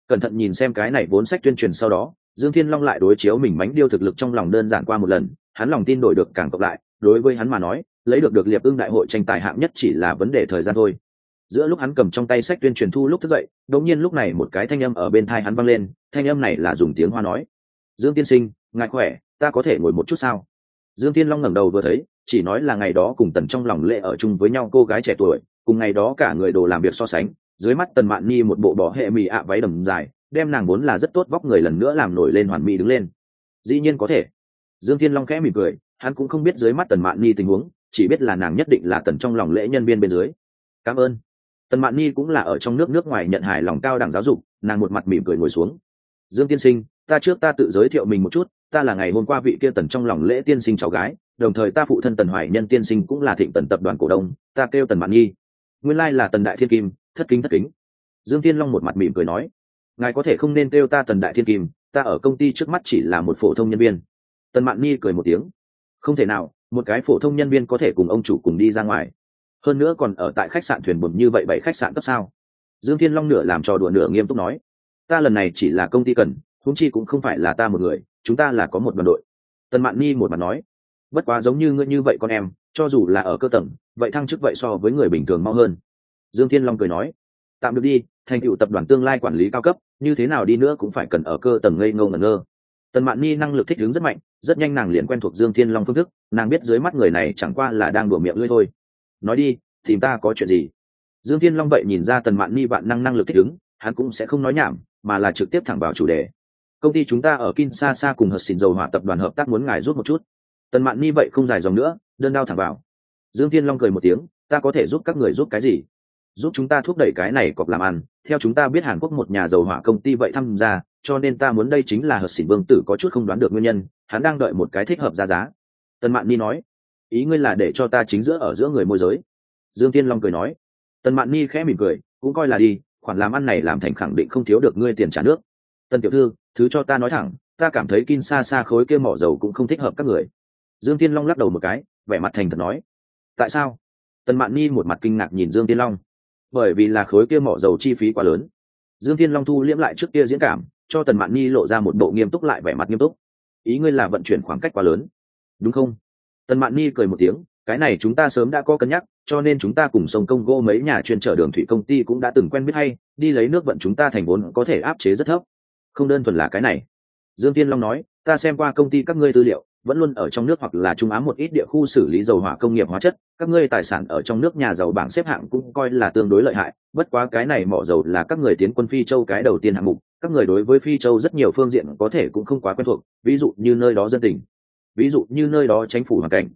Cẩn thận nhìn xem cái này vốn sách tuyên truyền sau đó, dương thiên long lại đối chiếu mình mánh điêu thực lực trong lòng đơn giản qua một lần, hắn lòng tin đổi được càng cộng lại, đối với hắn mà nói, lấy được được liệp ưng đại hội tranh tài hạng nhất chỉ là vấn đề thời gian thôi giữa lúc hắn cầm trong tay sách tuyên truyền thu lúc thức dậy, đột nhiên lúc này một cái thanh âm ở bên thai hắn vang lên, thanh âm này là dùng tiếng hoa nói. Dương tiên sinh, ngài khỏe, ta có thể ngồi một chút sao? Dương tiên long ngẩng đầu vừa thấy, chỉ nói là ngày đó cùng tần trong lòng lệ ở chung với nhau cô gái trẻ tuổi, cùng ngày đó cả người đồ làm việc so sánh, dưới mắt tần mạn ni một bộ bỏ hệ mì ạ váy đầm dài, đem nàng vốn là rất tốt vóc người lần nữa làm nổi lên hoàn mỹ đứng lên. Dĩ nhiên có thể. Dương thiên long khẽ mỉm cười, hắn cũng không biết dưới mắt tần mạn ni tình huống, chỉ biết là nàng nhất định là tần trong lòng lễ nhân viên bên dưới. Cảm ơn tần mạn ni cũng là ở trong nước nước ngoài nhận hài lòng cao đẳng giáo dục, nàng một mặt mỉm cười ngồi xuống. Dương tiên sinh, ta trước ta tự giới thiệu mình một chút, ta là ngày hôm qua vị kia tần trong lòng lễ tiên sinh cháu gái, đồng thời ta phụ thân tần hoài nhân tiên sinh cũng là thịnh tần tập đoàn cổ đông, ta kêu tần mạn nhi nguyên lai là tần đại thiên kim, thất kính thất kính. Dương thiên long một mặt mỉm cười nói, ngài có thể không nên kêu ta tần đại thiên kim, ta ở công ty trước mắt chỉ là một phổ thông nhân viên. Tần mạn nhi cười một tiếng, không thể nào, một cái phổ thông nhân viên có thể cùng ông chủ cùng đi ra ngoài hơn nữa còn ở tại khách sạn thuyền buồm như vậy bảy khách sạn cấp sao? Dương thiên long nửa làm trò đùa nửa nghiêm túc nói, ta lần này chỉ là công ty cần húng chi cũng không phải là ta một người, chúng ta là có một đoàn đội. Tần mạn nhi một mặt nói, bất quá giống như ngươi như vậy con em, cho dù là ở cơ tầng, vậy thăng chức vậy so với người bình thường mau hơn. Dương thiên long cười nói, tạm được đi, thành tựu tập đoàn tương lai quản lý cao cấp, như thế nào đi nữa cũng phải cần ở cơ tầng ngây ngâu ngẩn ngơ. Tần mạn nhi năng lực thích ứng rất mạnh, rất nhanh nàng liền quen thuộc dương thiên long phương thức, nàng biết dưới mắt người này chẳng qua là đang đùa miệng lưỡi thôi nói đi, tìm ta có chuyện gì? Dương thiên long vậy nhìn ra tần mạn nhi bạn năng năng lực thích ứng, hắn cũng sẽ không nói nhảm, mà là trực tiếp thẳng vào chủ đề. Công ty chúng ta ở Kinshasa cùng hợp xỉn dầu hỏa tập đoàn hợp tác muốn ngài rút một chút. Tần mạn ni vậy không dài dòng nữa, đơn đao thẳng vào. Dương thiên long cười một tiếng, ta có thể giúp các người giúp cái gì? Giúp chúng ta thúc đẩy cái này cọc làm ăn. Theo chúng ta biết hàn quốc một nhà dầu hỏa công ty vậy tham gia, cho nên ta muốn đây chính là hợp xỉn vương tử có chút không đoán được nguyên nhân, hắn đang đợi một cái thích hợp ra giá. Tần mạn ni nói ý ngươi là để cho ta chính giữa ở giữa người môi giới. Dương tiên long cười nói. Tần mạn ni khẽ mỉm cười, cũng coi là đi, khoản làm ăn này làm thành khẳng định không thiếu được ngươi tiền trả nước. Tần tiểu thư, thứ cho ta nói thẳng, ta cảm thấy kin xa xa khối kia mỏ dầu cũng không thích hợp các người. Dương tiên long lắc đầu một cái, vẻ mặt thành thật nói. Tại sao? Tần mạn ni một mặt kinh ngạc nhìn dương tiên long. Bởi vì là khối kia mỏ dầu chi phí quá lớn. Dương tiên long thu liễm lại trước kia diễn cảm, cho tần mạn ni lộ ra một bộ nghiêm túc lại vẻ mặt nghiêm túc. Ý ngươi là vận chuyển khoảng cách quá lớn. Đúng không? Tần mạn ni cười một tiếng, cái này chúng ta sớm đã có cân nhắc, cho nên chúng ta cùng sông công gô mấy nhà chuyên trở đường thủy công ty cũng đã từng quen biết hay, đi lấy nước vận chúng ta thành vốn có thể áp chế rất thấp. Không đơn thuần là cái này. Dương tiên long nói, ta xem qua công ty các ngươi tư liệu, vẫn luôn ở trong nước hoặc là trung á một ít địa khu xử lý dầu hỏa công nghiệp hóa chất, các ngươi tài sản ở trong nước nhà giàu bảng xếp hạng cũng coi là tương đối lợi hại, bất quá cái này mỏ dầu là các người tiến quân phi châu cái đầu tiên hạng mục, các người đối với phi châu rất nhiều phương diện có thể cũng không quá quen thuộc, ví dụ như nơi đó dân tình ví dụ như nơi đó tránh phủ hoàn cảnh.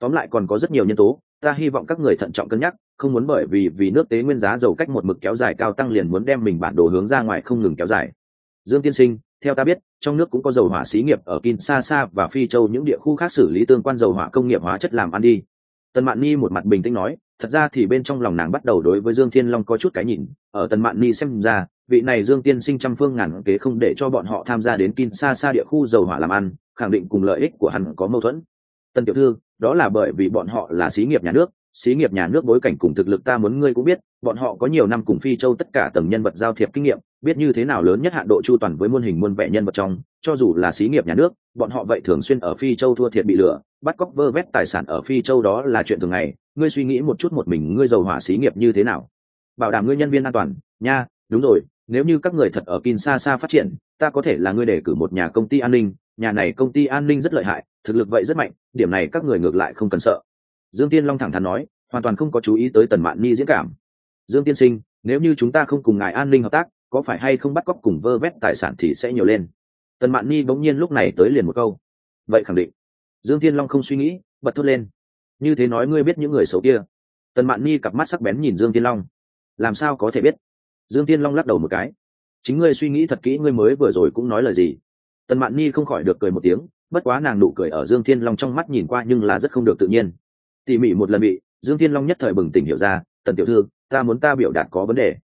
Tóm lại còn có rất nhiều nhân tố, ta hy vọng các người thận trọng cân nhắc, không muốn bởi vì vì nước tế nguyên giá dầu cách một mực kéo dài cao tăng liền muốn đem mình bản đồ hướng ra ngoài không ngừng kéo dài. Dương tiên sinh, theo ta biết, trong nước cũng có dầu hỏa xí nghiệp ở kinshasa và phi châu, những địa khu khác xử lý tương quan dầu hỏa công nghiệp hóa chất làm ăn đi. Tần mạn ni một mặt bình tĩnh nói, thật ra thì bên trong lòng nàng bắt đầu đối với dương thiên long có chút cái nhìn, ở tần mạn ni xem ra, vị này dương tiên sinh trăm phương ngàn kế không để cho bọn họ tham gia đến kinshasa địa khu dầu hỏa làm ăn khẳng định cùng lợi ích của hắn có mâu thuẫn. Tần tiểu thư, đó là bởi vì bọn họ là xí nghiệp nhà nước, xí nghiệp nhà nước bối cảnh cùng thực lực ta muốn ngươi cũng biết, bọn họ có nhiều năm cùng phi châu tất cả tầng nhân vật giao thiệp kinh nghiệm, biết như thế nào lớn nhất hạn độ chu toàn với muôn hình muôn vẻ nhân vật trong, cho dù là xí nghiệp nhà nước, bọn họ vậy thường xuyên ở phi châu thua thiệt bị lừa, bắt cóc vơ vét tài sản ở phi châu đó là chuyện thường ngày. Ngươi suy nghĩ một chút một mình ngươi giàu hỏa xí nghiệp như thế nào? Bảo đảm ngươi nhân viên an toàn. Nha, đúng rồi nếu như các người thật ở Kinshasa phát triển, ta có thể là người để cử một nhà công ty an ninh, nhà này công ty an ninh rất lợi hại, thực lực vậy rất mạnh, điểm này các người ngược lại không cần sợ. Dương Tiên Long thẳng thắn nói, hoàn toàn không có chú ý tới Tần Mạn Ni diễn cảm. Dương Tiên Sinh, nếu như chúng ta không cùng ngài an ninh hợp tác, có phải hay không bắt cóc cùng vơ vét tài sản thì sẽ nhiều lên. Tần Mạn Ni bỗng nhiên lúc này tới liền một câu. Vậy khẳng định. Dương Tiên Long không suy nghĩ, bật thốt lên. Như thế nói ngươi biết những người xấu kia. Tần Mạn Ni cặp mắt sắc bén nhìn Dương Tiên Long. Làm sao có thể biết? Dương tiên long lắc đầu một cái. Chính ngươi suy nghĩ thật kỹ, ngươi mới vừa rồi cũng nói lời gì? Tần mạn ni không khỏi được cười một tiếng, bất quá nàng nụ cười ở dương thiên long trong mắt nhìn qua nhưng là rất không được tự nhiên. Tỉ mỉ một lần bị, dương thiên long nhất thời bừng tỉnh hiểu ra, tần tiểu thư, ta muốn ta biểu đạt có vấn đề.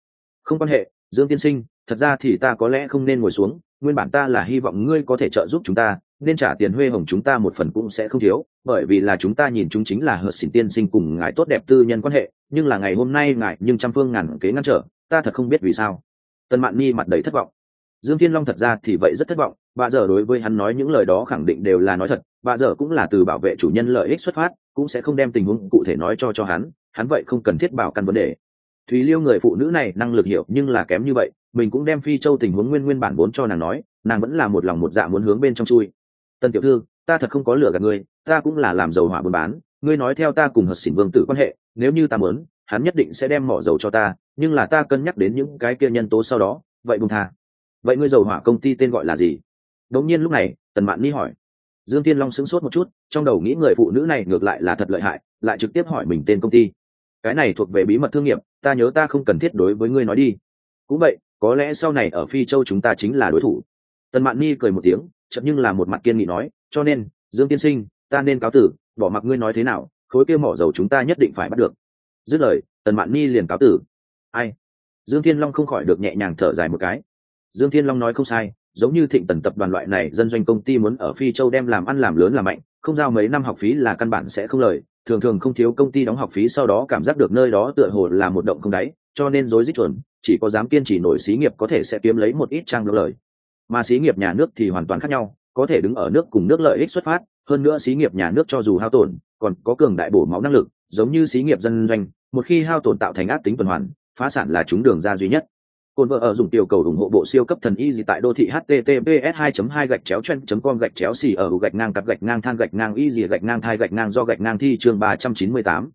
Không quan hệ, dương tiên sinh, thật ra thì ta có lẽ không nên ngồi xuống, nguyên bản ta là hy vọng ngươi có thể trợ giúp chúng ta, nên trả tiền huê hồng chúng ta một phần cũng sẽ không thiếu, bởi vì là chúng ta nhìn chúng chính là hợp xỉn tiên sinh cùng ngài tốt đẹp tư nhân quan hệ, nhưng là ngày hôm nay ngài nhưng trăm phương ngàn kế ngăn trở ta thật không biết vì sao. Tần mạn nhi mặt đầy thất vọng. Dương thiên long thật ra thì vậy rất thất vọng, bà giờ đối với hắn nói những lời đó khẳng định đều là nói thật, bà giờ cũng là từ bảo vệ chủ nhân lợi ích xuất phát, cũng sẽ không đem tình huống cụ thể nói cho cho hắn hắn vậy không cần thiết bảo căn vấn đề. Thúy liêu người phụ nữ này năng lực hiểu nhưng là kém như vậy, mình cũng đem phi châu tình huống nguyên nguyên bản vốn cho nàng nói, nàng vẫn là một lòng một dạ muốn hướng bên trong chui. Tân tiểu thư, ta thật không có lửa gạt ngươi, ta cũng là làm dầu hỏa buôn bán, ngươi nói theo ta cùng hợp xỉn vương tử quan hệ, nếu như ta muốn, hắn nhất định sẽ đem mỏ dầu cho ta nhưng là ta cân nhắc đến những cái kia nhân tố sau đó, vậy bùng tha. Vậy ngươi dầu hỏa công ty tên gọi là gì? Đống nhiên lúc này, tần mạn ni hỏi. Dương tiên long sững sốt một chút, trong đầu nghĩ người phụ nữ này ngược lại là thật lợi hại, lại trực tiếp hỏi mình tên công ty. Cái này thuộc về bí mật thương nghiệp, ta nhớ ta không cần thiết đối với ngươi nói đi. Cũng vậy, có lẽ sau này ở phi châu chúng ta chính là đối thủ. Tần mạn ni cười một tiếng chậm nhưng là một mặt kiên nghị nói, cho nên, dương tiên sinh, ta nên cáo tử, bỏ mặc ngươi nói thế nào, khối kia mỏ dầu chúng ta nhất định phải bắt được. Dứt lời, tần mạn ni liền cáo tử ai? Dương thiên long không khỏi được nhẹ nhàng thở dài một cái. Dương thiên long nói không sai, giống như thịnh tần tập đoàn loại này, dân doanh công ty muốn ở phi châu đem làm ăn làm lớn làm mạnh, không giao mấy năm học phí là căn bản sẽ không lời. Thường thường không thiếu công ty đóng học phí sau đó cảm giác được nơi đó tựa hồ là một động không đáy, cho nên rối rít chuẩn chỉ có dám kiên trì nổi xí nghiệp có thể sẽ kiếm lấy một ít trang lời. Mà xí nghiệp nhà nước thì hoàn toàn khác nhau, có thể đứng ở nước cùng nước lợi ích xuất phát, hơn nữa xí nghiệp nhà nước cho dù hao tổn, còn có cường đại bổ máu năng lực, giống như xí nghiệp dân doanh, một khi hao tổn tạo thành ác tính tuần hoàn phá sản là chúng đường ra duy nhất. Cồn vợ ở dùng tiểu cầu ủng hộ bộ siêu cấp thần y gì tại đô thị https 2 2 gạch chéo chen com gạch chéo xì ở gạch ngang cặp gạch ngang than gạch ngang y gì gạch ngang thai gạch ngang do gạch ngang thi chương 398.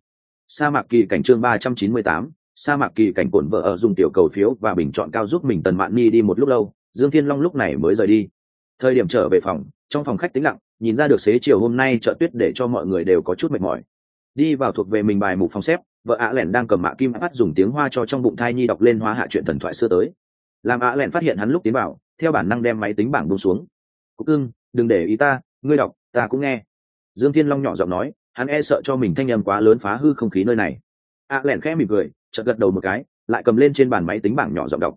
sa mạc kỳ cảnh chương 398, sa mạc kỳ cảnh cồn vợ ở dùng tiểu cầu phiếu và bình chọn cao giúp mình tần mạn ni đi một lúc lâu dương thiên long lúc này mới rời đi. Thời điểm trở về phòng trong phòng khách tĩnh lặng nhìn ra được xế chiều hôm nay chợ tuyết để cho mọi người đều có chút mệt mỏi đi vào thuộc về mình bài mục phòng xếp, vợ ạ lẻn đang cầm mạ kim bắt dùng tiếng hoa cho trong bụng thai nhi đọc lên hóa hạ chuyện thần thoại xưa tới. Làm ạ lẻn phát hiện hắn lúc tiến vào, theo bản năng đem máy tính bảng bông xuống. Cúc ưng đừng để ý ta, ngươi đọc, ta cũng nghe. Dương thiên long nhỏ giọng nói, hắn e sợ cho mình thanh âm quá lớn phá hư không khí nơi này. ạ lẻn khẽ mỉm cười, chợt gật đầu một cái, lại cầm lên trên bàn máy tính bảng nhỏ giọng đọc.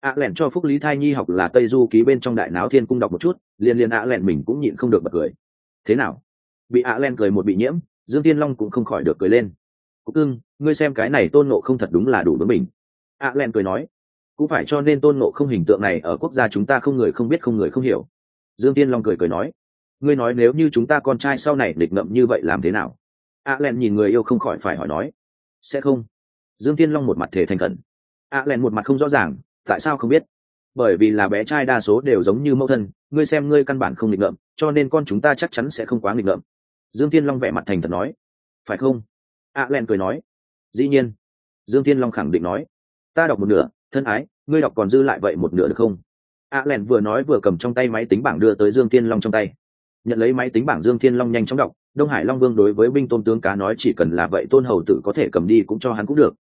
ạ lẻn cho phúc lý thai nhi học là tây du ký bên trong đại náo thiên cung đọc một chút, liền liền ạ lẻn mình cũng nhịn không được bật cười. Thế nào? Bị ạ lẻn cười một bị nhiễm dương tiên long cũng không khỏi được cười lên. Cúc ưng ngươi xem cái này tôn nộ không thật đúng là đủ với mình ạ len cười nói. Cũng phải cho nên tôn nộ không hình tượng này ở quốc gia chúng ta không người không biết không người không hiểu. Dương tiên long cười cười nói. Ngươi nói nếu như chúng ta con trai sau này địch ngậm như vậy làm thế nào? A len nhìn người yêu không khỏi phải hỏi nói. Sẽ không. Dương tiên long một mặt thể thành khẩn. A len một mặt không rõ ràng, tại sao không biết? Bởi vì là bé trai đa số đều giống như mẫu thân, ngươi xem ngươi căn bản không nghịch ngợm, cho nên con chúng ta chắc chắn sẽ không quá nghịch ngợm dương tiên long vẻ mặt thành thật nói. Phải không? A len cười nói. Dĩ nhiên. Dương tiên long khẳng định nói. Ta đọc một nửa, thân ái, ngươi đọc còn dư lại vậy một nửa được không? A len vừa nói vừa cầm trong tay máy tính bảng đưa tới dương tiên long trong tay. Nhận lấy máy tính bảng dương thiên long nhanh chóng đọc, đông hải long vương đối với binh tôn tướng cá nói chỉ cần là vậy tôn hầu tử có thể cầm đi cũng cho hắn cũng được.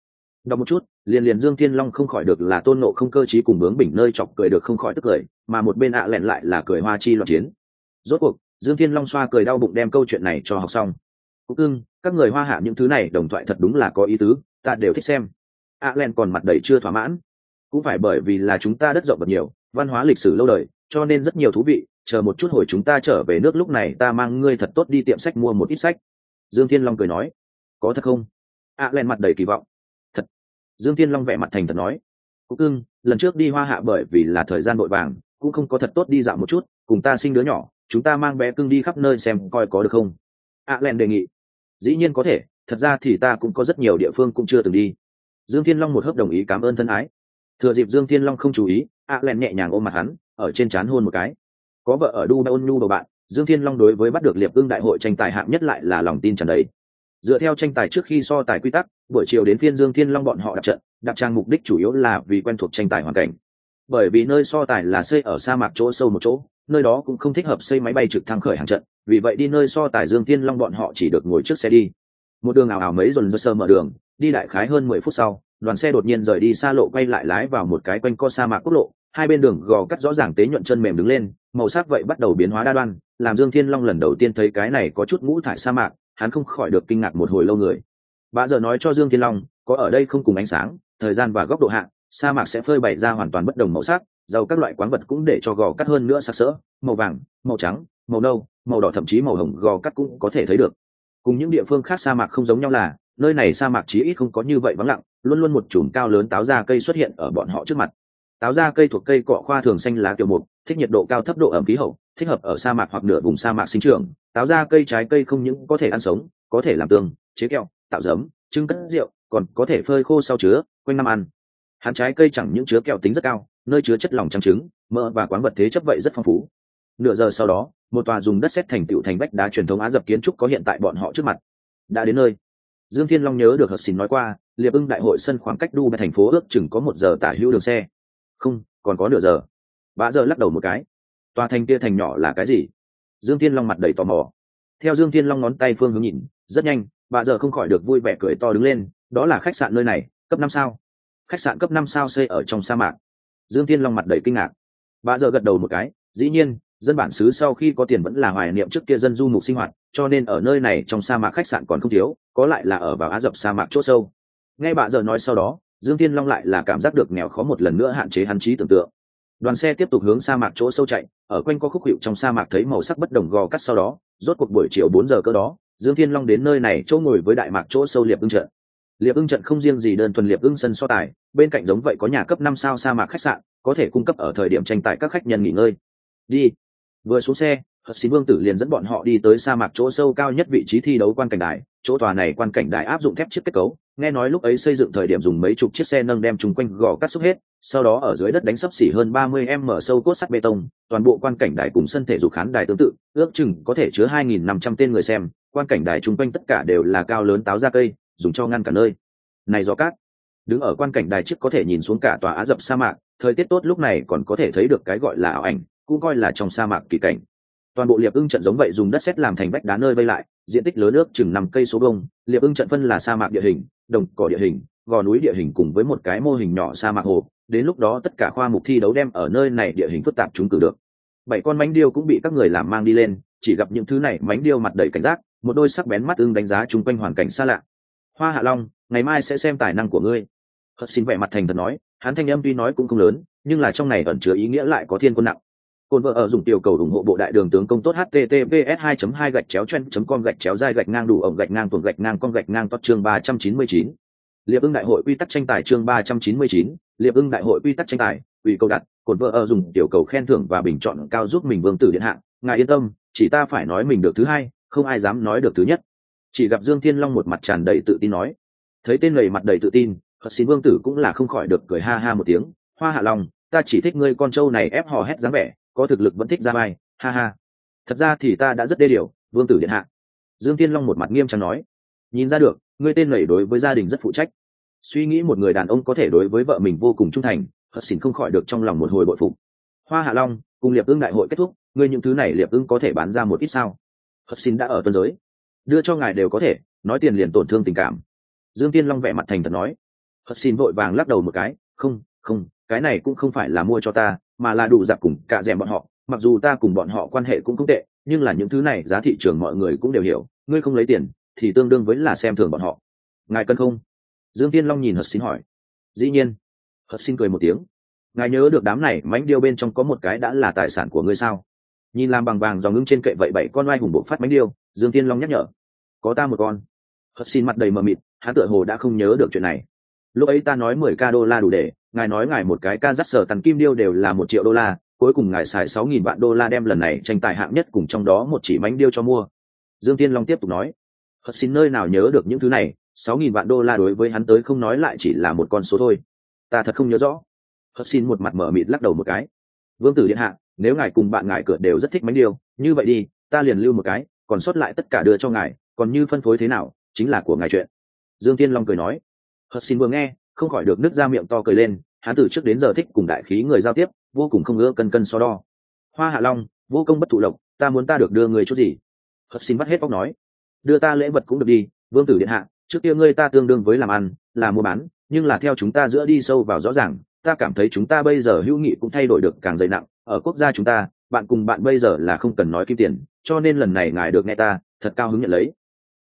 Đọc một chút, liền liền dương thiên long không khỏi được là tôn nộ không cơ t cùng bướng bình nơi chọc cười được không khỏi tức cười, mà một bên ạ à lẹn lại là cười hoa chi loạn chiến. Rốt cuộc dương thiên long xoa cười đau bụng đem câu chuyện này cho học xong. Cúc ưng các người hoa hạ những thứ này đồng thoại thật đúng là có ý tứ ta đều thích xem. A à len còn mặt đầy chưa thỏa mãn. Cũng phải bởi vì là chúng ta đất rộng vật nhiều văn hóa lịch sử lâu đời cho nên rất nhiều thú vị chờ một chút hồi chúng ta trở về nước lúc này ta mang ngươi thật tốt đi tiệm sách mua một ít sách. Dương thiên long cười nói có thật không? A à, len mặt đầy kỳ vọng. Thật. Dương thiên long vẽ mặt thành thật nói cúc ưng lần trước đi hoa hạ bởi vì là thời gian vội vàng cũng không có thật tốt đi dạo một chút cùng ta sinh đứa nhỏ chúng ta mang bé cưng đi khắp nơi xem coi có được không? A à, len đề nghị. Dĩ nhiên có thể thật ra thì ta cũng có rất nhiều địa phương cũng chưa từng đi. Dương thiên long một hớp đồng ý cảm ơn thân ái. Thừa dịp dương thiên long không chú ý a à, len nhẹ nhàng ôm mặt hắn ở trên trán hôn một cái. Có vợ ở dubai ôn nhu bầu bạn dương thiên long đối với bắt được liệp ưng đại hội tranh tài hạng nhất lại là lòng tin tràn đầy. Dựa theo tranh tài trước khi so tài quy tắc buổi chiều đến phiên dương thiên long bọn họ đặt trận đặt trang mục đích chủ yếu là vì quen thuộc tranh tài hoàn cảnh. Bởi vì nơi so tài là xây ở sa mạc chỗ sâu một chỗ nơi đó cũng không thích hợp xây máy bay trực thăng khởi hàng trận, vì vậy đi nơi so tài dương thiên long bọn họ chỉ được ngồi trước xe đi. Một đường ảo ảo mấy dồn dơ sơ mở đường, đi đại khái hơn mười phút sau, đoàn xe đột nhiên rời đi xa lộ quay lại lái vào một cái quanh co sa mạc quốc lộ, hai bên đường gò cắt rõ ràng tế nhuận chân mềm đứng lên, màu sắc vậy bắt đầu biến hóa đa đoan, làm dương thiên long lần đầu tiên thấy cái này có chút ngũ thải sa mạc, hắn không khỏi được kinh ngạc một hồi lâu người. Bà giờ nói cho dương thiên long, có ở đây không cùng ánh sáng, thời gian và góc độ hạn sa mạc sẽ phơi bày ra hoàn toàn bất đồng màu sắc dầu các loại quán vật cũng để cho gò cắt hơn nữa sặc sỡ, màu vàng, màu trắng, màu nâu, màu đỏ thậm chí màu hồng gò cắt cũng có thể thấy được. Cùng những địa phương khác sa mạc không giống nhau là, nơi này sa mạc chí ít không có như vậy vắng lặng, luôn luôn một chùm cao lớn táo ra cây xuất hiện ở bọn họ trước mặt. Táo ra cây thuộc cây cọ khoa thường xanh lá kiểu mục, thích nhiệt độ cao thấp độ ẩm khí hậu, thích hợp ở sa mạc hoặc nửa vùng sa mạc sinh trưởng. Táo ra cây trái cây không những có thể ăn sống, có thể làm tương, chế kẹo, tạo giấm, trưng cất rượu, còn có thể phơi khô sau chứa, quanh năm ăn. Hắn trái cây chẳng những chứa kẹo tính rất cao nơi chứa chất lỏng trắng trứng, mỡ và quán vật thế chấp vậy rất phong phú. Nửa giờ sau đó, một tòa dùng đất xét thành tựu thành vách đá truyền thống á dập kiến trúc có hiện tại bọn họ trước mặt. Đã đến nơi. Dương thiên long nhớ được hợp xin nói qua, liệp ưng đại hội sân khoảng cách đu về thành phố ước chừng có một giờ tả hữu đường xe. Không, còn có nửa giờ. Bà giờ lắc đầu một cái. Tòa thành kia thành nhỏ là cái gì? Dương thiên long mặt đầy tò mò. Theo dương thiên long ngón tay phương hướng nhìn, rất nhanh bà giờ không khỏi được vui vẻ cười to đứng lên. Đó là khách sạn nơi này, cấp năm sao. Khách sạn cấp năm sao xây ở trong sa mạc dương thiên long mặt đầy kinh ngạc. Bà giờ gật đầu một cái, dĩ nhiên, dân bản xứ sau khi có tiền vẫn là hoài niệm trước kia dân du mục sinh hoạt, cho nên ở nơi này trong sa mạc khách sạn còn không thiếu, có lại là ở vào á dập sa mạc c h ỗ sâu. Nghe bà giờ nói sau đó, dương thiên long lại là cảm giác được nghèo khó một lần nữa hạn chế hắn trí tưởng tượng. Đoàn xe tiếp tục hướng sa mạc chỗ sâu chạy, ở quanh co khúc hiệu trong sa mạc thấy màu sắc bất đồng gò cắt sau đó, rốt cuộc buổi chiều bốn giờ cơ đó, dương thiên long đến nơi này chỗ ngồi với đại mạc chỗ sâu liệp ưng trận liệp ưng trận không riêng gì đơn thuần liệp ưng sân so tài, bên cạnh giống vậy có nhà cấp năm sao sa mạc khách sạn, có thể cung cấp ở thời điểm tranh tài các khách nhân nghỉ ngơi. Đi. Vừa xuống xe Hợp xin vương tử liền dẫn bọn họ đi tới sa mạc chỗ sâu cao nhất vị trí thi đấu quan cảnh đài, chỗ tòa này quan cảnh đài áp dụng thép chiếc kết cấu, nghe nói lúc ấy xây dựng thời điểm dùng mấy chục chiếc xe nâng đem chung quanh gò cắt xúc hết, sau đó ở dưới đất đánh sấp xỉ hơn ba mươi m sâu cốt sắt bê tông, toàn bộ quan cảnh đài cùng sân thể dục khán đài tương tự, ước chừng có thể chứa hai nghìn năm trăm tên người xem, quan cảnh đài chung quanh tất cả đều là cao lớn táo ra cây dùng cho ngăn cả nơi. Này do cát, đứng ở quan cảnh đài trước có thể nhìn xuống cả tòa á dập sa mạc, thời tiết tốt lúc này còn có thể thấy được cái gọi là ảo ảnh, cũng coi là trong sa mạc kỳ cảnh. Toàn bộ liệp ưng trận giống vậy dùng đất sét làm thành vách đá nơi vây lại, diện tích lớn nước chừng năm cây số bông liệp ưng trận phân là sa mạc địa hình, đồng cỏ địa hình, gò núi địa hình cùng với một cái mô hình nhỏ sa mạc hồ. Đến lúc đó tất cả khoa mục thi đấu đem ở nơi này địa hình phức tạp chúng cử được. Bảy con mánh điêu cũng bị các người làm mang đi lên, chỉ gặp những thứ này mánh điêu mặt đầy cảnh giác, một đôi sắc bén mắt ưng đánh giá chung quanh hoàn cảnh xa lạ hoa hạ long ngày mai sẽ xem tài năng của ngươi. Hất xin vẻ mặt thành thật nói hắn thanh âm tuy nói cũng không lớn nhưng là trong này ẩn chứa ý nghĩa lại có thiên quân nặng. Cồn vợ ở dùng tiểu cầu ủng hộ bộ đại đường tướng công tốt https 2 2 gạch chéo chen com gạch chéo dai gạch ngang đủ ổng gạch ngang tuồng gạch ngang con gạch ngang tốt chương 399. liệp ưng đại hội quy tắc tranh tài chương 399, liệp ưng đại hội quy tắc tranh tài ủy cầu đặt cồn vợ ở dùng tiểu cầu khen thưởng và bình chọn cao giúp mình vương tử điện hạ. Ngài yên tâm chỉ ta phải nói mình được thứ hai không ai dám nói được thứ nhất chỉ gặp dương thiên long một mặt tràn đầy tự tin nói. Thấy tên lầy mặt đầy tự tin hất xin vương tử cũng là không khỏi được cười ha ha một tiếng. Hoa hạ long, ta chỉ thích ngươi con trâu này ép hò hét dáng vẻ, có thực lực vẫn thích ra vai, ha ha. Thật ra thì ta đã rất đê điều, vương tử điện hạ. Dương thiên long một mặt nghiêm trang nói. Nhìn ra được, ngươi tên lầy đối với gia đình rất phụ trách. Suy nghĩ một người đàn ông có thể đối với vợ mình vô cùng trung thành hất xin không khỏi được trong lòng một hồi bội phục. Hoa hạ long, cùng liệp ưng đại hội kết thúc, ngươi những thứ này liệp ưng có thể bán ra một ít sao? Hất xin đã ở tuần giới đưa cho ngài đều có thể, nói tiền liền tổn thương tình cảm. Dương tiên long vẻ mặt thành thật nói. Hất xin vội vàng lắc đầu một cái, không không, cái này cũng không phải là mua cho ta, mà là đủ giặc cùng cả rèm bọn họ. Mặc dù ta cùng bọn họ quan hệ cũng không tệ, nhưng là những thứ này giá thị trường mọi người cũng đều hiểu, ngươi không lấy tiền, thì tương đương với là xem thường bọn họ. Ngài cân không? Dương tiên long nhìn hất xin hỏi. Dĩ nhiên. Hất xin cười một tiếng. Ngài nhớ được đám này mánh điêu bên trong có một cái đã là tài sản của ngươi sao? Nhìn làm bằng vàng dòng ngưng trên kệ vậy bảy con oai hùng bộ phát mánh điêu dương tiên long nhắc nhở, có ta một con. Hất xin mặt đầy mờ mịt, hắn tựa hồ đã không nhớ được chuyện này. Lúc ấy ta nói mười ca đô la đủ để, ngài nói ngài một cái ca dắt sở tần kim điêu đều là một triệu đô la, cuối cùng ngài xài sáu nghìn vạn đô la đem lần này tranh tài hạng nhất cùng trong đó một chỉ mánh điêu cho mua. Dương tiên long tiếp tục nói hất xin nơi nào nhớ được những thứ này, sáu nghìn vạn đô la đối với hắn tới không nói lại chỉ là một con số thôi. Ta thật không nhớ rõ. Hất xin một mặt mở mịt lắc đầu một cái, vương tử điện hạ, nếu ngài cùng bạn ngài cửa đều rất thích mánh điêu, như vậy đi, ta liền lưu một cái còn sót lại tất cả đưa cho ngài, còn như phân phối thế nào, chính là của ngài chuyện. Dương tiên long cười nói. Hất xin vừa nghe, không khỏi được nước ra miệng to cười lên hắn từ trước đến giờ thích cùng đại khí người giao tiếp, vô cùng không ngỡ cân cân so đo. Hoa hạ long, vô công bất thụ lộc, ta muốn ta được đưa người chút gì? Hất xin bắt hết bóc nói. Đưa ta lễ vật cũng được đi, vương tử điện hạ, trước kia ngươi ta tương đương với làm ăn, là mua bán, nhưng là theo chúng ta giữa đi sâu vào rõ ràng, ta cảm thấy chúng ta bây giờ hữu nghị cũng thay đổi được càng dày nặng, ở quốc gia chúng ta, bạn cùng bạn bây giờ là không cần nói kim tiền cho nên lần này ngài được nghe ta, thật cao hứng nhận lấy.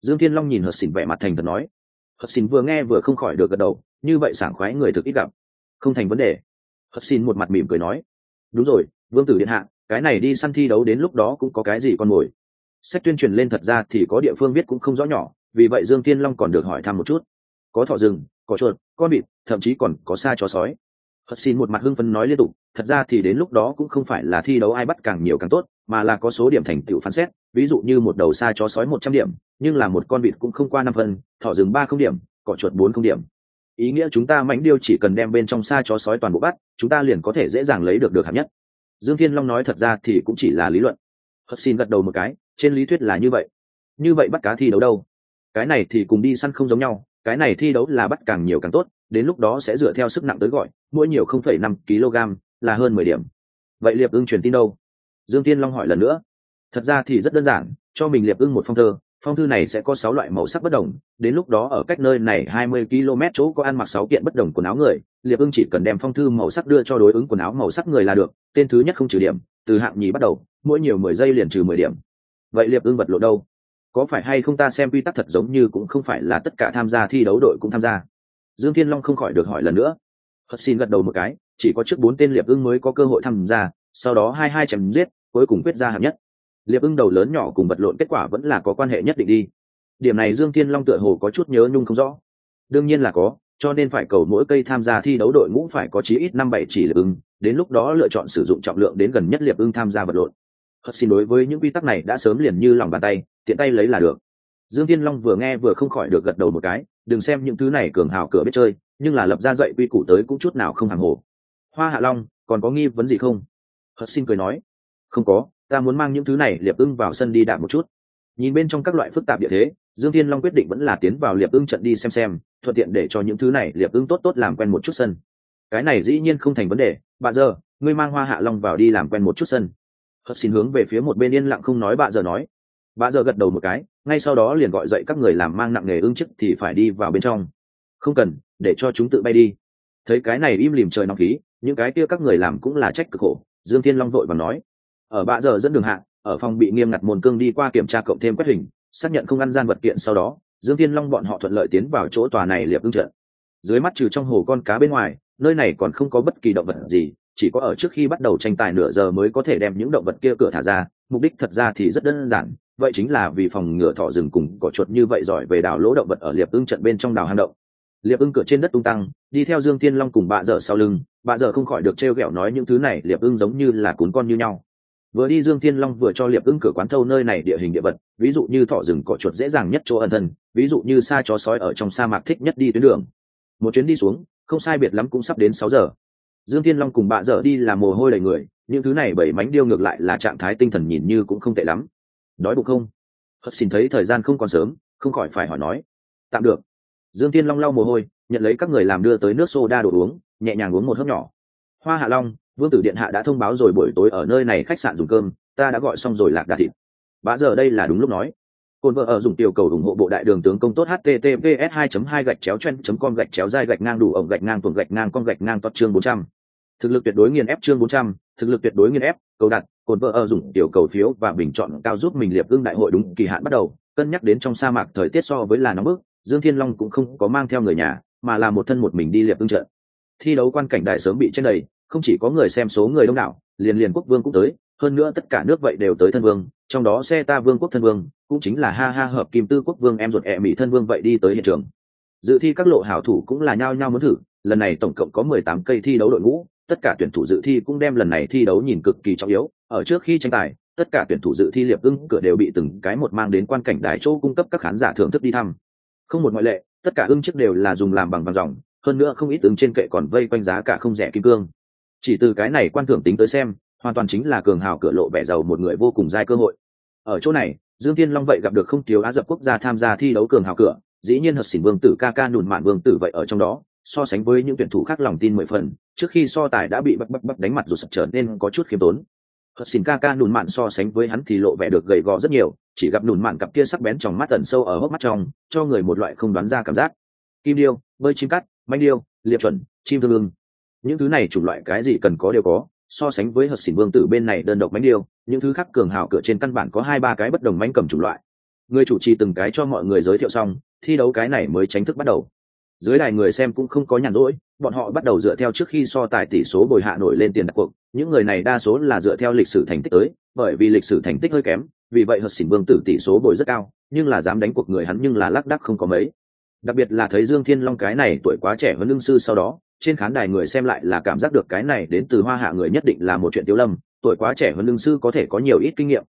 Dương thiên long nhìn hờ xỉn vẻ mặt thành thật nói. Hờ xỉn vừa nghe vừa không khỏi được gật đầu, như vậy sảng khoái người thực ít gặp. Không thành vấn đề. Hờ xỉn một mặt mỉm cười nói. Đúng rồi, vương tử điện hạ, cái này đi săn thi đấu đến lúc đó cũng có cái gì con mồi? Sách tuyên truyền lên thật ra thì có địa phương viết cũng không rõ nhỏ, vì vậy dương tiên long còn được hỏi thăm một chút. Có thọ rừng có chuột, con vịt, thậm chí còn có xa chó sói. Hất xin một mặt hưng phấn nói liên tục thật ra thì đến lúc đó cũng không phải là thi đấu ai bắt càng nhiều càng tốt, mà là có số điểm thành tựu phán xét, ví dụ như một đầu xa chó sói một trăm điểm, nhưng là một con vịt cũng không qua năm phân, thỏ rừng ba không điểm cọ chuột bốn không điểm. Ý nghĩa chúng ta mãnh điêu chỉ cần đem bên trong xa chó sói toàn bộ bắt, chúng ta liền có thể dễ dàng lấy được được hạng nhất. Dương thiên long nói thật ra thì cũng chỉ là lý luận. Hất xin gật đầu một cái, trên lý thuyết là như vậy. Như vậy bắt cá thi đấu đâu? Cái này thì cùng đi săn không giống nhau, cái này thi đấu là bắt càng nhiều càng tốt, đến lúc đó sẽ dựa theo sức nặng tới gọi, mỗi nhiều không phẩy năm kg là hơn mười điểm. Vậy liệp ưng truyền tin đâu? Dương tiên long hỏi lần nữa. Thật ra thì rất đơn giản, cho mình liệp ưng một phong thơ, phong thư này sẽ có sáu loại màu sắc bất đồng, đến lúc đó ở cách nơi này hai mươi km chỗ có ăn mặc sáu kiện bất đồng quần áo người, liệp ưng chỉ cần đem phong thư màu sắc đưa cho đối ứng quần áo màu sắc người là được, tên thứ nhất không trừ điểm, từ hạng nhì bắt đầu, mỗi nhiều mười giây liền trừ mười điểm. Vậy liệp ưng vật lộ đâu? Có phải hay không ta xem quy tắc thật giống như cũng không phải là tất cả tham gia thi đấu đội cũng tham gia? Dương thiên long không khỏi được hỏi lần nữa. Hất xin gật đầu một cái chỉ có trước bốn tên liệp ưng mới có cơ hội tham gia, sau đó hai hai chém giết, cuối cùng quyết ra hạng nhất. Liệp ưng đầu lớn nhỏ cùng vật lộn kết quả vẫn là có quan hệ nhất định đi. Điểm này dương thiên long tựa hồ có chút nhớ nhung không rõ. Đương nhiên là có, cho nên phải cầu mỗi cây tham gia thi đấu đội ngũ phải có chí ít năm bảy chỉ liệp ưng, đến lúc đó lựa chọn sử dụng trọng lượng đến gần nhất liệp ưng tham gia vật lộn. Hất xin đối với những quy tắc này đã sớm liền như lòng bàn tay, tiện tay lấy là được. Dương thiên long vừa nghe vừa không khỏi được gật đầu một cái, đừng xem những thứ này cường hào cửa biết chơi, nhưng là lập ra dạy quy củ tới cũng chút nào không hàng hồ hoa hạ long, còn có nghi vấn gì không? Hất xin cười nói. Không có, ta muốn mang những thứ này liệp ưng vào sân đi đạp một chút. Nhìn bên trong các loại phức tạp địa thế, dương thiên long quyết định vẫn là tiến vào liệp ưng trận đi xem xem, thuận tiện để cho những thứ này liệp ưng tốt tốt làm quen một chút sân. Cái này dĩ nhiên không thành vấn đề. Bà giờ, ngươi mang hoa hạ long vào đi làm quen một chút sân. Hất xin hướng về phía một bên yên lặng không nói bà giờ nói. Bà giờ gật đầu một cái, ngay sau đó liền gọi dậy các người làm mang nặng nghề ưng chức thì phải đi vào bên trong. Không cần, để cho chúng tự bay đi thấy cái này im lìm trời nóng khí, những cái kia các người làm cũng là trách cực khổ. Dương thiên long vội và nói, ở ba giờ dẫn đường hạ, ở phòng bị nghiêm ngặt môn cương đi qua kiểm tra cộng thêm quét hình, xác nhận không ăn gian vật kiện sau đó, dương thiên long bọn họ thuận lợi tiến vào chỗ tòa này liệp ưng trận. Dưới mắt trừ trong hồ con cá bên ngoài, nơi này còn không có bất kỳ động vật gì, chỉ có ở trước khi bắt đầu tranh tài nửa giờ mới có thể đem những động vật kia cửa thả ra. Mục đích thật ra thì rất đơn giản, vậy chính là vì phòng ngựa thỏ rừng cùng cỏ chuột như vậy giỏi về đào lỗ động vật ở liệp ưng trận bên trong đào hang động liệp ưng cửa trên đất tung tăng, đi theo dương thiên long cùng bạ dở sau lưng bạ dở không khỏi được t r e o g ẹ o nói những thứ này, liệp ưng giống như là cún con như nhau. Vừa đi dương thiên long vừa cho liệp ưng cửa quán thâu nơi này địa hình địa vật, ví dụ như thọ rừng cỏ chuột dễ dàng nhất chỗ ẩn thân, ví dụ như xa chó sói ở trong sa mạc thích nhất đi tuyến đường. Một chuyến đi xuống, không sai biệt lắm cũng sắp đến sáu giờ. Dương thiên long cùng bạ dở đi là mồ hôi đầy người, những thứ này bảy mánh điêu ngược lại là trạng thái tinh thần nhìn như cũng không tệ lắm. Đói bụng không? Hất xin thấy thời gian không còn sớm, không khỏi phải hỏi nói. Tạm được dương tiên long lau mồ hôi nhận lấy các người làm đưa tới nước soda đồ uống nhẹ nhàng uống một hớp nhỏ. Hoa hạ long vương tử điện hạ đã thông báo rồi buổi tối ở nơi này khách sạn dùng cơm ta đã gọi xong rồi lạc đà thịt. Bã giờ đây là đúng lúc nói. Cồn vợ ở dùng tiểu cầu ủng hộ bộ đại đường tướng công tốt https 2 2 gạch chéo chen com gạch chéo dai gạch ngang đủ ổng gạch ngang tuồng gạch ngang con gạch ngang toát chương 400. thực lực tuyệt đối nghiền ép chương 400, thực lực tuyệt đối nghiền ép cầu đặt cồn vợ ở dùng tiểu cầu phiếu và bình chọn cao giúp mình liệp ưng đại hội đúng kỳ hạn bắt đầu cân nhắc đến trong sa mạc thời tiết so với là nóng bức dương thiên long cũng không có mang theo người nhà, mà là một thân một mình đi liệp ưng trận. Thi đấu quan cảnh đại sớm bị chen đầy, không chỉ có người xem số người đông đảo, liền liền quốc vương cũng tới, hơn nữa tất cả nước vậy đều tới thân vương, trong đó xe ta vương quốc thân vương, cũng chính là ha ha hợp kim tư quốc vương em ruột ẹ mỹ thân vương vậy đi tới hiện trường. Dự thi các lộ hảo thủ cũng là nhao nhao muốn thử, lần này tổng cộng có mười tám cây thi đấu đội ngũ, tất cả tuyển thủ dự thi cũng đem lần này thi đấu nhìn cực kỳ trọng yếu, ở trước khi tranh tài, tất cả tuyển thủ dự thi liệp ưng cửa đều bị từng cái một mang đến quan cảnh đài chỗ cung cấp các khán giả thưởng thức đi thăm không một ngoại lệ, tất cả ưng chức đều là dùng làm bằng vàng dòng, hơn nữa không ít ứng trên kệ còn vây quanh giá cả không rẻ kim cương. Chỉ từ cái này quan thưởng tính tới xem, hoàn toàn chính là cường hào cửa lộ vẻ giàu một người vô cùng dai cơ hội. Ở chỗ này, dương tiên long vậy gặp được không thiếu á dập quốc gia tham gia thi đấu cường hào cửa, dĩ nhiên hợp xỉn vương tử ca ca nùn mạn vương tử vậy ở trong đó, so sánh với những tuyển thủ khác lòng tin mười phần, trước khi so tài đã bị bắp bắp bắp đánh mặt rụt sập trở nên có chút khiêm tốn hất xin ca ca nùn mạn so sánh với hắn thì lộ vẻ được gầy gò rất nhiều, chỉ gặp nùn mạn cặp kia sắc bén trong mắt tần sâu ở hốc mắt trong, cho người một loại không đoán ra cảm giác. Kim điêu, bơi chim cắt, manh điêu, liệp chuẩn, chim thương ương những thứ này chủng loại cái gì cần có đều có, so sánh với hợp xỉn vương tử bên này đơn độc mánh điêu, những thứ khác cường hào cửa trên căn bản có hai ba cái bất đồng mánh cầm chủng loại. Người chủ trì từng cái cho mọi người giới thiệu xong, thi đấu cái này mới tránh thức bắt đầu dưới đài người xem cũng không có nhàn rỗi, bọn họ bắt đầu dựa theo trước khi so tài tỷ số bồi hạ nổi lên tiền đặt cuộc. Những người này đa số là dựa theo lịch sử thành tích tới, bởi vì lịch sử thành tích hơi kém, vì vậy hợp xỉn vương tử tỷ số bồi rất cao, nhưng là dám đánh cuộc người hắn nhưng là lác đắc không có mấy. Đặc biệt là thấy dương thiên long cái này tuổi quá trẻ hơn lương sư sau đó, trên khán đài người xem lại là cảm giác được cái này đến từ hoa hạ người nhất định là một chuyện tiêu lâm, tuổi quá trẻ hơn lương sư có thể có nhiều ít kinh nghiệm.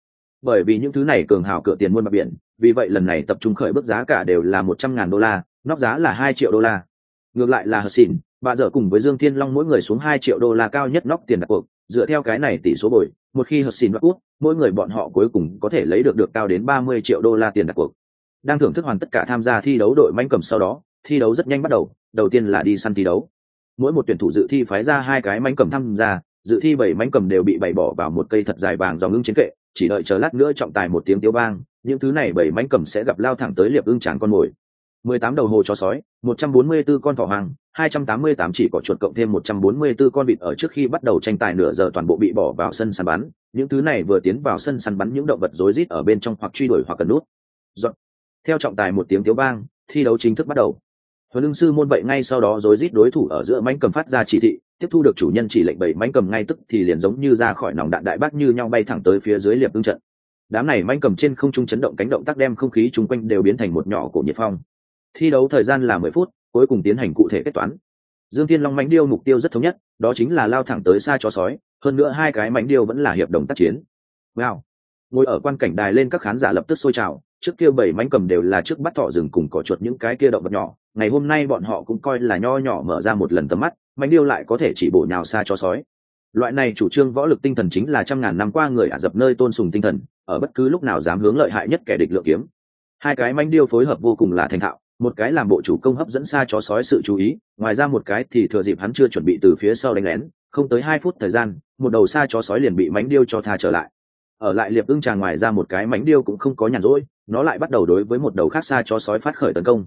Bởi vì những thứ này cường hào cửa tiền muôn mặt biển vì vậy lần này tập trung khởi bước giá cả đều là một trăm ngàn đô la, nóc giá là hai triệu đô la. Ngược lại là hờ xỉn bà dở cùng với dương thiên long mỗi người xuống hai triệu đô la cao nhất nóc tiền đặt cuộc dựa theo cái này tỷ số bồi, một khi hờ xỉn bắt quốc mỗi người bọn họ cuối cùng có thể lấy được được cao đến ba mươi triệu đô la tiền đặt cuộc đang thưởng thức hoàn tất cả tham gia thi đấu đội manh cầm sau đó, thi đấu rất nhanh bắt đầu đầu tiên là đi săn thi đấu. Mỗi một tuyển thủ dự thi phái ra hai cái manh cầm tham gia, dự thi bảy manh cầm đều bị bày bỏ vào một cây thật dài vàng dòng ngưng chiến kệ, chỉ đợi chờ lát nữa trọng tài một tiếng tiêu vang những thứ này bảy mánh cầm sẽ gặp lao thẳng tới liệp ưng tràng con mồi 18 đầu hồ chó sói, 144 con thỏ hoang, 288 chỉ có chuột cộng thêm 144 con vịt ở trước khi bắt đầu tranh tài nửa giờ toàn bộ bị bỏ vào sân săn bắn, những thứ này vừa tiến vào sân săn bắn những động vật rối rít ở bên trong hoặc truy đuổi hoặc cần nút. Dọn. Theo trọng tài một tiếng tiếng vang, thi đấu chính thức bắt đầu. Huấn lương sư môn vậy ngay sau đó rối rít đối thủ ở giữa mánh cầm phát ra chỉ thị, tiếp thu được chủ nhân chỉ lệnh bảy mánh cầm ngay tức thì liền giống như ra khỏi nòng đạn đại bác như nhau bay thẳng tới phía dưới liệp ưng trận. Đám này manh cầm trên không trung chấn động cánh động tác đem không khí chung quanh đều biến thành một nhỏ cổ nhiệt phong. Thi đấu thời gian là mười phút, cuối cùng tiến hành cụ thể kết toán. Dương thiên long mánh điêu mục tiêu rất thống nhất, đó chính là lao thẳng tới xa cho sói, hơn nữa hai cái mánh điêu vẫn là hiệp đồng tác chiến. Wow. Ngồi ở quan cảnh đài lên các khán giả lập tức sôi trào, trước kia bảy mánh cầm đều là trước bắt thọ rừng cùng cỏ chuột những cái kia động vật nhỏ, ngày hôm nay bọn họ cũng coi là nho nhỏ mở ra một lần tầm mắt, mánh điêu lại có thể chỉ bổ nhào xa cho sói loại này chủ trương võ lực tinh thần chính là trăm ngàn năm qua người ả dập nơi tôn sùng tinh thần, ở bất cứ lúc nào dám hướng lợi hại nhất kẻ địch lựa kiếm. Hai cái mánh điêu phối hợp vô cùng là thành thạo, một cái làm bộ chủ công hấp dẫn xa chó sói sự chú ý, ngoài ra một cái thì thừa dịp hắn chưa chuẩn bị từ phía sau đánh lén, không tới hai phút thời gian, một đầu xa chó sói liền bị mánh điêu cho tha trở lại. Ở lại liệp ưng tràng ngoài ra một cái mánh điêu cũng không có nhàn rỗi, nó lại bắt đầu đối với một đầu khác xa chó sói phát khởi tấn công.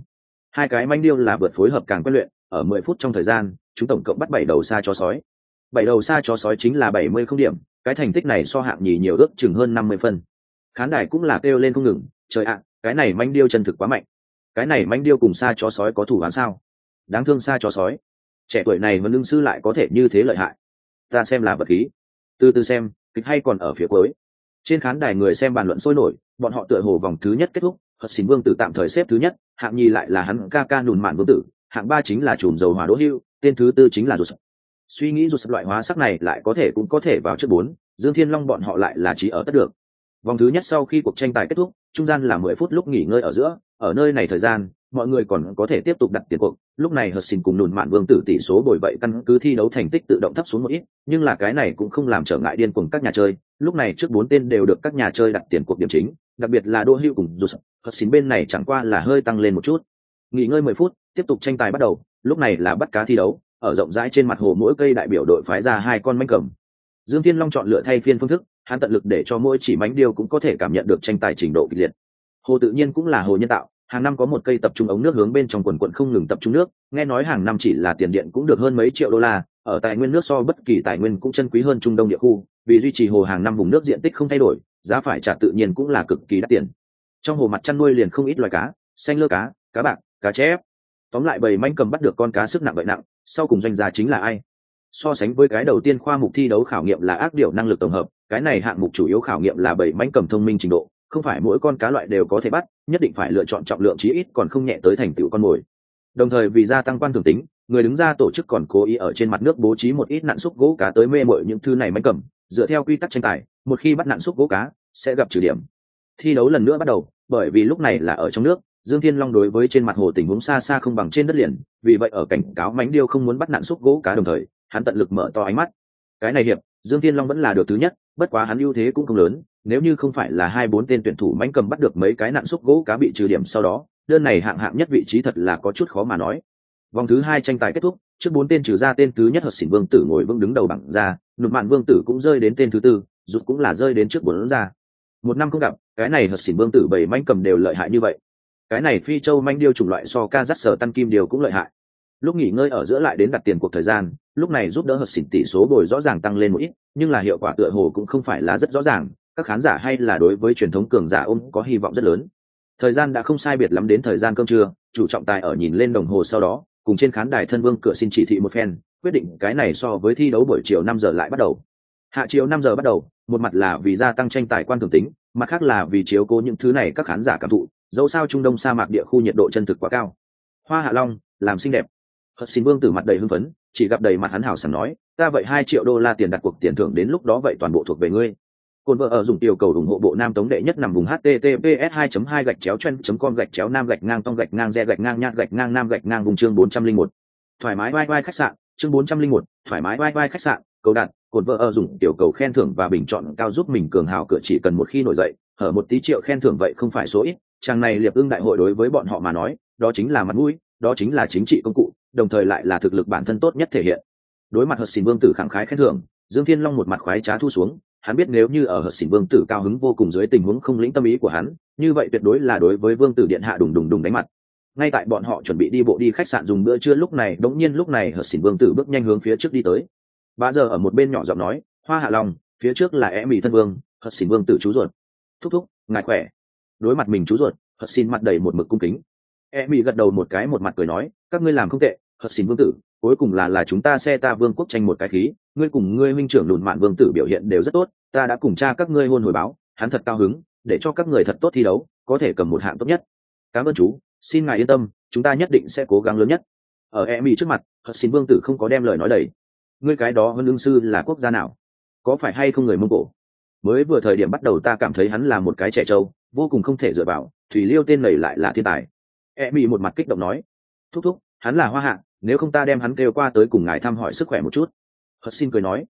Hai cái mánh điêu là vượt phối hợp càng quen luyện, ở mười phút trong thời gian, chúng tổng cộng bắt bảy đầu xa chó sói bảy đầu xa chó sói chính là bảy mươi không điểm, cái thành tích này so hạng nhì nhiều ước chừng hơn năm mươi phân. Khán đài cũng là kêu lên không ngừng, trời ạ, cái này manh điêu chân thực quá mạnh. Cái này manh điêu cùng xa chó sói có thủ án sao? Đáng thương xa chó sói. Trẻ tuổi này mà lương sư lại có thể như thế lợi hại. Ta xem là vật khí. Từ từ xem, kịch hay còn ở phía cuối. Trên khán đài người xem bàn luận sôi nổi, bọn họ tựa hồ vòng thứ nhất kết thúc hật xin vương tử tạm thời xếp thứ nhất, hạng nhì lại là hắn ca ca nùn mạn vương tử, hạng ba chính là chùm dầu hỏa đỗ hưu, tên thứ tư chính là rụt suy nghĩ rụt loại hóa sắc này lại có thể cũng có thể vào trước bốn, dương thiên long bọn họ lại là trí ở tất được. Vòng thứ nhất sau khi cuộc tranh tài kết thúc, trung gian là mười phút lúc nghỉ ngơi ở giữa, ở nơi này thời gian, mọi người còn có thể tiếp tục đặt tiền cuộc. Lúc này Hợp xin cùng Lùn mạn vương tử tỷ số bồi vậy căn cứ thi đấu thành tích tự động thấp xuống một ít, nhưng là cái này cũng không làm trở ngại điên cuồng các nhà chơi. Lúc này trước bốn tên đều được các nhà chơi đặt tiền cuộc điểm chính, đặc biệt là đô hữu cùng dù hờ xin bên này chẳng qua là hơi tăng lên một chút. Nghỉ ngơi mười phút, tiếp tục tranh tài bắt đầu. Lúc này là bắt cá thi đấu ở rộng rãi trên mặt hồ mỗi cây đại biểu đội phái ra hai con manh cầm. Dương thiên long chọn lựa thay phiên phương thức, hắn tận lực để cho mỗi chỉ mánh điêu cũng có thể cảm nhận được tranh tài trình độ kịch liệt. Hồ tự nhiên cũng là hồ nhân tạo, hàng năm có một cây tập trung ống nước hướng bên trong quần quận không ngừng tập trung nước, nghe nói hàng năm chỉ là tiền điện cũng được hơn mấy triệu đô la, ở tài nguyên nước so bất kỳ tài nguyên cũng chân quý hơn trung đông địa khu, vì duy trì hồ hàng năm vùng nước diện tích không thay đổi, giá phải trả tự nhiên cũng là cực kỳ đắt tiền. Trong hồ mặt chăn nuôi liền không ít loài cá, xanh lơ cá cá bạc, cá chép. Tóm lại bầy manh cầm bắt được con cá sức nặng vậy nặng sau cùng doanh gia chính là ai? So sánh với cái đầu tiên khoa mục thi đấu khảo nghiệm là ác điều năng lực tổng hợp, cái này hạng mục chủ yếu khảo nghiệm là bảy mánh cầm thông minh trình độ, không phải mỗi con cá loại đều có thể bắt, nhất định phải lựa chọn trọng lượng chí ít còn không nhẹ tới thành tựu con mồi. Đồng thời vì gia tăng quan thường tính, người đứng ra tổ chức còn cố ý ở trên mặt nước bố trí một ít nạn xúc gỗ cá tới mê mội những thứ này mánh cầm, dựa theo quy tắc tranh tài, một khi bắt nạn xúc gỗ cá, sẽ gặp trừ điểm. Thi đấu lần nữa bắt đầu, bởi vì lúc này là ở trong nước dương thiên long đối với trên mặt hồ tình huống xa xa không bằng trên đất liền, vì vậy ở cảnh cáo mánh điêu không muốn bắt nạn xúc gỗ cá đồng thời, hắn tận lực mở to ánh mắt. Cái này hiệp, dương thiên long vẫn là được thứ nhất, bất quá hắn ưu thế cũng không lớn, nếu như không phải là hai bốn tên tuyển thủ mánh cầm bắt được mấy cái nạn xúc gỗ cá bị trừ điểm sau đó, đơn này hạng hạng nhất vị trí thật là có chút khó mà nói. Vòng thứ hai tranh tài kết thúc, trước bốn tên trừ ra tên thứ nhất hợp xỉn vương tử ngồi vững đứng đầu bảng ra, nụt mạn vương tử cũng rơi đến tên thứ tư rút cũng là rơi đến trước bốn ra. Một năm không gặp, cái này hợp xỉn vương tử bảy manh cầm đều lợi hại như vậy cái này phi châu manh điêu chủng loại so ca dắt sở tăng kim điều cũng lợi hại. Lúc nghỉ ngơi ở giữa lại đến đặt tiền cuộc thời gian, lúc này giúp đỡ hợp xỉn tỷ số bồi rõ ràng tăng lên một ít, nhưng là hiệu quả tựa hồ cũng không phải là rất rõ ràng, các khán giả hay là đối với truyền thống cường giả ôm có hy vọng rất lớn. Thời gian đã không sai biệt lắm đến thời gian cơm trưa, chủ trọng tài ở nhìn lên đồng hồ sau đó, cùng trên khán đài thân vương cửa xin chỉ thị một phen, quyết định cái này so với thi đấu buổi chiều năm giờ lại bắt đầu. Hạ chiều năm giờ bắt đầu, một mặt là vì gia tăng tranh tài quan thường tính, mặt khác là vì chiếu cố những thứ này các khán giả cảm thụ dẫu sao trung đông sa mạc địa khu nhiệt độ chân thực quá cao. Hoa hạ long làm xinh đẹp. Hất xin vương tử mặt đầy hưng phấn chỉ gặp đầy mặt hắn hào sảng nói ta vậy hai triệu đô la tiền đặt cuộc tiền thưởng đến lúc đó vậy toàn bộ thuộc về ngươi. Cồn vợ ở dùng tiểu cầu ủng hộ bộ nam tống đệ nhất nằm vùng https 2 2 gạch chéo chen com gạch chéo nam gạch ngang tông gạch ngang re gạch ngang nhạc gạch ngang nam gạch ngang vùng chương 401. thoải mái vai vai khách sạn chương 401, thoải mái vai vai khách sạn cầu đặt cồn vợ ở dùng tiểu cầu khen thưởng và bình chọn cao giúp mình cường hào cửa chỉ cần một khi nổi dậy ở một tí triệu khen thưởng vậy không phải số ít, chàng này liệp ưng đại hội đối với bọn họ mà nói, đó chính là mặt mũi, đó chính là chính trị công cụ, đồng thời lại là thực lực bản thân tốt nhất thể hiện. Đối mặt hợp xỉn vương tử khẳng khái khen thưởng, dương thiên long một mặt khoái trá thu xuống, hắn biết nếu như ở hợp xỉn vương tử cao hứng vô cùng dưới tình huống không lĩnh tâm ý của hắn, như vậy tuyệt đối là đối với vương tử điện hạ đùng đùng đùng đánh mặt. Ngay tại bọn họ chuẩn bị đi bộ đi khách sạn dùng bữa trưa lúc này, đống nhiên lúc này hợp xỉn vương tử bước nhanh hướng phía trước đi tới. Ba giờ ở một bên nhỏ giọng nói, hoa hạ long, phía trước là em mỹ thân vương hợp xỉn vương tử chú ruột thúc thúc, ngài khỏe. Đối mặt mình chú ruột hợp xin mặt đầy một mực cung kính. E mỹ gật đầu một cái một mặt cười nói, các ngươi làm không tệ hợp xin vương tử, cuối cùng là là chúng ta xe ta vương quốc tranh một cái khí, ngươi cùng ngươi minh trưởng lùn mạn vương tử biểu hiện đều rất tốt, ta đã cùng cha các ngươi hôn hồi báo, hắn thật cao hứng, để cho các người thật tốt thi đấu, có thể cầm một hạng tốt nhất. Cảm ơn chú, xin ngài yên tâm, chúng ta nhất định sẽ cố gắng lớn nhất. Ở e mỹ trước mặt, hật xin vương tử không có đem lời nói đầy. Ngươi cái đó hơn lương sư là quốc gia nào? Có phải hay không người mông cổ? Mới vừa thời điểm bắt đầu ta cảm thấy hắn là một cái trẻ trâu, vô cùng không thể dựa vào, thủy liêu tên này lại là thiên tài. E mỹ một mặt kích động nói, thúc thúc, hắn là hoa hạ, nếu không ta đem hắn kêu qua tới cùng ngài thăm hỏi sức khỏe một chút. Hất xin cười nói,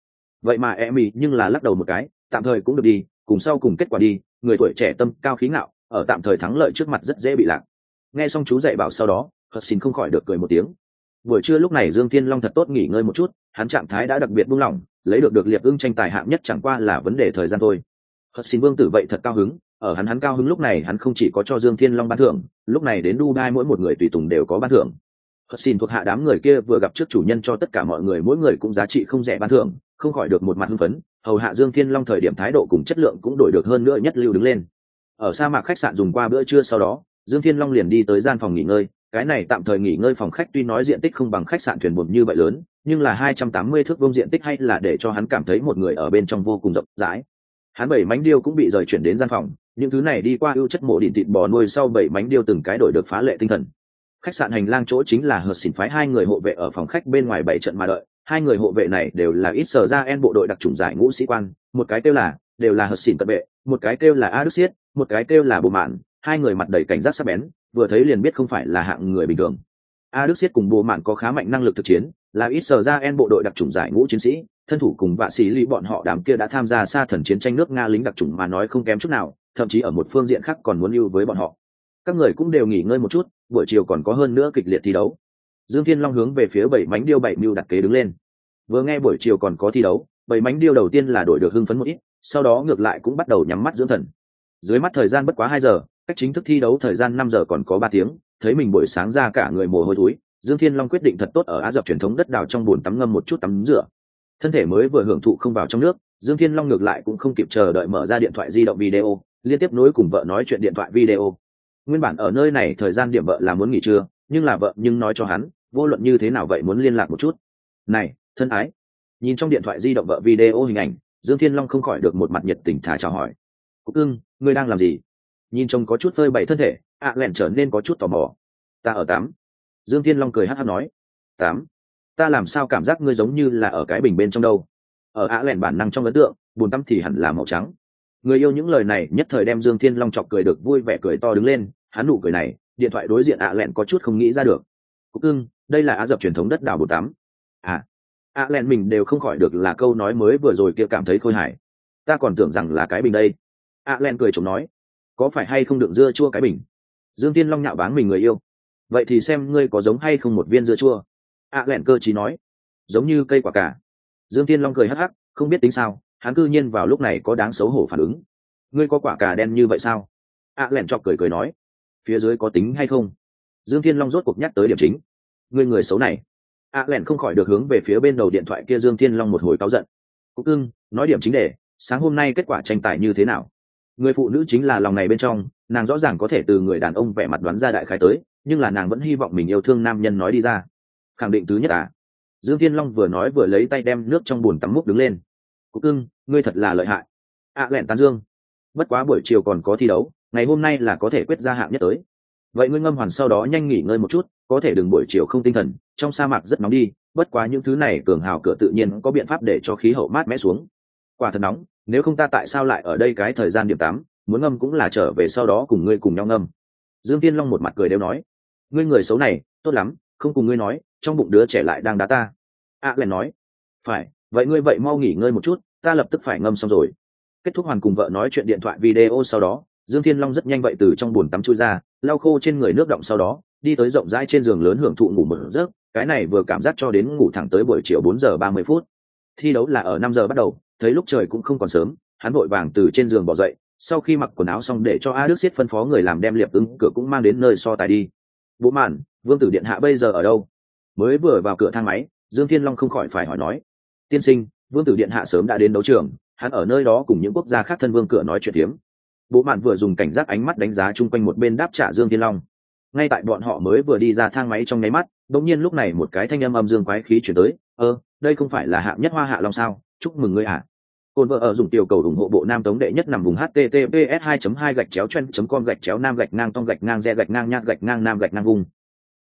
vậy mà e mỹ nhưng là lắc đầu một cái, tạm thời cũng được đi, cùng sau cùng kết quả đi, người tuổi trẻ tâm cao khí ngạo, ở tạm thời thắng lợi trước mặt rất dễ bị lạc. Nghe xong chú dạy bảo sau đó, hất xin không khỏi được cười một tiếng. Buổi trưa lúc này dương thiên long thật tốt nghỉ ngơi một chút, hắn trạng thái đã đặc biệt buông lỏng lấy được được liệp ưng tranh tài hạng nhất chẳng qua là vấn đề thời gian thôi. Hất xin vương tử vậy thật cao hứng ở hắn hắn cao hứng lúc này hắn không chỉ có cho dương thiên long ban thưởng lúc này đến dubai mỗi một người tùy tùng đều có ban thưởng. Hất xin thuộc hạ đám người kia vừa gặp trước chủ nhân cho tất cả mọi người mỗi người cũng giá trị không rẻ ban thưởng, không khỏi được một mặt hưng phấn, hầu hạ Dương Thiên Long thời điểm thái độ cùng chất lượng cũng đổi được hơn nữa nhất lưu đứng lên. Ở sa mạc khách sạn dùng qua bữa trưa sau đó, dương thiên long liền đi tới gian phòng nghỉ ngơi cái này tạm thời nghỉ ngơi phòng khách tuy nói diện tích không bằng khách sạn thuyền buồm như vậy lớn, nhưng là hai trăm tám mươi thước vuông diện tích hay là để cho hắn cảm thấy một người ở bên trong vô cùng rộng rãi. Hắn bảy mánh điêu cũng bị rời chuyển đến gian phòng, những thứ này đi qua ưu chất mộ đỉnh thịt bò nuôi sau bảy mánh điêu từng cái đổi được phá lệ tinh thần. Khách sạn hành lang chỗ chính là hợp xỉn phái hai người hộ vệ ở phòng khách bên ngoài bảy trận mà đợi, hai người hộ vệ này đều là ít sở ra en bộ đội đặc trùng giải ngũ sĩ quan, một cái kêu là, đều là hợp xỉn cận vệ, một cái kêu là a đức siết một cái kêu là bộ mạn, hai người mặt đầy cảnh giác sắc bén vừa thấy liền biết không phải là hạng người bình thường. A đức siết cùng bộ mạn có khá mạnh năng lực thực chiến, là ít sở ra en bộ đội đặc trùng giải ngũ chiến sĩ, thân thủ cùng vạ sĩ lý bọn họ đám kia đã tham gia xa thần chiến tranh nước nga lính đặc trùng mà nói không kém chút nào, thậm chí ở một phương diện khác còn muốn ưu với bọn họ. Các người cũng đều nghỉ ngơi một chút, buổi chiều còn có hơn nữa kịch liệt thi đấu. Dương thiên long hướng về phía bảy mánh điêu bảy mưu đặt kế đứng lên. Vừa nghe buổi chiều còn có thi đấu, bảy mánh điêu đầu tiên là đổi được hưng phấn một ít, sau đó ngược lại cũng bắt đầu nhắm mắt dưỡng thần. Dưới mắt thời gian bất quá hai giờ cách chính thức thi đấu thời gian năm giờ còn có ba tiếng, thấy mình buổi sáng ra cả người mồ hôi túi dương thiên long quyết định thật tốt ở á dập truyền thống đất đào trong bồn tắm ngâm một chút tắm rửa. Thân thể mới vừa hưởng thụ không vào trong nước, dương thiên long ngược lại cũng không kịp chờ đợi mở ra điện thoại di động video, liên tiếp nối cùng vợ nói chuyện điện thoại video. Nguyên bản ở nơi này thời gian điểm vợ là muốn nghỉ trưa, nhưng là vợ nhưng nói cho hắn, vô luận như thế nào vậy muốn liên lạc một chút. Này, thân ái. Nhìn trong điện thoại di động vợ video hình ảnh, dương thiên long không khỏi được một mặt nhiệt tình thả chào hỏi. Cúc ưng, ngươi đang làm gì? Nhìn chồng có chút phơi bày thân thể, ạ lẹn trở nên có chút tò mò. Ta ở tám. Dương thiên long cười hát hát nói. Tám? Ta làm sao cảm giác ngươi giống như là ở cái bình bên trong đâu? Ở ạ lẹn bản năng trong ấn tượng bùn tắm thì hẳn là màu trắng. Người yêu những lời này nhất thời đem dương thiên long chọc cười được vui vẻ cười to đứng lên, hắn nụ cười này, điện thoại đối diện ạ lẹn có chút không nghĩ ra được. Cúc ưng đây là á dập truyền thống đất đảo bồn tắm. À. ạ lẹn mình đều không khỏi được là câu nói mới vừa rồi kia cảm thấy khôi hài. Ta còn tưởng rằng là cái bình đây. ạ lẹn cười chồng nói có phải hay không đựng dưa chua cái bình? Dương tiên long nhạo báng mình người yêu. Vậy thì xem ngươi có giống hay không một viên dưa chua. Ạ lẹn cơ chí nói. Giống như cây quả cả dương tiên long cười hắc hắc, không biết tính sao, hắn cư nhiên vào lúc này có đáng xấu hổ phản ứng. Ngươi có quả cà đen như vậy sao? Ạ lẹn chọc cười cười nói. Phía dưới có tính hay không? Dương thiên long rốt cuộc nhắc tới điểm chính. Ngươi người xấu này. A à lẻn không khỏi được hướng về phía bên đầu điện thoại kia dương thiên long một hồi cáu giận. Cúc ưng nói điểm chính để sáng hôm nay kết quả tranh tài như thế nào? Người phụ nữ chính là lòng này bên trong, nàng rõ ràng có thể từ người đàn ông vẻ mặt đoán ra đại khái tới, nhưng là nàng vẫn hy vọng mình yêu thương nam nhân nói đi ra. Khẳng định thứ nhất à? Dương thiên long vừa nói vừa lấy tay đem nước trong bùn tắm múc đứng lên. Cúc ưng ngươi thật là lợi hại. Ạ à lẹn tán dương. Bất quá buổi chiều còn có thi đấu, ngày hôm nay là có thể quyết ra hạng nhất tới. Vậy ngươi ngâm hoàn sau đó nhanh nghỉ ngơi một chút, có thể đừng buổi chiều không tinh thần, trong sa mạc rất nóng đi, bất quá những thứ này cường hào cửa tự nhiên có biện pháp để cho khí hậu mát mẻ xuống. Quả thật nóng nếu không ta tại sao lại ở đây cái thời gian điểm tám muốn ngâm cũng là trở về sau đó cùng ngươi cùng nhau ngâm. Dương tiên long một mặt cười đều nói ngươi người xấu này tốt lắm không cùng ngươi nói trong bụng đứa trẻ lại đang đá ta. A à, nói phải vậy ngươi vậy mau nghỉ ngơi một chút ta lập tức phải ngâm xong rồi. Kết thúc hoàn cùng vợ nói chuyện điện thoại video sau đó dương thiên long rất nhanh vậy từ trong bồn tắm chui ra lau khô trên người nước động sau đó đi tới rộng rãi trên giường lớn hưởng thụ ngủ một giấc cái này vừa cảm giác cho đến ngủ thẳng tới buổi chiều bốn giờ ba mươi phút. Thi đấu là ở năm giờ bắt đầu thấy lúc trời cũng không còn sớm, hắn vội vàng từ trên giường bỏ dậy, sau khi mặc quần áo xong để cho a đức xiết phân phó người làm đem liệp ứng cửa cũng mang đến nơi so tài đi. Bố mạn, vương tử điện hạ bây giờ ở đâu? Mới vừa vào cửa thang máy, dương thiên long không khỏi phải hỏi nói. Tiên sinh, vương tử điện hạ sớm đã đến đấu trường, hắn ở nơi đó cùng những quốc gia khác thân vương cửa nói chuyện tiếm Bố mạn vừa dùng cảnh giác ánh mắt đánh giá chung quanh một bên đáp trả dương thiên long. Ngay tại bọn họ mới vừa đi ra thang máy trong nháy mắt, đột nhiên lúc này một cái thanh âm âm dương quái khí chuyển tới. Ơ, đây không phải là hạng nhất hoa hạ long sao? Chúc mừng ngươi ạ à. cồn vợ ở dùng tiểu cầu ủng hộ bộ nam tống đệ nhất nằm vùng https 2 2 gạch chéo chen com gạch chéo nam gạch ngang tông gạch ngang re gạch ngang nhạc gạch ngang nam gạch ngang vùng